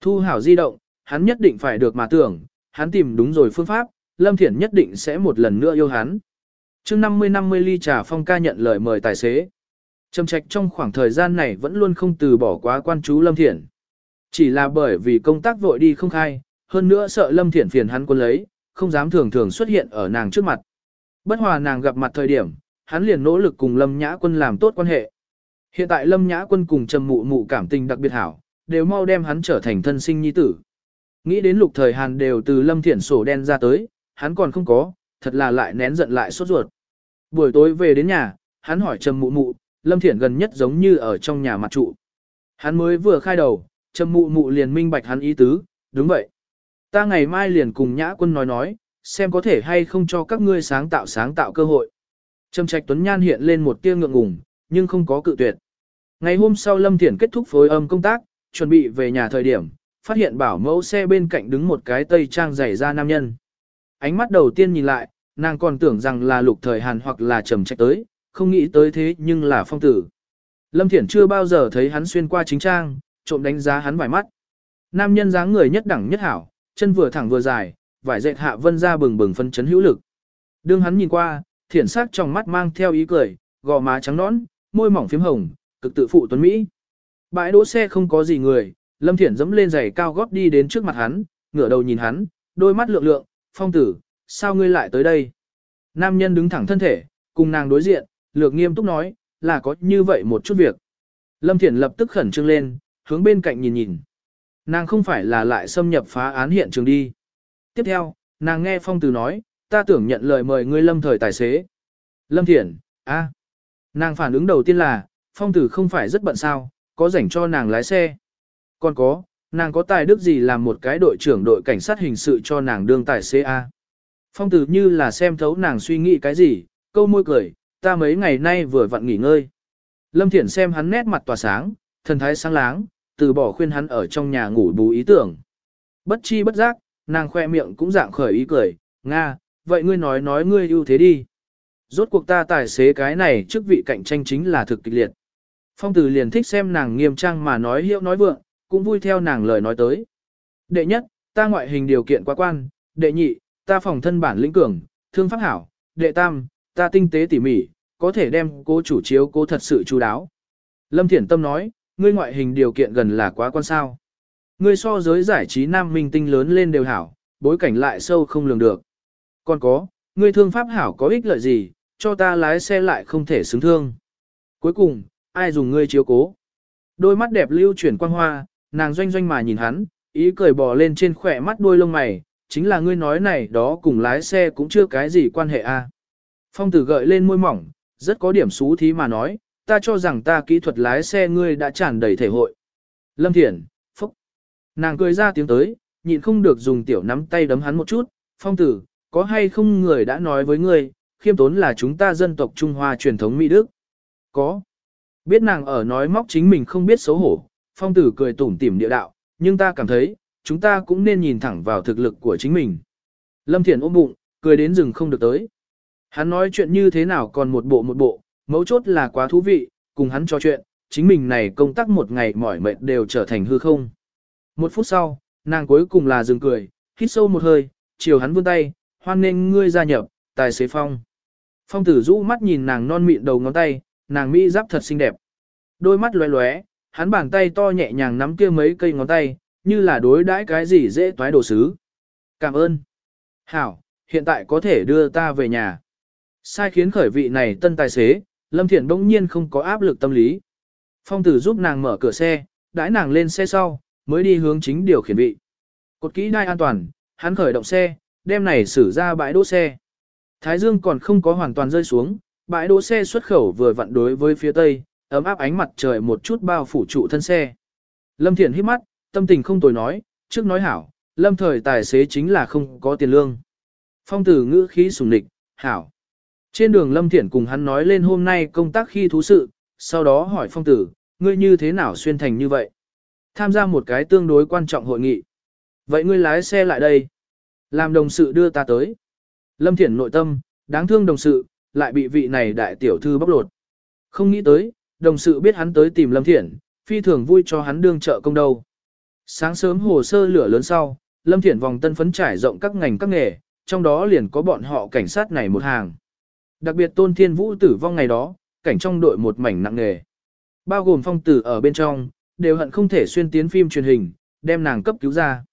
Thu hảo di động, hắn nhất định phải được mà tưởng, hắn tìm đúng rồi phương pháp, Lâm Thiển nhất định sẽ một lần nữa yêu hắn chương 50-50 ly trà phong ca nhận lời mời tài xế. Trầm trạch trong khoảng thời gian này vẫn luôn không từ bỏ quá quan chú Lâm Thiển. Chỉ là bởi vì công tác vội đi không khai, hơn nữa sợ Lâm Thiển phiền hắn quân lấy, không dám thường thường xuất hiện ở nàng trước mặt. Bất hòa nàng gặp mặt thời điểm, hắn liền nỗ lực cùng Lâm Nhã Quân làm tốt quan hệ. Hiện tại Lâm Nhã Quân cùng Trầm Mụ Mụ cảm tình đặc biệt hảo, đều mau đem hắn trở thành thân sinh nhi tử. Nghĩ đến lục thời Hàn đều từ Lâm Thiển sổ đen ra tới, hắn còn không có, thật là lại nén giận lại sốt ruột. Buổi tối về đến nhà, hắn hỏi Trầm Mụ Mụ, Lâm Thiển gần nhất giống như ở trong nhà mặt trụ. Hắn mới vừa khai đầu, Trầm Mụ Mụ liền minh bạch hắn ý tứ, đúng vậy. Ta ngày mai liền cùng Nhã Quân nói nói, xem có thể hay không cho các ngươi sáng tạo sáng tạo cơ hội. Trầm Trạch Tuấn Nhan hiện lên một tia ngượng ngùng, nhưng không có cự tuyệt. Ngày hôm sau Lâm Thiển kết thúc phối âm công tác, chuẩn bị về nhà thời điểm, phát hiện bảo mẫu xe bên cạnh đứng một cái tây trang dày ra nam nhân. Ánh mắt đầu tiên nhìn lại, nàng còn tưởng rằng là lục thời hàn hoặc là trầm trạch tới, không nghĩ tới thế nhưng là phong tử. Lâm Thiển chưa bao giờ thấy hắn xuyên qua chính trang, trộm đánh giá hắn vài mắt. Nam nhân dáng người nhất đẳng nhất hảo, chân vừa thẳng vừa dài, vải dệt hạ vân ra bừng bừng phân chấn hữu lực. Đương hắn nhìn qua, thiển sắc trong mắt mang theo ý cười, gò má trắng nõn, môi mỏng phím hồng, cực tự phụ tuấn Mỹ. Bãi đỗ xe không có gì người, Lâm Thiển dẫm lên giày cao gót đi đến trước mặt hắn, ngửa đầu nhìn hắn, đôi mắt lượng lượng, phong tử, sao ngươi lại tới đây? Nam nhân đứng thẳng thân thể, cùng nàng đối diện, lược nghiêm túc nói, là có như vậy một chút việc. Lâm Thiển lập tức khẩn trương lên, hướng bên cạnh nhìn nhìn. Nàng không phải là lại xâm nhập phá án hiện trường đi. Tiếp theo, nàng nghe phong tử nói, ta tưởng nhận lời mời ngươi lâm thời tài xế. Lâm Thiển, a, Nàng phản ứng đầu tiên là, phong tử không phải rất bận sao, có rảnh cho nàng lái xe. Còn có, nàng có tài đức gì làm một cái đội trưởng đội cảnh sát hình sự cho nàng đương tài xế A. Phong tử như là xem thấu nàng suy nghĩ cái gì, câu môi cười, ta mấy ngày nay vừa vặn nghỉ ngơi. Lâm Thiển xem hắn nét mặt tỏa sáng, thần thái sáng láng, từ bỏ khuyên hắn ở trong nhà ngủ bù ý tưởng. Bất chi bất giác, nàng khoe miệng cũng dạng khởi ý cười, Nga, vậy ngươi nói nói ngươi ưu thế đi. Rốt cuộc ta tài xế cái này trước vị cạnh tranh chính là thực kịch liệt. Phong tử liền thích xem nàng nghiêm trang mà nói hiệu nói vượng, cũng vui theo nàng lời nói tới. Đệ nhất, ta ngoại hình điều kiện quá quan, đệ nhị, ta phòng thân bản lĩnh cường, thương pháp hảo, đệ tam, ta tinh tế tỉ mỉ, có thể đem cô chủ chiếu cô thật sự chú đáo. Lâm Thiển Tâm nói, ngươi ngoại hình điều kiện gần là quá quan sao. Ngươi so giới giải trí nam minh tinh lớn lên đều hảo, bối cảnh lại sâu không lường được. Còn có, ngươi thương pháp hảo có ích lợi gì, cho ta lái xe lại không thể xứng thương. Cuối cùng, ai dùng ngươi chiếu cố? Đôi mắt đẹp lưu chuyển quang hoa, nàng doanh doanh mà nhìn hắn, ý cười bò lên trên khỏe mắt đôi lông mày, chính là ngươi nói này đó cùng lái xe cũng chưa cái gì quan hệ a. Phong tử gợi lên môi mỏng, rất có điểm xú thí mà nói, ta cho rằng ta kỹ thuật lái xe ngươi đã tràn đầy thể hội. Lâm Thiển, phúc. Nàng cười ra tiếng tới, nhịn không được dùng tiểu nắm tay đấm hắn một chút, phong tử, có hay không người đã nói với ngươi, khiêm tốn là chúng ta dân tộc Trung Hoa truyền thống Mỹ Đức. Có. Biết nàng ở nói móc chính mình không biết xấu hổ, phong tử cười tủm tỉm địa đạo, nhưng ta cảm thấy, chúng ta cũng nên nhìn thẳng vào thực lực của chính mình. Lâm Thiển ôm bụng, cười đến rừng không được tới. Hắn nói chuyện như thế nào còn một bộ một bộ, mấu chốt là quá thú vị, cùng hắn trò chuyện, chính mình này công tác một ngày mỏi mệt đều trở thành hư không. Một phút sau, nàng cuối cùng là dừng cười, hít sâu một hơi, chiều hắn vươn tay, hoan nên ngươi gia nhập, tài xế phong. Phong tử rũ mắt nhìn nàng non mịn đầu ngón tay, nàng mỹ giáp thật xinh đẹp. Đôi mắt lóe lóe, hắn bàn tay to nhẹ nhàng nắm kia mấy cây ngón tay, như là đối đãi cái gì dễ toái đồ sứ. Cảm ơn. Hảo, hiện tại có thể đưa ta về nhà. Sai khiến khởi vị này tân tài xế, Lâm thiện bỗng nhiên không có áp lực tâm lý. Phong tử giúp nàng mở cửa xe, đãi nàng lên xe sau, mới đi hướng chính điều khiển vị. Cột kỹ đai an toàn, hắn khởi động xe, đem này xử ra bãi đỗ xe. Thái dương còn không có hoàn toàn rơi xuống, bãi đỗ xe xuất khẩu vừa vặn đối với phía tây, ấm áp ánh mặt trời một chút bao phủ trụ thân xe. Lâm thiện hít mắt, tâm tình không tồi nói, trước nói hảo, lâm thời tài xế chính là không có tiền lương. Phong tử ngữ khí sùng nịch, hảo. Trên đường Lâm Thiển cùng hắn nói lên hôm nay công tác khi thú sự, sau đó hỏi phong tử, ngươi như thế nào xuyên thành như vậy? Tham gia một cái tương đối quan trọng hội nghị. Vậy ngươi lái xe lại đây. Làm đồng sự đưa ta tới. Lâm Thiển nội tâm, đáng thương đồng sự, lại bị vị này đại tiểu thư bóc lột. Không nghĩ tới, đồng sự biết hắn tới tìm Lâm Thiển, phi thường vui cho hắn đương trợ công đâu. Sáng sớm hồ sơ lửa lớn sau, Lâm Thiển vòng tân phấn trải rộng các ngành các nghề, trong đó liền có bọn họ cảnh sát này một hàng. Đặc biệt Tôn Thiên Vũ tử vong ngày đó, cảnh trong đội một mảnh nặng nghề. Bao gồm phong tử ở bên trong, đều hận không thể xuyên tiến phim truyền hình, đem nàng cấp cứu ra.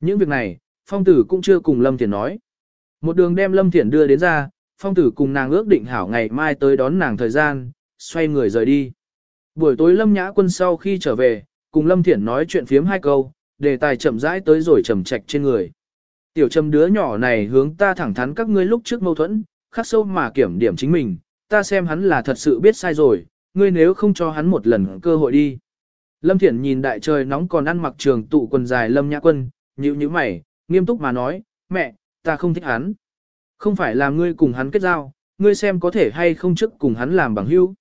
Những việc này, phong tử cũng chưa cùng Lâm Thiển nói. Một đường đem Lâm Thiển đưa đến ra, phong tử cùng nàng ước định hảo ngày mai tới đón nàng thời gian, xoay người rời đi. Buổi tối Lâm Nhã Quân sau khi trở về, cùng Lâm Thiển nói chuyện phiếm hai câu, đề tài chậm rãi tới rồi trầm trạch trên người. Tiểu trầm đứa nhỏ này hướng ta thẳng thắn các ngươi lúc trước mâu thuẫn, khắc sâu mà kiểm điểm chính mình, ta xem hắn là thật sự biết sai rồi, ngươi nếu không cho hắn một lần cơ hội đi. Lâm Thiển nhìn đại trời nóng còn ăn mặc trường tụ quần dài Lâm Nhã Quân, nhíu nhíu mày, nghiêm túc mà nói, mẹ, ta không thích hắn. Không phải là ngươi cùng hắn kết giao, ngươi xem có thể hay không trước cùng hắn làm bằng hữu.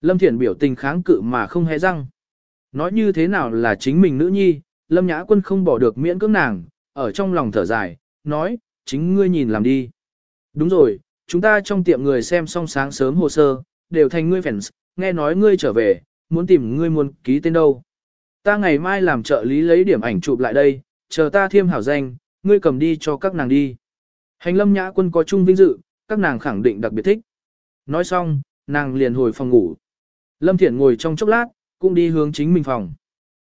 Lâm Thiển biểu tình kháng cự mà không hề răng. Nói như thế nào là chính mình nữ nhi, Lâm Nhã Quân không bỏ được miễn cưỡng nàng, ở trong lòng thở dài, nói, chính ngươi nhìn làm đi. Đúng rồi, chúng ta trong tiệm người xem xong sáng sớm hồ sơ, đều thành ngươi fans, nghe nói ngươi trở về, muốn tìm ngươi muốn ký tên đâu. Ta ngày mai làm trợ lý lấy điểm ảnh chụp lại đây, chờ ta thiêm hảo danh, ngươi cầm đi cho các nàng đi. Hành lâm nhã quân có chung vinh dự, các nàng khẳng định đặc biệt thích. Nói xong, nàng liền hồi phòng ngủ. Lâm Thiển ngồi trong chốc lát, cũng đi hướng chính mình phòng.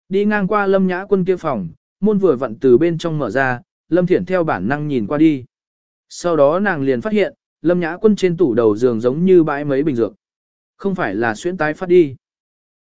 Đi ngang qua lâm nhã quân kia phòng, môn vừa vặn từ bên trong mở ra, Lâm Thiển theo bản năng nhìn qua đi. Sau đó nàng liền phát hiện, Lâm Nhã Quân trên tủ đầu giường giống như bãi mấy bình dược. Không phải là xuyên tái phát đi.